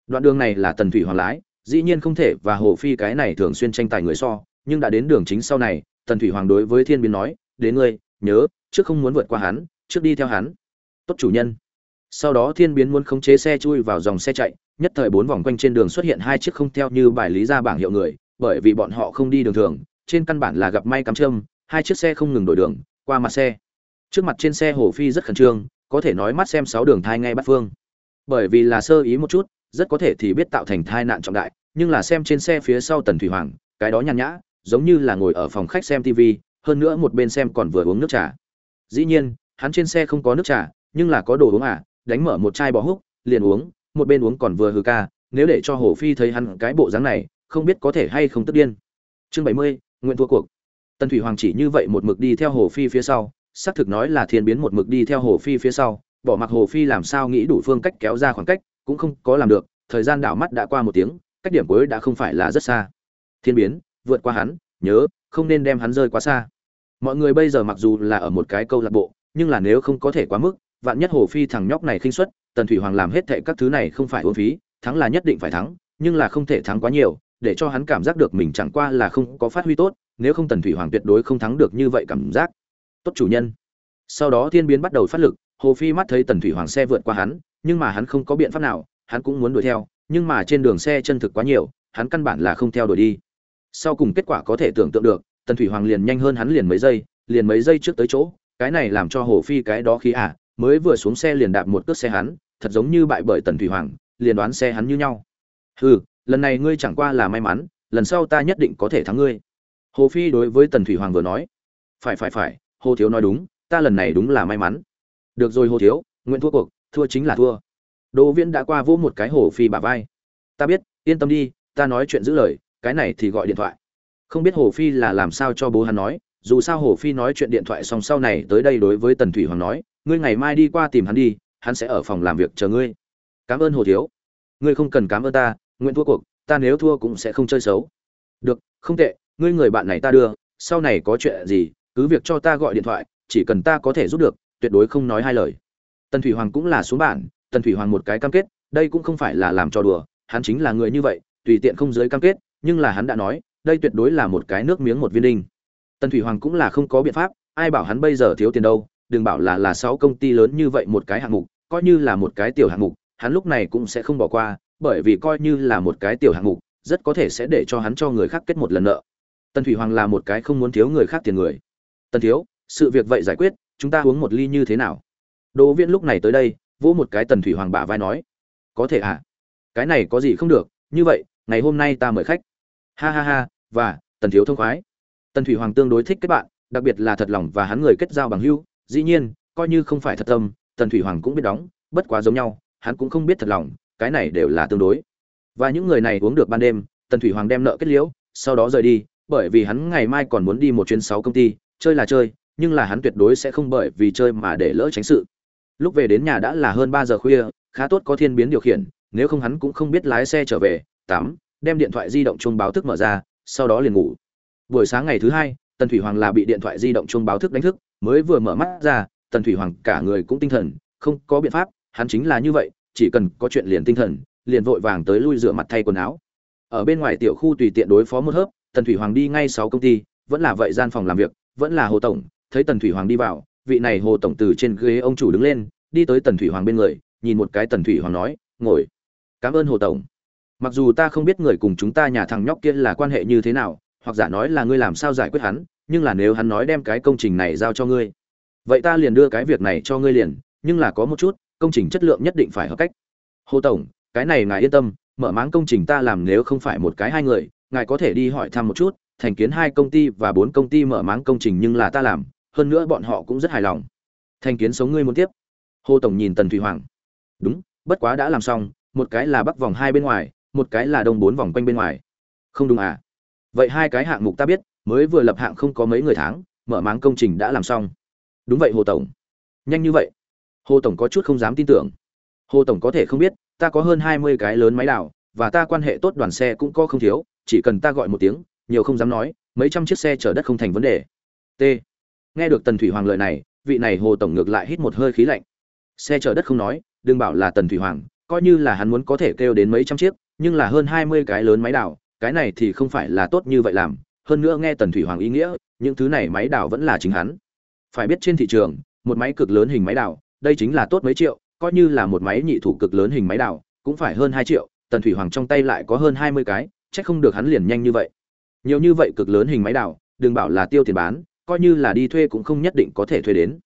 A: đoạn đường này là tần thủy hoàng lái, dĩ nhiên không thể và hồ phi cái này thường xuyên tranh tài người so, nhưng đã đến đường chính sau này, tần thủy hoàng đối với thiên biến nói, đến ngươi, nhớ, trước không muốn vượt qua hắn, trước đi theo hắn. Tốt chủ nhân. Sau đó thiên biến muốn khống chế xe chui vào dòng xe chạy, nhất thời bốn vòng quanh trên đường xuất hiện hai chiếc không theo như bài lý ra bảng hiệu người, bởi vì bọn họ không đi đường thường, trên căn bản là gặp may cắm châm, hai chiếc xe không ngừng đổi đường, qua mặt xe. Trước mặt trên xe hồ phi rất khẩn trương, có thể nói mắt xem sáu đường thai ngay bắt phương. Bởi vì là sơ ý một chút rất có thể thì biết tạo thành tai nạn trọng đại, nhưng là xem trên xe phía sau tần thủy hoàng, cái đó nhàn nhã, giống như là ngồi ở phòng khách xem tv hơn nữa một bên xem còn vừa uống nước trà. Dĩ nhiên, hắn trên xe không có nước trà, nhưng là có đồ uống à đánh mở một chai bò húc, liền uống, một bên uống còn vừa hừ ca, nếu để cho hồ phi thấy hắn cái bộ dáng này, không biết có thể hay không tức điên. Chương bảy mươi, nguyện thua cuộc. Tần thủy hoàng chỉ như vậy một mực đi theo hồ phi phía sau, xác thực nói là thiên biến một mực đi theo hồ phi phía sau, bỏ mặc hồ phi làm sao nghĩ đủ phương cách kéo ra khoảng cách cũng không có làm được, thời gian đảo mắt đã qua một tiếng, cách điểm cuối đã không phải là rất xa. Thiên biến, vượt qua hắn, nhớ, không nên đem hắn rơi quá xa. Mọi người bây giờ mặc dù là ở một cái câu lạc bộ, nhưng là nếu không có thể quá mức, vạn nhất hồ phi thằng nhóc này khinh suất, tần thủy hoàng làm hết thệ các thứ này không phải uổng phí, thắng là nhất định phải thắng, nhưng là không thể thắng quá nhiều, để cho hắn cảm giác được mình chẳng qua là không có phát huy tốt, nếu không tần thủy hoàng tuyệt đối không thắng được như vậy cảm giác. Tốt chủ nhân. Sau đó thiên biến bắt đầu phát lực, hồ phi mắt thấy tần thủy hoàng xe vượt qua hắn nhưng mà hắn không có biện pháp nào, hắn cũng muốn đuổi theo, nhưng mà trên đường xe chân thực quá nhiều, hắn căn bản là không theo đuổi đi. Sau cùng kết quả có thể tưởng tượng được, tần thủy hoàng liền nhanh hơn hắn liền mấy giây, liền mấy giây trước tới chỗ, cái này làm cho hồ phi cái đó khí à mới vừa xuống xe liền đạp một cước xe hắn, thật giống như bại bởi tần thủy hoàng, liền đoán xe hắn như nhau. Hừ, lần này ngươi chẳng qua là may mắn, lần sau ta nhất định có thể thắng ngươi. Hồ phi đối với tần thủy hoàng vừa nói. Phải phải phải, hồ thiếu nói đúng, ta lần này đúng là may mắn. Được rồi hồ thiếu, nguyện thua cuộc thua chính là thua. Đỗ viễn đã qua vỗ một cái hồ phi bà vai. Ta biết, yên tâm đi, ta nói chuyện giữ lời, cái này thì gọi điện thoại. Không biết hồ phi là làm sao cho bố hắn nói, dù sao hồ phi nói chuyện điện thoại xong sau này tới đây đối với tần thủy hoàng nói, ngươi ngày mai đi qua tìm hắn đi, hắn sẽ ở phòng làm việc chờ ngươi. Cảm ơn hồ thiếu. Ngươi không cần cảm ơn ta, nguyện thua cuộc, ta nếu thua cũng sẽ không chơi xấu. Được, không tệ, ngươi người bạn này ta đưa, sau này có chuyện gì, cứ việc cho ta gọi điện thoại, chỉ cần ta có thể giúp được, tuyệt đối không nói hai lời tần thủy hoàng cũng là xuống bản, tần thủy hoàng một cái cam kết, đây cũng không phải là làm cho đùa, hắn chính là người như vậy, tùy tiện không giới cam kết, nhưng là hắn đã nói, đây tuyệt đối là một cái nước miếng một viên đinh. Tần thủy hoàng cũng là không có biện pháp, ai bảo hắn bây giờ thiếu tiền đâu, đừng bảo là là sáu công ty lớn như vậy một cái hạng mục, coi như là một cái tiểu hạng mục, hắn lúc này cũng sẽ không bỏ qua, bởi vì coi như là một cái tiểu hạng mục, rất có thể sẽ để cho hắn cho người khác kết một lần nợ. Tần thủy hoàng là một cái không muốn thiếu người khác tiền người. Tần thiếu, sự việc vậy giải quyết, chúng ta uống một ly như thế nào? Đỗ viễn lúc này tới đây, vỗ một cái tần thủy hoàng bả vai nói, có thể à? Cái này có gì không được, như vậy, ngày hôm nay ta mời khách. Ha ha ha, và, tần thiếu thông khoái. Tần thủy hoàng tương đối thích kết bạn, đặc biệt là thật lòng và hắn người kết giao bằng hữu, dĩ nhiên, coi như không phải thật tâm, tần thủy hoàng cũng biết đóng, bất quá giống nhau, hắn cũng không biết thật lòng, cái này đều là tương đối. Và những người này uống được ban đêm, tần thủy hoàng đem nợ kết liễu, sau đó rời đi, bởi vì hắn ngày mai còn muốn đi một chuyến sáu công ty, chơi là chơi, nhưng là hắn tuyệt đối sẽ không bởi vì chơi mà để lỡ tránh sự lúc về đến nhà đã là hơn ba giờ khuya, khá tốt có thiên biến điều khiển, nếu không hắn cũng không biết lái xe trở về. Tắm đem điện thoại di động chuông báo thức mở ra, sau đó liền ngủ. Buổi sáng ngày thứ hai, tần thủy hoàng là bị điện thoại di động chuông báo thức đánh thức, mới vừa mở mắt ra, tần thủy hoàng cả người cũng tinh thần, không có biện pháp, hắn chính là như vậy, chỉ cần có chuyện liền tinh thần, liền vội vàng tới lui rửa mặt thay quần áo. Ở bên ngoài tiểu khu tùy tiện đối phó một hớp, tần thủy hoàng đi ngay sáu công ty, vẫn là vậy gian phòng làm việc, vẫn là hồ tổng, thấy tần thủy hoàng đi vào vị này hồ tổng từ trên ghế ông chủ đứng lên, đi tới tần thủy hoàng bên người, nhìn một cái tần thủy hoàng nói, ngồi. Cảm ơn hồ tổng. Mặc dù ta không biết người cùng chúng ta nhà thằng nhóc kia là quan hệ như thế nào, hoặc giả nói là ngươi làm sao giải quyết hắn, nhưng là nếu hắn nói đem cái công trình này giao cho ngươi, vậy ta liền đưa cái việc này cho ngươi liền, nhưng là có một chút, công trình chất lượng nhất định phải hợp cách. Hồ tổng, cái này ngài yên tâm, mở máng công trình ta làm nếu không phải một cái hai người, ngài có thể đi hỏi thăm một chút, thành kiến hai công ty và bốn công ty mở máng công trình nhưng là ta làm hơn nữa bọn họ cũng rất hài lòng. Thành kiến sống ngươi muốn tiếp. Hồ tổng nhìn tần thủy hoàng. Đúng, bất quá đã làm xong, một cái là bắc vòng hai bên ngoài, một cái là đông bốn vòng quanh bên ngoài. Không đúng à? Vậy hai cái hạng mục ta biết, mới vừa lập hạng không có mấy người tháng, mở máng công trình đã làm xong. Đúng vậy hồ tổng. Nhanh như vậy. Hồ tổng có chút không dám tin tưởng. Hồ tổng có thể không biết, ta có hơn hai mươi cái lớn máy đào, và ta quan hệ tốt đoàn xe cũng có không thiếu, chỉ cần ta gọi một tiếng, nhiều không dám nói, mấy trăm chiếc xe chở đất không thành vấn đề. T nghe được tần thủy hoàng lời này, vị này hồ tổng ngược lại hít một hơi khí lạnh. Xe chở đất không nói, đừng bảo là tần thủy hoàng, coi như là hắn muốn có thể kêu đến mấy trăm chiếc, nhưng là hơn hai mươi cái lớn máy đảo cái này thì không phải là tốt như vậy làm. Hơn nữa nghe tần thủy hoàng ý nghĩa, những thứ này máy đảo vẫn là chính hắn. Phải biết trên thị trường, một máy cực lớn hình máy đảo đây chính là tốt mấy triệu, coi như là một máy nhị thủ cực lớn hình máy đảo cũng phải hơn hai triệu, tần thủy hoàng trong tay lại có hơn hai mươi cái, chắc không được hắn liền nhanh như vậy. Nhiều như vậy cực lớn hình máy đảo đừng bảo là tiêu tiền bán coi như là đi thuê cũng không nhất định có thể thuê đến.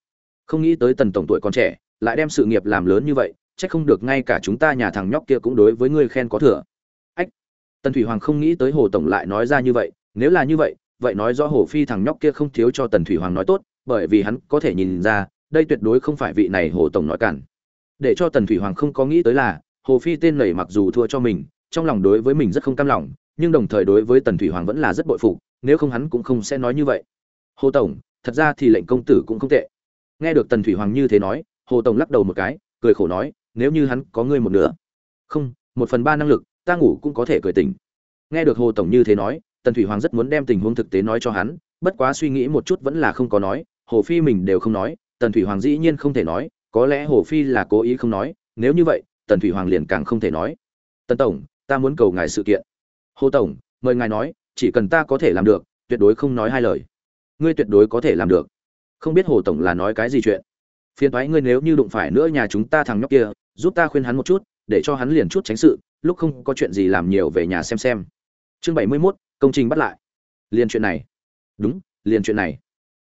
A: Không nghĩ tới tần tổng tuổi còn trẻ, lại đem sự nghiệp làm lớn như vậy, chắc không được ngay cả chúng ta nhà thằng nhóc kia cũng đối với ngươi khen có thừa. Ách! Tần thủy hoàng không nghĩ tới hồ tổng lại nói ra như vậy, nếu là như vậy vậy nói rõ hồ phi thằng nhóc kia không thiếu cho tần thủy hoàng nói tốt, bởi vì hắn có thể nhìn ra, đây tuyệt đối không phải vị này hồ tổng nói cản. Để cho tần thủy hoàng không có nghĩ tới là, hồ phi tên này mặc dù thua cho mình, trong lòng đối với mình rất không cam lòng, nhưng đồng thời đối với tần thủy hoàng vẫn là rất bội phục, nếu không hắn cũng không sẽ nói như vậy hồ tổng, thật ra thì lệnh công tử cũng không tệ. Nghe được tần thủy hoàng như thế nói, hồ tổng lắc đầu một cái, cười khổ nói, nếu như hắn có ngươi một nửa. Không, một phần ba năng lực, ta ngủ cũng có thể cười tỉnh. Nghe được hồ tổng như thế nói, tần thủy hoàng rất muốn đem tình huống thực tế nói cho hắn, bất quá suy nghĩ một chút vẫn là không có nói, hồ phi mình đều không nói, tần thủy hoàng dĩ nhiên không thể nói, có lẽ hồ phi là cố ý không nói, nếu như vậy, tần thủy hoàng liền càng không thể nói. Tần tổng, ta muốn cầu ngài sự kiện. Hồ tổng, mời ngài nói, chỉ cần ta có thể làm được, tuyệt đối không nói hai lời ngươi tuyệt đối có thể làm được. Không biết hồ tổng là nói cái gì chuyện. Phiền thoái ngươi nếu như đụng phải nữa nhà chúng ta thằng nhóc kia, giúp ta khuyên hắn một chút, để cho hắn liền chút tránh sự, lúc không có chuyện gì làm nhiều về nhà xem xem. Chương bảy mươi mốt, công trình bắt lại. Liền chuyện này. Đúng, liền chuyện này.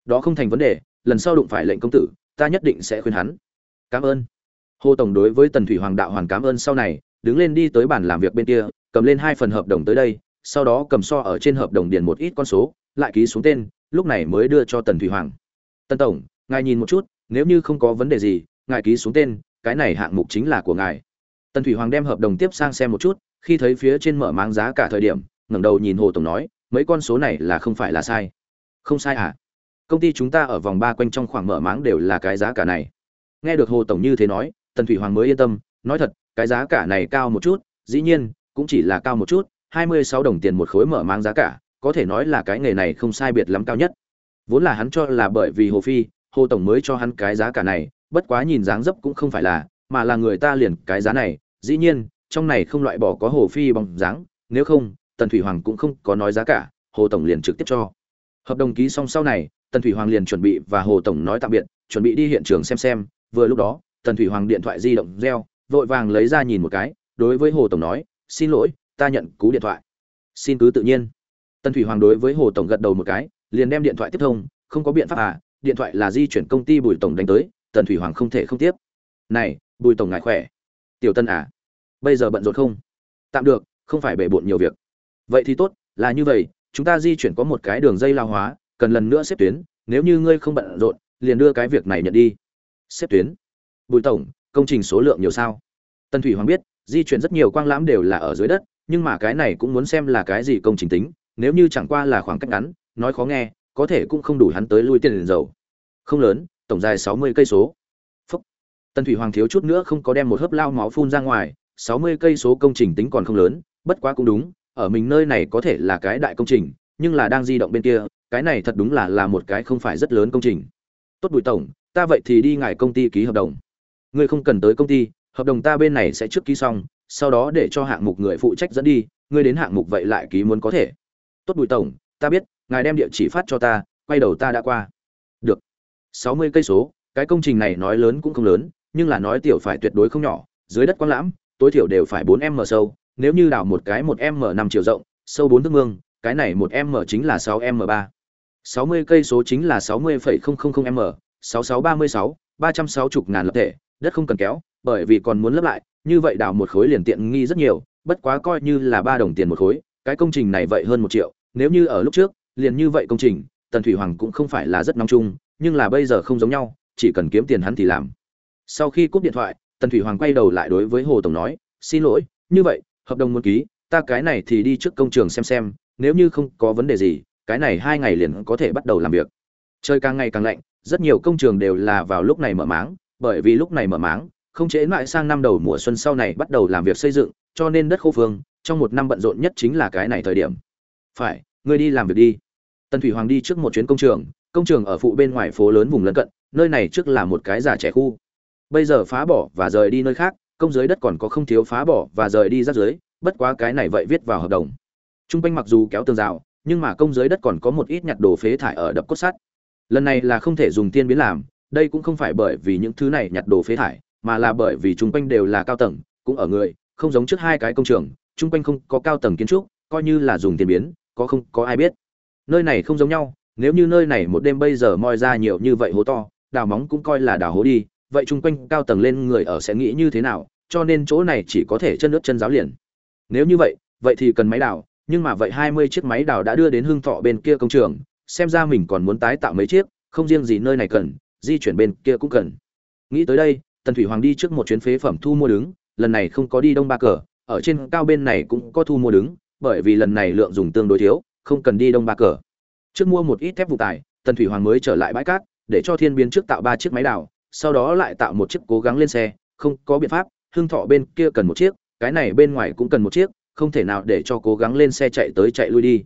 A: Đó không thành vấn đề, lần sau đụng phải lệnh công tử, ta nhất định sẽ khuyên hắn. Cảm ơn. Hồ tổng đối với tần thủy hoàng đạo hoàn cảm ơn sau này, đứng lên đi tới bàn làm việc bên kia, cầm lên hai phần hợp đồng tới đây, sau đó cầm so ở trên hợp đồng điền một ít con số, lại ký xuống tên lúc này mới đưa cho tần thủy hoàng. Tần tổng, ngài nhìn một chút, nếu như không có vấn đề gì, ngài ký xuống tên, cái này hạng mục chính là của ngài. Tần thủy hoàng đem hợp đồng tiếp sang xem một chút, khi thấy phía trên mở máng giá cả thời điểm, ngẩng đầu nhìn hồ tổng nói, mấy con số này là không phải là sai. Không sai à? Công ty chúng ta ở vòng ba quanh trong khoảng mở máng đều là cái giá cả này. Nghe được hồ tổng như thế nói, tần thủy hoàng mới yên tâm, nói thật, cái giá cả này cao một chút, dĩ nhiên, cũng chỉ là cao một chút, hai mươi sáu đồng tiền một khối mở mang giá cả có thể nói là cái nghề này không sai biệt lắm cao nhất. Vốn là hắn cho là bởi vì hồ phi, hồ tổng mới cho hắn cái giá cả này, bất quá nhìn dáng dấp cũng không phải là, mà là người ta liền cái giá này. Dĩ nhiên, trong này không loại bỏ có hồ phi bằng dáng, nếu không, tần thủy hoàng cũng không có nói giá cả, hồ tổng liền trực tiếp cho. Hợp đồng ký xong sau này, tần thủy hoàng liền chuẩn bị và hồ tổng nói tạm biệt, chuẩn bị đi hiện trường xem xem. Vừa lúc đó, tần thủy hoàng điện thoại di động reo, vội vàng lấy ra nhìn một cái, đối với hồ tổng nói, xin lỗi, ta nhận cú điện thoại. Xin cứ tự nhiên tần thủy hoàng đối với hồ tổng gật đầu một cái, liền đem điện thoại tiếp thông, không có biện pháp à điện thoại là di chuyển công ty bùi tổng đánh tới, tần thủy hoàng không thể không tiếp. Này, bùi tổng ngài khỏe. Tiểu tân à bây giờ bận rộn không? Tạm được, không phải bể bộn nhiều việc. Vậy thì tốt, là như vậy, chúng ta di chuyển có một cái đường dây lao hóa, cần lần nữa xếp tuyến, nếu như ngươi không bận rộn, liền đưa cái việc này nhận đi. Xếp tuyến? Bùi tổng, công trình số lượng nhiều sao? Tân thủy hoàng biết, di chuyển rất nhiều quang lãm đều là ở dưới đất, nhưng mà cái này cũng muốn xem là cái gì công trình tính nếu như chẳng qua là khoảng cách ngắn, nói khó nghe, có thể cũng không đủ hắn tới lui tiền liền dầu. Không lớn, tổng dài sáu mươi cây số. Phúc. Tân thủy hoàng thiếu chút nữa không có đem một hớp lao máu phun ra ngoài, sáu mươi cây số công trình tính còn không lớn, bất quá cũng đúng, ở mình nơi này có thể là cái đại công trình, nhưng là đang di động bên kia, cái này thật đúng là là một cái không phải rất lớn công trình. Tốt bùi tổng, ta vậy thì đi ngài công ty ký hợp đồng. Ngươi không cần tới công ty, hợp đồng ta bên này sẽ trước ký xong, sau đó để cho hạng mục người phụ trách dẫn đi, ngươi đến hạng mục vậy lại ký muốn có thể tốt bùi tổng, ta biết, ngài đem địa chỉ phát cho ta, quay đầu ta đã qua. Được. Sáu mươi cây số, cái công trình này nói lớn cũng không lớn, nhưng là nói tiểu phải tuyệt đối không nhỏ, dưới đất quang lãm, tối thiểu đều phải bốn m sâu, nếu như đào một cái một m năm chiều rộng, sâu bốn thước mương, cái này một m chính là sáu m ba. Sáu mươi cây số chính là sáu mươi phẩy không không không m sáu sáu ba mươi sáu, ba trăm sáu chục ngàn lập thể, đất không cần kéo, bởi vì còn muốn lấp lại, như vậy đào một khối liền tiện nghi rất nhiều, bất quá coi như là ba đồng tiền một khối cái công trình này vậy hơn một triệu, nếu như ở lúc trước, liền như vậy công trình, tần thủy hoàng cũng không phải là rất nóng chung, nhưng là bây giờ không giống nhau, chỉ cần kiếm tiền hắn thì làm. Sau khi cúp điện thoại, tần thủy hoàng quay đầu lại đối với hồ tổng nói, xin lỗi, như vậy, hợp đồng muốn ký, ta cái này thì đi trước công trường xem xem, nếu như không có vấn đề gì, cái này hai ngày liền có thể bắt đầu làm việc. Trời càng ngày càng lạnh, rất nhiều công trường đều là vào lúc này mở máng, bởi vì lúc này mở máng, không chế lại sang năm đầu mùa xuân sau này bắt đầu làm việc xây dựng, cho nên đất khô phương trong một năm bận rộn nhất chính là cái này thời điểm. Phải ngươi đi làm việc đi. Tần thủy hoàng đi trước một chuyến công trường công trường ở phụ bên ngoài phố lớn vùng lân cận nơi này trước là một cái giả trẻ khu. Bây giờ phá bỏ và rời đi nơi khác công dưới đất còn có không thiếu phá bỏ và rời đi rác dưới bất quá cái này vậy viết vào hợp đồng. Trung quanh mặc dù kéo tường rào, nhưng mà công dưới đất còn có một ít nhặt đồ phế thải ở đập cốt sắt. Lần này là không thể dùng tiên biến làm, đây cũng không phải bởi vì những thứ này nhặt đồ phế thải, mà là bởi vì trung quanh đều là cao tầng, cũng ở người, không giống trước hai cái công trường, trung quanh không có cao tầng kiến trúc, coi như là dùng tiền biến, có không có ai biết. Nơi này không giống nhau, nếu như nơi này một đêm bây giờ moi ra nhiều như vậy hố to, đào móng cũng coi là đào hố đi, vậy trung quanh cao tầng lên người ở sẽ nghĩ như thế nào, cho nên chỗ này chỉ có thể chân nước chân giáo liền. Nếu như vậy, vậy thì cần máy đào, nhưng mà vậy hai mươi chiếc máy đào đã đưa đến Hương thọ bên kia công trường xem ra mình còn muốn tái tạo mấy chiếc không riêng gì nơi này cần di chuyển bên kia cũng cần nghĩ tới đây tần thủy hoàng đi trước một chuyến phế phẩm thu mua đứng lần này không có đi đông ba cờ ở trên cao bên này cũng có thu mua đứng, bởi vì lần này lượng dùng tương đối thiếu, không cần đi đông ba cờ. Trước mua một ít thép vụ tải tần thủy hoàng mới trở lại bãi cát, để cho thiên biến trước tạo ba chiếc máy đào, sau đó lại tạo một chiếc cố gắng lên xe, không có biện pháp hương thọ bên kia cần một chiếc, cái này bên ngoài cũng cần một chiếc, không thể nào để cho cố gắng lên xe chạy tới chạy lui đi.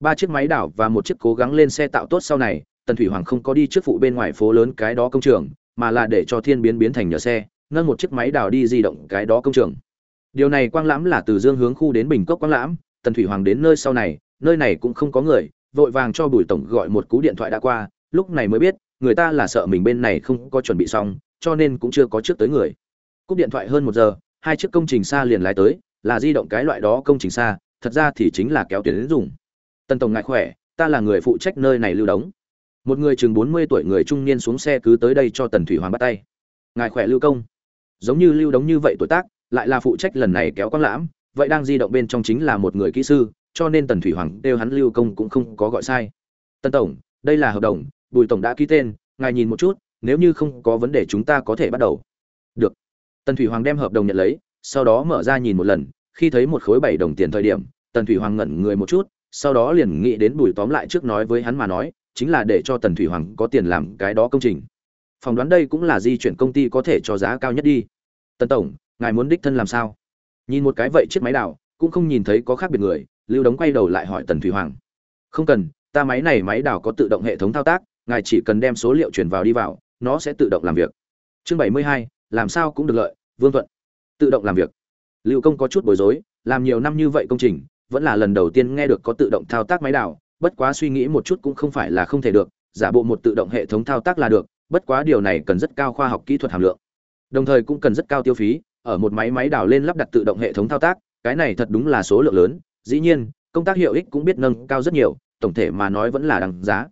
A: Ba chiếc máy đảo và một chiếc cố gắng lên xe tạo tốt sau này, tần thủy hoàng không có đi trước phụ bên ngoài phố lớn cái đó công trường, mà là để cho thiên biến biến thành nhờ xe, nâng một chiếc máy đào đi di động cái đó công trường điều này quang lãm là từ dương hướng khu đến bình cốc quang lãm, tần thủy hoàng đến nơi sau này, nơi này cũng không có người, vội vàng cho bùi tổng gọi một cú điện thoại đã qua, lúc này mới biết, người ta là sợ mình bên này không có chuẩn bị xong, cho nên cũng chưa có trước tới người. Cúp điện thoại hơn một giờ, hai chiếc công trình xa liền lái tới, là di động cái loại đó công trình xa, thật ra thì chính là kéo tuyến đến dùng. Tần tổng ngại khỏe, ta là người phụ trách nơi này lưu đóng. Một người chừng bốn mươi tuổi người trung niên xuống xe cứ tới đây cho tần thủy hoàng bắt tay. Ngài khỏe lưu công? Giống như lưu đóng như vậy tuổi tác lại là phụ trách lần này kéo quang lãm, vậy đang di động bên trong chính là một người kỹ sư, cho nên tần thủy hoàng đều hắn lưu công cũng không có gọi sai. Tần tổng, đây là hợp đồng, bùi tổng đã ký tên, ngài nhìn một chút, nếu như không có vấn đề chúng ta có thể bắt đầu. Được. Tần thủy hoàng đem hợp đồng nhận lấy, sau đó mở ra nhìn một lần, khi thấy một khối bảy đồng tiền thời điểm, tần thủy hoàng ngẩn người một chút, sau đó liền nghĩ đến bùi tóm lại trước nói với hắn mà nói, chính là để cho tần thủy hoàng có tiền làm cái đó công trình. Phỏng đoán đây cũng là di chuyển công ty có thể cho giá cao nhất đi. Tần tổng ngài muốn đích thân làm sao? Nhìn một cái vậy chiếc máy đào, cũng không nhìn thấy có khác biệt người, lưu đống quay đầu lại hỏi tần thủy hoàng. Không cần, ta máy này máy đào có tự động hệ thống thao tác, ngài chỉ cần đem số liệu chuyển vào đi vào, nó sẽ tự động làm việc. Chương bảy mươi hai, làm sao cũng được lợi, vương thuận. Tự động làm việc. Lưu công có chút bối rối, làm nhiều năm như vậy công trình, vẫn là lần đầu tiên nghe được có tự động thao tác máy đào, bất quá suy nghĩ một chút cũng không phải là không thể được, giả bộ một tự động hệ thống thao tác là được, bất quá điều này cần rất cao khoa học kỹ thuật hàm lượng. Đồng thời cũng cần rất cao tiêu phí ở một máy máy đào lên lắp đặt tự động hệ thống thao tác, cái này thật đúng là số lượng lớn, dĩ nhiên, công tác hiệu ích cũng biết nâng cao rất nhiều, tổng thể mà nói vẫn là đằng giá.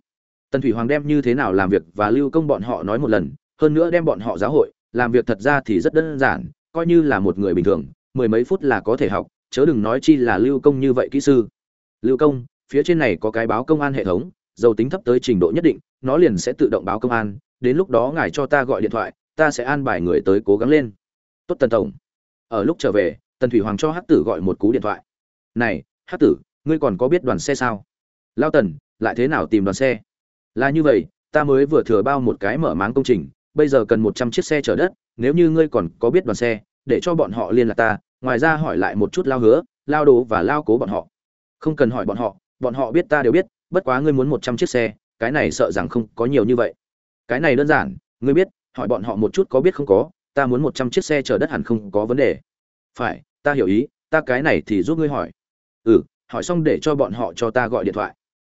A: Tần thủy hoàng đem như thế nào làm việc và lưu công bọn họ nói một lần, hơn nữa đem bọn họ giáo hội, làm việc thật ra thì rất đơn giản, coi như là một người bình thường, mười mấy phút là có thể học, chớ đừng nói chi là lưu công như vậy kỹ sư. Lưu công, phía trên này có cái báo công an hệ thống, dầu tính thấp tới trình độ nhất định, nó liền sẽ tự động báo công an, đến lúc đó ngài cho ta gọi điện thoại, ta sẽ an bài người tới cố gắng lên tốt tần tổng. Ở lúc trở về, tần thủy hoàng cho hắc tử gọi một cú điện thoại. Này, hắc tử, ngươi còn có biết đoàn xe sao? Lao tần, lại thế nào tìm đoàn xe? Là như vậy, ta mới vừa thừa bao một cái mở máng công trình, bây giờ cần một trăm chiếc xe chở đất, nếu như ngươi còn có biết đoàn xe, để cho bọn họ liên lạc ta, ngoài ra hỏi lại một chút lao hứa, lao đồ và lao cố bọn họ. Không cần hỏi bọn họ bọn họ biết ta đều biết, bất quá ngươi muốn một trăm chiếc xe, cái này sợ rằng không có nhiều như vậy. Cái này đơn giản, ngươi biết, hỏi bọn họ một chút có biết không có ta muốn một trăm chiếc xe chở đất hẳn không có vấn đề. Phải, ta hiểu ý, ta cái này thì giúp ngươi hỏi. Ừ hỏi xong để cho bọn họ cho ta gọi điện thoại.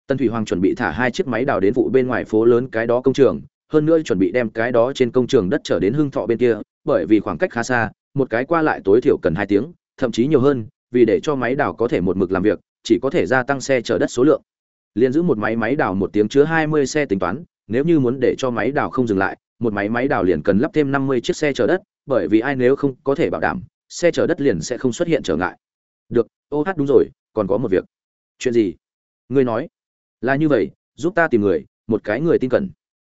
A: Tân thủy hoàng chuẩn bị thả hai chiếc máy đào đến vụ bên ngoài phố lớn cái đó công trường, hơn nữa chuẩn bị đem cái đó trên công trường đất trở đến hương thọ bên kia, bởi vì khoảng cách khá xa, một cái qua lại tối thiểu cần hai tiếng, thậm chí nhiều hơn, vì để cho máy đào có thể một mực làm việc, chỉ có thể gia tăng xe chở đất số lượng. Liền giữ một máy máy đào một tiếng chứa hai mươi xe tính toán, nếu như muốn để cho máy đào không dừng lại một máy máy đào liền cần lắp thêm năm mươi chiếc xe chở đất, bởi vì ai nếu không có thể bảo đảm, xe chở đất liền sẽ không xuất hiện trở ngại. Được, ô hát đúng rồi, còn có một việc. Chuyện gì? Ngươi nói. Là như vậy, giúp ta tìm người, một cái người tin cẩn.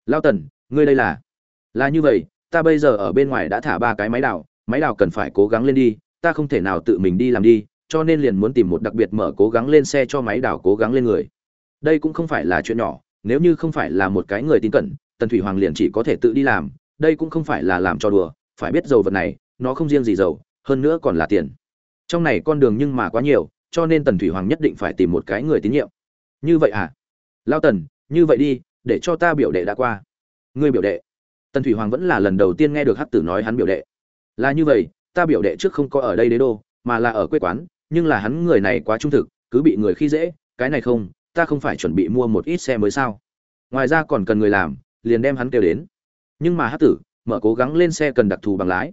A: Lao tần, ngươi đây là. Là như vậy, ta bây giờ ở bên ngoài đã thả ba cái máy đào máy đào cần phải cố gắng lên đi, ta không thể nào tự mình đi làm đi, cho nên liền muốn tìm một đặc biệt mở cố gắng lên xe cho máy đào cố gắng lên người. Đây cũng không phải là chuyện nhỏ, nếu như không phải là một cái người tin cẩn tần thủy hoàng liền chỉ có thể tự đi làm, đây cũng không phải là làm cho đùa, phải biết dầu vật này, nó không riêng gì dầu, hơn nữa còn là tiền. Trong này con đường nhưng mà quá nhiều, cho nên tần thủy hoàng nhất định phải tìm một cái người tín nhiệm. Như vậy à? Lao tần, như vậy đi, để cho ta biểu đệ đã qua. Ngươi biểu đệ. Tần thủy hoàng vẫn là lần đầu tiên nghe được hắc tử nói hắn biểu đệ. Là như vậy, ta biểu đệ trước không có ở đây đế đô, mà là ở quê quán, nhưng là hắn người này quá trung thực, cứ bị người khi dễ, cái này không, ta không phải chuẩn bị mua một ít xe mới sao? Ngoài ra còn cần người làm liền đem hắn kêu đến. Nhưng mà hắc tử, mở cố gắng lên xe cần đặc thù bằng lái.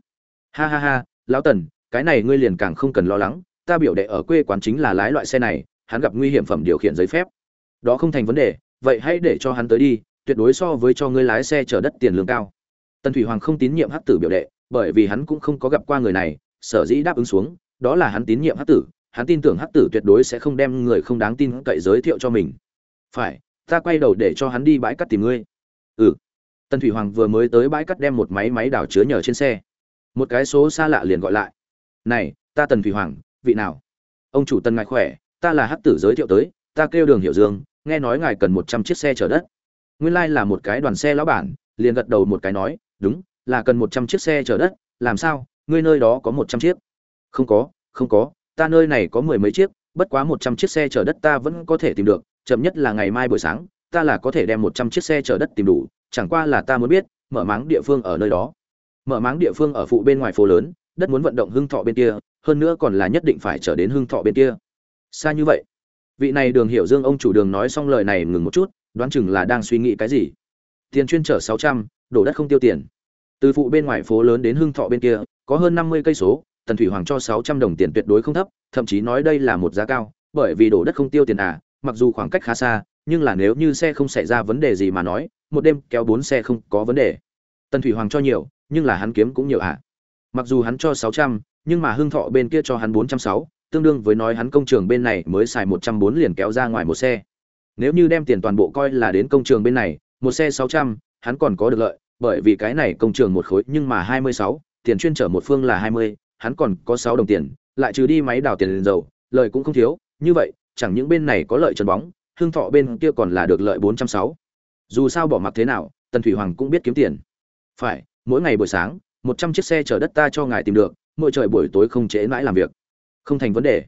A: Ha ha ha, lão tần, cái này ngươi liền càng không cần lo lắng, ta biểu đệ ở quê quán chính là lái loại xe này, hắn gặp nguy hiểm phẩm điều khiển giấy phép. Đó không thành vấn đề, vậy hãy để cho hắn tới đi, tuyệt đối so với cho ngươi lái xe chở đất tiền lương cao. Tần thủy hoàng không tín nhiệm hắc tử biểu đệ, bởi vì hắn cũng không có gặp qua người này, sở dĩ đáp ứng xuống, đó là hắn tín nhiệm hắc tử, hắn tin tưởng hắc tử tuyệt đối sẽ không đem người không đáng tin cậy giới thiệu cho mình. Phải, ta quay đầu để cho hắn đi bãi cắt tìm ngươi ừ. Tần thủy hoàng vừa mới tới bãi cắt đem một máy máy đào chứa nhờ trên xe. Một cái số xa lạ liền gọi lại. Này, ta tần thủy hoàng, vị nào? Ông chủ tần ngài khỏe, ta là hắc tử giới thiệu tới, ta kêu đường hiệu dương, nghe nói ngài cần một trăm chiếc xe chở đất. Nguyên lai là một cái đoàn xe lão bản, liền gật đầu một cái nói, đúng, là cần một trăm chiếc xe chở đất, làm sao, ngươi nơi đó có một trăm chiếc? Không có không có, ta nơi này có mười mấy chiếc, bất quá một trăm chiếc xe chở đất ta vẫn có thể tìm được, chậm nhất là ngày mai buổi sáng ta là có thể đem một trăm chiếc xe chở đất tìm đủ, chẳng qua là ta muốn biết, mở máng địa phương ở nơi đó. Mở máng địa phương ở phụ bên ngoài phố lớn, đất muốn vận động hưng thọ bên kia, hơn nữa còn là nhất định phải trở đến hưng thọ bên kia. Xa như vậy. Vị này đường hiểu dương ông chủ đường nói xong lời này ngừng một chút, đoán chừng là đang suy nghĩ cái gì. Tiền chuyên chở sáu trăm, đổ đất không tiêu tiền. Từ phụ bên ngoài phố lớn đến hưng thọ bên kia, có hơn năm mươi cây số, tần thủy hoàng cho sáu trăm đồng tiền tuyệt đối không thấp, thậm chí nói đây là một giá cao, bởi vì đổ đất không tiêu tiền à mặc dù khoảng cách khá xa nhưng là nếu như xe không xảy ra vấn đề gì mà nói, một đêm kéo bốn xe không có vấn đề. Tần thủy hoàng cho nhiều, nhưng là hắn kiếm cũng nhiều à mặc dù hắn cho sáu trăm, nhưng mà hưng thọ bên kia cho hắn bốn trăm sáu, tương đương với nói hắn công trường bên này mới xài một trăm bốn liền kéo ra ngoài một xe. Nếu như đem tiền toàn bộ coi là đến công trường bên này, một xe sáu trăm, hắn còn có được lợi, bởi vì cái này công trường một khối, nhưng mà hai mươi sáu, tiền chuyên trở một phương là hai mươi, hắn còn có sáu đồng tiền, lại trừ đi máy đào tiền liền dầu lợi cũng không thiếu, như vậy, chẳng những bên này có lợi trần bóng hương thọ bên kia còn là được lợi bốn trăm sáu. Dù sao bỏ mặc thế nào, tần thủy hoàng cũng biết kiếm tiền. Phải, mỗi ngày buổi sáng, một trăm chiếc xe chở đất ta cho ngài tìm được, mỗi trời buổi tối không trễ mãi làm việc. Không thành vấn đề.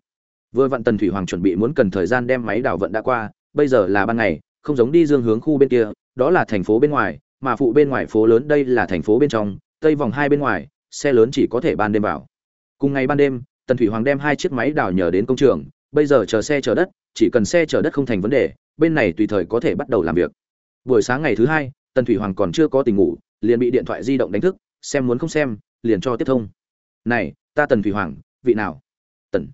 A: Vừa vặn tần thủy hoàng chuẩn bị muốn cần thời gian đem máy đào vận đã qua, bây giờ là ban ngày, không giống đi dương hướng khu bên kia, đó là thành phố bên ngoài, mà phụ bên ngoài phố lớn đây là thành phố bên trong, tây vòng hai bên ngoài, xe lớn chỉ có thể ban đêm vào. Cùng ngày ban đêm, tần thủy hoàng đem hai chiếc máy đào nhờ đến công trường bây giờ chờ xe chở đất, chỉ cần xe chở đất không thành vấn đề, bên này tùy thời có thể bắt đầu làm việc. Buổi sáng ngày thứ hai, tần thủy hoàng còn chưa có tình ngủ, liền bị điện thoại di động đánh thức, xem muốn không xem, liền cho tiếp thông. Này, ta tần thủy hoàng, vị nào? Tần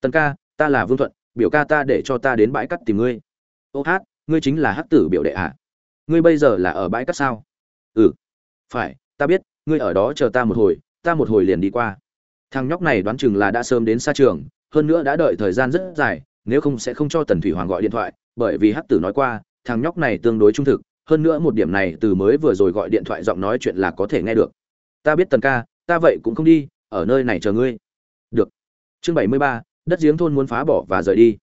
A: tần ca, ta là vương thuận, biểu ca ta để cho ta đến bãi cắt tìm ngươi. Ô hát, ngươi chính là hát tử biểu đệ ạ à? ngươi bây giờ là ở bãi cắt sao? Ừ. Phải, ta biết, ngươi ở đó chờ ta một hồi, ta một hồi liền đi qua. Thằng nhóc này đoán chừng là đã sớm đến xa trường hơn nữa đã đợi thời gian rất dài, nếu không sẽ không cho tần thủy hoàng gọi điện thoại, bởi vì hắc tử nói qua, thằng nhóc này tương đối trung thực, hơn nữa một điểm này từ mới vừa rồi gọi điện thoại giọng nói chuyện là có thể nghe được. Ta biết tần ca, ta vậy cũng không đi, ở nơi này chờ ngươi. Được. Chương bảy mươi ba, đất giếng thôn muốn phá bỏ và rời đi.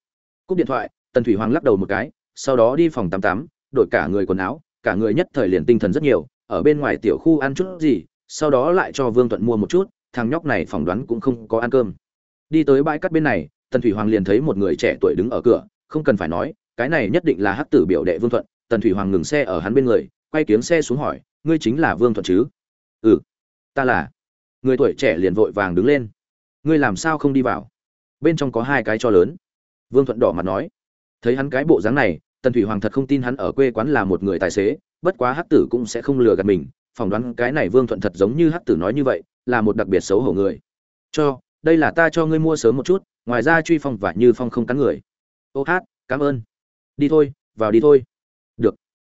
A: Cúp điện thoại, tần thủy hoàng lắc đầu một cái, sau đó đi phòng tắm tắm, đổi cả người quần áo, cả người nhất thời liền tinh thần rất nhiều, ở bên ngoài tiểu khu ăn chút gì, sau đó lại cho vương thuận mua một chút, thằng nhóc này phỏng đoán cũng không có ăn cơm đi tới bãi cắt bên này, tần thủy hoàng liền thấy một người trẻ tuổi đứng ở cửa, không cần phải nói, cái này nhất định là hắc tử biểu đệ vương thuận. Tần thủy hoàng ngừng xe ở hắn bên người, quay kiếm xe xuống hỏi, ngươi chính là vương thuận chứ? Ừ ta là. Người tuổi trẻ liền vội vàng đứng lên. Ngươi làm sao không đi vào? Bên trong có hai cái cho lớn. Vương thuận đỏ mặt nói, thấy hắn cái bộ dáng này, tần thủy hoàng thật không tin hắn ở quê quán là một người tài xế, bất quá hắc tử cũng sẽ không lừa gạt mình, phỏng đoán cái này vương thuận thật giống như hắc tử nói như vậy, là một đặc biệt xấu hổ người. Cho đây là ta cho ngươi mua sớm một chút, ngoài ra truy phong và như phong không cắn người. Ô hát, cảm ơn. Đi thôi, vào đi thôi. Được.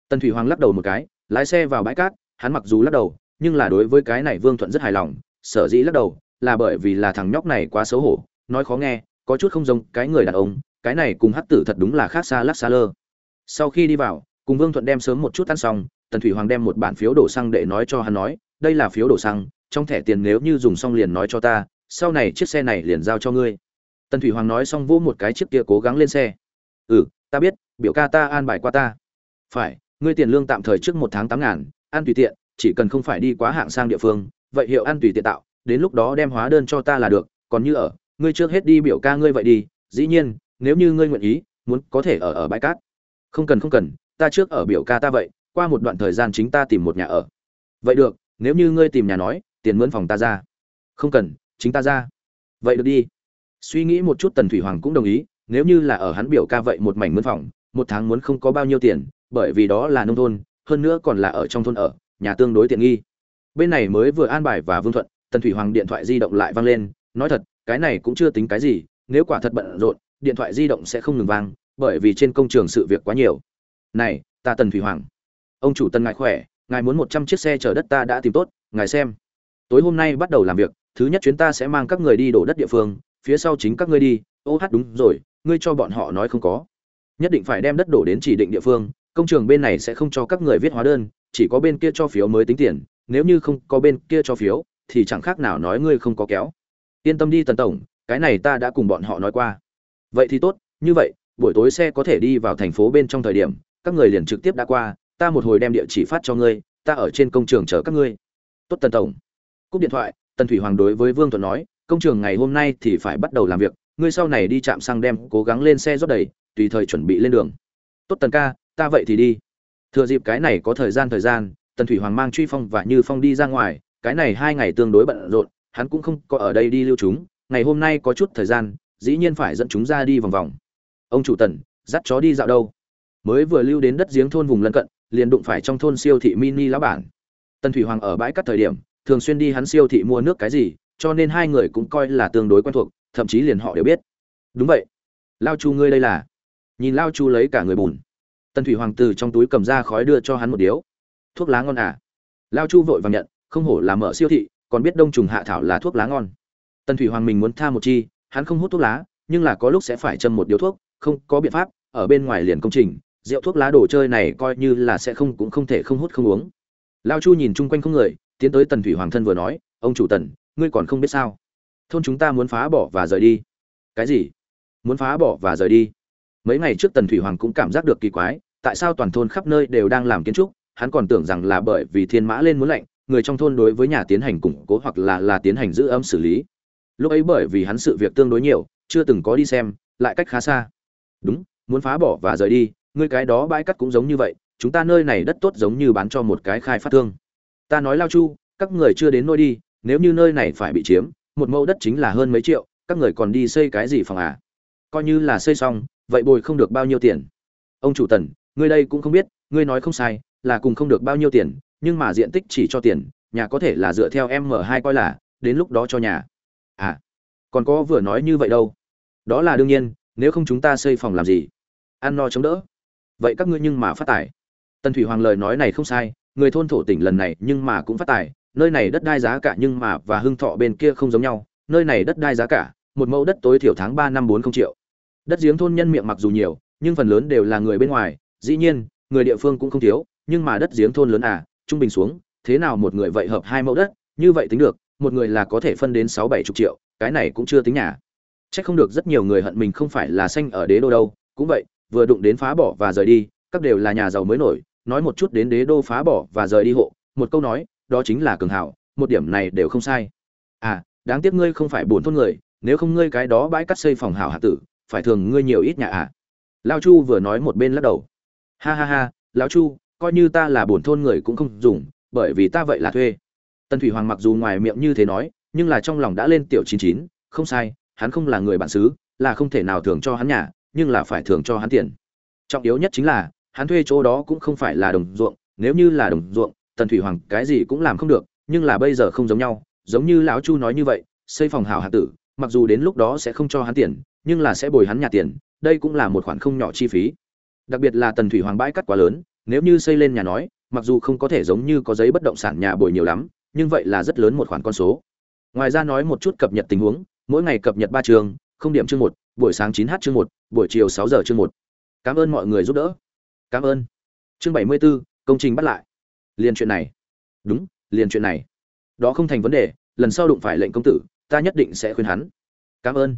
A: Tần thủy hoàng lắc đầu một cái, lái xe vào bãi cát, hắn mặc dù lắc đầu, nhưng là đối với cái này vương thuận rất hài lòng, sở dĩ lắc đầu, là bởi vì là thằng nhóc này quá xấu hổ, nói khó nghe, có chút không giống cái người đàn ông, cái này cùng hắc tử thật đúng là khác xa lắc xa lơ. Sau khi đi vào, cùng vương thuận đem sớm một chút ăn xong, tần thủy hoàng đem một bản phiếu đổ xăng để nói cho hắn nói, đây là phiếu đổ xăng, trong thẻ tiền nếu như dùng xong liền nói cho ta sau này chiếc xe này liền giao cho ngươi. Tần thủy hoàng nói xong vỗ một cái chiếc kia cố gắng lên xe. Ừ ta biết, biểu ca ta an bài qua ta. Phải, ngươi tiền lương tạm thời trước một tháng tám ngàn, ăn tùy tiện, chỉ cần không phải đi quá hạng sang địa phương, vậy hiệu ăn tùy tiện tạo, đến lúc đó đem hóa đơn cho ta là được, còn như ở, ngươi trước hết đi biểu ca ngươi vậy đi, dĩ nhiên, nếu như ngươi nguyện ý, muốn có thể ở ở bãi cát. Không cần không cần, ta trước ở biểu ca ta vậy, qua một đoạn thời gian chính ta tìm một nhà ở. Vậy được, nếu như ngươi tìm nhà nói, tiền mướn phòng ta ra. Không cần chính ta ra. Vậy được đi. Suy nghĩ một chút tần thủy hoàng cũng đồng ý, nếu như là ở hắn biểu ca vậy một mảnh mướn phòng, một tháng muốn không có bao nhiêu tiền, bởi vì đó là nông thôn, hơn nữa còn là ở trong thôn ở, nhà tương đối tiện nghi. Bên này mới vừa an bài và vương thuận, tần thủy hoàng điện thoại di động lại vang lên, nói thật, cái này cũng chưa tính cái gì, nếu quả thật bận rộn, điện thoại di động sẽ không ngừng vang, bởi vì trên công trường sự việc quá nhiều. Này, ta tần thủy hoàng. Ông chủ tần ngài khỏe, ngài muốn một trăm chiếc xe chở đất ta đã tìm tốt, ngài xem. Tối hôm nay bắt đầu làm việc thứ nhất chuyến ta sẽ mang các người đi đổ đất địa phương, phía sau chính các ngươi đi. Ô hát đúng rồi, ngươi cho bọn họ nói không có. Nhất định phải đem đất đổ đến chỉ định địa phương, công trường bên này sẽ không cho các người viết hóa đơn, chỉ có bên kia cho phiếu mới tính tiền, nếu như không có bên kia cho phiếu, thì chẳng khác nào nói ngươi không có kéo. Yên tâm đi tần tổng, cái này ta đã cùng bọn họ nói qua. Vậy thì tốt, như vậy, buổi tối xe có thể đi vào thành phố bên trong thời điểm, các người liền trực tiếp đã qua, ta một hồi đem địa chỉ phát cho ngươi, ta ở trên công trường chờ các ngươi. Tốt tần tổng. Cúp điện thoại tần thủy hoàng đối với vương thuận nói, công trường ngày hôm nay thì phải bắt đầu làm việc, ngươi sau này đi chạm xăng đem cố gắng lên xe rót đầy, tùy thời chuẩn bị lên đường. Tốt tần ca, ta vậy thì đi. Thừa dịp cái này có thời gian thời gian, tần thủy hoàng mang truy phong và như phong đi ra ngoài, cái này hai ngày tương đối bận rộn, hắn cũng không có ở đây đi lưu chúng ngày hôm nay có chút thời gian, dĩ nhiên phải dẫn chúng ra đi vòng vòng. Ông chủ tần, dắt chó đi dạo đâu? Mới vừa lưu đến đất giếng thôn vùng lân cận, liền đụng phải trong thôn siêu thị mini lão bản. Tần thủy hoàng ở bãi cắt thời điểm thường xuyên đi hắn siêu thị mua nước cái gì, cho nên hai người cũng coi là tương đối quen thuộc, thậm chí liền họ đều biết. Đúng vậy. Lao chu ngươi đây là? Nhìn lao chu lấy cả người bùn. Tần thủy hoàng từ trong túi cầm ra khói đưa cho hắn một điếu. Thuốc lá ngon à? Lao chu vội vàng nhận, không hổ là mở siêu thị, còn biết đông trùng hạ thảo là thuốc lá ngon. Tần thủy hoàng mình muốn tha một chi, hắn không hút thuốc lá, nhưng là có lúc sẽ phải châm một điếu thuốc, không, có biện pháp, ở bên ngoài liền công trình, rượu thuốc lá đồ chơi này coi như là sẽ không cũng không thể không hút không uống. Lao chu nhìn chung quanh không người tiến tới tần thủy hoàng thân vừa nói, ông chủ tần, ngươi còn không biết sao? Thôn chúng ta muốn phá bỏ và rời đi. Cái gì? Muốn phá bỏ và rời đi? Mấy ngày trước tần thủy hoàng cũng cảm giác được kỳ quái, tại sao toàn thôn khắp nơi đều đang làm kiến trúc, hắn còn tưởng rằng là bởi vì thiên mã lên muốn lạnh người trong thôn đối với nhà tiến hành củng cố hoặc là là tiến hành giữ ấm xử lý. Lúc ấy bởi vì hắn sự việc tương đối nhiều, chưa từng có đi xem, lại cách khá xa. Đúng, muốn phá bỏ và rời đi, ngươi cái đó bãi cắt cũng giống như vậy, chúng ta nơi này đất tốt giống như bán cho một cái khai phát thương ta nói lao chu, các người chưa đến nơi đi, nếu như nơi này phải bị chiếm, một mẫu đất chính là hơn mấy triệu, các người còn đi xây cái gì phòng à? Coi như là xây xong, vậy bồi không được bao nhiêu tiền? Ông chủ tần, ngươi đây cũng không biết, ngươi nói không sai, là cùng không được bao nhiêu tiền, nhưng mà diện tích chỉ cho tiền, nhà có thể là dựa theo em m hai coi là, đến lúc đó cho nhà. À còn có vừa nói như vậy đâu. Đó là đương nhiên, nếu không chúng ta xây phòng làm gì? Ăn no chống đỡ. Vậy các ngươi nhưng mà phát tài. Tần thủy hoàng lời nói này không sai người thôn thổ tỉnh lần này nhưng mà cũng phát tài nơi này đất đai giá cả nhưng mà và hưng thọ bên kia không giống nhau nơi này đất đai giá cả một mẫu đất tối thiểu tháng ba năm bốn không triệu. Đất giếng thôn nhân miệng mặc dù nhiều nhưng phần lớn đều là người bên ngoài dĩ nhiên người địa phương cũng không thiếu nhưng mà đất giếng thôn lớn à trung bình xuống thế nào một người vậy hợp hai mẫu đất như vậy tính được một người là có thể phân đến sáu bảy chục triệu cái này cũng chưa tính nhà. Chắc không được rất nhiều người hận mình không phải là xanh ở đế đô đâu, cũng vậy, vừa đụng đến phá bỏ và rời đi, các đều là nhà giàu mới nổi, nói một chút đến đế đô phá bỏ và rời đi hộ, một câu nói, đó chính là cường hảo, một điểm này đều không sai. À, đáng tiếc ngươi không phải buồn thôn người, nếu không ngươi cái đó bãi cắt xây phòng hảo hạ tử, phải thường ngươi nhiều ít nhà à. Lão Chu vừa nói một bên lắc đầu. Ha ha ha, lão Chu, coi như ta là buồn thôn người cũng không dùng, bởi vì ta vậy là thuê. Tân Thủy Hoàng mặc dù ngoài miệng như thế nói, nhưng là trong lòng đã lên tiểu chín chín, không sai, hắn không là người bản xứ là không thể nào thường cho hắn nhà nhưng là phải thường cho hắn tiền trọng yếu nhất chính là hắn thuê chỗ đó cũng không phải là đồng ruộng nếu như là đồng ruộng tần thủy hoàng cái gì cũng làm không được nhưng là bây giờ không giống nhau giống như lão chu nói như vậy xây phòng hảo hạ tử mặc dù đến lúc đó sẽ không cho hắn tiền nhưng là sẽ bồi hắn nhà tiền đây cũng là một khoản không nhỏ chi phí. Đặc biệt là tần thủy hoàng bãi cắt quá lớn nếu như xây lên nhà nói mặc dù không có thể giống như có giấy bất động sản nhà bồi nhiều lắm nhưng vậy là rất lớn một khoản con số. Ngoài ra nói một chút cập nhật tình huống mỗi ngày cập nhật ba trường, không điểm chương một buổi sáng chín h chương một buổi chiều sáu giờ chương một. Cảm ơn mọi người giúp đỡ cảm ơn. Chương bảy mươi 74, công trình bắt lại. Liền chuyện này. Đúng liền chuyện này. Đó không thành vấn đề lần sau đụng phải lệnh công tử ta nhất định sẽ khuyên hắn. Cảm ơn.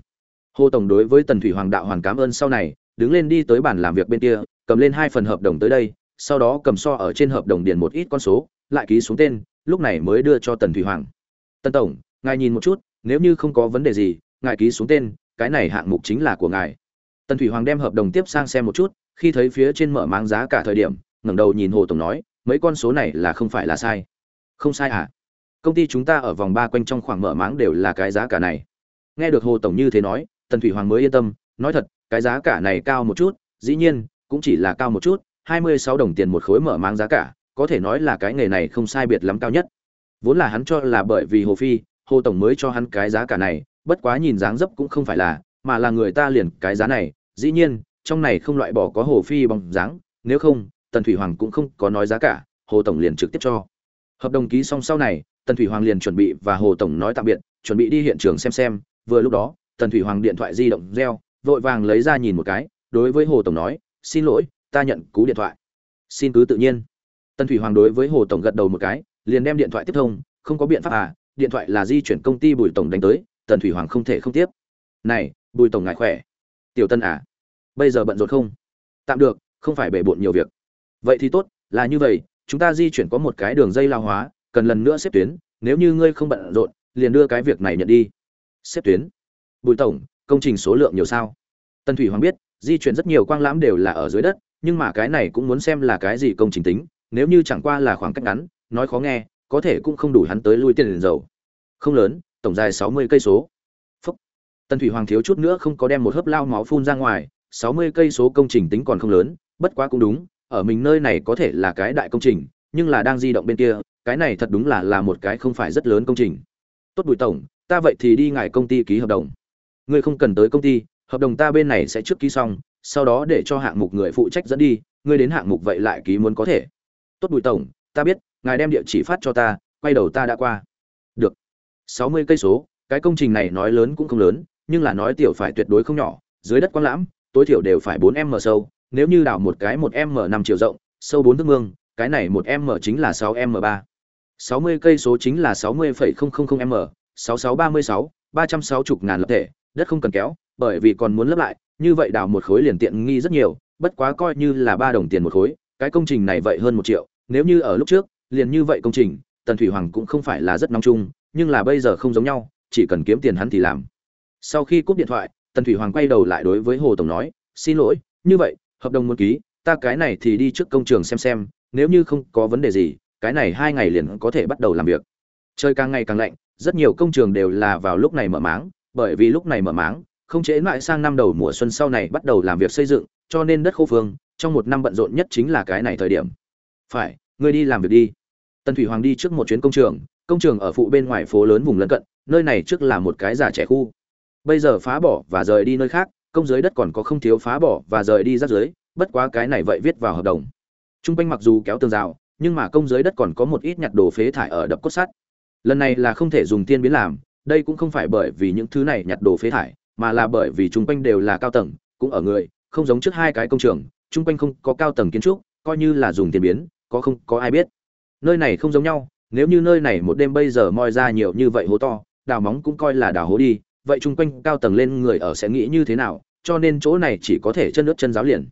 A: Hồ tổng đối với tần thủy hoàng đạo hoàn cảm ơn sau này đứng lên đi tới bàn làm việc bên kia cầm lên hai phần hợp đồng tới đây sau đó cầm so ở trên hợp đồng điền một ít con số lại ký xuống tên lúc này mới đưa cho tần thủy hoàng. Tần tổng ngài nhìn một chút nếu như không có vấn đề gì ngài ký xuống tên cái này hạng mục chính là của ngài tần thủy hoàng đem hợp đồng tiếp sang xem một chút, khi thấy phía trên mở mang giá cả thời điểm, ngẩng đầu nhìn hồ tổng nói, mấy con số này là không phải là sai. Không sai à công ty chúng ta ở vòng ba quanh trong khoảng mở máng đều là cái giá cả này. Nghe được hồ tổng như thế nói, tần thủy hoàng mới yên tâm, nói thật, cái giá cả này cao một chút, dĩ nhiên, cũng chỉ là cao một chút, hai mươi sáu đồng tiền một khối mở máng giá cả, có thể nói là cái nghề này không sai biệt lắm cao nhất. Vốn là hắn cho là bởi vì hồ phi, hồ tổng mới cho hắn cái giá cả này, bất quá nhìn dáng dấp cũng không phải là mà là người ta liền cái giá này, dĩ nhiên, trong này không loại bỏ có hồ phi bằng dáng, nếu không, tần thủy hoàng cũng không có nói giá cả, hồ tổng liền trực tiếp cho. Hợp đồng ký xong sau này, tần thủy hoàng liền chuẩn bị và hồ tổng nói tạm biệt, chuẩn bị đi hiện trường xem xem, vừa lúc đó, tần thủy hoàng điện thoại di động reo, vội vàng lấy ra nhìn một cái, đối với hồ tổng nói, xin lỗi, ta nhận cú điện thoại. Xin cứ tự nhiên. Tần thủy hoàng đối với hồ tổng gật đầu một cái, liền đem điện thoại tiếp thông, không có biện pháp à điện thoại là di chuyển công ty bùi tổng đánh tới, tần thủy hoàng không thể không tiếp. Này bùi tổng ngại khỏe. Tiểu tân à bây giờ bận rộn không? Tạm được, không phải bể bộn nhiều việc. Vậy thì tốt, là như vậy, chúng ta di chuyển có một cái đường dây lao hóa, cần lần nữa xếp tuyến, nếu như ngươi không bận rộn, liền đưa cái việc này nhận đi. Xếp tuyến? Bùi tổng, công trình số lượng nhiều sao? Tân thủy hoàng biết, di chuyển rất nhiều quang lãm đều là ở dưới đất, nhưng mà cái này cũng muốn xem là cái gì công trình tính, nếu như chẳng qua là khoảng cách ngắn, nói khó nghe, có thể cũng không đủ hắn tới lui tiền liền dầu. Không lớn, tổng dài sáu mươi cây số. Tần thủy hoàng thiếu chút nữa không có đem một hớp lao máu phun ra ngoài, sáu mươi cây số công trình tính còn không lớn, bất quá cũng đúng, ở mình nơi này có thể là cái đại công trình, nhưng là đang di động bên kia, cái này thật đúng là là một cái không phải rất lớn công trình. Tốt bùi tổng, ta vậy thì đi ngài công ty ký hợp đồng. Ngươi không cần tới công ty, hợp đồng ta bên này sẽ trước ký xong, sau đó để cho hạng mục người phụ trách dẫn đi, ngươi đến hạng mục vậy lại ký muốn có thể. Tốt bùi tổng, ta biết, ngài đem địa chỉ phát cho ta, quay đầu ta đã qua. Được. sáu mươi cây số, cái công trình này nói lớn cũng không lớn nhưng là nói tiểu phải tuyệt đối không nhỏ, dưới đất quang lãm, tối thiểu đều phải bốn m sâu, nếu như đào một cái một m năm chiều rộng, sâu bốn thước mương, cái này một m chính là sáu m ba. Sáu mươi cây số chính là sáu mươi phẩy không không không m, sáu sáu ba mươi sáu, ba trăm sáu chục ngàn lập thể, đất không cần kéo, bởi vì còn muốn lấp lại, như vậy đào một khối liền tiện nghi rất nhiều, bất quá coi như là ba đồng tiền một khối, cái công trình này vậy hơn một triệu, nếu như ở lúc trước, liền như vậy công trình, tần thủy hoàng cũng không phải là rất nóng chung, nhưng là bây giờ không giống nhau, chỉ cần kiếm tiền hắn thì làm sau khi cúp điện thoại, tần thủy hoàng quay đầu lại đối với hồ tổng nói, xin lỗi, như vậy, hợp đồng muốn ký, ta cái này thì đi trước công trường xem xem, nếu như không có vấn đề gì, cái này hai ngày liền có thể bắt đầu làm việc. Trời càng ngày càng lạnh, rất nhiều công trường đều là vào lúc này mở máng, bởi vì lúc này mở máng, không chế mãi sang năm đầu mùa xuân sau này bắt đầu làm việc xây dựng, cho nên đất khô phương, trong một năm bận rộn nhất chính là cái này thời điểm. Phải, ngươi đi làm việc đi. Tần thủy hoàng đi trước một chuyến công trường công trường ở phụ bên ngoài phố lớn vùng lân cận, nơi này trước là một cái già trẻ khu bây giờ phá bỏ và rời đi nơi khác, công giới đất còn có không thiếu phá bỏ và rời đi rác dưới bất quá cái này vậy viết vào hợp đồng. Trung quanh mặc dù kéo tường rào, nhưng mà công giới đất còn có một ít nhặt đồ phế thải ở đập cốt sắt. Lần này là không thể dùng tiên biến làm, đây cũng không phải bởi vì những thứ này nhặt đồ phế thải, mà là bởi vì trung quanh đều là cao tầng, cũng ở người, không giống trước hai cái công trường, trung quanh không có cao tầng kiến trúc, coi như là dùng tiên biến, có không, có ai biết. Nơi này không giống nhau, nếu như nơi này một đêm bây giờ moi ra nhiều như vậy hố to, đào móng cũng coi là đào hố đi vậy chung quanh cao tầng lên người ở sẽ nghĩ như thế nào, cho nên chỗ này chỉ có thể chân nước chân giáo liền.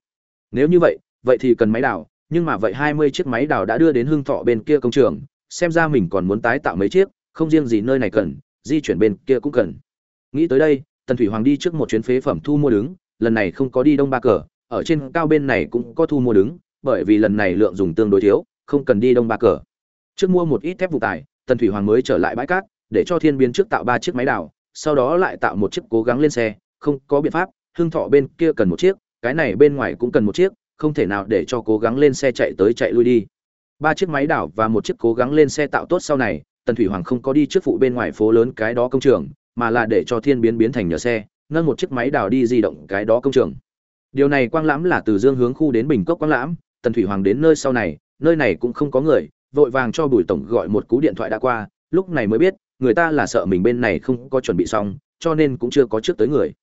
A: Nếu như vậy vậy thì cần máy đào, nhưng mà vậy hai mươi chiếc máy đào đã đưa đến hưng thọ bên kia công trường, xem ra mình còn muốn tái tạo mấy chiếc, không riêng gì nơi này cần, di chuyển bên kia cũng cần. Nghĩ tới đây, tần thủy hoàng đi trước một chuyến phế phẩm thu mua đứng, lần này không có đi đông ba cờ, ở trên cao bên này cũng có thu mua đứng, bởi vì lần này lượng dùng tương đối thiếu, không cần đi đông ba cờ. Trước mua một ít thép vụ tài, tần thủy hoàng mới trở lại bãi cát, để cho thiên biến trước tạo ba chiếc máy đào sau đó lại tạo một chiếc cố gắng lên xe, không có biện pháp, hưng thọ bên kia cần một chiếc, cái này bên ngoài cũng cần một chiếc, không thể nào để cho cố gắng lên xe chạy tới chạy lui đi. Ba chiếc máy đảo và một chiếc cố gắng lên xe tạo tốt sau này, tần thủy hoàng không có đi trước phụ bên ngoài phố lớn cái đó công trường, mà là để cho thiên biến biến thành nhờ xe, nâng một chiếc máy đào đi di động cái đó công trường. Điều này quang lãm là từ dương hướng khu đến bình cốc quang lãm, tần thủy hoàng đến nơi sau này, nơi này cũng không có người, vội vàng cho bùi tổng gọi một cú điện thoại đã qua, lúc này mới biết người ta là sợ mình bên này không có chuẩn bị xong, cho nên cũng chưa có trước tới người.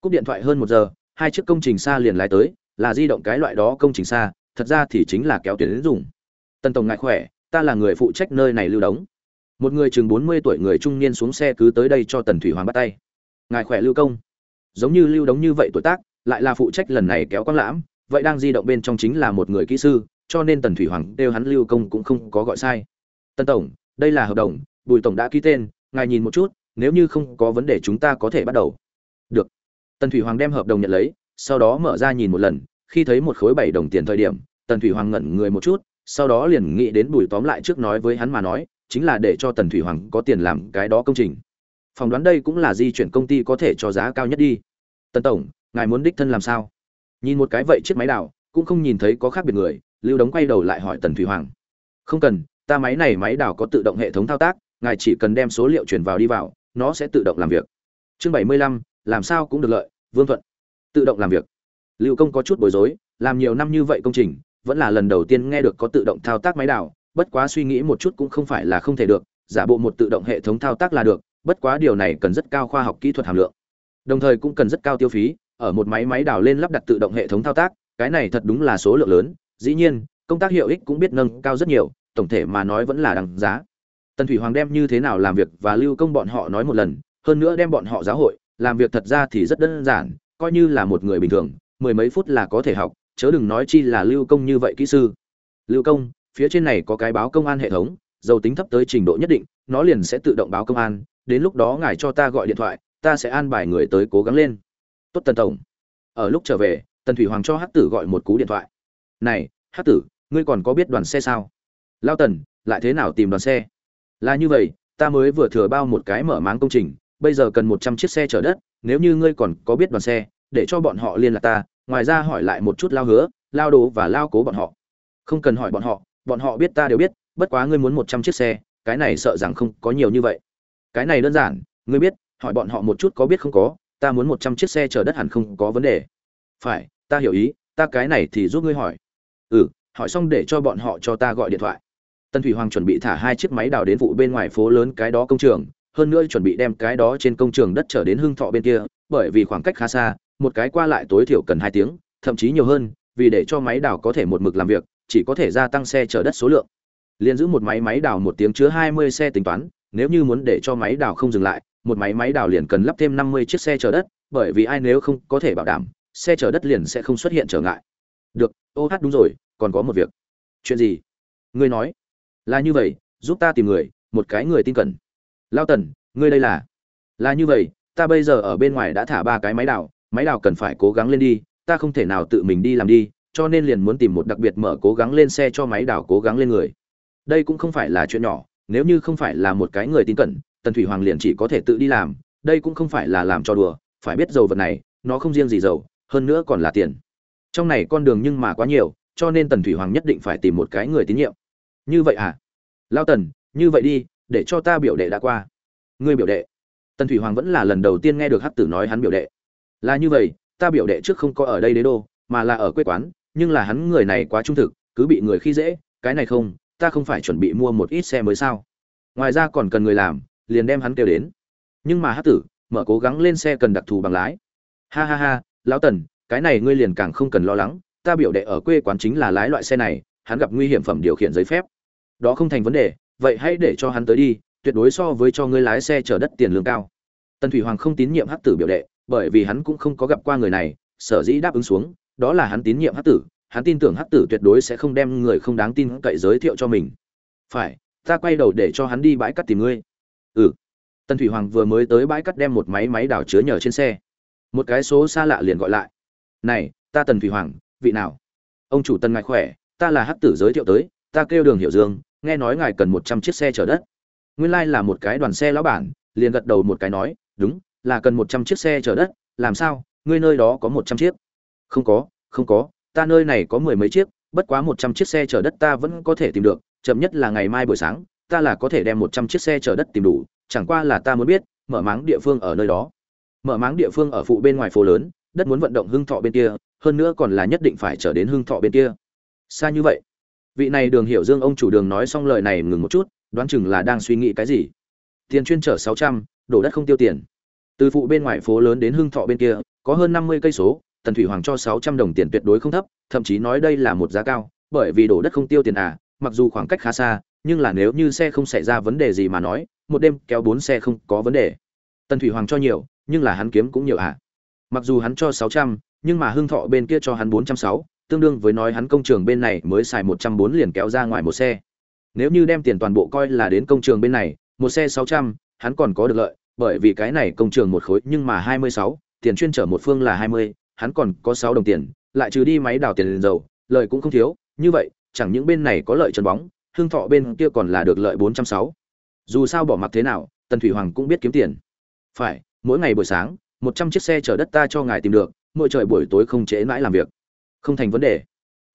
A: Cúp điện thoại hơn một giờ, hai chiếc công trình xa liền lái tới, là di động cái loại đó công trình xa, thật ra thì chính là kéo tuyến đến dùng. Tần tổng ngại khỏe, ta là người phụ trách nơi này lưu đóng. Một người chừng bốn mươi tuổi người trung niên xuống xe cứ tới đây cho tần thủy hoàng bắt tay. Ngài khỏe lưu công? Giống như lưu đóng như vậy tuổi tác, lại là phụ trách lần này kéo quang lãm, vậy đang di động bên trong chính là một người kỹ sư, cho nên tần thủy hoàng đều hắn lưu công cũng không có gọi sai. Tần tổng, đây là hợp đồng bùi tổng đã ký tên, ngài nhìn một chút, nếu như không có vấn đề chúng ta có thể bắt đầu. Được. Tần thủy hoàng đem hợp đồng nhận lấy, sau đó mở ra nhìn một lần, khi thấy một khối bảy đồng tiền thời điểm, tần thủy hoàng ngẩn người một chút, sau đó liền nghĩ đến bùi tóm lại trước nói với hắn mà nói, chính là để cho tần thủy hoàng có tiền làm cái đó công trình. Phỏng đoán đây cũng là di chuyển công ty có thể cho giá cao nhất đi. Tần tổng, ngài muốn đích thân làm sao? Nhìn một cái vậy chiếc máy đào, cũng không nhìn thấy có khác biệt người, lưu đống quay đầu lại hỏi tần thủy hoàng. Không cần, ta máy này máy đào có tự động hệ thống thao tác ngài chỉ cần đem số liệu chuyển vào đi vào, nó sẽ tự động làm việc. Chương bảy mươi lăm, làm sao cũng được lợi, vương thuận. Tự động làm việc. Lưu công có chút bối rối, làm nhiều năm như vậy công trình, vẫn là lần đầu tiên nghe được có tự động thao tác máy đào, bất quá suy nghĩ một chút cũng không phải là không thể được, giả bộ một tự động hệ thống thao tác là được, bất quá điều này cần rất cao khoa học kỹ thuật hàm lượng. Đồng thời cũng cần rất cao tiêu phí, ở một máy máy đào lên lắp đặt tự động hệ thống thao tác, cái này thật đúng là số lượng lớn, dĩ nhiên, công tác hiệu ích cũng biết nâng cao rất nhiều, tổng thể mà nói vẫn là đằng giá tần thủy hoàng đem như thế nào làm việc và lưu công bọn họ nói một lần, hơn nữa đem bọn họ giáo hội, làm việc thật ra thì rất đơn giản, coi như là một người bình thường, mười mấy phút là có thể học, chớ đừng nói chi là lưu công như vậy kỹ sư. Lưu công, phía trên này có cái báo công an hệ thống, dầu tính thấp tới trình độ nhất định, nó liền sẽ tự động báo công an, đến lúc đó ngài cho ta gọi điện thoại, ta sẽ an bài người tới cố gắng lên. Tốt tần tổng. Ở lúc trở về, tần thủy hoàng cho hắc tử gọi một cú điện thoại. Này, hắc tử, ngươi còn có biết đoàn xe sao? Lao tần, lại thế nào tìm đoàn xe? Là như vậy, ta mới vừa thừa bao một cái mở máng công trình, bây giờ cần một trăm chiếc xe chở đất, nếu như ngươi còn có biết đoàn xe, để cho bọn họ liên lạc ta, ngoài ra hỏi lại một chút lao hứa, lao đồ và lao cố bọn họ. Không cần hỏi bọn họ bọn họ biết ta đều biết, bất quá ngươi muốn một trăm chiếc xe, cái này sợ rằng không có nhiều như vậy. Cái này đơn giản, ngươi biết, hỏi bọn họ một chút có biết không có, ta muốn một trăm chiếc xe chở đất hẳn không có vấn đề. Phải, ta hiểu ý, ta cái này thì giúp ngươi hỏi. Ừ hỏi xong để cho bọn họ cho ta gọi điện thoại tân thủy hoàng chuẩn bị thả hai chiếc máy đào đến vụ bên ngoài phố lớn cái đó công trường, hơn nữa chuẩn bị đem cái đó trên công trường đất trở đến hưng thọ bên kia, bởi vì khoảng cách khá xa, một cái qua lại tối thiểu cần hai tiếng, thậm chí nhiều hơn, vì để cho máy đào có thể một mực làm việc, chỉ có thể gia tăng xe chở đất số lượng. Liền giữ một máy máy đào một tiếng chứa hai mươi xe tính toán, nếu như muốn để cho máy đào không dừng lại, một máy máy đào liền cần lắp thêm năm mươi chiếc xe chở đất, bởi vì ai nếu không có thể bảo đảm, xe chở đất liền sẽ không xuất hiện trở ngại. Được, ô hát đúng rồi, còn có một việc. Chuyện gì? Ngươi nói là như vậy, giúp ta tìm người, một cái người tin cẩn. Lao tần, ngươi đây là? Là như vậy, ta bây giờ ở bên ngoài đã thả ba cái máy đào máy đào cần phải cố gắng lên đi, ta không thể nào tự mình đi làm đi, cho nên liền muốn tìm một đặc biệt mở cố gắng lên xe cho máy đào cố gắng lên người. Đây cũng không phải là chuyện nhỏ, nếu như không phải là một cái người tin cẩn, tần thủy hoàng liền chỉ có thể tự đi làm, đây cũng không phải là làm cho đùa, phải biết dầu vật này, nó không riêng gì dầu, hơn nữa còn là tiền. Trong này con đường nhưng mà quá nhiều, cho nên tần thủy hoàng nhất định phải tìm một cái người tín nhiệm như vậy à? Lao tần, như vậy đi, để cho ta biểu đệ đã qua. Ngươi biểu đệ. Tần thủy hoàng vẫn là lần đầu tiên nghe được hắc tử nói hắn biểu đệ. Là như vậy, ta biểu đệ trước không có ở đây đế đô, mà là ở quê quán, nhưng là hắn người này quá trung thực, cứ bị người khi dễ, cái này không, ta không phải chuẩn bị mua một ít xe mới sao? Ngoài ra còn cần người làm, liền đem hắn kêu đến. Nhưng mà hắc tử, mở cố gắng lên xe cần đặc thù bằng lái. Ha ha ha, lão tần, cái này ngươi liền càng không cần lo lắng, ta biểu đệ ở quê quán chính là lái loại xe này, hắn gặp nguy hiểm phẩm điều khiển giấy phép đó không thành vấn đề, vậy hãy để cho hắn tới đi, tuyệt đối so với cho ngươi lái xe chở đất tiền lương cao. Tần thủy hoàng không tín nhiệm hắc tử biểu đệ, bởi vì hắn cũng không có gặp qua người này, sở dĩ đáp ứng xuống, đó là hắn tín nhiệm hắc tử, hắn tin tưởng hắc tử tuyệt đối sẽ không đem người không đáng tin cậy giới thiệu cho mình. Phải, ta quay đầu để cho hắn đi bãi cắt tìm ngươi. Ừ. Tần thủy hoàng vừa mới tới bãi cắt đem một máy máy đào chứa nhờ trên xe. Một cái số xa lạ liền gọi lại. Này, ta tần thủy hoàng, vị nào? Ông chủ tần ngài khỏe, ta là hắc tử giới thiệu tới, ta kêu đường hiệu dương nghe nói ngài cần một trăm chiếc xe chở đất. Nguyên lai là một cái đoàn xe lão bản, liền gật đầu một cái nói, đúng, là cần một trăm chiếc xe chở đất, làm sao? Ngươi nơi đó có một trăm chiếc? Không có không có, ta nơi này có mười mấy chiếc, bất quá một trăm chiếc xe chở đất ta vẫn có thể tìm được, chậm nhất là ngày mai buổi sáng, ta là có thể đem một trăm chiếc xe chở đất tìm đủ, chẳng qua là ta muốn biết, mở máng địa phương ở nơi đó. Mở máng địa phương ở phụ bên ngoài phố lớn, đất muốn vận động hưng thọ bên kia, hơn nữa còn là nhất định phải trở đến hưng thọ bên kia. Xa như vậy vị này đường hiểu dương ông chủ đường nói xong lời này ngừng một chút đoán chừng là đang suy nghĩ cái gì tiền chuyên chở sáu trăm đổ đất không tiêu tiền từ phụ bên ngoài phố lớn đến hưng thọ bên kia có hơn năm mươi cây số tần thủy hoàng cho sáu trăm đồng tiền tuyệt đối không thấp thậm chí nói đây là một giá cao bởi vì đổ đất không tiêu tiền à mặc dù khoảng cách khá xa nhưng là nếu như xe không xảy ra vấn đề gì mà nói một đêm kéo bốn xe không có vấn đề tần thủy hoàng cho nhiều nhưng là hắn kiếm cũng nhiều. À. Mặc dù hắn cho 600, nhưng mà Hưng Thọ bên kia cho hắn 460, tương đương với nói hắn công trường bên này mới xài 140 liền kéo ra ngoài một xe. Nếu như đem tiền toàn bộ coi là đến công trường bên này, một xe 600, hắn còn có được lợi, bởi vì cái này công trường một khối nhưng mà 26, tiền chuyên trở một phương là 20, hắn còn có 6 đồng tiền, lại trừ đi máy đào tiền dầu, lợi cũng không thiếu, như vậy, chẳng những bên này có lợi chân bóng, hương Thọ bên kia còn là được lợi 460. Dù sao bỏ mặc thế nào, Tần Thủy Hoàng cũng biết kiếm tiền. Phải, mỗi ngày buổi sáng một trăm chiếc xe chở đất ta cho ngài tìm được mỗi trời buổi tối không trễ mãi làm việc không thành vấn đề.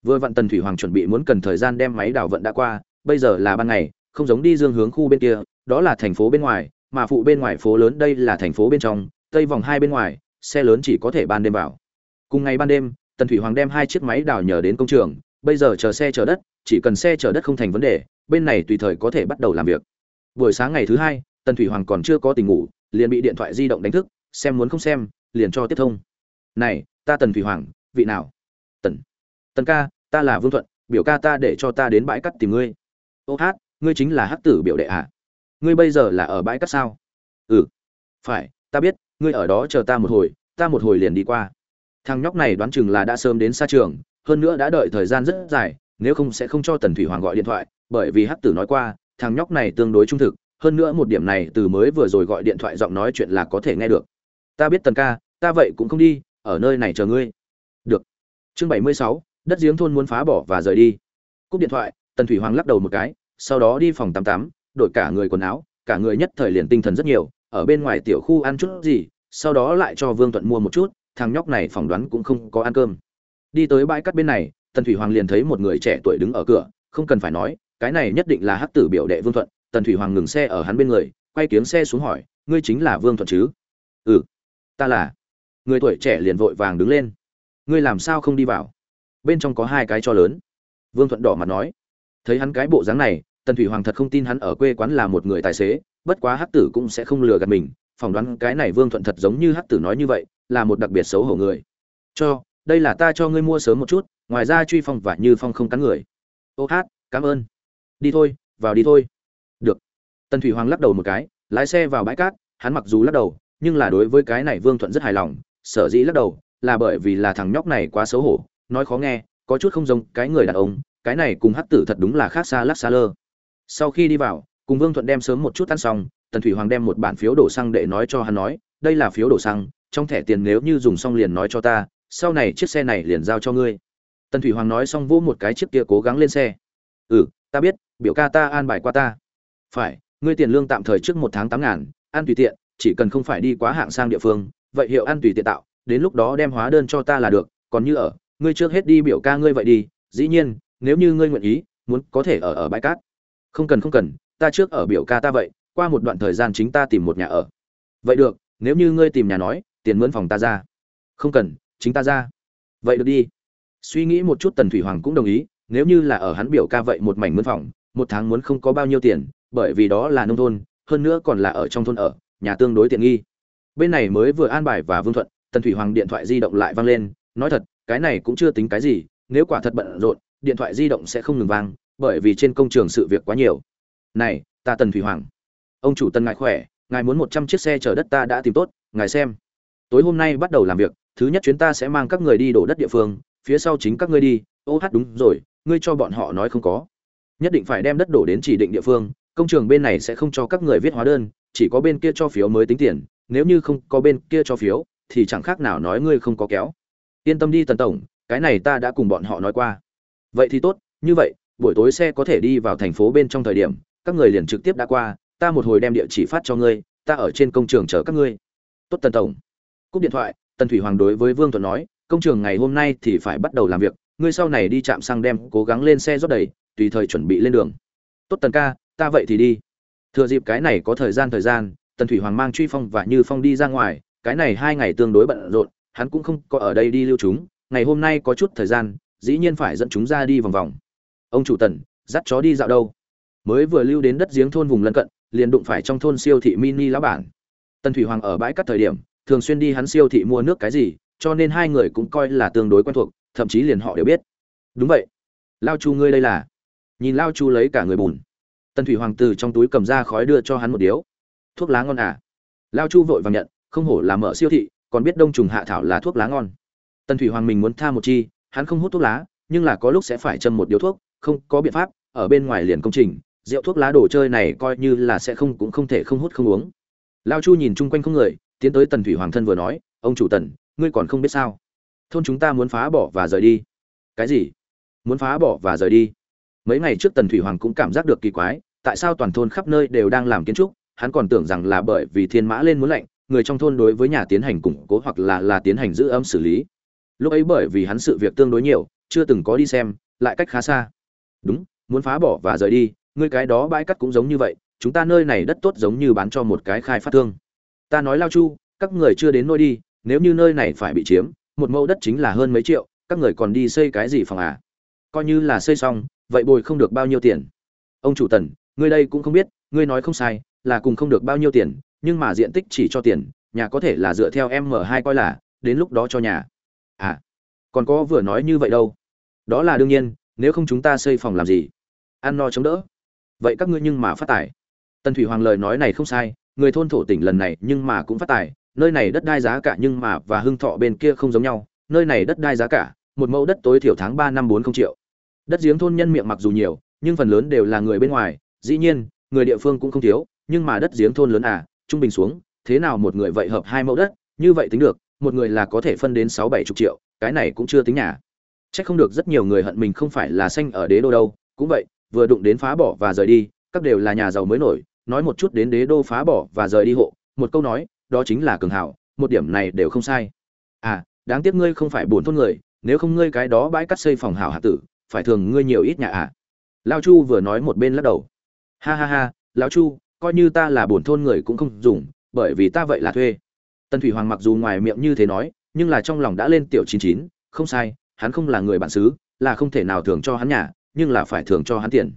A: Vừa vặn tần thủy hoàng chuẩn bị muốn cần thời gian đem máy đào vận đã qua, bây giờ là ban ngày, không giống đi dương hướng khu bên kia, đó là thành phố bên ngoài, mà phụ bên ngoài phố lớn đây là thành phố bên trong, tây vòng hai bên ngoài, xe lớn chỉ có thể ban đêm vào. Cùng ngày ban đêm, tần thủy hoàng đem hai chiếc máy đào nhờ đến công trường, bây giờ chờ xe chở đất, chỉ cần xe chở đất không thành vấn đề, bên này tùy thời có thể bắt đầu làm việc. Buổi sáng ngày thứ hai, tần thủy hoàng còn chưa có tình ngủ, liền bị điện thoại di động đánh thức, xem muốn không xem, liền cho tiếp thông. Này, ta tần thủy hoàng, vị nào? Tần. Tần ca, ta là vương thuận, biểu ca ta để cho ta đến bãi cắt tìm ngươi. Ô hát, ngươi chính là hắc tử biểu đệ à ngươi bây giờ là ở bãi cắt sao? Ừ. Phải, ta biết, ngươi ở đó chờ ta một hồi, ta một hồi liền đi qua. Thằng nhóc này đoán chừng là đã sớm đến xa trường, hơn nữa đã đợi thời gian rất dài, nếu không sẽ không cho tần thủy hoàng gọi điện thoại, bởi vì hắc tử nói qua, thằng nhóc này tương đối trung thực, hơn nữa một điểm này từ mới vừa rồi gọi điện thoại giọng nói chuyện là có thể nghe được. Ta biết tần ca, ta vậy cũng không đi, ở nơi này chờ ngươi. Được chương bảy mươi sáu đất giếng thôn muốn phá bỏ và rời đi. Cúp điện thoại tần thủy hoàng lắc đầu một cái sau đó đi phòng tám tám, đổi cả người quần áo cả người nhất thời liền tinh thần rất nhiều ở bên ngoài tiểu khu ăn chút gì sau đó lại cho vương thuận mua một chút thằng nhóc này phỏng đoán cũng không có ăn cơm. Đi tới bãi cắt bên này tần thủy hoàng liền thấy một người trẻ tuổi đứng ở cửa không cần phải nói cái này nhất định là hắc tử biểu đệ vương thuận. Tần thủy hoàng ngừng xe ở hắn bên người quay kiếm xe xuống hỏi ngươi chính là vương thuận chứ? Ừ ta là. Người tuổi trẻ liền vội vàng đứng lên ngươi làm sao không đi vào? Bên trong có hai cái cho lớn. Vương thuận đỏ mặt nói, thấy hắn cái bộ dáng này, tần thủy hoàng thật không tin hắn ở quê quán là một người tài xế, bất quá hắc tử cũng sẽ không lừa gạt mình, phỏng đoán cái này vương thuận thật giống như hắc tử nói như vậy, là một đặc biệt xấu hổ người. Cho, đây là ta cho ngươi mua sớm một chút, ngoài ra truy phong và như phong không cắn người. Ô hát, cảm ơn. Đi thôi, vào đi thôi. Được. Tần thủy hoàng lắc đầu một cái, lái xe vào bãi cát, hắn mặc dù lắc đầu, nhưng là đối với cái này vương thuận rất hài lòng, sở dĩ lắc đầu là bởi vì là thằng nhóc này quá xấu hổ, nói khó nghe, có chút không giống cái người đàn ông, cái này cùng hắc tử thật đúng là khác xa lắc xa lơ. Sau khi đi vào, cùng vương thuận đem sớm một chút ăn xong, tần thủy hoàng đem một bản phiếu đổ xăng để nói cho hắn nói, đây là phiếu đổ xăng, trong thẻ tiền nếu như dùng xong liền nói cho ta, sau này chiếc xe này liền giao cho ngươi. Tần thủy hoàng nói xong vỗ một cái chiếc kia cố gắng lên xe. Ừ ta biết, biểu ca ta an bài qua ta. Phải, ngươi tiền lương tạm thời trước một tháng tám ngàn, ăn tùy tiện, chỉ cần không phải đi quá hạng sang địa phương, vậy hiệu ăn tùy tiện tạo đến lúc đó đem hóa đơn cho ta là được, còn như ở, ngươi trước hết đi biểu ca ngươi vậy đi, dĩ nhiên, nếu như ngươi nguyện ý, muốn có thể ở ở bãi cát. Không cần không cần, ta trước ở biểu ca ta vậy, qua một đoạn thời gian chính ta tìm một nhà ở. Vậy được, nếu như ngươi tìm nhà nói, tiền mướn phòng ta ra. Không cần, chính ta ra. Vậy được đi. Suy nghĩ một chút tần thủy hoàng cũng đồng ý, nếu như là ở hắn biểu ca vậy một mảnh mướn phòng, một tháng muốn không có bao nhiêu tiền, bởi vì đó là nông thôn, hơn nữa còn là ở trong thôn ở, nhà tương đối tiện nghi. Bên này mới vừa an bài và vương thuận tần thủy hoàng điện thoại di động lại vang lên, nói thật, cái này cũng chưa tính cái gì, nếu quả thật bận rộn, điện thoại di động sẽ không ngừng vang, bởi vì trên công trường sự việc quá nhiều. Này, ta tần thủy hoàng. Ông chủ tần ngài khỏe, ngài muốn một trăm chiếc xe chở đất ta đã tìm tốt, ngài xem. Tối hôm nay bắt đầu làm việc, thứ nhất chuyến ta sẽ mang các người đi đổ đất địa phương, phía sau chính các ngươi đi. Ô hát đúng rồi, ngươi cho bọn họ nói không có. Nhất định phải đem đất đổ đến chỉ định địa phương, công trường bên này sẽ không cho các người viết hóa đơn, chỉ có bên kia cho phiếu mới tính tiền, nếu như không có bên kia cho phiếu thì chẳng khác nào nói ngươi không có kéo. Yên tâm đi tần tổng, cái này ta đã cùng bọn họ nói qua. Vậy thì tốt, như vậy, buổi tối xe có thể đi vào thành phố bên trong thời điểm, các người liền trực tiếp đã qua, ta một hồi đem địa chỉ phát cho ngươi, ta ở trên công trường chờ các ngươi. Tốt tần tổng. Cúp điện thoại, tần thủy hoàng đối với vương thuận nói, công trường ngày hôm nay thì phải bắt đầu làm việc, ngươi sau này đi chạm xăng đem, cố gắng lên xe rót đầy, tùy thời chuẩn bị lên đường. Tốt tần ca, ta vậy thì đi. Thừa dịp cái này có thời gian thời gian, tần thủy hoàng mang truy phong và như phong đi ra ngoài cái này hai ngày tương đối bận rộn, hắn cũng không có ở đây đi lưu chúng, ngày hôm nay có chút thời gian, dĩ nhiên phải dẫn chúng ra đi vòng vòng. Ông chủ tần, dắt chó đi dạo đâu? Mới vừa lưu đến đất giếng thôn vùng lân cận, liền đụng phải trong thôn siêu thị mini lão bản. Tần thủy hoàng ở bãi cắt thời điểm, thường xuyên đi hắn siêu thị mua nước cái gì, cho nên hai người cũng coi là tương đối quen thuộc, thậm chí liền họ đều biết. Đúng vậy. Lao chu ngươi đây là? Nhìn lao chu lấy cả người bùn. Tần thủy hoàng từ trong túi cầm ra khói đưa cho hắn một điếu. Thuốc lá ngon à? Lao chu vội vàng nhận không hổ là mở siêu thị, còn biết đông trùng hạ thảo là thuốc lá ngon. Tần thủy hoàng mình muốn tha một chi, hắn không hút thuốc lá, nhưng là có lúc sẽ phải châm một điếu thuốc, không, có biện pháp, ở bên ngoài liền công trình, rượu thuốc lá đồ chơi này coi như là sẽ không, cũng không thể không hút không uống. Lao chu nhìn chung quanh không người, tiến tới tần thủy hoàng thân vừa nói, ông chủ tần, ngươi còn không biết sao? Thôn chúng ta muốn phá bỏ và rời đi. Cái gì? Muốn phá bỏ và rời đi? Mấy ngày trước tần thủy hoàng cũng cảm giác được kỳ quái, tại sao toàn thôn khắp nơi đều đang làm kiến trúc, hắn còn tưởng rằng là bởi vì thiên mã lên muốn lạnh người trong thôn đối với nhà tiến hành củng cố hoặc là là tiến hành giữ ấm xử lý. Lúc ấy bởi vì hắn sự việc tương đối nhiều, chưa từng có đi xem, lại cách khá xa. Đúng, muốn phá bỏ và rời đi, ngươi cái đó bãi cắt cũng giống như vậy, chúng ta nơi này đất tốt giống như bán cho một cái khai phát thương. Ta nói lao chu, các người chưa đến nơi đi, nếu như nơi này phải bị chiếm, một mẫu đất chính là hơn mấy triệu, các người còn đi xây cái gì phòng à? Coi như là xây xong, vậy bồi không được bao nhiêu tiền? Ông chủ tần, ngươi đây cũng không biết, ngươi nói không sai, là cùng không được bao nhiêu tiền nhưng mà diện tích chỉ cho tiền, nhà có thể là dựa theo m hai coi là, đến lúc đó cho nhà. À còn có vừa nói như vậy đâu. Đó là đương nhiên, nếu không chúng ta xây phòng làm gì? Ăn no chống đỡ. Vậy các ngươi nhưng mà phát tài. Tần thủy hoàng lời nói này không sai, người thôn thổ tỉnh lần này nhưng mà cũng phát tài, nơi này đất đai giá cả nhưng mà và hưng thọ bên kia không giống nhau, nơi này đất đai giá cả, một mẫu đất tối thiểu tháng ba năm bốn không triệu. Đất giếng thôn nhân miệng mặc dù nhiều, nhưng phần lớn đều là người bên ngoài, dĩ nhiên, người địa phương cũng không thiếu, nhưng mà đất giếng thôn lớn à trung bình xuống thế nào một người vậy hợp hai mẫu đất như vậy tính được một người là có thể phân đến sáu bảy chục triệu cái này cũng chưa tính nhà Chắc không được rất nhiều người hận mình không phải là xanh ở đế đô đâu, cũng vậy, vừa đụng đến phá bỏ và rời đi, các đều là nhà giàu mới nổi, nói một chút đến đế đô phá bỏ và rời đi hộ, một câu nói, đó chính là cường hảo, một điểm này đều không sai. À, đáng tiếc ngươi không phải buồn thôn người, nếu không ngươi cái đó bãi cắt xây phòng hảo hạ tử, phải thường ngươi nhiều ít nhà à. Lão Chu vừa nói một bên lắc đầu. Ha ha ha, lão Chu, coi như ta là bổn thôn người cũng không dùng, bởi vì ta vậy là thuê. Tần Thủy Hoàng mặc dù ngoài miệng như thế nói, nhưng là trong lòng đã lên tiểu chín chín, không sai, hắn không là người bản xứ là không thể nào thưởng cho hắn nhà nhưng là phải thưởng cho hắn tiền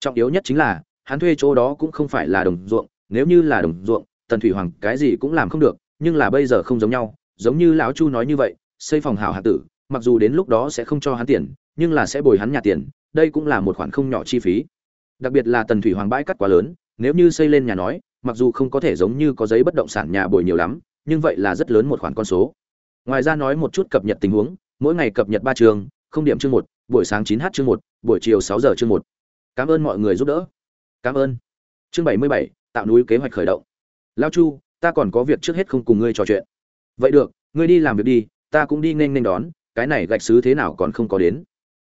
A: trọng yếu nhất chính là hắn thuê chỗ đó cũng không phải là đồng ruộng nếu như là đồng ruộng tần thủy hoàng cái gì cũng làm không được nhưng là bây giờ không giống nhau giống như lão chu nói như vậy xây phòng hảo hạ tử mặc dù đến lúc đó sẽ không cho hắn tiền nhưng là sẽ bồi hắn nhà tiền đây cũng là một khoản không nhỏ chi phí đặc biệt là tần thủy hoàng bãi cắt quá lớn nếu như xây lên nhà nói mặc dù không có thể giống như có giấy bất động sản nhà bồi nhiều lắm nhưng vậy là rất lớn một khoản con số. Ngoài ra nói một chút cập nhật tình huống mỗi ngày cập nhật ba trường, không điểm chương một buổi sáng chín h chương một buổi chiều sáu giờ chương một. Cảm ơn mọi người giúp đỡ. Cảm ơn. Chương bảy mươi bảy tạo núi kế hoạch khởi động. Lao chu ta còn có việc trước hết không cùng ngươi trò chuyện. Vậy được ngươi đi làm việc đi ta cũng đi nên nên đón cái này gạch xứ thế nào còn không có đến.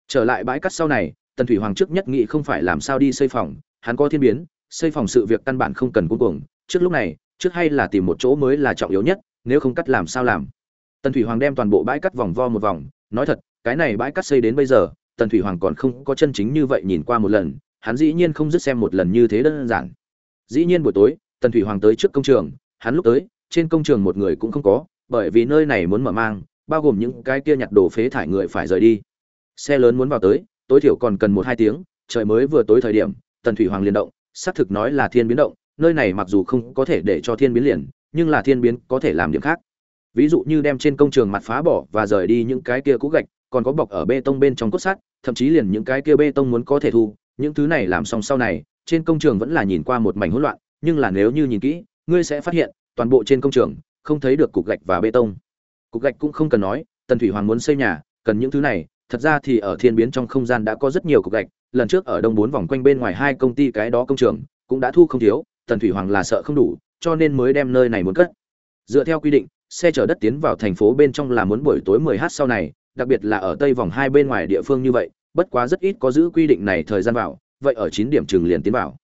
A: Trở lại bãi cắt sau này tần thủy hoàng trước nhất nghị không phải làm sao đi xây phòng hắn có thiên biến xây phòng sự việc căn bản không cần cuống cuồng, trước lúc này, trước hay là tìm một chỗ mới là trọng yếu nhất, nếu không cắt làm sao làm. Tần thủy hoàng đem toàn bộ bãi cắt vòng vo một vòng, nói thật, cái này bãi cắt xây đến bây giờ, tần thủy hoàng còn không có chân chính như vậy nhìn qua một lần, hắn dĩ nhiên không dứt xem một lần như thế đơn giản. Dĩ nhiên buổi tối, tần thủy hoàng tới trước công trường, hắn lúc tới, trên công trường một người cũng không có, bởi vì nơi này muốn mở mang, bao gồm những cái kia nhặt đồ phế thải người phải rời đi. Xe lớn muốn vào tới, tối thiểu còn cần một hai tiếng, trời mới vừa tối thời điểm, tần thủy hoàng liền động xác thực nói là thiên biến động, nơi này mặc dù không có thể để cho thiên biến liền, nhưng là thiên biến có thể làm điểm khác. Ví dụ như đem trên công trường mặt phá bỏ và rời đi những cái kia cũ gạch, còn có bọc ở bê tông bên trong cốt sắt, thậm chí liền những cái kia bê tông muốn có thể thu, những thứ này làm xong sau này, trên công trường vẫn là nhìn qua một mảnh hỗn loạn, nhưng là nếu như nhìn kỹ, ngươi sẽ phát hiện, toàn bộ trên công trường, không thấy được cục gạch và bê tông. Cục gạch cũng không cần nói, tần thủy hoàng muốn xây nhà, cần những thứ này, thật ra thì ở thiên biến trong không gian đã có rất nhiều cục gạch lần trước ở đông bốn vòng quanh bên ngoài hai công ty cái đó công trường cũng đã thu không thiếu tần thủy hoàng là sợ không đủ cho nên mới đem nơi này muốn cất dựa theo quy định xe chở đất tiến vào thành phố bên trong là muốn buổi tối 10h sau này, đặc biệt là ở tây vòng hai bên ngoài địa phương như vậy, bất quá rất ít có giữ quy định này thời gian vào, vậy ở 9 điểm trường liền tiến vào.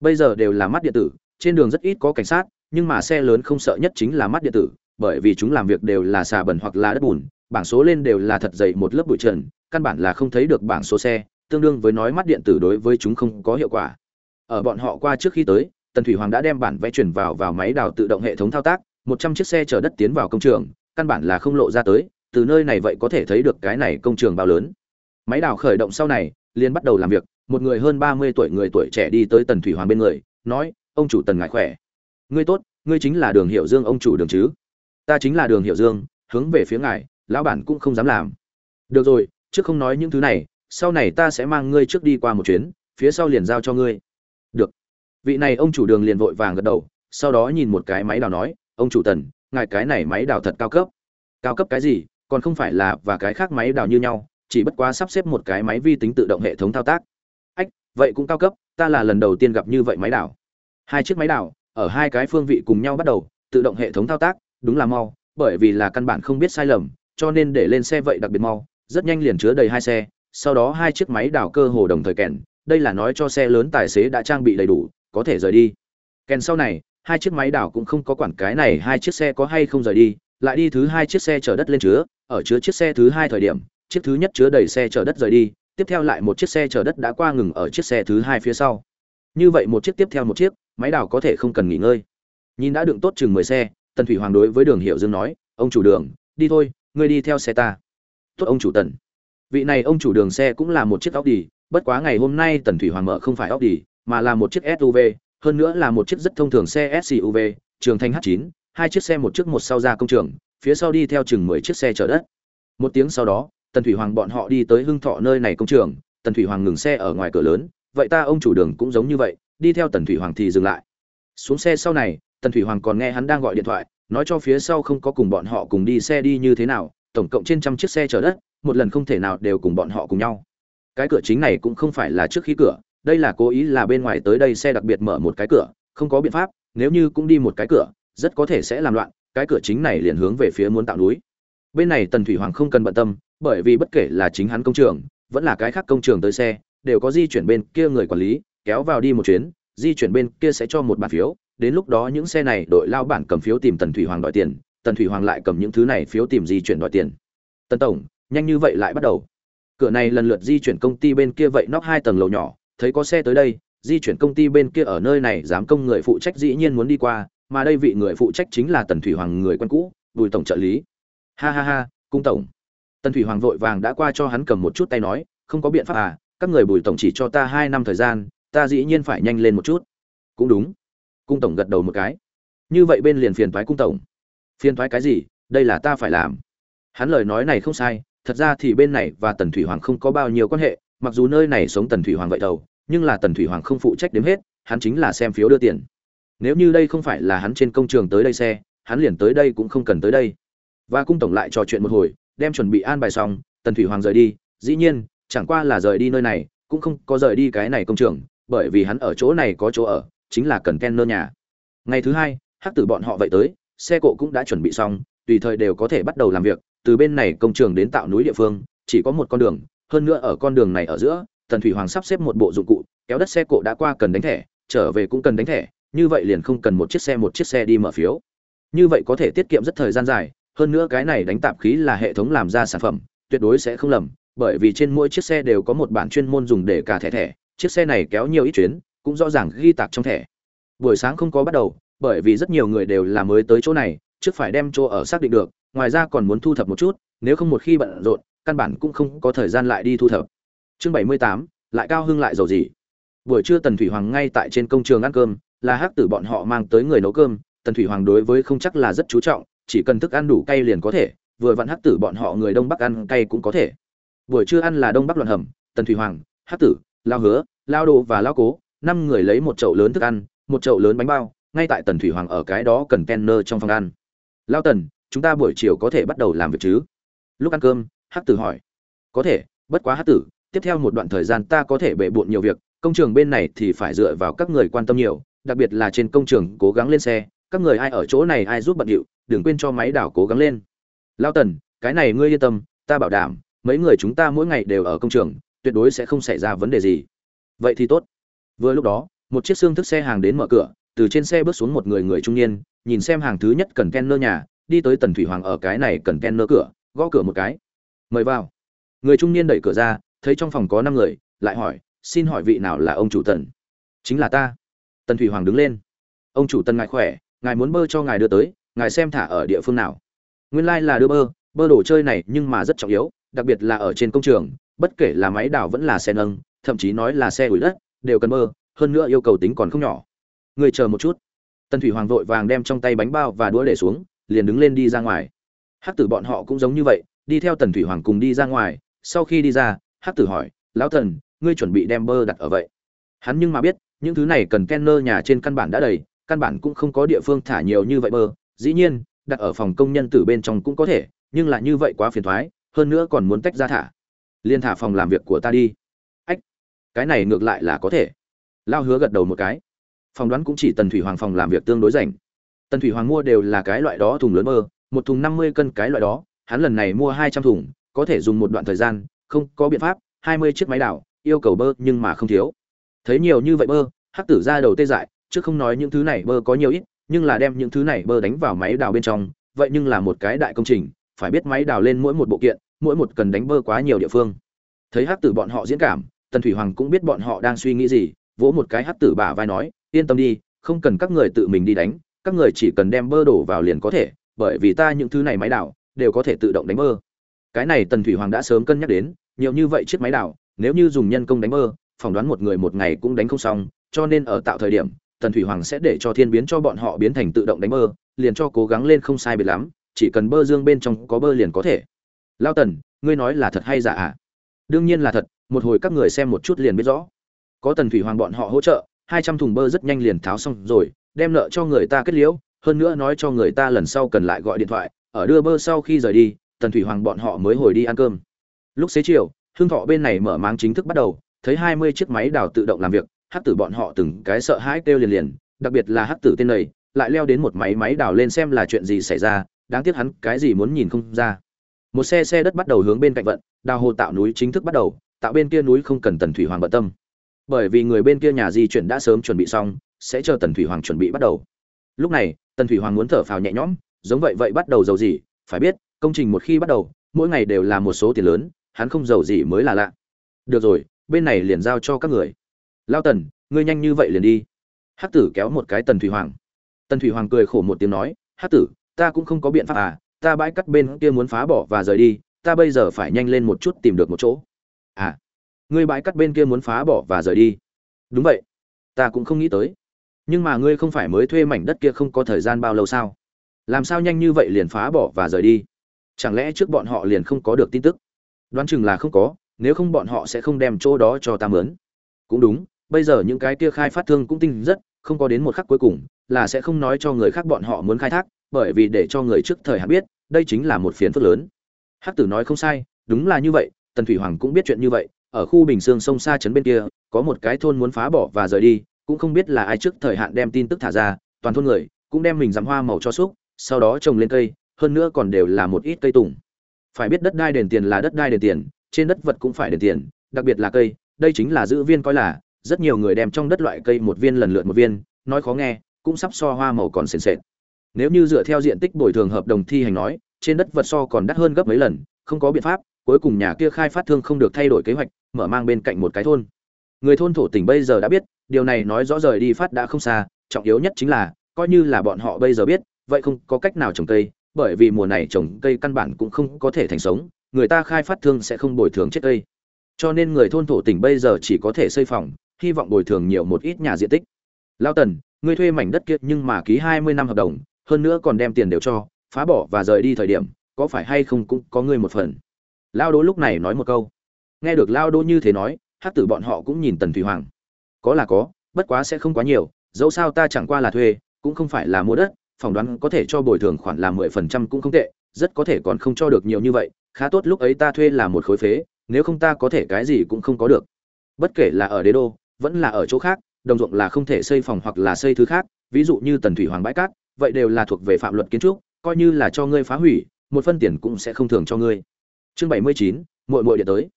A: Bây giờ đều là mắt điện tử, trên đường rất ít có cảnh sát, nhưng mà xe lớn không sợ nhất chính là mắt điện tử, bởi vì chúng làm việc đều là xà bẩn hoặc là đất bùn, bảng số lên đều là thật dày một lớp bụi trần, căn bản là không thấy được bảng số xe, tương đương với nói mắt điện tử đối với chúng không có hiệu quả. Ở bọn họ qua trước khi tới, Tần Thủy Hoàng đã đem bản vẽ chuyển vào vào máy đào tự động hệ thống thao tác, một trăm chiếc xe chở đất tiến vào công trường căn bản là không lộ ra tới từ nơi này vậy có thể thấy được cái này công trường bao lớn. Máy đào khởi động sau này liền bắt đầu làm việc một người hơn ba mươi tuổi người tuổi trẻ đi tới tần thủy hoàng bên người nói ông chủ tần ngại khỏe. Ngươi tốt ngươi chính là đường hiệu dương ông chủ đường chứ? Ta chính là đường hiệu dương hướng về phía ngài lão bản cũng không dám làm. Được rồi trước không nói những thứ này sau này ta sẽ mang ngươi trước đi qua một chuyến, phía sau liền giao cho ngươi. Được. Vị này ông chủ đường liền vội vàng gật đầu, sau đó nhìn một cái máy đào nói, ông chủ tần, ngài cái này máy đào thật cao cấp. Cao cấp cái gì? Còn không phải là và cái khác máy đào như nhau, chỉ bất quá sắp xếp một cái máy vi tính tự động hệ thống thao tác. Ách, vậy cũng cao cấp, ta là lần đầu tiên gặp như vậy máy đào. Hai chiếc máy đào, ở hai cái phương vị cùng nhau bắt đầu, tự động hệ thống thao tác, đúng là mau, bởi vì là căn bản không biết sai lầm, cho nên để lên xe vậy đặc biệt mau, rất nhanh liền chứa đầy hai xe sau đó hai chiếc máy đào cơ hồ đồng thời kèn, đây là nói cho xe lớn tài xế đã trang bị đầy đủ, có thể rời đi. Kèn sau này, hai chiếc máy đào cũng không có quản cái này hai chiếc xe có hay không rời đi, lại đi thứ hai chiếc xe chở đất lên chứa, ở chứa chiếc xe thứ hai thời điểm, chiếc thứ nhất chứa đầy xe chở đất rời đi, tiếp theo lại một chiếc xe chở đất đã qua ngừng ở chiếc xe thứ hai phía sau. Như vậy một chiếc tiếp theo một chiếc, máy đào có thể không cần nghỉ ngơi. Nhìn đã đựng tốt chừng mười xe, tần thủy hoàng đối với đường hiệu dương nói, ông chủ đường, đi thôi, ngươi đi theo xe ta. Tốt, ông chủ tần vị này ông chủ đường xe cũng là một chiếc óc đi bất quá ngày hôm nay tần thủy hoàng mở không phải óc đi mà là một chiếc suv hơn nữa là một chiếc rất thông thường xe SUV, trường Thanh H9, hai chiếc xe một trước một sau ra công trường, phía sau đi theo chừng 10 chiếc xe chở đất. Một tiếng sau đó, Tần Thủy Hoàng bọn họ đi tới Hưng Thọ nơi này công trường, Tần Thủy Hoàng ngừng xe ở ngoài cửa lớn, vậy ta ông chủ đường cũng giống như vậy, đi theo Tần Thủy Hoàng thì dừng lại. Xuống xe sau này, Tần Thủy Hoàng còn nghe hắn đang gọi điện thoại, nói cho phía sau không có cùng bọn họ cùng đi xe đi như thế nào tổng cộng trên trăm chiếc xe chở đất một lần không thể nào đều cùng bọn họ cùng nhau. Cái cửa chính này cũng không phải là trước khi cửa, đây là cố ý là bên ngoài tới đây xe đặc biệt mở một cái cửa, không có biện pháp, nếu như cũng đi một cái cửa, rất có thể sẽ làm loạn, cái cửa chính này liền hướng về phía muốn tạo núi. Bên này tần thủy hoàng không cần bận tâm, bởi vì bất kể là chính hắn công trường, vẫn là cái khác công trường tới xe, đều có di chuyển bên kia người quản lý, kéo vào đi một chuyến, di chuyển bên kia sẽ cho một bản phiếu, đến lúc đó những xe này đội lao bản cầm phiếu tìm tần thủy hoàng đòi tiền, tần thủy hoàng lại cầm những thứ này phiếu tìm di chuyển đòi tiền. Tần tổng nhanh như vậy lại bắt đầu. Cửa này lần lượt di chuyển công ty bên kia vậy nóc hai tầng lầu nhỏ, thấy có xe tới đây, di chuyển công ty bên kia ở nơi này giám công người phụ trách dĩ nhiên muốn đi qua, mà đây vị người phụ trách chính là tần thủy hoàng người quen cũ, bùi tổng trợ lý. Ha ha ha, cung tổng. Tần thủy hoàng vội vàng đã qua cho hắn cầm một chút tay nói, không có biện pháp à các người bùi tổng chỉ cho ta hai năm thời gian, ta dĩ nhiên phải nhanh lên một chút. Cũng đúng. Cung tổng gật đầu một cái. Như vậy bên liền phiền thoái cung tổng. Phiền thoái cái gì, đây là ta phải làm. Hắn lời nói này không sai thật ra thì bên này và tần thủy hoàng không có bao nhiêu quan hệ, mặc dù nơi này sống tần thủy hoàng vậy đầu nhưng là tần thủy hoàng không phụ trách đếm hết, hắn chính là xem phiếu đưa tiền. Nếu như đây không phải là hắn trên công trường tới đây xe, hắn liền tới đây cũng không cần tới đây. Và cung tổng lại trò chuyện một hồi, đem chuẩn bị an bài xong, tần thủy hoàng rời đi. Dĩ nhiên, chẳng qua là rời đi nơi này, cũng không có rời đi cái này công trường, bởi vì hắn ở chỗ này có chỗ ở, chính là cần ken nơ nhà. Ngày thứ hai, hắc tử bọn họ vậy tới, xe cộ cũng đã chuẩn bị xong, tùy thời đều có thể bắt đầu làm việc từ bên này công trường đến tạo núi địa phương, chỉ có một con đường, hơn nữa ở con đường này ở giữa, tần thủy hoàng sắp xếp một bộ dụng cụ, kéo đất xe cộ đã qua cần đánh thẻ, trở về cũng cần đánh thẻ, như vậy liền không cần một chiếc xe một chiếc xe đi mở phiếu. Như vậy có thể tiết kiệm rất thời gian dài, hơn nữa cái này đánh tạp khí là hệ thống làm ra sản phẩm, tuyệt đối sẽ không lầm, bởi vì trên mỗi chiếc xe đều có một bản chuyên môn dùng để cả thẻ thẻ, chiếc xe này kéo nhiều ít chuyến, cũng rõ ràng ghi tạc trong thẻ. Buổi sáng không có bắt đầu, bởi vì rất nhiều người đều là mới tới chỗ này, trước phải đem chỗ ở xác định được ngoài ra còn muốn thu thập một chút, nếu không một khi bận rộn, căn bản cũng không có thời gian lại đi thu thập. Chương bảy mươi tám, lại cao hưng lại giàu gì? Buổi trưa tần thủy hoàng ngay tại trên công trường ăn cơm, là hắc tử bọn họ mang tới người nấu cơm. Tần thủy hoàng đối với không chắc là rất chú trọng, chỉ cần thức ăn đủ cay liền có thể, vừa vặn hắc tử bọn họ người đông bắc ăn cay cũng có thể. Buổi trưa ăn là đông bắc loạn hầm, tần thủy hoàng, hắc tử, lao hứa, lao đồ và lao cố, năm người lấy một chậu lớn thức ăn, một chậu lớn bánh bao, ngay tại tần thủy hoàng ở cái đó cần kenner trong phòng ăn. Lao tần chúng ta buổi chiều có thể bắt đầu làm việc chứ? Lúc ăn cơm, hắc tử hỏi. Có thể, bất quá hắc tử, tiếp theo một đoạn thời gian ta có thể bệ bộn nhiều việc, công trường bên này thì phải dựa vào các người quan tâm nhiều, đặc biệt là trên công trường cố gắng lên xe, các người ai ở chỗ này ai giúp bận điệu, đừng quên cho máy đảo cố gắng lên. Lao tần, cái này ngươi yên tâm, ta bảo đảm, mấy người chúng ta mỗi ngày đều ở công trường, tuyệt đối sẽ không xảy ra vấn đề gì. Vậy thì tốt. Vừa lúc đó, một chiếc xương thức xe hàng đến mở cửa, từ trên xe bước xuống một người người trung niên, nhìn xem hàng thứ nhất cần ken nơ nhà đi tới tần thủy hoàng ở cái này cần ken nơ cửa, gõ cửa một cái. Mời vào. Người trung niên đẩy cửa ra, thấy trong phòng có năm người, lại hỏi, xin hỏi vị nào là ông chủ tần? Chính là ta. Tần thủy hoàng đứng lên. Ông chủ tần ngài khỏe, ngài muốn bơ cho ngài đưa tới, ngài xem thả ở địa phương nào. Nguyên lai、like、là đưa bơ bơ đồ chơi này nhưng mà rất trọng yếu, đặc biệt là ở trên công trường, bất kể là máy đào vẫn là xe nâng, thậm chí nói là xe ủi đất, đều cần bơ, hơn nữa yêu cầu tính còn không nhỏ. Người chờ một chút. Tần thủy hoàng vội vàng đem trong tay bánh bao và đũa để xuống liền đứng lên đi ra ngoài. Hát tử bọn họ cũng giống như vậy, đi theo tần thủy hoàng cùng đi ra ngoài. Sau khi đi ra hát tử hỏi, lão tần, ngươi chuẩn bị đem bơ đặt ở vậy? Hắn nhưng mà biết, những thứ này cần kenner nhà trên căn bản đã đầy, căn bản cũng không có địa phương thả nhiều như vậy bơ. Dĩ nhiên, đặt ở phòng công nhân từ bên trong cũng có thể, nhưng là như vậy quá phiền thoái, hơn nữa còn muốn tách ra thả. Liên thả phòng làm việc của ta đi. Ách, cái này ngược lại là có thể. Lao hứa gật đầu một cái. Phòng đoán cũng chỉ tần thủy hoàng phòng làm việc tương đối rảnh tần thủy hoàng mua đều là cái loại đó thùng lớn bơ, một thùng năm mươi cân cái loại đó, hắn lần này mua hai trăm thùng, có thể dùng một đoạn thời gian, không có biện pháp, hai mươi chiếc máy đảo, yêu cầu bơ nhưng mà không thiếu. Thấy nhiều như vậy bơ, hắc tử ra đầu tê dại, chứ không nói những thứ này bơ có nhiều ít, nhưng là đem những thứ này bơ đánh vào máy đào bên trong, vậy nhưng là một cái đại công trình, phải biết máy đào lên mỗi một bộ kiện, mỗi một cần đánh bơ quá nhiều địa phương. Thấy hắc tử bọn họ diễn cảm, tần thủy hoàng cũng biết bọn họ đang suy nghĩ gì, vỗ một cái hắc tử bả vai nói, yên tâm đi, không cần các người tự mình đi đánh các người chỉ cần đem bơ đổ vào liền có thể bởi vì ta những thứ này máy đảo đều có thể tự động đánh bơ. Cái này tần thủy hoàng đã sớm cân nhắc đến nhiều như vậy chiếc máy đảo, nếu như dùng nhân công đánh bơ phỏng đoán một người một ngày cũng đánh không xong cho nên ở tạo thời điểm tần thủy hoàng sẽ để cho thiên biến cho bọn họ biến thành tự động đánh bơ liền cho cố gắng lên không sai biệt lắm chỉ cần bơ dương bên trong có bơ liền có thể. Lao tần ngươi nói là thật hay giả à đương nhiên là thật một hồi các người xem một chút liền biết rõ. Có tần thủy hoàng bọn họ hỗ trợ hai trăm thùng bơ rất nhanh liền tháo xong rồi đem nợ cho người ta kết liễu, hơn nữa nói cho người ta lần sau cần lại gọi điện thoại, ở đưa bơ sau khi rời đi, tần thủy hoàng bọn họ mới hồi đi ăn cơm. Lúc xế chiều hương thọ bên này mở máng chính thức bắt đầu, thấy hai mươi chiếc máy đào tự động làm việc, hắc tử bọn họ từng cái sợ hãi kêu liền liền, đặc biệt là hắc tử tên này, lại leo đến một máy máy đào lên xem là chuyện gì xảy ra, đáng tiếc hắn cái gì muốn nhìn không ra. Một xe xe đất bắt đầu hướng bên cạnh vận, đào hồ tạo núi chính thức bắt đầu, tạo bên kia núi không cần tần thủy hoàng bận tâm. Bởi vì người bên kia nhà di chuyển đã sớm chuẩn bị xong sẽ chờ tần thủy hoàng chuẩn bị bắt đầu. Lúc này, tần thủy hoàng muốn thở phào nhẹ nhõm, giống vậy vậy bắt đầu giàu gì, phải biết, công trình một khi bắt đầu, mỗi ngày đều là một số tiền lớn, hắn không giàu gì mới là lạ. Được rồi, bên này liền giao cho các người. Lao tần, ngươi nhanh như vậy liền đi. Hắc tử kéo một cái tần thủy hoàng. Tần thủy hoàng cười khổ một tiếng nói, hắc tử, ta cũng không có biện pháp à ta bãi cắt bên kia muốn phá bỏ và rời đi, ta bây giờ phải nhanh lên một chút tìm được một chỗ. À ngươi bãi cắt bên kia muốn phá bỏ và rời đi? Đúng vậy. Ta cũng không nghĩ tới nhưng mà ngươi không phải mới thuê mảnh đất kia không có thời gian bao lâu sao? Làm sao nhanh như vậy liền phá bỏ và rời đi? Chẳng lẽ trước bọn họ liền không có được tin tức? Đoán chừng là không có, nếu không bọn họ sẽ không đem chỗ đó cho ta mướn. Cũng đúng, bây giờ những cái kia khai phát thương cũng tinh rất, không có đến một khắc cuối cùng, là sẽ không nói cho người khác bọn họ muốn khai thác, bởi vì để cho người trước thời hạn biết, đây chính là một phiến phức lớn. Hắc tử nói không sai, đúng là như vậy, tần thủy hoàng cũng biết chuyện như vậy, ở khu bình sương sông xa trấn bên kia, có một cái thôn muốn phá bỏ và rời đi cũng không biết là ai trước thời hạn đem tin tức thả ra, toàn thôn người cũng đem mình dắm hoa màu cho xúc sau đó trồng lên cây, hơn nữa còn đều là một ít cây tùng. Phải biết đất đai đền tiền là đất đai đền tiền, trên đất vật cũng phải đền tiền, đặc biệt là cây, đây chính là giữ viên coi là, rất nhiều người đem trong đất loại cây một viên lần lượt một viên, nói khó nghe, cũng sắp so hoa màu còn sền sệt. Nếu như dựa theo diện tích bồi thường hợp đồng thi hành nói, trên đất vật so còn đắt hơn gấp mấy lần, không có biện pháp, cuối cùng nhà kia khai phát thương không được thay đổi kế hoạch, mở mang bên cạnh một cái thôn. Người thôn thổ tỉnh bây giờ đã biết điều này nói rõ rời đi phát đã không xa, trọng yếu nhất chính là, coi như là bọn họ bây giờ biết, vậy không có cách nào trồng cây, bởi vì mùa này trồng cây căn bản cũng không có thể thành sống, người ta khai phát thương sẽ không bồi thường chết cây. Cho nên người thôn thổ tỉnh bây giờ chỉ có thể xây phòng, hy vọng bồi thường nhiều một ít nhà diện tích. Lao tần, ngươi thuê mảnh đất kiệt nhưng mà ký hai mươi năm hợp đồng, hơn nữa còn đem tiền đều cho, phá bỏ và rời đi thời điểm, có phải hay không cũng có ngươi một phần? Lao đỗ lúc này nói một câu. Nghe được lao đỗ như thế nói hát tử bọn họ cũng nhìn tần thủy hoàng có là có, bất quá sẽ không quá nhiều, dẫu sao ta chẳng qua là thuê, cũng không phải là mua đất, phỏng đoán có thể cho bồi thường khoản là mười phần trăm cũng không tệ, rất có thể còn không cho được nhiều như vậy, khá tốt lúc ấy ta thuê là một khối phế, nếu không ta có thể cái gì cũng không có được. Bất kể là ở đế đô, vẫn là ở chỗ khác, đồng ruộng là không thể xây phòng hoặc là xây thứ khác, ví dụ như tần thủy hoàng bãi cát, vậy đều là thuộc về phạm luật kiến trúc, coi như là cho ngươi phá hủy, một phân tiền cũng sẽ không thường cho ngươi. Chương bảy mươi chín, muội muội điện tới.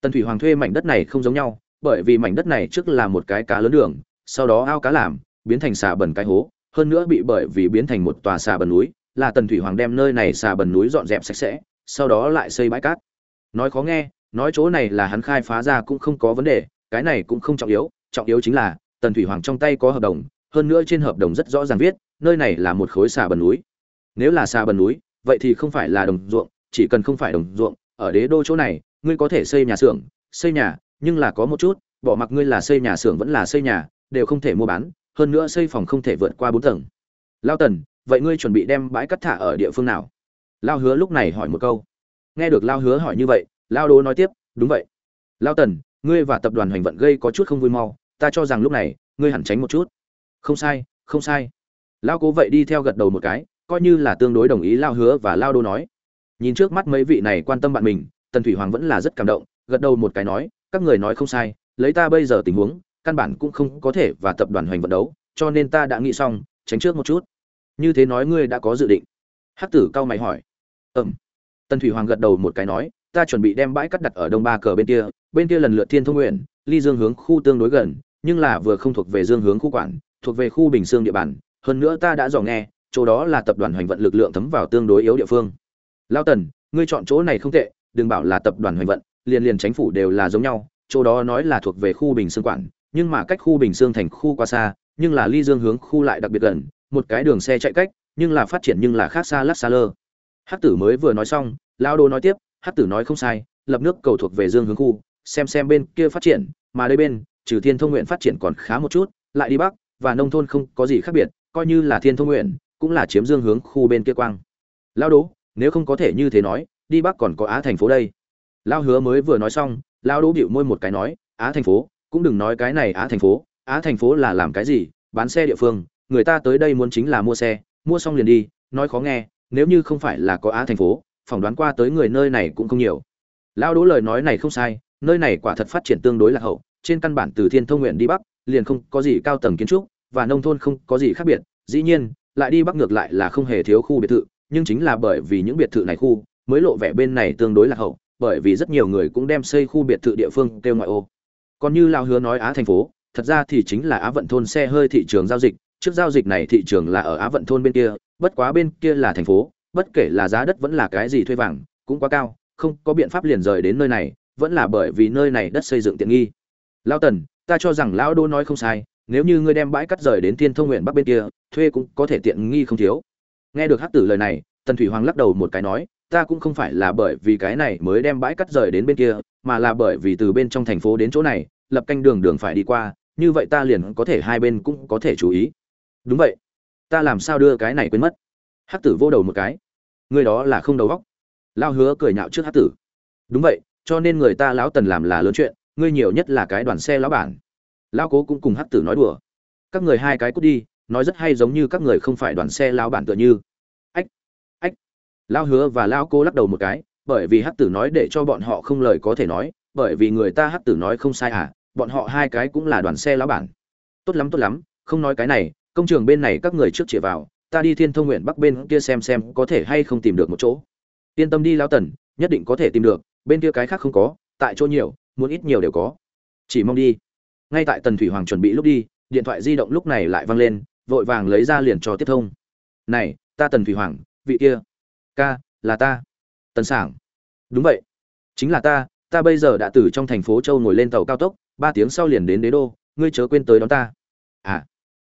A: Tần thủy hoàng thuê mảnh đất này không giống nhau bởi vì mảnh đất này trước là một cái cá lớn đường, sau đó ao cá làm, biến thành xà bần cái hố, hơn nữa bị bởi vì biến thành một tòa xà bần núi, là tần thủy hoàng đem nơi này xà bần núi dọn dẹp sạch sẽ, sau đó lại xây bãi cát. Nói khó nghe, nói chỗ này là hắn khai phá ra cũng không có vấn đề, cái này cũng không trọng yếu trọng yếu chính là, tần thủy hoàng trong tay có hợp đồng, hơn nữa trên hợp đồng rất rõ ràng viết, nơi này là một khối xà bần núi. Nếu là xà bần núi, vậy thì không phải là đồng ruộng, chỉ cần không phải đồng ruộng, ở đế đô chỗ này, ngươi có thể xây nhà xưởng, xây nhà nhưng là có một chút, bỏ mặc ngươi là xây nhà xưởng vẫn là xây nhà, đều không thể mua bán, hơn nữa xây phòng không thể vượt qua bốn tầng. Lao tần, vậy ngươi chuẩn bị đem bãi cắt thả ở địa phương nào? Lao hứa lúc này hỏi một câu. Nghe được lao hứa hỏi như vậy, lao đố nói tiếp, đúng vậy. Lao tần, ngươi và tập đoàn hoành vận gây có chút không vui mau, ta cho rằng lúc này, ngươi hẳn tránh một chút. Không sai không sai. Lao cố vậy đi theo gật đầu một cái, coi như là tương đối đồng ý lao hứa và lao đô nói. Nhìn trước mắt mấy vị này quan tâm bạn mình, tần thủy hoàng vẫn là rất cảm động, gật đầu một cái nói các người nói không sai, lấy ta bây giờ tình huống, căn bản cũng không có thể và tập đoàn hoành vận đấu, cho nên ta đã nghĩ xong, tránh trước một chút. Như thế nói ngươi đã có dự định. Hắc tử cao mày hỏi. Ừm. Tần thủy hoàng gật đầu một cái nói, ta chuẩn bị đem bãi cắt đặt ở đông ba cờ bên kia bên kia lần lượt thiên thông nguyện, ly dương hướng khu tương đối gần, nhưng là vừa không thuộc về dương hướng khu quản, thuộc về khu bình dương địa bàn, hơn nữa ta đã dò nghe, chỗ đó là tập đoàn hoành vận lực lượng thấm vào tương đối yếu địa phương. Lao tần, ngươi chọn chỗ này không tệ, đừng bảo là tập đoàn hoành vận liền liền chính phủ đều là giống nhau chỗ đó nói là thuộc về khu bình dương quản nhưng mà cách khu bình dương thành khu quá xa nhưng là ly dương hướng khu lại đặc biệt gần một cái đường xe chạy cách nhưng là phát triển nhưng là khác xa lắc xa lơ. Hắc tử mới vừa nói xong lao đô nói tiếp hắc tử nói không sai lập nước cầu thuộc về dương hướng khu xem xem bên kia phát triển mà đây bên trừ thiên thông nguyện phát triển còn khá một chút lại đi bắc và nông thôn không có gì khác biệt coi như là thiên thông nguyện cũng là chiếm dương hướng khu bên kia quang. Lao Đồ, nếu không có thể như thế nói đi bắc còn có á thành phố đây lao hứa mới vừa nói xong lao Đỗ bịu môi một cái nói, á thành phố, cũng đừng nói cái này á thành phố, á thành phố là làm cái gì, bán xe địa phương, người ta tới đây muốn chính là mua xe, mua xong liền đi, nói khó nghe, nếu như không phải là có á thành phố, phỏng đoán qua tới người nơi này cũng không nhiều. Lão đỗ lời nói này không sai, nơi này quả thật phát triển tương đối lạc hậu, trên căn bản từ thiên thông nguyện đi bắc, liền không có gì cao tầng kiến trúc, và nông thôn không có gì khác biệt, dĩ nhiên, lại đi bắc ngược lại là không hề thiếu khu biệt thự, nhưng chính là bởi vì những biệt thự này khu, mới lộ vẻ bên này tương đối lạc hậu bởi vì rất nhiều người cũng đem xây khu biệt thự địa phương kêu ngoại ô. Còn như lao hứa nói á thành phố, thật ra thì chính là á vận thôn xe hơi thị trường giao dịch. Trước giao dịch này thị trường là ở á vận thôn bên kia, bất quá bên kia là thành phố, bất kể là giá đất vẫn là cái gì thuê vàng, cũng quá cao, không có biện pháp liền rời đến nơi này, vẫn là bởi vì nơi này đất xây dựng tiện nghi. Lao tần, ta cho rằng lão đô nói không sai, nếu như ngươi đem bãi cắt rời đến thiên thông nguyện bắc bên kia, thuê cũng có thể tiện nghi không thiếu. Nghe được hắc tử lời này, tần thủy hoàng lắc đầu một cái nói ta cũng không phải là bởi vì cái này mới đem bãi cắt rời đến bên kia, mà là bởi vì từ bên trong thành phố đến chỗ này, lập canh đường đường phải đi qua, như vậy ta liền có thể hai bên cũng có thể chú ý. Đúng vậy. Ta làm sao đưa cái này quên mất? Hắc tử vô đầu một cái. Người đó là không đầu óc. lao hứa cười nhạo trước hắc tử. Đúng vậy, cho nên người ta lão tần làm là lớn chuyện, ngươi nhiều nhất là cái đoàn xe lão bản. Lão cố cũng cùng hắc tử nói đùa. Các người hai cái cút đi, nói rất hay giống như các người không phải đoàn xe lão bản tựa như lao hứa và lao Cô lắc đầu một cái, bởi vì hắc tử nói để cho bọn họ không lời có thể nói, bởi vì người ta hắc tử nói không sai à bọn họ hai cái cũng là đoàn xe lão bản. Tốt lắm tốt lắm, không nói cái này, công trường bên này các người trước chĩa vào, ta đi thiên thông nguyện bắc bên kia xem xem có thể hay không tìm được một chỗ. Yên tâm đi lão tần, nhất định có thể tìm được, bên kia cái khác không có, tại chỗ nhiều, muốn ít nhiều đều có. Chỉ mong đi. Ngay tại tần thủy hoàng chuẩn bị lúc đi, điện thoại di động lúc này lại văng lên, vội vàng lấy ra liền cho tiếp thông. Này, ta tần thủy hoàng, vị kia ca, là ta. Tần sảng. Đúng vậy. Chính là ta ta bây giờ đã từ trong thành phố châu ngồi lên tàu cao tốc, ba tiếng sau liền đến đế đô, ngươi chớ quên tới đón ta. À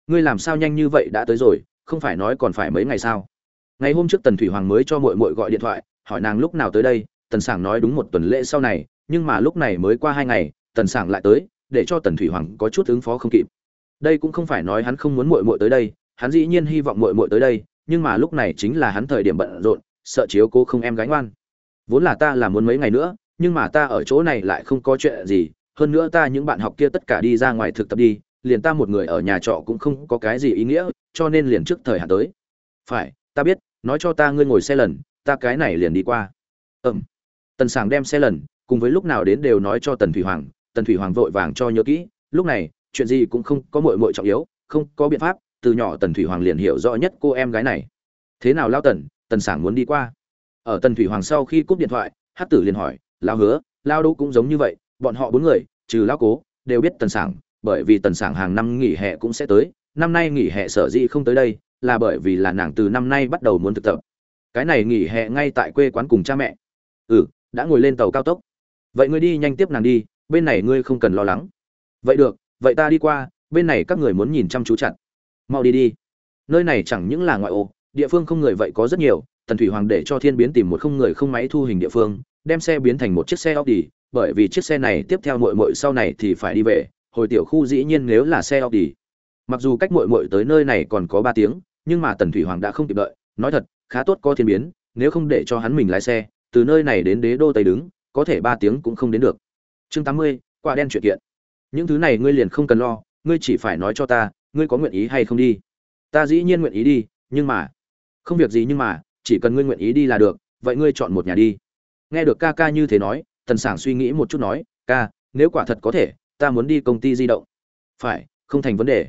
A: ngươi làm sao nhanh như vậy đã tới rồi, không phải nói còn phải mấy ngày sao? Ngày hôm trước tần thủy hoàng mới cho mội mội gọi điện thoại, hỏi nàng lúc nào tới đây, tần sảng nói đúng một tuần lễ sau này, nhưng mà lúc này mới qua hai ngày, tần sảng lại tới, để cho tần thủy hoàng có chút ứng phó không kịp. Đây cũng không phải nói hắn không muốn mội mội tới đây, hắn dĩ nhiên hy vọng mội mội tới đây, nhưng mà lúc này chính là hắn thời điểm bận rộn sợ chiếu cô không em gánh ngoan. Vốn là ta là muốn mấy ngày nữa, nhưng mà ta ở chỗ này lại không có chuyện gì, hơn nữa ta những bạn học kia tất cả đi ra ngoài thực tập đi, liền ta một người ở nhà trọ cũng không có cái gì ý nghĩa, cho nên liền trước thời hạn tới. Phải, ta biết, nói cho ta ngươi ngồi xe lần, ta cái này liền đi qua. Ừm. Tần sảng đem xe lần, cùng với lúc nào đến đều nói cho tần thủy hoàng, tần thủy hoàng vội vàng cho nhớ kỹ, lúc này, chuyện gì cũng không có mội mội trọng yếu, không có biện pháp, từ nhỏ tần thủy hoàng liền hiểu rõ nhất cô em gái này. Thế nào lao tần tần sảng muốn đi qua. Ở tần thủy hoàng sau khi cúp điện thoại, hát tử liền hỏi lao hứa, lao đỗ cũng giống như vậy, bọn họ bốn người, trừ lao cố, đều biết tần sảng, bởi vì tần sảng hàng năm nghỉ hè cũng sẽ tới, năm nay nghỉ hè sở dĩ không tới đây, là bởi vì là nàng từ năm nay bắt đầu muốn thực tập. Cái này nghỉ hè ngay tại quê quán cùng cha mẹ. Ừ đã ngồi lên tàu cao tốc. Vậy ngươi đi nhanh tiếp nàng đi, bên này ngươi không cần lo lắng. Vậy được, vậy ta đi qua, bên này các người muốn nhìn chăm chú chặt. Mau đi đi. Nơi này chẳng những là ngoại ô địa phương không người vậy có rất nhiều tần thủy hoàng để cho thiên biến tìm một không người không máy thu hình địa phương đem xe biến thành một chiếc xe Audi, bởi vì chiếc xe này tiếp theo mội mội sau này thì phải đi về, hồi tiểu khu dĩ nhiên nếu là xe Audi. Mặc dù cách mội mội tới nơi này còn có ba tiếng, nhưng mà Tần Thủy Hoàng đã không kịp đợi, nói thật, khá tốt có thiên biến, nếu không để cho hắn mình lái xe, từ nơi này đến Đế đô Tây đứng, có thể ba tiếng cũng không đến được. Chương 80, quả đen chuyện kiện. Những thứ này ngươi liền không cần lo, ngươi chỉ phải nói cho ta, ngươi có nguyện ý hay không đi. Ta dĩ nhiên nguyện ý đi, nhưng mà, không việc gì nhưng mà, chỉ cần ngươi nguyện ý đi là được, vậy ngươi chọn một nhà đi. Nghe được ca ca như thế nói tần sảng suy nghĩ một chút nói ca nếu quả thật có thể ta muốn đi công ty di động. Phải không thành vấn đề.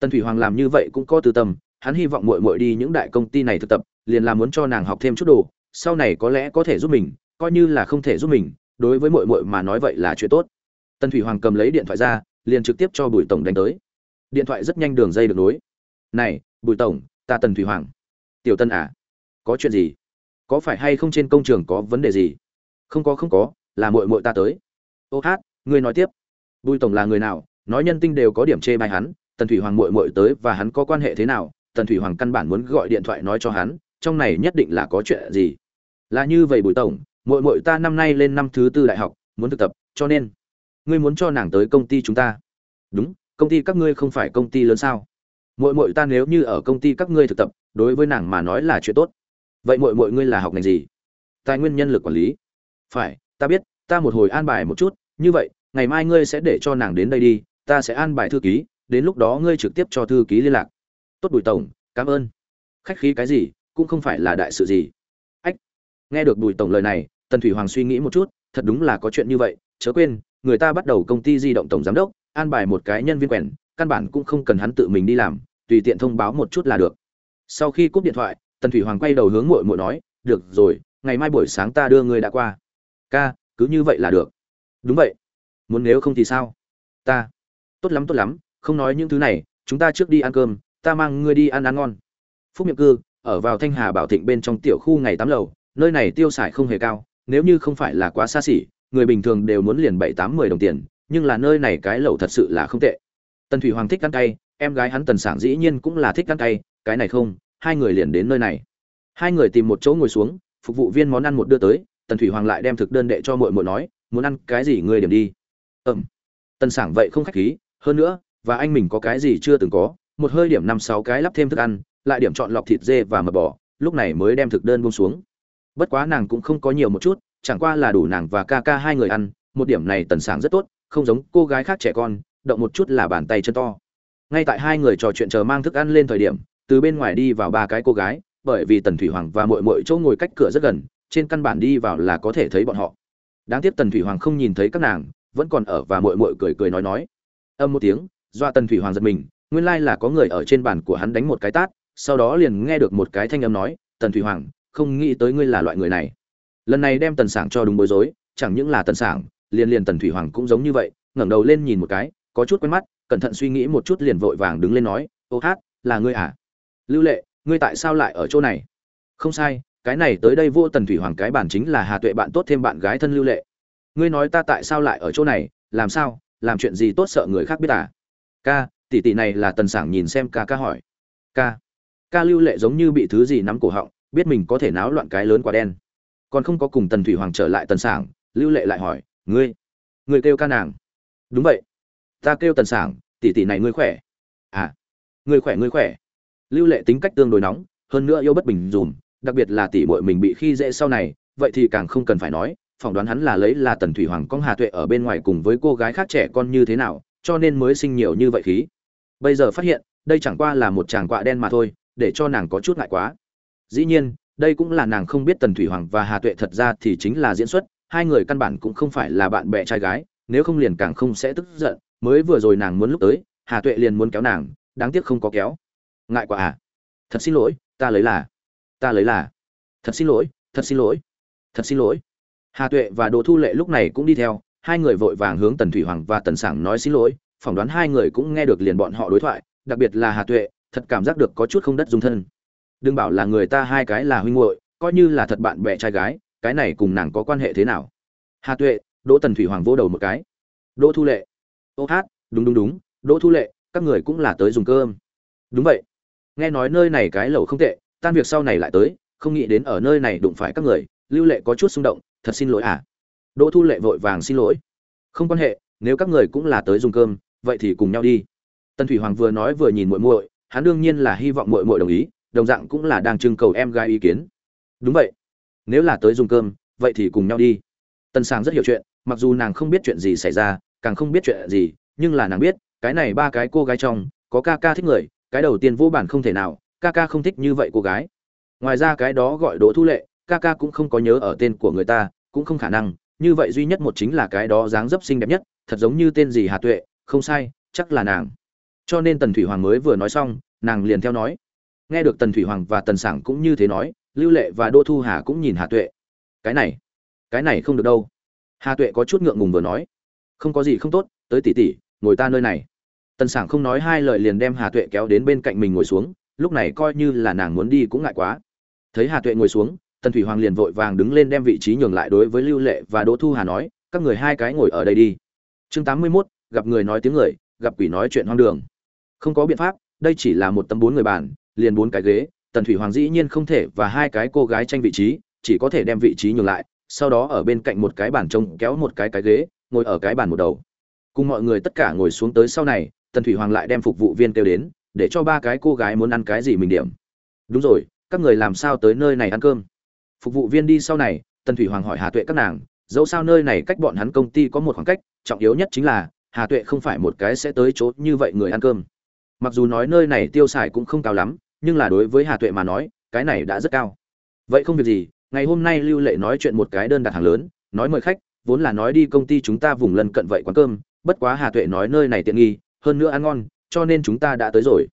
A: Tần thủy hoàng làm như vậy cũng có tư tâm hắn hy vọng Mội Mội đi những đại công ty này thực tập liền là muốn cho nàng học thêm chút đồ sau này có lẽ có thể giúp mình coi như là không thể giúp mình đối với Mội Mội mà nói vậy là chuyện tốt. Tần thủy hoàng cầm lấy điện thoại ra liền trực tiếp cho bùi tổng đánh tới. Điện thoại rất nhanh đường dây được nối. Này bùi tổng ta tần thủy hoàng tiểu tân à có chuyện gì? Có phải hay không trên công trường có vấn đề gì? Không có không có, là muội muội ta tới. Ô hát, ngươi nói tiếp. Bùi tổng là người nào? Nói nhân tinh đều có điểm chê bai hắn, tần thủy hoàng muội muội tới và hắn có quan hệ thế nào? Tần thủy hoàng căn bản muốn gọi điện thoại nói cho hắn, trong này nhất định là có chuyện gì? Là như vậy bùi tổng, muội muội ta năm nay lên năm thứ tư đại học, muốn thực tập, cho nên, ngươi muốn cho nàng tới công ty chúng ta. Đúng, công ty các ngươi không phải công ty lớn sao? Muội muội ta nếu như ở công ty các ngươi thực tập đối với nàng mà nói là chuyện tốt. Vậy muội muội ngươi là học ngành gì? Tài nguyên nhân lực quản lý. Phải, ta biết, ta một hồi an bài một chút, như vậy, ngày mai ngươi sẽ để cho nàng đến đây đi, ta sẽ an bài thư ký, đến lúc đó ngươi trực tiếp cho thư ký liên lạc. Tốt bùi tổng, cảm ơn. Khách khí cái gì, cũng không phải là đại sự gì. Ách, nghe được bùi tổng lời này, tần thủy hoàng suy nghĩ một chút, thật đúng là có chuyện như vậy, chớ quên, người ta bắt đầu công ty di động tổng giám đốc, an bài một cái nhân viên quèn, căn bản cũng không cần hắn tự mình đi làm, tùy tiện thông báo một chút là được sau khi cúp điện thoại, tần thủy hoàng quay đầu hướng muội muội nói, được rồi, ngày mai buổi sáng ta đưa ngươi đã qua. Ca, cứ như vậy là được. Đúng vậy. Muốn nếu không thì sao? Ta. Tốt lắm tốt lắm, không nói những thứ này, chúng ta trước đi ăn cơm, ta mang ngươi đi ăn ăn ngon. Phúc miệng cư, ở vào thanh hà bảo thịnh bên trong tiểu khu ngày tám lầu, nơi này tiêu xài không hề cao, nếu như không phải là quá xa xỉ, người bình thường đều muốn liền bảy, tám, mười đồng tiền, nhưng là nơi này cái lẩu thật sự là không tệ. Tần thủy hoàng thích ăn cay, em gái hắn tần sản dĩ nhiên cũng là thích ăn cay cái này không, hai người liền đến nơi này. Hai người tìm một chỗ ngồi xuống, phục vụ viên món ăn một đưa tới, tần thủy hoàng lại đem thực đơn đệ cho muội muội nói, muốn ăn cái gì người điểm đi. Ẩm tần sảng vậy không khách khí, hơn nữa, và anh mình có cái gì chưa từng có, một hơi điểm năm sáu cái lắp thêm thức ăn, lại điểm chọn lọc thịt dê và mật bò, lúc này mới đem thực đơn buông xuống. Bất quá nàng cũng không có nhiều một chút, chẳng qua là đủ nàng và ca ca hai người ăn, một điểm này tần sảng rất tốt, không giống cô gái khác trẻ con, động một chút là bàn tay chân to. Ngay tại hai người trò chuyện chờ mang thức ăn lên thời điểm từ bên ngoài đi vào ba cái cô gái, bởi vì tần thủy hoàng và mội mội chỗ ngồi cách cửa rất gần, trên căn bản đi vào là có thể thấy bọn họ. Đáng tiếc tần thủy hoàng không nhìn thấy các nàng, vẫn còn ở và mội mội cười cười nói nói. Âm một tiếng, doa tần thủy hoàng giật mình, nguyên lai là có người ở trên bàn của hắn đánh một cái tát, sau đó liền nghe được một cái thanh âm nói, tần thủy hoàng, không nghĩ tới ngươi là loại người này. Lần này đem tần sảng cho đúng bối rối, chẳng những là tần sảng, liền liền tần thủy hoàng cũng giống như vậy, ngẩng đầu lên nhìn một cái, có chút quen mắt, cẩn thận suy nghĩ một chút liền vội vàng đứng lên nói, ô hát, là ngươi à? Lưu lệ, ngươi tại sao lại ở chỗ này? Không sai, cái này tới đây vô tần thủy hoàng cái bản chính là hà tuệ bạn tốt thêm bạn gái thân lưu lệ. Ngươi nói ta tại sao lại ở chỗ này, làm sao, làm chuyện gì tốt sợ người khác biết à? Ca, tỷ tỷ này là tần sảng nhìn xem ca ca hỏi. Ca ca lưu lệ giống như bị thứ gì nắm cổ họng, biết mình có thể náo loạn cái lớn quả đen. Còn không có cùng tần thủy hoàng trở lại tần sảng, lưu lệ lại hỏi, ngươi ngươi kêu ca nàng? Đúng vậy. Ta kêu tần sảng, tỷ tỷ này ngươi khỏe? À ngươi khỏe ngươi khỏe lưu lệ tính cách tương đối nóng, hơn nữa yêu bất bình dùm, đặc biệt là tỷ muội mình bị khi dễ sau này, vậy thì càng không cần phải nói, phỏng đoán hắn là lấy là tần thủy hoàng cong hà tuệ ở bên ngoài cùng với cô gái khác trẻ con như thế nào, cho nên mới sinh nhiều như vậy khí. Bây giờ phát hiện, đây chẳng qua là một chàng quạ đen mà thôi, để cho nàng có chút ngại quá. Dĩ nhiên, đây cũng là nàng không biết tần thủy hoàng và hà tuệ thật ra thì chính là diễn xuất, hai người căn bản cũng không phải là bạn bè trai gái, nếu không liền càng không sẽ tức giận, mới vừa rồi nàng muốn lúc tới, hà tuệ liền muốn kéo nàng, đáng tiếc không có kéo ngại quá à. Thật xin lỗi, ta lấy là. Ta lấy là. Thật xin lỗi, thật xin lỗi. Thật xin lỗi. Hà tuệ và đỗ thu lệ lúc này cũng đi theo, hai người vội vàng hướng tần thủy hoàng và tần sảng nói xin lỗi, phỏng đoán hai người cũng nghe được liền bọn họ đối thoại, đặc biệt là hà tuệ, thật cảm giác được có chút không đất dung thân. Đừng bảo là người ta hai cái là huynh hội coi như là thật bạn bè trai gái, cái này cùng nàng có quan hệ thế nào? Hà tuệ, đỗ tần thủy hoàng vỗ đầu một cái. Đỗ thu lệ. Ô hát, đúng đúng đúng. Đỗ thu lệ, các người cũng là tới dùng cơm. Đúng vậy nghe nói nơi này cái lẩu không tệ, tan việc sau này lại tới, không nghĩ đến ở nơi này đụng phải các người, lưu lệ có chút xung động, thật xin lỗi à. Đỗ thu lệ vội vàng xin lỗi. Không quan hệ, nếu các người cũng là tới dùng cơm, vậy thì cùng nhau đi. Tần thủy hoàng vừa nói vừa nhìn muội muội, hắn đương nhiên là hy vọng muội muội đồng ý, đồng dạng cũng là đang trưng cầu em gái ý kiến. Đúng vậy. Nếu là tới dùng cơm, vậy thì cùng nhau đi. Tần sàng rất hiểu chuyện, mặc dù nàng không biết chuyện gì xảy ra, càng không biết chuyện gì, nhưng là nàng biết, cái này ba cái cô gái trong, có ca ca thích người cái đầu tiên vô bản không thể nào, ca ca không thích như vậy cô gái. Ngoài ra cái đó gọi đỗ thu lệ, ca ca cũng không có nhớ ở tên của người ta, cũng không khả năng, như vậy duy nhất một chính là cái đó dáng dấp xinh đẹp nhất, thật giống như tên gì hà tuệ, không sai, chắc là nàng. Cho nên tần thủy hoàng mới vừa nói xong, nàng liền theo nói. Nghe được tần thủy hoàng và tần sảng cũng như thế nói, lưu lệ và đỗ thu hà cũng nhìn hà tuệ. Cái này cái này không được đâu. Hà tuệ có chút ngượng ngùng vừa nói. Không có gì không tốt, tới tỉ tỉ ngồi ta nơi này tần sảng không nói hai lời liền đem hà tuệ kéo đến bên cạnh mình ngồi xuống lúc này coi như là nàng muốn đi cũng ngại quá. Thấy hà tuệ ngồi xuống tần thủy hoàng liền vội vàng đứng lên đem vị trí nhường lại đối với lưu lệ và đỗ thu hà nói các người hai cái ngồi ở đây đi. Chương tám mươi 81, gặp người nói tiếng người gặp quỷ nói chuyện hoang đường. Không có biện pháp đây chỉ là một tấm bốn người bàn liền bốn cái ghế tần thủy hoàng dĩ nhiên không thể và hai cái cô gái tranh vị trí chỉ có thể đem vị trí nhường lại sau đó ở bên cạnh một cái bàn trông kéo một cái cái ghế ngồi ở cái bàn một đầu. Cùng mọi người tất cả ngồi xuống tới sau này tần thủy hoàng lại đem phục vụ viên kêu đến, để cho ba cái cô gái muốn ăn cái gì mình điểm. Đúng rồi, các người làm sao tới nơi này ăn cơm? Phục vụ viên đi sau này, tần thủy hoàng hỏi hà tuệ các nàng, dẫu sao nơi này cách bọn hắn công ty có một khoảng cách, trọng yếu nhất chính là, hà tuệ không phải một cái sẽ tới chỗ như vậy người ăn cơm. Mặc dù nói nơi này tiêu xài cũng không cao lắm, nhưng là đối với hà tuệ mà nói, cái này đã rất cao. Vậy không việc gì, ngày hôm nay lưu lệ nói chuyện một cái đơn đặt hàng lớn, nói mời khách, vốn là nói đi công ty chúng ta vùng lân cận vậy quán cơm, bất quá hà tuệ nói nơi này tiện nghi hơn nữa ăn ngon, cho nên chúng ta đã tới rồi.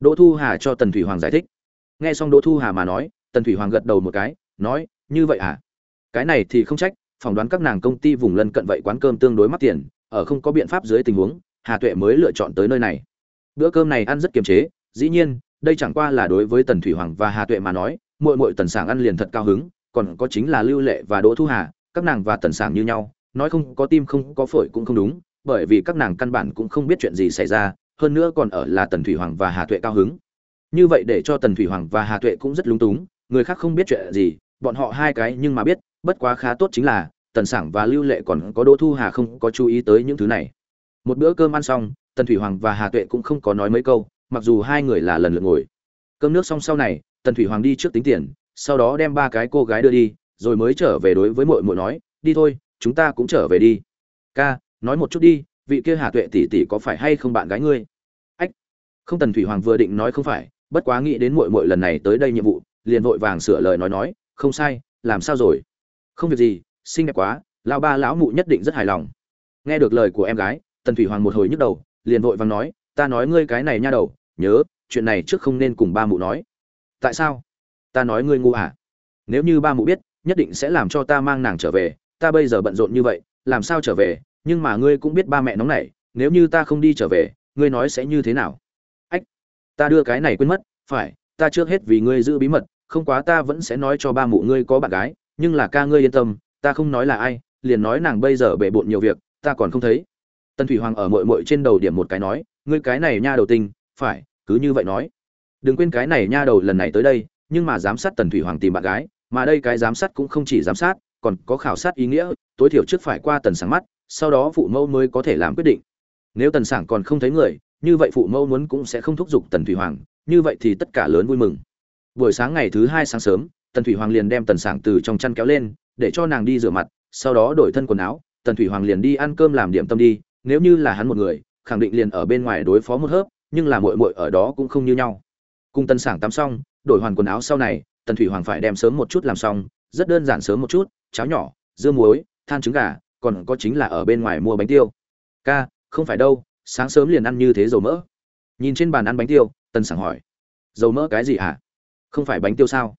A: Đỗ thu hà cho tần thủy hoàng giải thích. Nghe xong đỗ thu hà mà nói, tần thủy hoàng gật đầu một cái, nói, như vậy à? Cái này thì không trách, phỏng đoán các nàng công ty vùng lân cận vậy quán cơm tương đối mắc tiền, ở không có biện pháp dưới tình huống, hà tuệ mới lựa chọn tới nơi này. Bữa cơm này ăn rất kiềm chế, dĩ nhiên, đây chẳng qua là đối với tần thủy hoàng và hà tuệ mà nói, muội muội tần sảng ăn liền thật cao hứng, còn có chính là lưu lệ và đỗ thu hà, các nàng và tần sảng như nhau, nói không có tim không có phổi cũng không đúng bởi vì các nàng căn bản cũng không biết chuyện gì xảy ra, hơn nữa còn ở là tần thủy hoàng và hà tuệ cao hứng. Như vậy để cho tần thủy hoàng và hà tuệ cũng rất lúng túng, người khác không biết chuyện gì, bọn họ hai cái nhưng mà biết, bất quá khá tốt chính là, tần sảng và lưu lệ còn có đỗ thu hà không có chú ý tới những thứ này. Một bữa cơm ăn xong, tần thủy hoàng và hà tuệ cũng không có nói mấy câu, mặc dù hai người là lần lượt ngồi. Cơm nước xong sau này, tần thủy hoàng đi trước tính tiền, sau đó đem ba cái cô gái đưa đi, rồi mới trở về đối với mội mội nói, đi thôi, chúng ta cũng trở về đi. Ca nói một chút đi, vị kia hà tuệ tỷ tỷ có phải hay không bạn gái ngươi? Ách, không tần thủy hoàng vừa định nói không phải, bất quá nghĩ đến mội mội lần này tới đây nhiệm vụ, liền vội vàng sửa lời nói nói, không sai, làm sao rồi? Không việc gì, xinh đẹp quá, lão ba lão mụ nhất định rất hài lòng. Nghe được lời của em gái, tần thủy hoàng một hồi nhức đầu, liền vội vàng nói, ta nói ngươi cái này nha đầu, nhớ, chuyện này trước không nên cùng ba mụ nói. Tại sao? Ta nói ngươi ngu à? Nếu như ba mụ biết, nhất định sẽ làm cho ta mang nàng trở về, ta bây giờ bận rộn như vậy, làm sao trở về? Nhưng mà ngươi cũng biết ba mẹ nóng nảy, nếu như ta không đi trở về, ngươi nói sẽ như thế nào? Ách, ta đưa cái này quên mất, phải, ta trước hết vì ngươi giữ bí mật, không quá ta vẫn sẽ nói cho ba mụ ngươi có bạn gái, nhưng là ca ngươi yên tâm, ta không nói là ai, liền nói nàng bây giờ bể bộn nhiều việc, ta còn không thấy. Tần thủy hoàng ở mội mội trên đầu điểm một cái nói, ngươi cái này nha đầu tinh phải, cứ như vậy nói. Đừng quên cái này nha đầu lần này tới đây, nhưng mà giám sát tần thủy hoàng tìm bạn gái, mà đây cái giám sát cũng không chỉ giám sát, còn có khảo sát ý nghĩa, tối thiểu trước phải qua tần sáng mắt sau đó phụ mẫu mới có thể làm quyết định. Nếu tần sảng còn không thấy người, như vậy phụ mẫu muốn cũng sẽ không thúc giục tần thủy hoàng, như vậy thì tất cả lớn vui mừng. Buổi sáng ngày thứ hai sáng sớm, tần thủy hoàng liền đem tần sảng từ trong chăn kéo lên, để cho nàng đi rửa mặt, sau đó đổi thân quần áo, tần thủy hoàng liền đi ăn cơm làm điểm tâm đi, nếu như là hắn một người, khẳng định liền ở bên ngoài đối phó một hớp, nhưng là muội muội ở đó cũng không như nhau. Cùng tần sảng tắm xong, đổi hoàn quần áo sau này, tần thủy hoàng phải đem sớm một chút làm xong, rất đơn giản sớm một chút, cháo nhỏ, dưa muối, than trứng gà còn có chính là ở bên ngoài mua bánh tiêu. Ca, không phải đâu, sáng sớm liền ăn như thế dầu mỡ. Nhìn trên bàn ăn bánh tiêu, tần sảng hỏi. Dầu mỡ cái gì hả? Không phải bánh tiêu sao?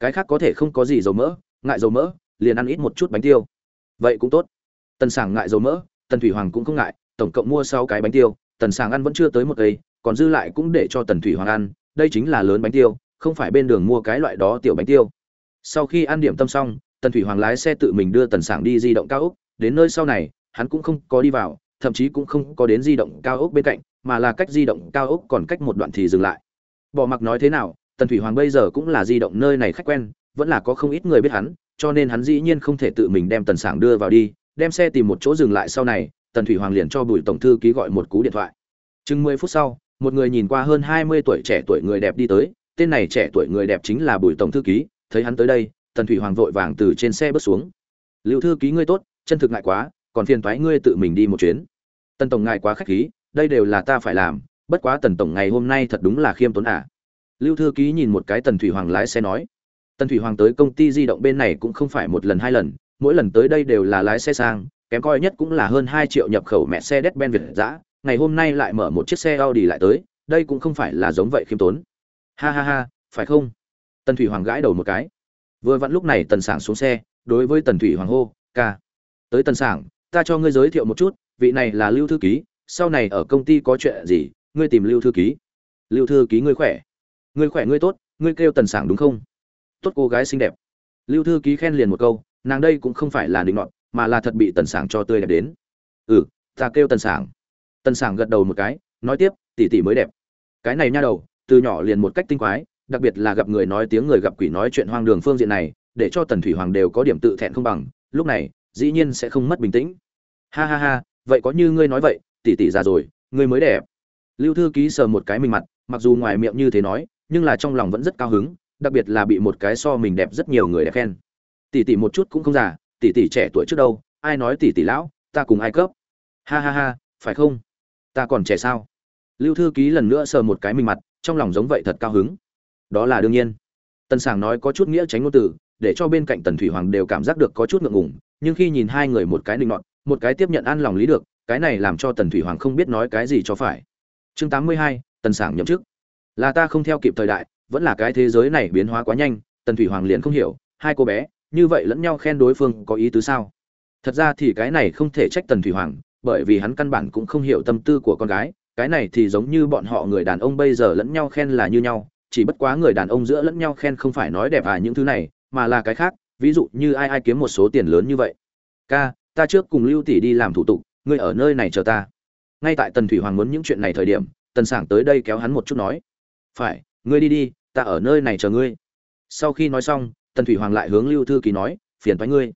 A: Cái khác có thể không có gì dầu mỡ, ngại dầu mỡ, liền ăn ít một chút bánh tiêu. Vậy cũng tốt. Tần sảng ngại dầu mỡ, tần thủy hoàng cũng không ngại, tổng cộng mua sáu cái bánh tiêu, tần sảng ăn vẫn chưa tới một cây, còn dư lại cũng để cho tần thủy hoàng ăn, đây chính là lớn bánh tiêu, không phải bên đường mua cái loại đó tiểu bánh tiêu. Sau khi ăn điểm tâm xong, tần thủy hoàng lái xe tự mình đưa tần sảng đi di động cao ốc đến nơi sau này, hắn cũng không có đi vào, thậm chí cũng không có đến di động cao ốc bên cạnh, mà là cách di động cao ốc còn cách một đoạn thì dừng lại. Bỏ mặc nói thế nào, tần thủy hoàng bây giờ cũng là di động nơi này khách quen, vẫn là có không ít người biết hắn, cho nên hắn dĩ nhiên không thể tự mình đem tần sảng đưa vào đi, đem xe tìm một chỗ dừng lại sau này, tần thủy hoàng liền cho bùi tổng thư ký gọi một cú điện thoại. Chừng mười phút sau, một người nhìn qua hơn hai mươi tuổi trẻ tuổi người đẹp đi tới, tên này trẻ tuổi người đẹp chính là bùi tổng thư ký, thấy hắn tới đây, tần thủy hoàng vội vàng từ trên xe bước xuống. Liệu thư ký ngươi tốt chân thực ngại quá, còn phiền thoái ngươi tự mình đi một chuyến. Tần tổng ngại quá khách khí, đây đều là ta phải làm, bất quá tần tổng ngày hôm nay thật đúng là khiêm tốn à. lưu thư ký nhìn một cái tần thủy hoàng lái xe nói. Tần thủy hoàng tới công ty di động bên này cũng không phải một lần hai lần, mỗi lần tới đây đều là lái xe sang, kém coi nhất cũng là hơn hai triệu nhập khẩu mẹ xe đét ben việt giã, ngày hôm nay lại mở một chiếc xe audi lại tới, đây cũng không phải là giống vậy khiêm tốn. Ha ha ha, phải không? Tần thủy hoàng gãi đầu một cái. Vừa vặn lúc này tần sảng xuống xe, đối với tần thủy hoàng hô, ca tới tần sảng, ta cho ngươi giới thiệu một chút, vị này là lưu thư ký, sau này ở công ty có chuyện gì, ngươi tìm lưu thư ký. Lưu thư ký ngươi khỏe? Ngươi khỏe ngươi tốt, ngươi kêu tần sảng đúng không? Tốt cô gái xinh đẹp. Lưu thư ký khen liền một câu, nàng đây cũng không phải là định nọt, mà là thật bị tần sảng cho tươi đẹp đến. Ừ ta kêu tần sảng. Tần sảng gật đầu một cái, nói tiếp, tỷ tỷ mới đẹp. Cái này nha đầu, từ nhỏ liền một cách tinh quái, đặc biệt là gặp người nói tiếng người gặp quỷ nói chuyện hoang đường phương diện này, để cho tần thủy hoàng đều có điểm tự thẹn không bằng. Lúc này dĩ nhiên sẽ không mất bình tĩnh. Ha ha ha, vậy có như ngươi nói vậy, tỷ tỷ già rồi, ngươi mới đẹp. Lưu thư ký sờ một cái mình mặt, mặc dù ngoài miệng như thế nói, nhưng là trong lòng vẫn rất cao hứng, đặc biệt là bị một cái so mình đẹp rất nhiều người đẹp khen. Tỷ tỷ một chút cũng không già, tỷ tỷ trẻ tuổi trước đâu, ai nói tỷ tỷ lão, ta cùng ai cấp? Ha ha ha, phải không? Ta còn trẻ sao? Lưu thư ký lần nữa sờ một cái mình mặt, trong lòng giống vậy thật cao hứng. Đó là đương nhiên. Tần sảng nói có chút nghĩa tránh ngôn từ để cho bên cạnh tần thủy hoàng đều cảm giác được có chút ngượng ngùng, nhưng khi nhìn hai người một cái linh nọt, một cái tiếp nhận ăn lòng lý được, cái này làm cho tần thủy hoàng không biết nói cái gì cho phải. Chương tám mươi hai, tần sảng nhậm chức. Là ta không theo kịp thời đại, vẫn là cái thế giới này biến hóa quá nhanh, tần thủy hoàng liền không hiểu, hai cô bé, như vậy lẫn nhau khen đối phương có ý tứ sao? Thật ra thì cái này không thể trách tần thủy hoàng, bởi vì hắn căn bản cũng không hiểu tâm tư của con gái, cái này thì giống như bọn họ người đàn ông bây giờ lẫn nhau khen là như nhau, chỉ bất quá người đàn ông giữa lẫn nhau khen không phải nói đẹp à những thứ này mà là cái khác, ví dụ như ai ai kiếm một số tiền lớn như vậy. Ca, ta trước cùng lưu tỷ đi làm thủ tục, ngươi ở nơi này chờ ta. Ngay tại tần thủy hoàng muốn những chuyện này thời điểm, tần sảng tới đây kéo hắn một chút nói. Phải, ngươi đi đi, ta ở nơi này chờ ngươi. Sau khi nói xong, tần thủy hoàng lại hướng lưu thư ký nói, phiền thoái ngươi.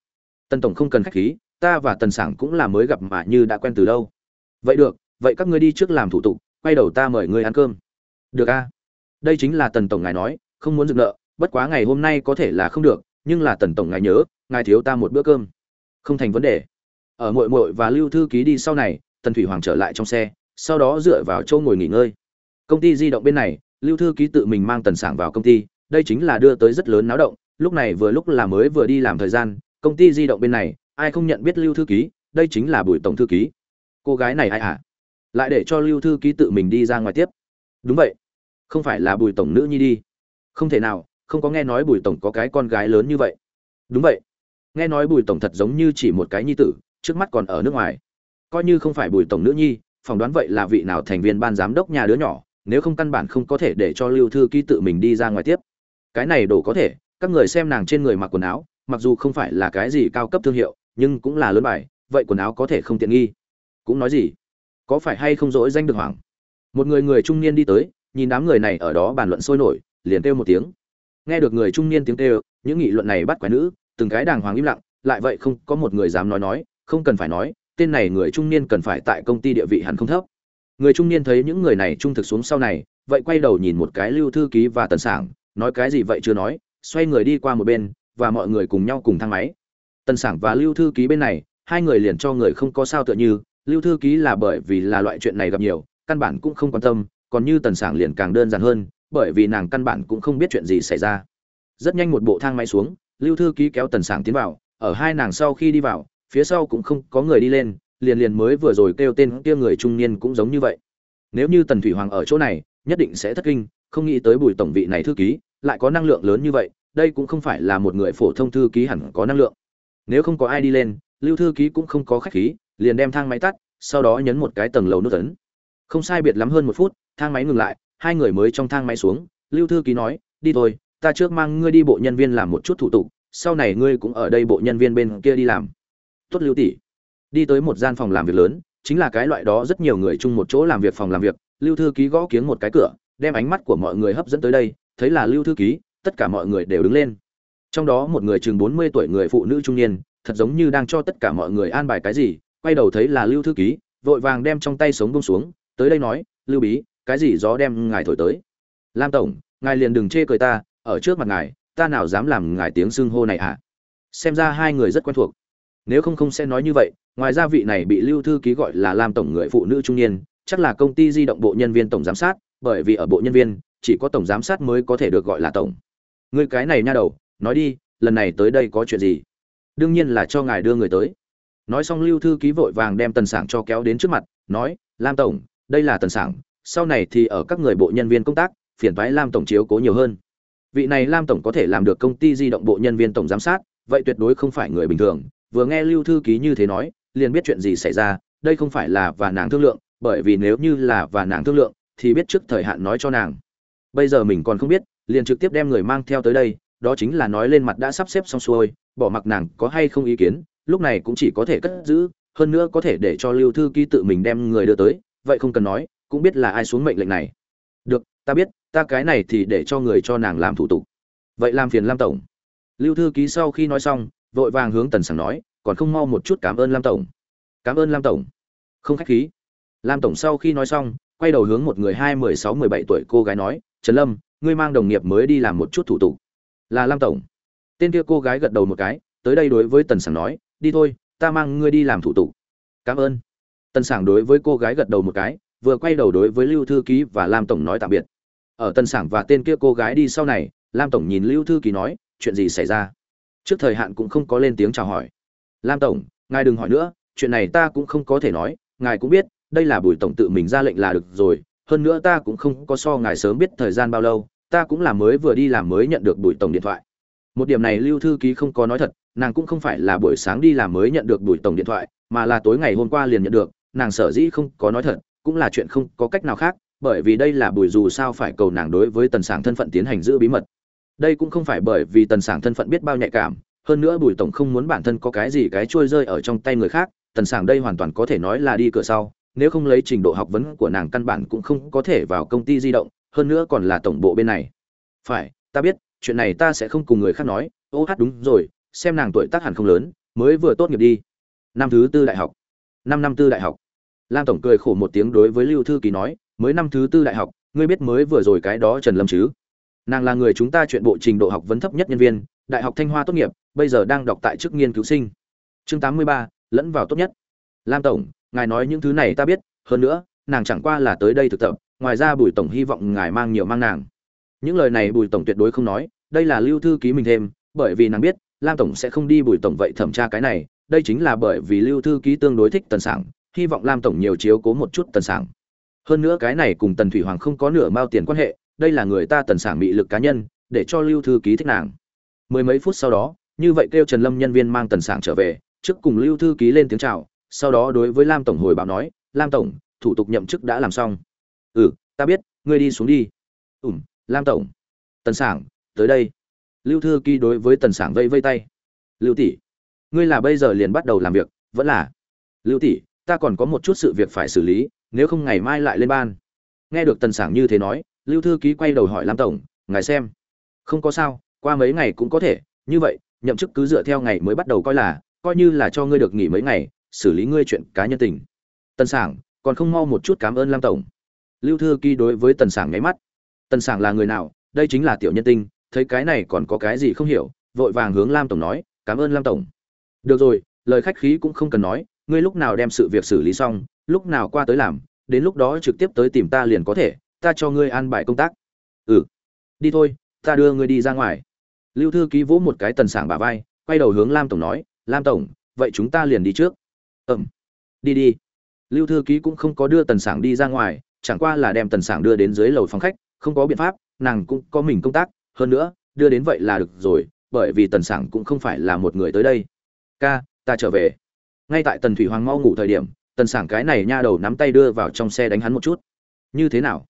A: Tần tổng không cần khách khí, ta và tần sảng cũng là mới gặp mà như đã quen từ lâu. Vậy được, vậy các ngươi đi trước làm thủ tục, quay đầu ta mời ngươi ăn cơm. Được a. Đây chính là tần tổng ngài nói, không muốn dừng nợ bất quá ngày hôm nay có thể là không được nhưng là tần tổng ngài nhớ ngài thiếu ta một bữa cơm. Không thành vấn đề. Ở muội muội và lưu thư ký đi sau này tần thủy hoàng trở lại trong xe sau đó dựa vào châu ngồi nghỉ ngơi. Công ty di động bên này lưu thư ký tự mình mang tần sảng vào công ty đây chính là đưa tới rất lớn náo động lúc này vừa lúc là mới vừa đi làm thời gian công ty di động bên này ai không nhận biết lưu thư ký đây chính là bùi tổng thư ký. Cô gái này ai à, lại để cho lưu thư ký tự mình đi ra ngoài tiếp. Đúng vậy. Không phải là bùi tổng nữ nhi đi. Không thể nào không có nghe nói bùi tổng có cái con gái lớn như vậy. Đúng vậy. Nghe nói bùi tổng thật giống như chỉ một cái nhi tử, trước mắt còn ở nước ngoài. Coi như không phải bùi tổng nữ nhi, phỏng đoán vậy là vị nào thành viên ban giám đốc nhà đứa nhỏ, nếu không căn bản không có thể để cho lưu thư ký tự mình đi ra ngoài tiếp. Cái này đủ có thể, các người xem nàng trên người mặc quần áo, mặc dù không phải là cái gì cao cấp thương hiệu, nhưng cũng là lớn bài, vậy quần áo có thể không tiện nghi. Cũng nói gì? Có phải hay không dỗi danh được hoảng? Một người người trung niên đi tới, nhìn đám người này ở đó bàn luận sôi nổi, liền kêu một tiếng nghe được người trung niên tiếng kêu, những nghị luận này bắt quái nữ, từng cái đàng hoàng im lặng, lại vậy không có một người dám nói nói, không cần phải nói, tên này người trung niên cần phải tại công ty địa vị hẳn không thấp. Người trung niên thấy những người này trung thực xuống sau này, vậy quay đầu nhìn một cái lưu thư ký và tần sảng, nói cái gì vậy chưa nói, xoay người đi qua một bên, và mọi người cùng nhau cùng thang máy. Tần sảng và lưu thư ký bên này, hai người liền cho người không có sao tựa như, lưu thư ký là bởi vì là loại chuyện này gặp nhiều, căn bản cũng không quan tâm, còn như tần sảng liền càng đơn giản hơn bởi vì nàng căn bản cũng không biết chuyện gì xảy ra. Rất nhanh một bộ thang máy xuống, lưu thư ký kéo tần sảng tiến vào, ở hai nàng sau khi đi vào, phía sau cũng không có người đi lên, liền liền mới vừa rồi kêu tên kia người trung niên cũng giống như vậy. Nếu như tần thủy hoàng ở chỗ này, nhất định sẽ thất kinh, không nghĩ tới bùi tổng vị này thư ký, lại có năng lượng lớn như vậy, đây cũng không phải là một người phổ thông thư ký hẳn có năng lượng. Nếu không có ai đi lên, lưu thư ký cũng không có khách khí, liền đem thang máy tắt, sau đó nhấn một cái tầng lầu nút tấn không sai biệt lắm hơn một phút, thang máy ngừng lại hai người mới trong thang máy xuống, lưu thư ký nói, đi thôi, ta trước mang ngươi đi bộ nhân viên làm một chút thủ tục, sau này ngươi cũng ở đây bộ nhân viên bên kia đi làm. Tốt lưu tỷ. Đi tới một gian phòng làm việc lớn, chính là cái loại đó rất nhiều người chung một chỗ làm việc phòng làm việc, lưu thư ký gõ kiếng một cái cửa, đem ánh mắt của mọi người hấp dẫn tới đây, thấy là lưu thư ký, tất cả mọi người đều đứng lên. Trong đó một người chừng bốn mươi tuổi người phụ nữ trung niên, thật giống như đang cho tất cả mọi người an bài cái gì, quay đầu thấy là lưu thư ký, vội vàng đem trong tay sống bông xuống, tới đây nói, lưu bí cái gì gió đem ngài thổi tới? Lam tổng, ngài liền đừng chê cười ta, ở trước mặt ngài, ta nào dám làm ngài tiếng xưng hô này ạ à? xem ra hai người rất quen thuộc. Nếu không không sẽ nói như vậy, ngoài ra vị này bị lưu thư ký gọi là lam tổng người phụ nữ trung niên, chắc là công ty di động bộ nhân viên tổng giám sát, bởi vì ở bộ nhân viên, chỉ có tổng giám sát mới có thể được gọi là tổng. Người cái này nha đầu, nói đi, lần này tới đây có chuyện gì? Đương nhiên là cho ngài đưa người tới. Nói xong lưu thư ký vội vàng đem tần sảng cho kéo đến trước mặt, nói, lam tổng, đây là tần sảng sau này thì ở các người bộ nhân viên công tác, phiền thoái lam tổng chiếu cố nhiều hơn. Vị này lam tổng có thể làm được công ty di động bộ nhân viên tổng giám sát, vậy tuyệt đối không phải người bình thường. Vừa nghe lưu thư ký như thế nói, liền biết chuyện gì xảy ra, đây không phải là và nàng thương lượng, bởi vì nếu như là và nàng thương lượng, thì biết trước thời hạn nói cho nàng. Bây giờ mình còn không biết, liền trực tiếp đem người mang theo tới đây, đó chính là nói lên mặt đã sắp xếp xong xuôi, bỏ mặc nàng có hay không ý kiến, lúc này cũng chỉ có thể cất giữ, hơn nữa có thể để cho lưu thư ký tự mình đem người đưa tới, vậy không cần nói cũng biết là ai xuống mệnh lệnh này. Được, ta biết, ta cái này thì để cho người cho nàng làm thủ tục. Vậy làm phiền lam tổng. Lưu thư ký sau khi nói xong, vội vàng hướng tần sảng nói, còn không mau một chút cảm ơn lam tổng. Cảm ơn lam tổng. Không khách khí. Lam tổng sau khi nói xong, quay đầu hướng một người hai mười sáu mười bảy tuổi cô gái nói, trần lâm, ngươi mang đồng nghiệp mới đi làm một chút thủ tục. Là lam tổng. Tên kia cô gái gật đầu một cái, tới đây đối với tần sảng nói, đi thôi, ta mang ngươi đi làm thủ tục. Cảm ơn. Tần sảng đối với cô gái gật đầu một cái vừa quay đầu đối với lưu thư ký và lam tổng nói tạm biệt. Ở tân sảng và tên kia cô gái đi sau này, lam tổng nhìn lưu thư ký nói, chuyện gì xảy ra? Trước thời hạn cũng không có lên tiếng chào hỏi. Lam tổng, ngài đừng hỏi nữa, chuyện này ta cũng không có thể nói, ngài cũng biết, đây là bùi tổng tự mình ra lệnh là được rồi, hơn nữa ta cũng không có so ngài sớm biết thời gian bao lâu, ta cũng là mới vừa đi làm mới nhận được bùi tổng điện thoại. Một điểm này lưu thư ký không có nói thật, nàng cũng không phải là buổi sáng đi làm mới nhận được bùi tổng điện thoại, mà là tối ngày hôm qua liền nhận được, nàng sở dĩ không có nói thật cũng là chuyện không có cách nào khác, bởi vì đây là bùi dù sao phải cầu nàng đối với tần sảng thân phận tiến hành giữ bí mật. Đây cũng không phải bởi vì tần sảng thân phận biết bao nhạy cảm, hơn nữa bùi tổng không muốn bản thân có cái gì cái trôi rơi ở trong tay người khác, tần sảng đây hoàn toàn có thể nói là đi cửa sau, nếu không lấy trình độ học vấn của nàng căn bản cũng không có thể vào công ty di động, hơn nữa còn là tổng bộ bên này. Phải, ta biết, chuyện này ta sẽ không cùng người khác nói, ô hát đúng rồi, xem nàng tuổi tác hẳn không lớn, mới vừa tốt nghiệp đi. Năm thứ tư đại học. Năm năm tư đại học lam tổng cười khổ một tiếng đối với lưu thư ký nói, mới năm thứ tư đại học, ngươi biết mới vừa rồi cái đó trần lâm chứ? Nàng là người chúng ta chuyện bộ trình độ học vấn thấp nhất nhân viên, đại học thanh hoa tốt nghiệp, bây giờ đang đọc tại chức nghiên cứu sinh. Chương tám mươi ba, lẫn vào tốt nhất. Lam tổng, ngài nói những thứ này ta biết, hơn nữa, nàng chẳng qua là tới đây thực tập, ngoài ra bùi tổng hy vọng ngài mang nhiều mang nàng. Những lời này bùi tổng tuyệt đối không nói, đây là lưu thư ký mình thêm, bởi vì nàng biết, lam tổng sẽ không đi bùi tổng vậy thẩm tra cái này, đây chính là bởi vì lưu thư ký tương đối thích tần sảng hy vọng lam tổng nhiều chiếu cố một chút tần sảng. Hơn nữa cái này cùng tần thủy hoàng không có nửa mao tiền quan hệ, đây là người ta tần sảng bị lực cá nhân, để cho lưu thư ký thích nàng. Mười mấy phút sau đó, như vậy kêu trần lâm nhân viên mang tần sảng trở về, trước cùng lưu thư ký lên tiếng chào, sau đó đối với lam tổng hồi báo nói, lam tổng, thủ tục nhậm chức đã làm xong. Ừ ta biết, ngươi đi xuống đi. Ủm lam tổng. Tần sảng, tới đây. Lưu thư ký đối với tần sảng vây vây tay. Lưu tỷ, ngươi là bây giờ liền bắt đầu làm việc, vẫn là? Lưu tỷ ta còn có một chút sự việc phải xử lý, nếu không ngày mai lại lên ban. Nghe được tần sảng như thế nói, lưu thư ký quay đầu hỏi lam tổng, ngài xem. Không có sao, qua mấy ngày cũng có thể, như vậy, nhậm chức cứ dựa theo ngày mới bắt đầu coi là, coi như là cho ngươi được nghỉ mấy ngày, xử lý ngươi chuyện cá nhân tình. Tần sảng, còn không mau một chút cảm ơn lam tổng. Lưu thư ký đối với tần sảng nháy mắt. Tần sảng là người nào? Đây chính là tiểu nhân tinh, thấy cái này còn có cái gì không hiểu, vội vàng hướng lam tổng nói, cảm ơn lam tổng. Được rồi, lời khách khí cũng không cần nói ngươi lúc nào đem sự việc xử lý xong, lúc nào qua tới làm, đến lúc đó trực tiếp tới tìm ta liền có thể, ta cho ngươi an bài công tác. Ừ đi thôi, ta đưa ngươi đi ra ngoài. Lưu thư ký vỗ một cái tần sảng bả vai, quay đầu hướng lam tổng nói, lam tổng, vậy chúng ta liền đi trước. Ừm, đi đi. Lưu thư ký cũng không có đưa tần sảng đi ra ngoài, chẳng qua là đem tần sảng đưa đến dưới lầu phòng khách, không có biện pháp, nàng cũng có mình công tác, hơn nữa, đưa đến vậy là được rồi, bởi vì tần sảng cũng không phải là một người tới đây. Ca, ta trở về ngay tại tần thủy hoàng mau ngủ thời điểm tần sảng cái này nha đầu nắm tay đưa vào trong xe đánh hắn một chút. Như thế nào?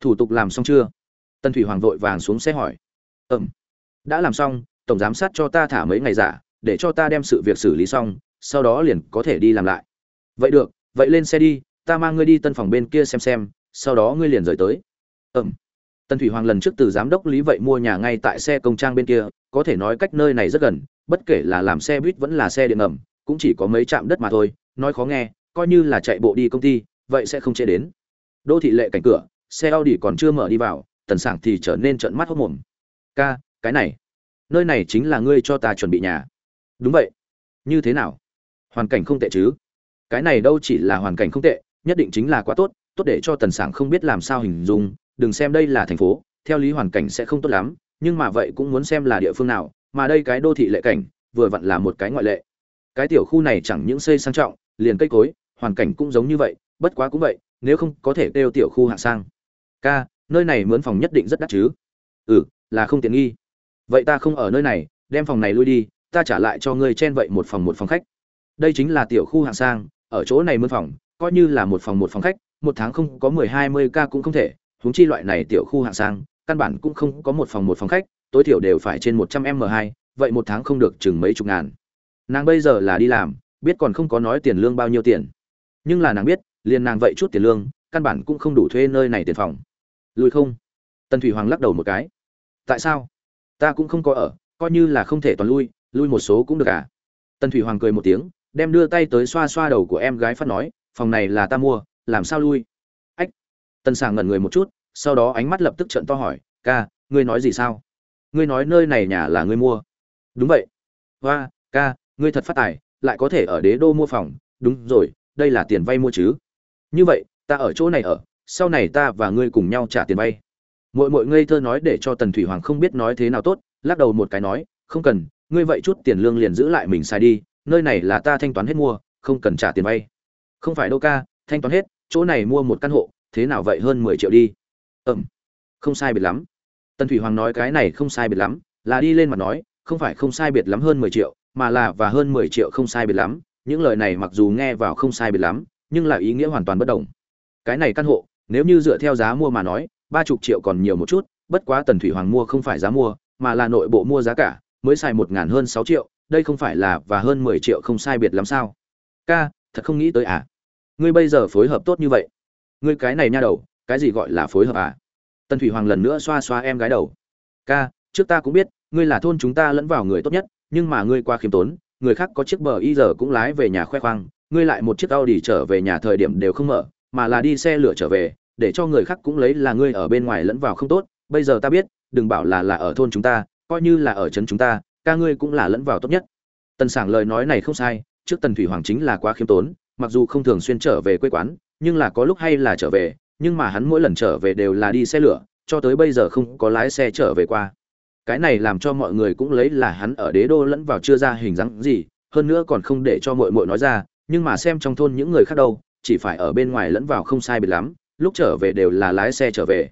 A: Thủ tục làm xong chưa? Tần thủy hoàng vội vàng xuống xe hỏi. Ừm đã làm xong tổng giám sát cho ta thả mấy ngày giả để cho ta đem sự việc xử lý xong sau đó liền có thể đi làm lại. Vậy được vậy lên xe đi ta mang ngươi đi tân phòng bên kia xem xem sau đó ngươi liền rời tới. Ừm. Tần Thủy Hoàng lần trước từ giám đốc Lý vậy mua nhà ngay tại xe công trang bên kia, có thể nói cách nơi này rất gần, bất kể là làm xe buýt vẫn là xe điện ngầm, cũng chỉ có mấy trạm đất mà thôi, nói khó nghe, coi như là chạy bộ đi công ty, vậy sẽ không chế đến. Đô thị lệ cảnh cửa, xe Audi còn chưa mở đi vào, Tần Sảng thì trở nên trợn mắt hốt mồm. "Ca, cái này, nơi này chính là ngươi cho ta chuẩn bị nhà." "Đúng vậy." "Như thế nào? Hoàn cảnh không tệ chứ?" "Cái này đâu chỉ là hoàn cảnh không tệ, nhất định chính là quá tốt, tốt để cho Tần Sảng không biết làm sao hình dung, đừng xem đây là thành phố theo lý hoàn cảnh sẽ không tốt lắm nhưng mà vậy cũng muốn xem là địa phương nào mà đây cái đô thị lệ cảnh vừa vặn là một cái ngoại lệ cái tiểu khu này chẳng những xây sang trọng liền cây cối hoàn cảnh cũng giống như vậy bất quá cũng vậy nếu không có thể kêu tiểu khu hạng sang. Ca nơi này mướn phòng nhất định rất đắt chứ? Ừ là không tiện nghi. Vậy ta không ở nơi này đem phòng này lui đi ta trả lại cho ngươi chen vậy một phòng một phòng khách. Đây chính là tiểu khu hạng sang ở chỗ này mướn phòng coi như là một phòng một phòng khách một tháng không có mười hai mươi ca cũng không thể huống chi loại này tiểu khu hạng sang, căn bản cũng không có một phòng một phòng khách, tối thiểu đều phải trên 100m2, vậy một tháng không được chừng mấy chục ngàn. Nàng bây giờ là đi làm, biết còn không có nói tiền lương bao nhiêu tiền. Nhưng là nàng biết, liền nàng vậy chút tiền lương, căn bản cũng không đủ thuê nơi này tiền phòng. Lùi không? Tần Thủy Hoàng lắc đầu một cái. Tại sao? Ta cũng không có ở, coi như là không thể toàn lui, lui một số cũng được à? Tần Thủy Hoàng cười một tiếng, đem đưa tay tới xoa xoa đầu của em gái phát nói, phòng này là ta mua, làm sao lui? Ách! Tần Sảng ngẩn người một chút, sau đó ánh mắt lập tức trợn to hỏi, "Ca, ngươi nói gì sao? Ngươi nói nơi này nhà là ngươi mua?" "Đúng vậy." "Hoa, ca, ngươi thật phát tài, lại có thể ở Đế đô mua phòng, đúng rồi, đây là tiền vay mua chứ?" "Như vậy, ta ở chỗ này ở, sau này ta và ngươi cùng nhau trả tiền vay." Muội muội ngây thơ nói để cho Tần Thủy Hoàng không biết nói thế nào tốt, lắc đầu một cái nói, không cần, ngươi vậy chút tiền lương liền giữ lại mình xài đi, nơi này là ta thanh toán hết mua, không cần trả tiền vay. Không phải đâu ca, thanh toán hết, chỗ này mua một căn hộ, thế nào vậy hơn 10 triệu đi. Ừm. Không sai biệt lắm. Tần Thủy Hoàng nói cái này không sai biệt lắm, là đi lên mà nói, không phải không sai biệt lắm hơn 10 triệu, mà là và hơn 10 triệu không sai biệt lắm, những lời này mặc dù nghe vào không sai biệt lắm, nhưng là ý nghĩa hoàn toàn bất đồng. Cái này căn hộ, nếu như dựa theo giá mua mà nói, ba chục triệu còn nhiều một chút, bất quá Tần Thủy Hoàng mua không phải giá mua, mà là nội bộ mua giá cả, mới xài một ngàn hơn 6 triệu, đây không phải là và hơn 10 triệu không sai biệt lắm sao? Ca, thật không nghĩ tới à? Ngươi bây giờ phối hợp tốt như vậy. Ngươi cái này nha đầu, cái gì gọi là phối hợp à? Tần Thủy Hoàng lần nữa xoa xoa em gái đầu. Ca, trước ta cũng biết, ngươi là thôn chúng ta lẫn vào người tốt nhất, nhưng mà ngươi qua khiêm tốn, người khác có chiếc bờ y giờ cũng lái về nhà khoe khoang, ngươi lại một chiếc Audi trở về nhà thời điểm đều không mở, mà là đi xe lửa trở về, để cho người khác cũng lấy là ngươi ở bên ngoài lẫn vào không tốt, bây giờ ta biết, đừng bảo là là ở thôn chúng ta, coi như là ở trấn chúng ta, ca ngươi cũng là lẫn vào tốt nhất. Tần Sảng lời nói này không sai, trước Tần Thủy Hoàng chính là quá khiêm tốn, mặc dù không thường xuyên trở về quê quán, nhưng là có lúc hay là trở về, nhưng mà hắn mỗi lần trở về đều là đi xe lửa, cho tới bây giờ không có lái xe trở về qua. Cái này làm cho mọi người cũng lấy là hắn ở đế đô lẫn vào chưa ra hình dáng gì, hơn nữa còn không để cho mội mội nói ra, nhưng mà xem trong thôn những người khác đâu, chỉ phải ở bên ngoài lẫn vào không sai biệt lắm, lúc trở về đều là lái xe trở về.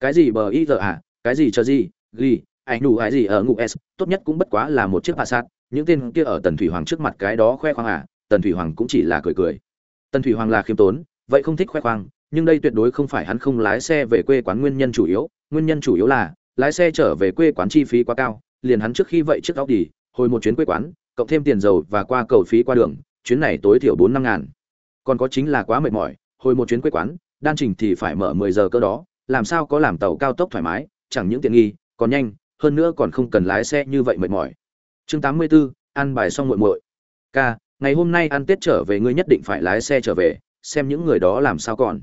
A: Cái gì bờ y giờ à, cái gì chờ gì, ghi, ảnh đủ ai gì ở ngụ s, tốt nhất cũng bất quá là một chiếc Passat, những tên kia ở Tần Thủy Hoàng trước mặt cái đó khoe khoang à, Tần Thủy Hoàng cũng chỉ là cười cười. Tần Thủy Hoàng là khiêm tốn, vậy không thích khoe khoang, nhưng đây tuyệt đối không phải hắn không lái xe về quê quán nguyên nhân chủ yếu, nguyên nhân chủ yếu là lái xe trở về quê quán chi phí quá cao, liền hắn trước khi vậy trước óc đi, hồi một chuyến quê quán, cộng thêm tiền dầu và qua cầu phí qua đường, chuyến này tối thiểu bốn năm ngàn. Còn có chính là quá mệt mỏi, hồi một chuyến quê quán, đan trình thì phải mở mười giờ cơ đó, làm sao có làm tàu cao tốc thoải mái, chẳng những tiện nghi, còn nhanh, hơn nữa còn không cần lái xe như vậy mệt mỏi. Chương tám mươi 84, ăn bài xong muội muội. Ca, ngày hôm nay ăn Tết trở về ngươi nhất định phải lái xe trở về, xem những người đó làm sao còn.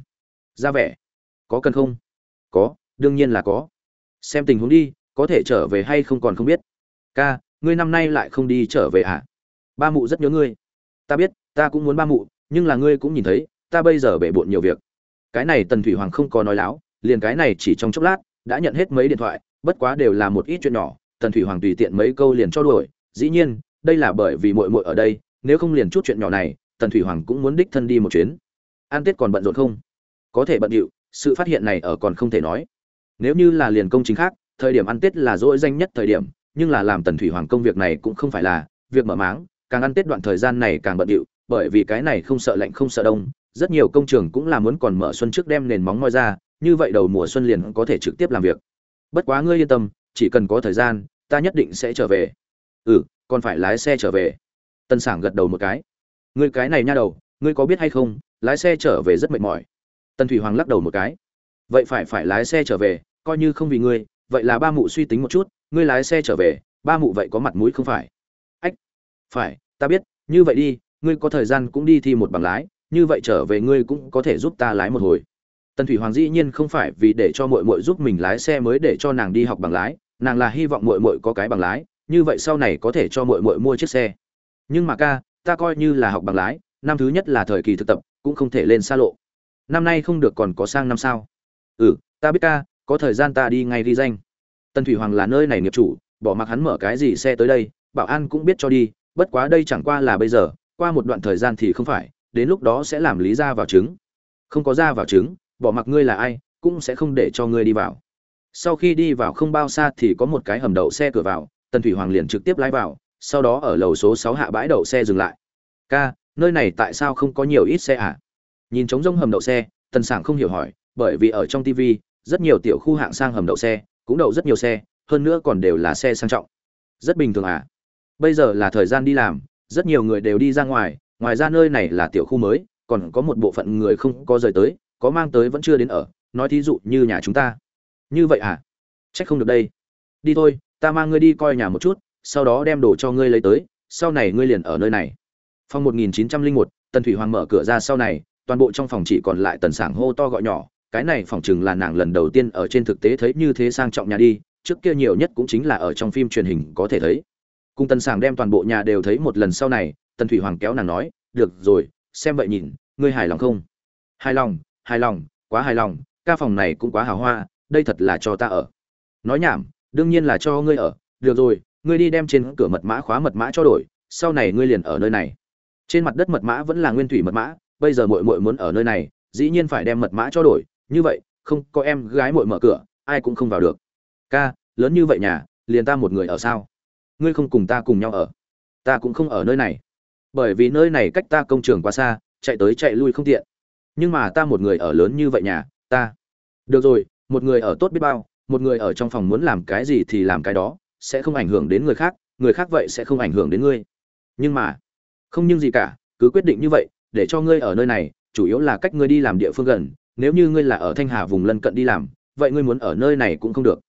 A: Ra vẻ. Có cần không? Có, đương nhiên là có. Xem tình huống đi, có thể trở về hay không còn không biết. Ca, ngươi năm nay lại không đi trở về à? Ba mụ rất nhớ ngươi. Ta biết, ta cũng muốn ba mụ, nhưng là ngươi cũng nhìn thấy, ta bây giờ bể bộn nhiều việc. Cái này Tần Thủy Hoàng không có nói láo, liền cái này chỉ trong chốc lát, đã nhận hết mấy điện thoại, bất quá đều là một ít chuyện nhỏ, Tần Thủy Hoàng tùy tiện mấy câu liền cho đuổi, dĩ nhiên, đây là bởi vì muội muội ở đây, nếu không liền chút chuyện nhỏ này, Tần Thủy Hoàng cũng muốn đích thân đi một chuyến. An Tết còn bận rộn không? Có thể bận điệu, sự phát hiện này ở còn không thể nói. Nếu như là liền công chính khác, thời điểm ăn Tết là dỗi danh nhất thời điểm, nhưng là làm Tần Thủy Hoàng công việc này cũng không phải là việc mở máng, càng ăn Tết đoạn thời gian này càng bận điệu, bởi vì cái này không sợ lạnh không sợ đông, rất nhiều công trường cũng là muốn còn mở xuân trước đem nền móng ngoi ra, như vậy đầu mùa xuân liền có thể trực tiếp làm việc. Bất quá ngươi yên tâm, chỉ cần có thời gian, ta nhất định sẽ trở về. Ừ, còn phải lái xe trở về. Tân Sảng gật đầu một cái. Ngươi cái này nha đầu, ngươi có biết hay không, lái xe trở về rất mệt mỏi. Tân Thủy Hoàng lắc đầu một cái. Vậy phải phải lái xe trở về, coi như không vì ngươi, vậy là ba mụ suy tính một chút, ngươi lái xe trở về, ba mụ vậy có mặt mũi không phải? Ách, phải, ta biết, như vậy đi, ngươi có thời gian cũng đi thi một bằng lái, như vậy trở về ngươi cũng có thể giúp ta lái một hồi. Tần Thủy Hoàng dĩ nhiên không phải vì để cho muội muội giúp mình lái xe mới để cho nàng đi học bằng lái, nàng là hy vọng muội muội có cái bằng lái, như vậy sau này có thể cho muội muội mua chiếc xe. Nhưng mà ca, ta coi như là học bằng lái, năm thứ nhất là thời kỳ thực tập, cũng không thể lên xa lộ. Năm nay không được còn có sang năm sao? Ừ, ta biết ca, có thời gian ta đi ngay ghi danh. Tần Thủy Hoàng là nơi này nghiệp chủ, bỏ mặc hắn mở cái gì xe tới đây, bảo an cũng biết cho đi, bất quá đây chẳng qua là bây giờ, qua một đoạn thời gian thì không phải, đến lúc đó sẽ làm lý ra vào chứng. Không có ra vào chứng, bỏ mặc ngươi là ai, cũng sẽ không để cho ngươi đi vào. Sau khi đi vào không bao xa thì có một cái hầm đậu xe cửa vào, Tần Thủy Hoàng liền trực tiếp lái vào, sau đó ở lầu số sáu hạ bãi đậu xe dừng lại. "Ca, nơi này tại sao không có nhiều ít xe à?" Nhìn trống rỗng hầm đậu xe, Tần Sảng không hiểu hỏi, bởi vì ở trong TV, rất nhiều tiểu khu hạng sang hầm đậu xe, cũng đậu rất nhiều xe, hơn nữa còn đều là xe sang trọng. Rất bình thường à? Bây giờ là thời gian đi làm, rất nhiều người đều đi ra ngoài, ngoài ra nơi này là tiểu khu mới, còn có một bộ phận người không có rời tới, có mang tới vẫn chưa đến ở, nói thí dụ như nhà chúng ta. Như vậy à? Chắc không được đây. Đi thôi, ta mang ngươi đi coi nhà một chút, sau đó đem đồ cho ngươi lấy tới, sau này ngươi liền ở nơi này. Phòng 1901, Tần Thủy Hoàng mở cửa ra sau này, toàn bộ trong phòng chỉ còn lại Tần Sảng hô to gọi nhỏ, cái này phòng chừng là nàng lần đầu tiên ở trên thực tế thấy như thế sang trọng nhà đi, trước kia nhiều nhất cũng chính là ở trong phim truyền hình có thể thấy. Cung Tần Sảng đem toàn bộ nhà đều thấy một lần sau này, Tần Thủy Hoàng kéo nàng nói, "Được rồi, xem vậy nhìn, ngươi hài lòng không?" "Hài lòng, hài lòng, quá hài lòng, ca phòng này cũng quá hào hoa, đây thật là cho ta ở nói nhảm đương nhiên là cho ngươi ở được rồi ngươi đi đem trên cửa mật mã khóa mật mã cho đổi sau này ngươi liền ở nơi này trên mặt đất mật mã vẫn là nguyên thủy mật mã bây giờ muội muội muốn ở nơi này dĩ nhiên phải đem mật mã cho đổi như vậy, không có em gái muội mở cửa, ai cũng không vào được. Ca, lớn như vậy nhà, liền ta một người ở sao? Ngươi không cùng ta cùng nhau ở. Ta cũng không ở nơi này. Bởi vì nơi này cách ta công trường quá xa, chạy tới chạy lui không tiện. Nhưng mà ta một người ở lớn như vậy nhà, ta. Được rồi, một người ở tốt biết bao, một người ở trong phòng muốn làm cái gì thì làm cái đó, sẽ không ảnh hưởng đến người khác người khác vậy sẽ không ảnh hưởng đến ngươi. Nhưng mà, không nhưng gì cả, cứ quyết định như vậy, để cho ngươi ở nơi này, chủ yếu là cách ngươi đi làm địa phương gần nếu như ngươi là ở thanh hà vùng lân cận đi làm, vậy ngươi muốn ở nơi này cũng không được.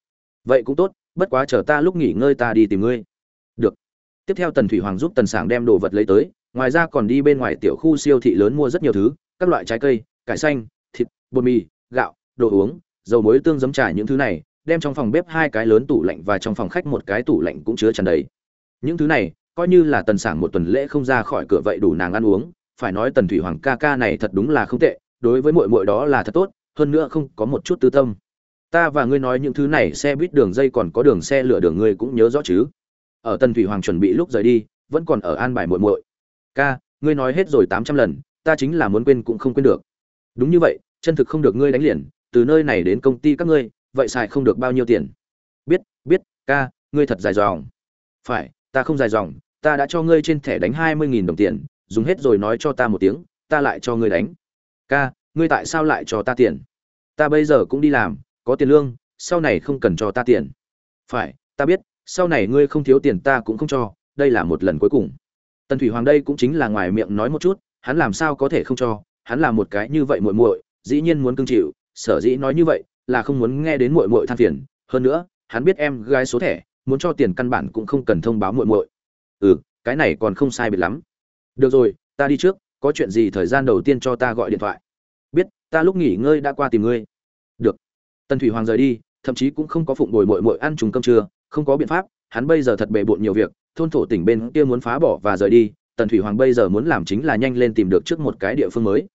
A: Vậy cũng tốt, bất quá chờ ta lúc nghỉ ngơi ta đi tìm ngươi. Được. Tiếp theo tần thủy hoàng giúp tần sảng đem đồ vật lấy tới, ngoài ra còn đi bên ngoài tiểu khu siêu thị lớn mua rất nhiều thứ, các loại trái cây, cải xanh, thịt, bột mì, gạo, đồ uống, dầu muối tương giấm trà những thứ này, đem trong phòng bếp hai cái lớn tủ lạnh và trong phòng khách một cái tủ lạnh cũng chứa tràn đầy. Những thứ này, coi như là tần sảng một tuần lễ không ra khỏi cửa vậy đủ nàng ăn uống, phải nói tần thủy hoàng ca ca này thật đúng là không tệ đối với muội muội đó là thật tốt, hơn nữa không có một chút tư tâm. Ta và ngươi nói những thứ này xe buýt đường dây còn có đường xe lửa đường ngươi cũng nhớ rõ chứ. Ở tần thủy hoàng chuẩn bị lúc rời đi, vẫn còn ở an bài muội muội. Ca, ngươi nói hết rồi tám trăm lần, ta chính là muốn quên cũng không quên được. Đúng như vậy, chân thực không được ngươi đánh liền, từ nơi này đến công ty các ngươi, vậy xài không được bao nhiêu tiền? Biết biết, ca, ngươi thật dài dòng. Phải, ta không dài dòng, ta đã cho ngươi trên thẻ đánh hai mươi nghìn đồng tiền, dùng hết rồi nói cho ta một tiếng, ta lại cho ngươi đánh ca, ngươi tại sao lại cho ta tiền? Ta bây giờ cũng đi làm, có tiền lương, sau này không cần cho ta tiền. Phải, ta biết, sau này ngươi không thiếu tiền ta cũng không cho, đây là một lần cuối cùng. Tần thủy hoàng đây cũng chính là ngoài miệng nói một chút, hắn làm sao có thể không cho, hắn là một cái như vậy muội muội, dĩ nhiên muốn cưng chịu, sở dĩ nói như vậy là không muốn nghe đến muội muội than phiền, hơn nữa, hắn biết em gái số thẻ, muốn cho tiền căn bản cũng không cần thông báo muội muội. Ừ cái này còn không sai biệt lắm. Được rồi, ta đi trước, có chuyện gì thời gian đầu tiên cho ta gọi điện thoại ta lúc nghỉ ngơi đã qua tìm ngươi. Được. Tần thủy hoàng rời đi, thậm chí cũng không có phụng bồi muội muội ăn trùng cơm trưa, không có biện pháp, hắn bây giờ thật bề bộn nhiều việc, thôn thổ tỉnh bên kia muốn phá bỏ và rời đi, tần thủy hoàng bây giờ muốn làm chính là nhanh lên tìm được trước một cái địa phương mới.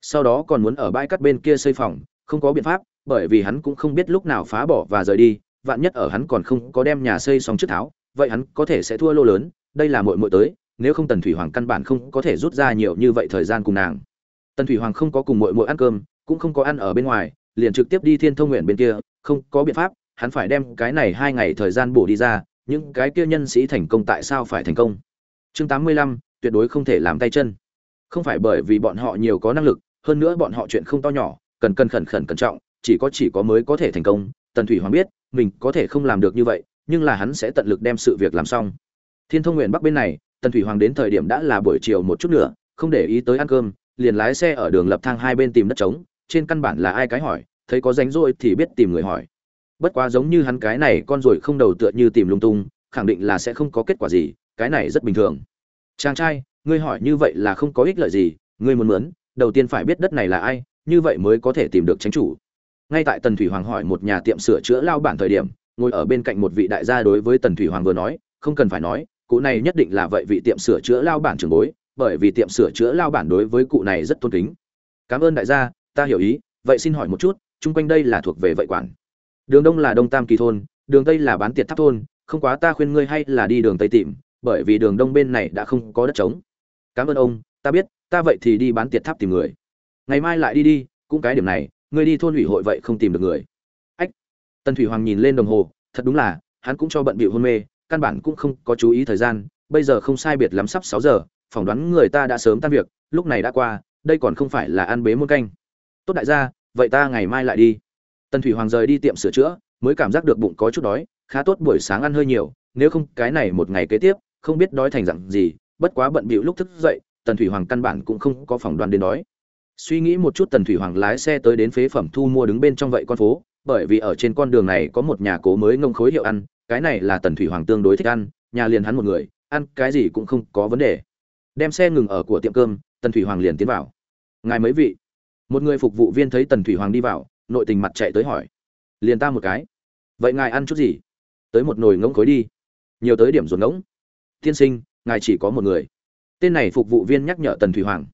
A: Sau đó còn muốn ở bãi cát bên kia xây phòng, không có biện pháp, bởi vì hắn cũng không biết lúc nào phá bỏ và rời đi, vạn nhất ở hắn còn không có đem nhà xây xong trước tháo, vậy hắn có thể sẽ thua lô lớn, đây là muội muội tới, nếu không tần thủy hoàng căn bản không có thể rút ra nhiều như vậy thời gian cùng nàng tần thủy hoàng không có cùng muội muội ăn cơm, cũng không có ăn ở bên ngoài, liền trực tiếp đi thiên thông nguyện bên kia, không có biện pháp, hắn phải đem cái này hai ngày thời gian bổ đi ra, những cái kia nhân sĩ thành công tại sao phải thành công? Chương tám mươi lăm, tuyệt đối không thể làm tay chân. Không phải bởi vì bọn họ nhiều có năng lực, hơn nữa bọn họ chuyện không to nhỏ, cần cần khẩn khẩn cẩn trọng, chỉ có chỉ có mới có thể thành công, tần thủy hoàng biết, mình có thể không làm được như vậy, nhưng là hắn sẽ tận lực đem sự việc làm xong. Thiên thông nguyện bắc bên này, tần thủy hoàng đến thời điểm đã là buổi chiều một chút nữa, không để ý tới ăn cơm liền lái xe ở đường lập thang hai bên tìm đất trống, trên căn bản là ai cái hỏi, thấy có ránh rỗi thì biết tìm người hỏi. Bất quá giống như hắn cái này con rồi không đầu tựa như tìm lung tung, khẳng định là sẽ không có kết quả gì, cái này rất bình thường. Chàng trai, ngươi hỏi như vậy là không có ích lợi gì, ngươi muốn mướn, đầu tiên phải biết đất này là ai, như vậy mới có thể tìm được tránh chủ. Ngay tại tần thủy hoàng hỏi một nhà tiệm sửa chữa lao bản thời điểm, ngồi ở bên cạnh một vị đại gia đối với tần thủy hoàng vừa nói, không cần phải nói, cụ này nhất định là vậy vị tiệm sửa chữa lao bản trường bối bởi vì tiệm sửa chữa lao bản đối với cụ này rất tôn kính. Cảm ơn đại gia, ta hiểu ý, vậy xin hỏi một chút, chung quanh đây là thuộc về vậy quản? Đường đông là đông tam kỳ thôn, đường tây là bán tiệt tháp thôn, không quá ta khuyên ngươi hay là đi đường tây tìm, bởi vì đường đông bên này đã không có đất trống. Cảm ơn ông, ta biết, ta vậy thì đi bán tiệt tháp tìm người. Ngày mai lại đi đi, cũng cái điểm này, ngươi đi thôn ủy hội vậy không tìm được người. Ách! Tần thủy hoàng nhìn lên đồng hồ, thật đúng là, hắn cũng cho bận bịu hôn mê, căn bản cũng không có chú ý thời gian, bây giờ không sai biệt lắm sắp sáu giờ phỏng đoán người ta đã sớm tan việc, lúc này đã qua, đây còn không phải là ăn bế muôn canh. Tốt đại gia, vậy ta ngày mai lại đi. Tần thủy hoàng rời đi tiệm sửa chữa, mới cảm giác được bụng có chút đói, khá tốt buổi sáng ăn hơi nhiều, nếu không cái này một ngày kế tiếp, không biết đói thành dặn gì, bất quá bận bịu lúc thức dậy, tần thủy hoàng căn bản cũng không có phỏng đoán đến đói. Suy nghĩ một chút tần thủy hoàng lái xe tới đến phế phẩm thu mua đứng bên trong vậy con phố, bởi vì ở trên con đường này có một nhà cố mới ngông khối hiệu ăn, cái này là tần thủy hoàng tương đối thích ăn, nhà liền hắn một người, ăn cái gì cũng không có vấn đề đem xe ngừng ở của tiệm cơm, tần thủy hoàng liền tiến vào. Ngài mấy vị? Một người phục vụ viên thấy tần thủy hoàng đi vào, nội tình mặt chạy tới hỏi. Liền ta một cái. Vậy ngài ăn chút gì? Tới một nồi ngỗng khối đi. Nhiều tới điểm ruột ngỗng. Tiên sinh, ngài chỉ có một người. Tên này phục vụ viên nhắc nhở tần thủy hoàng.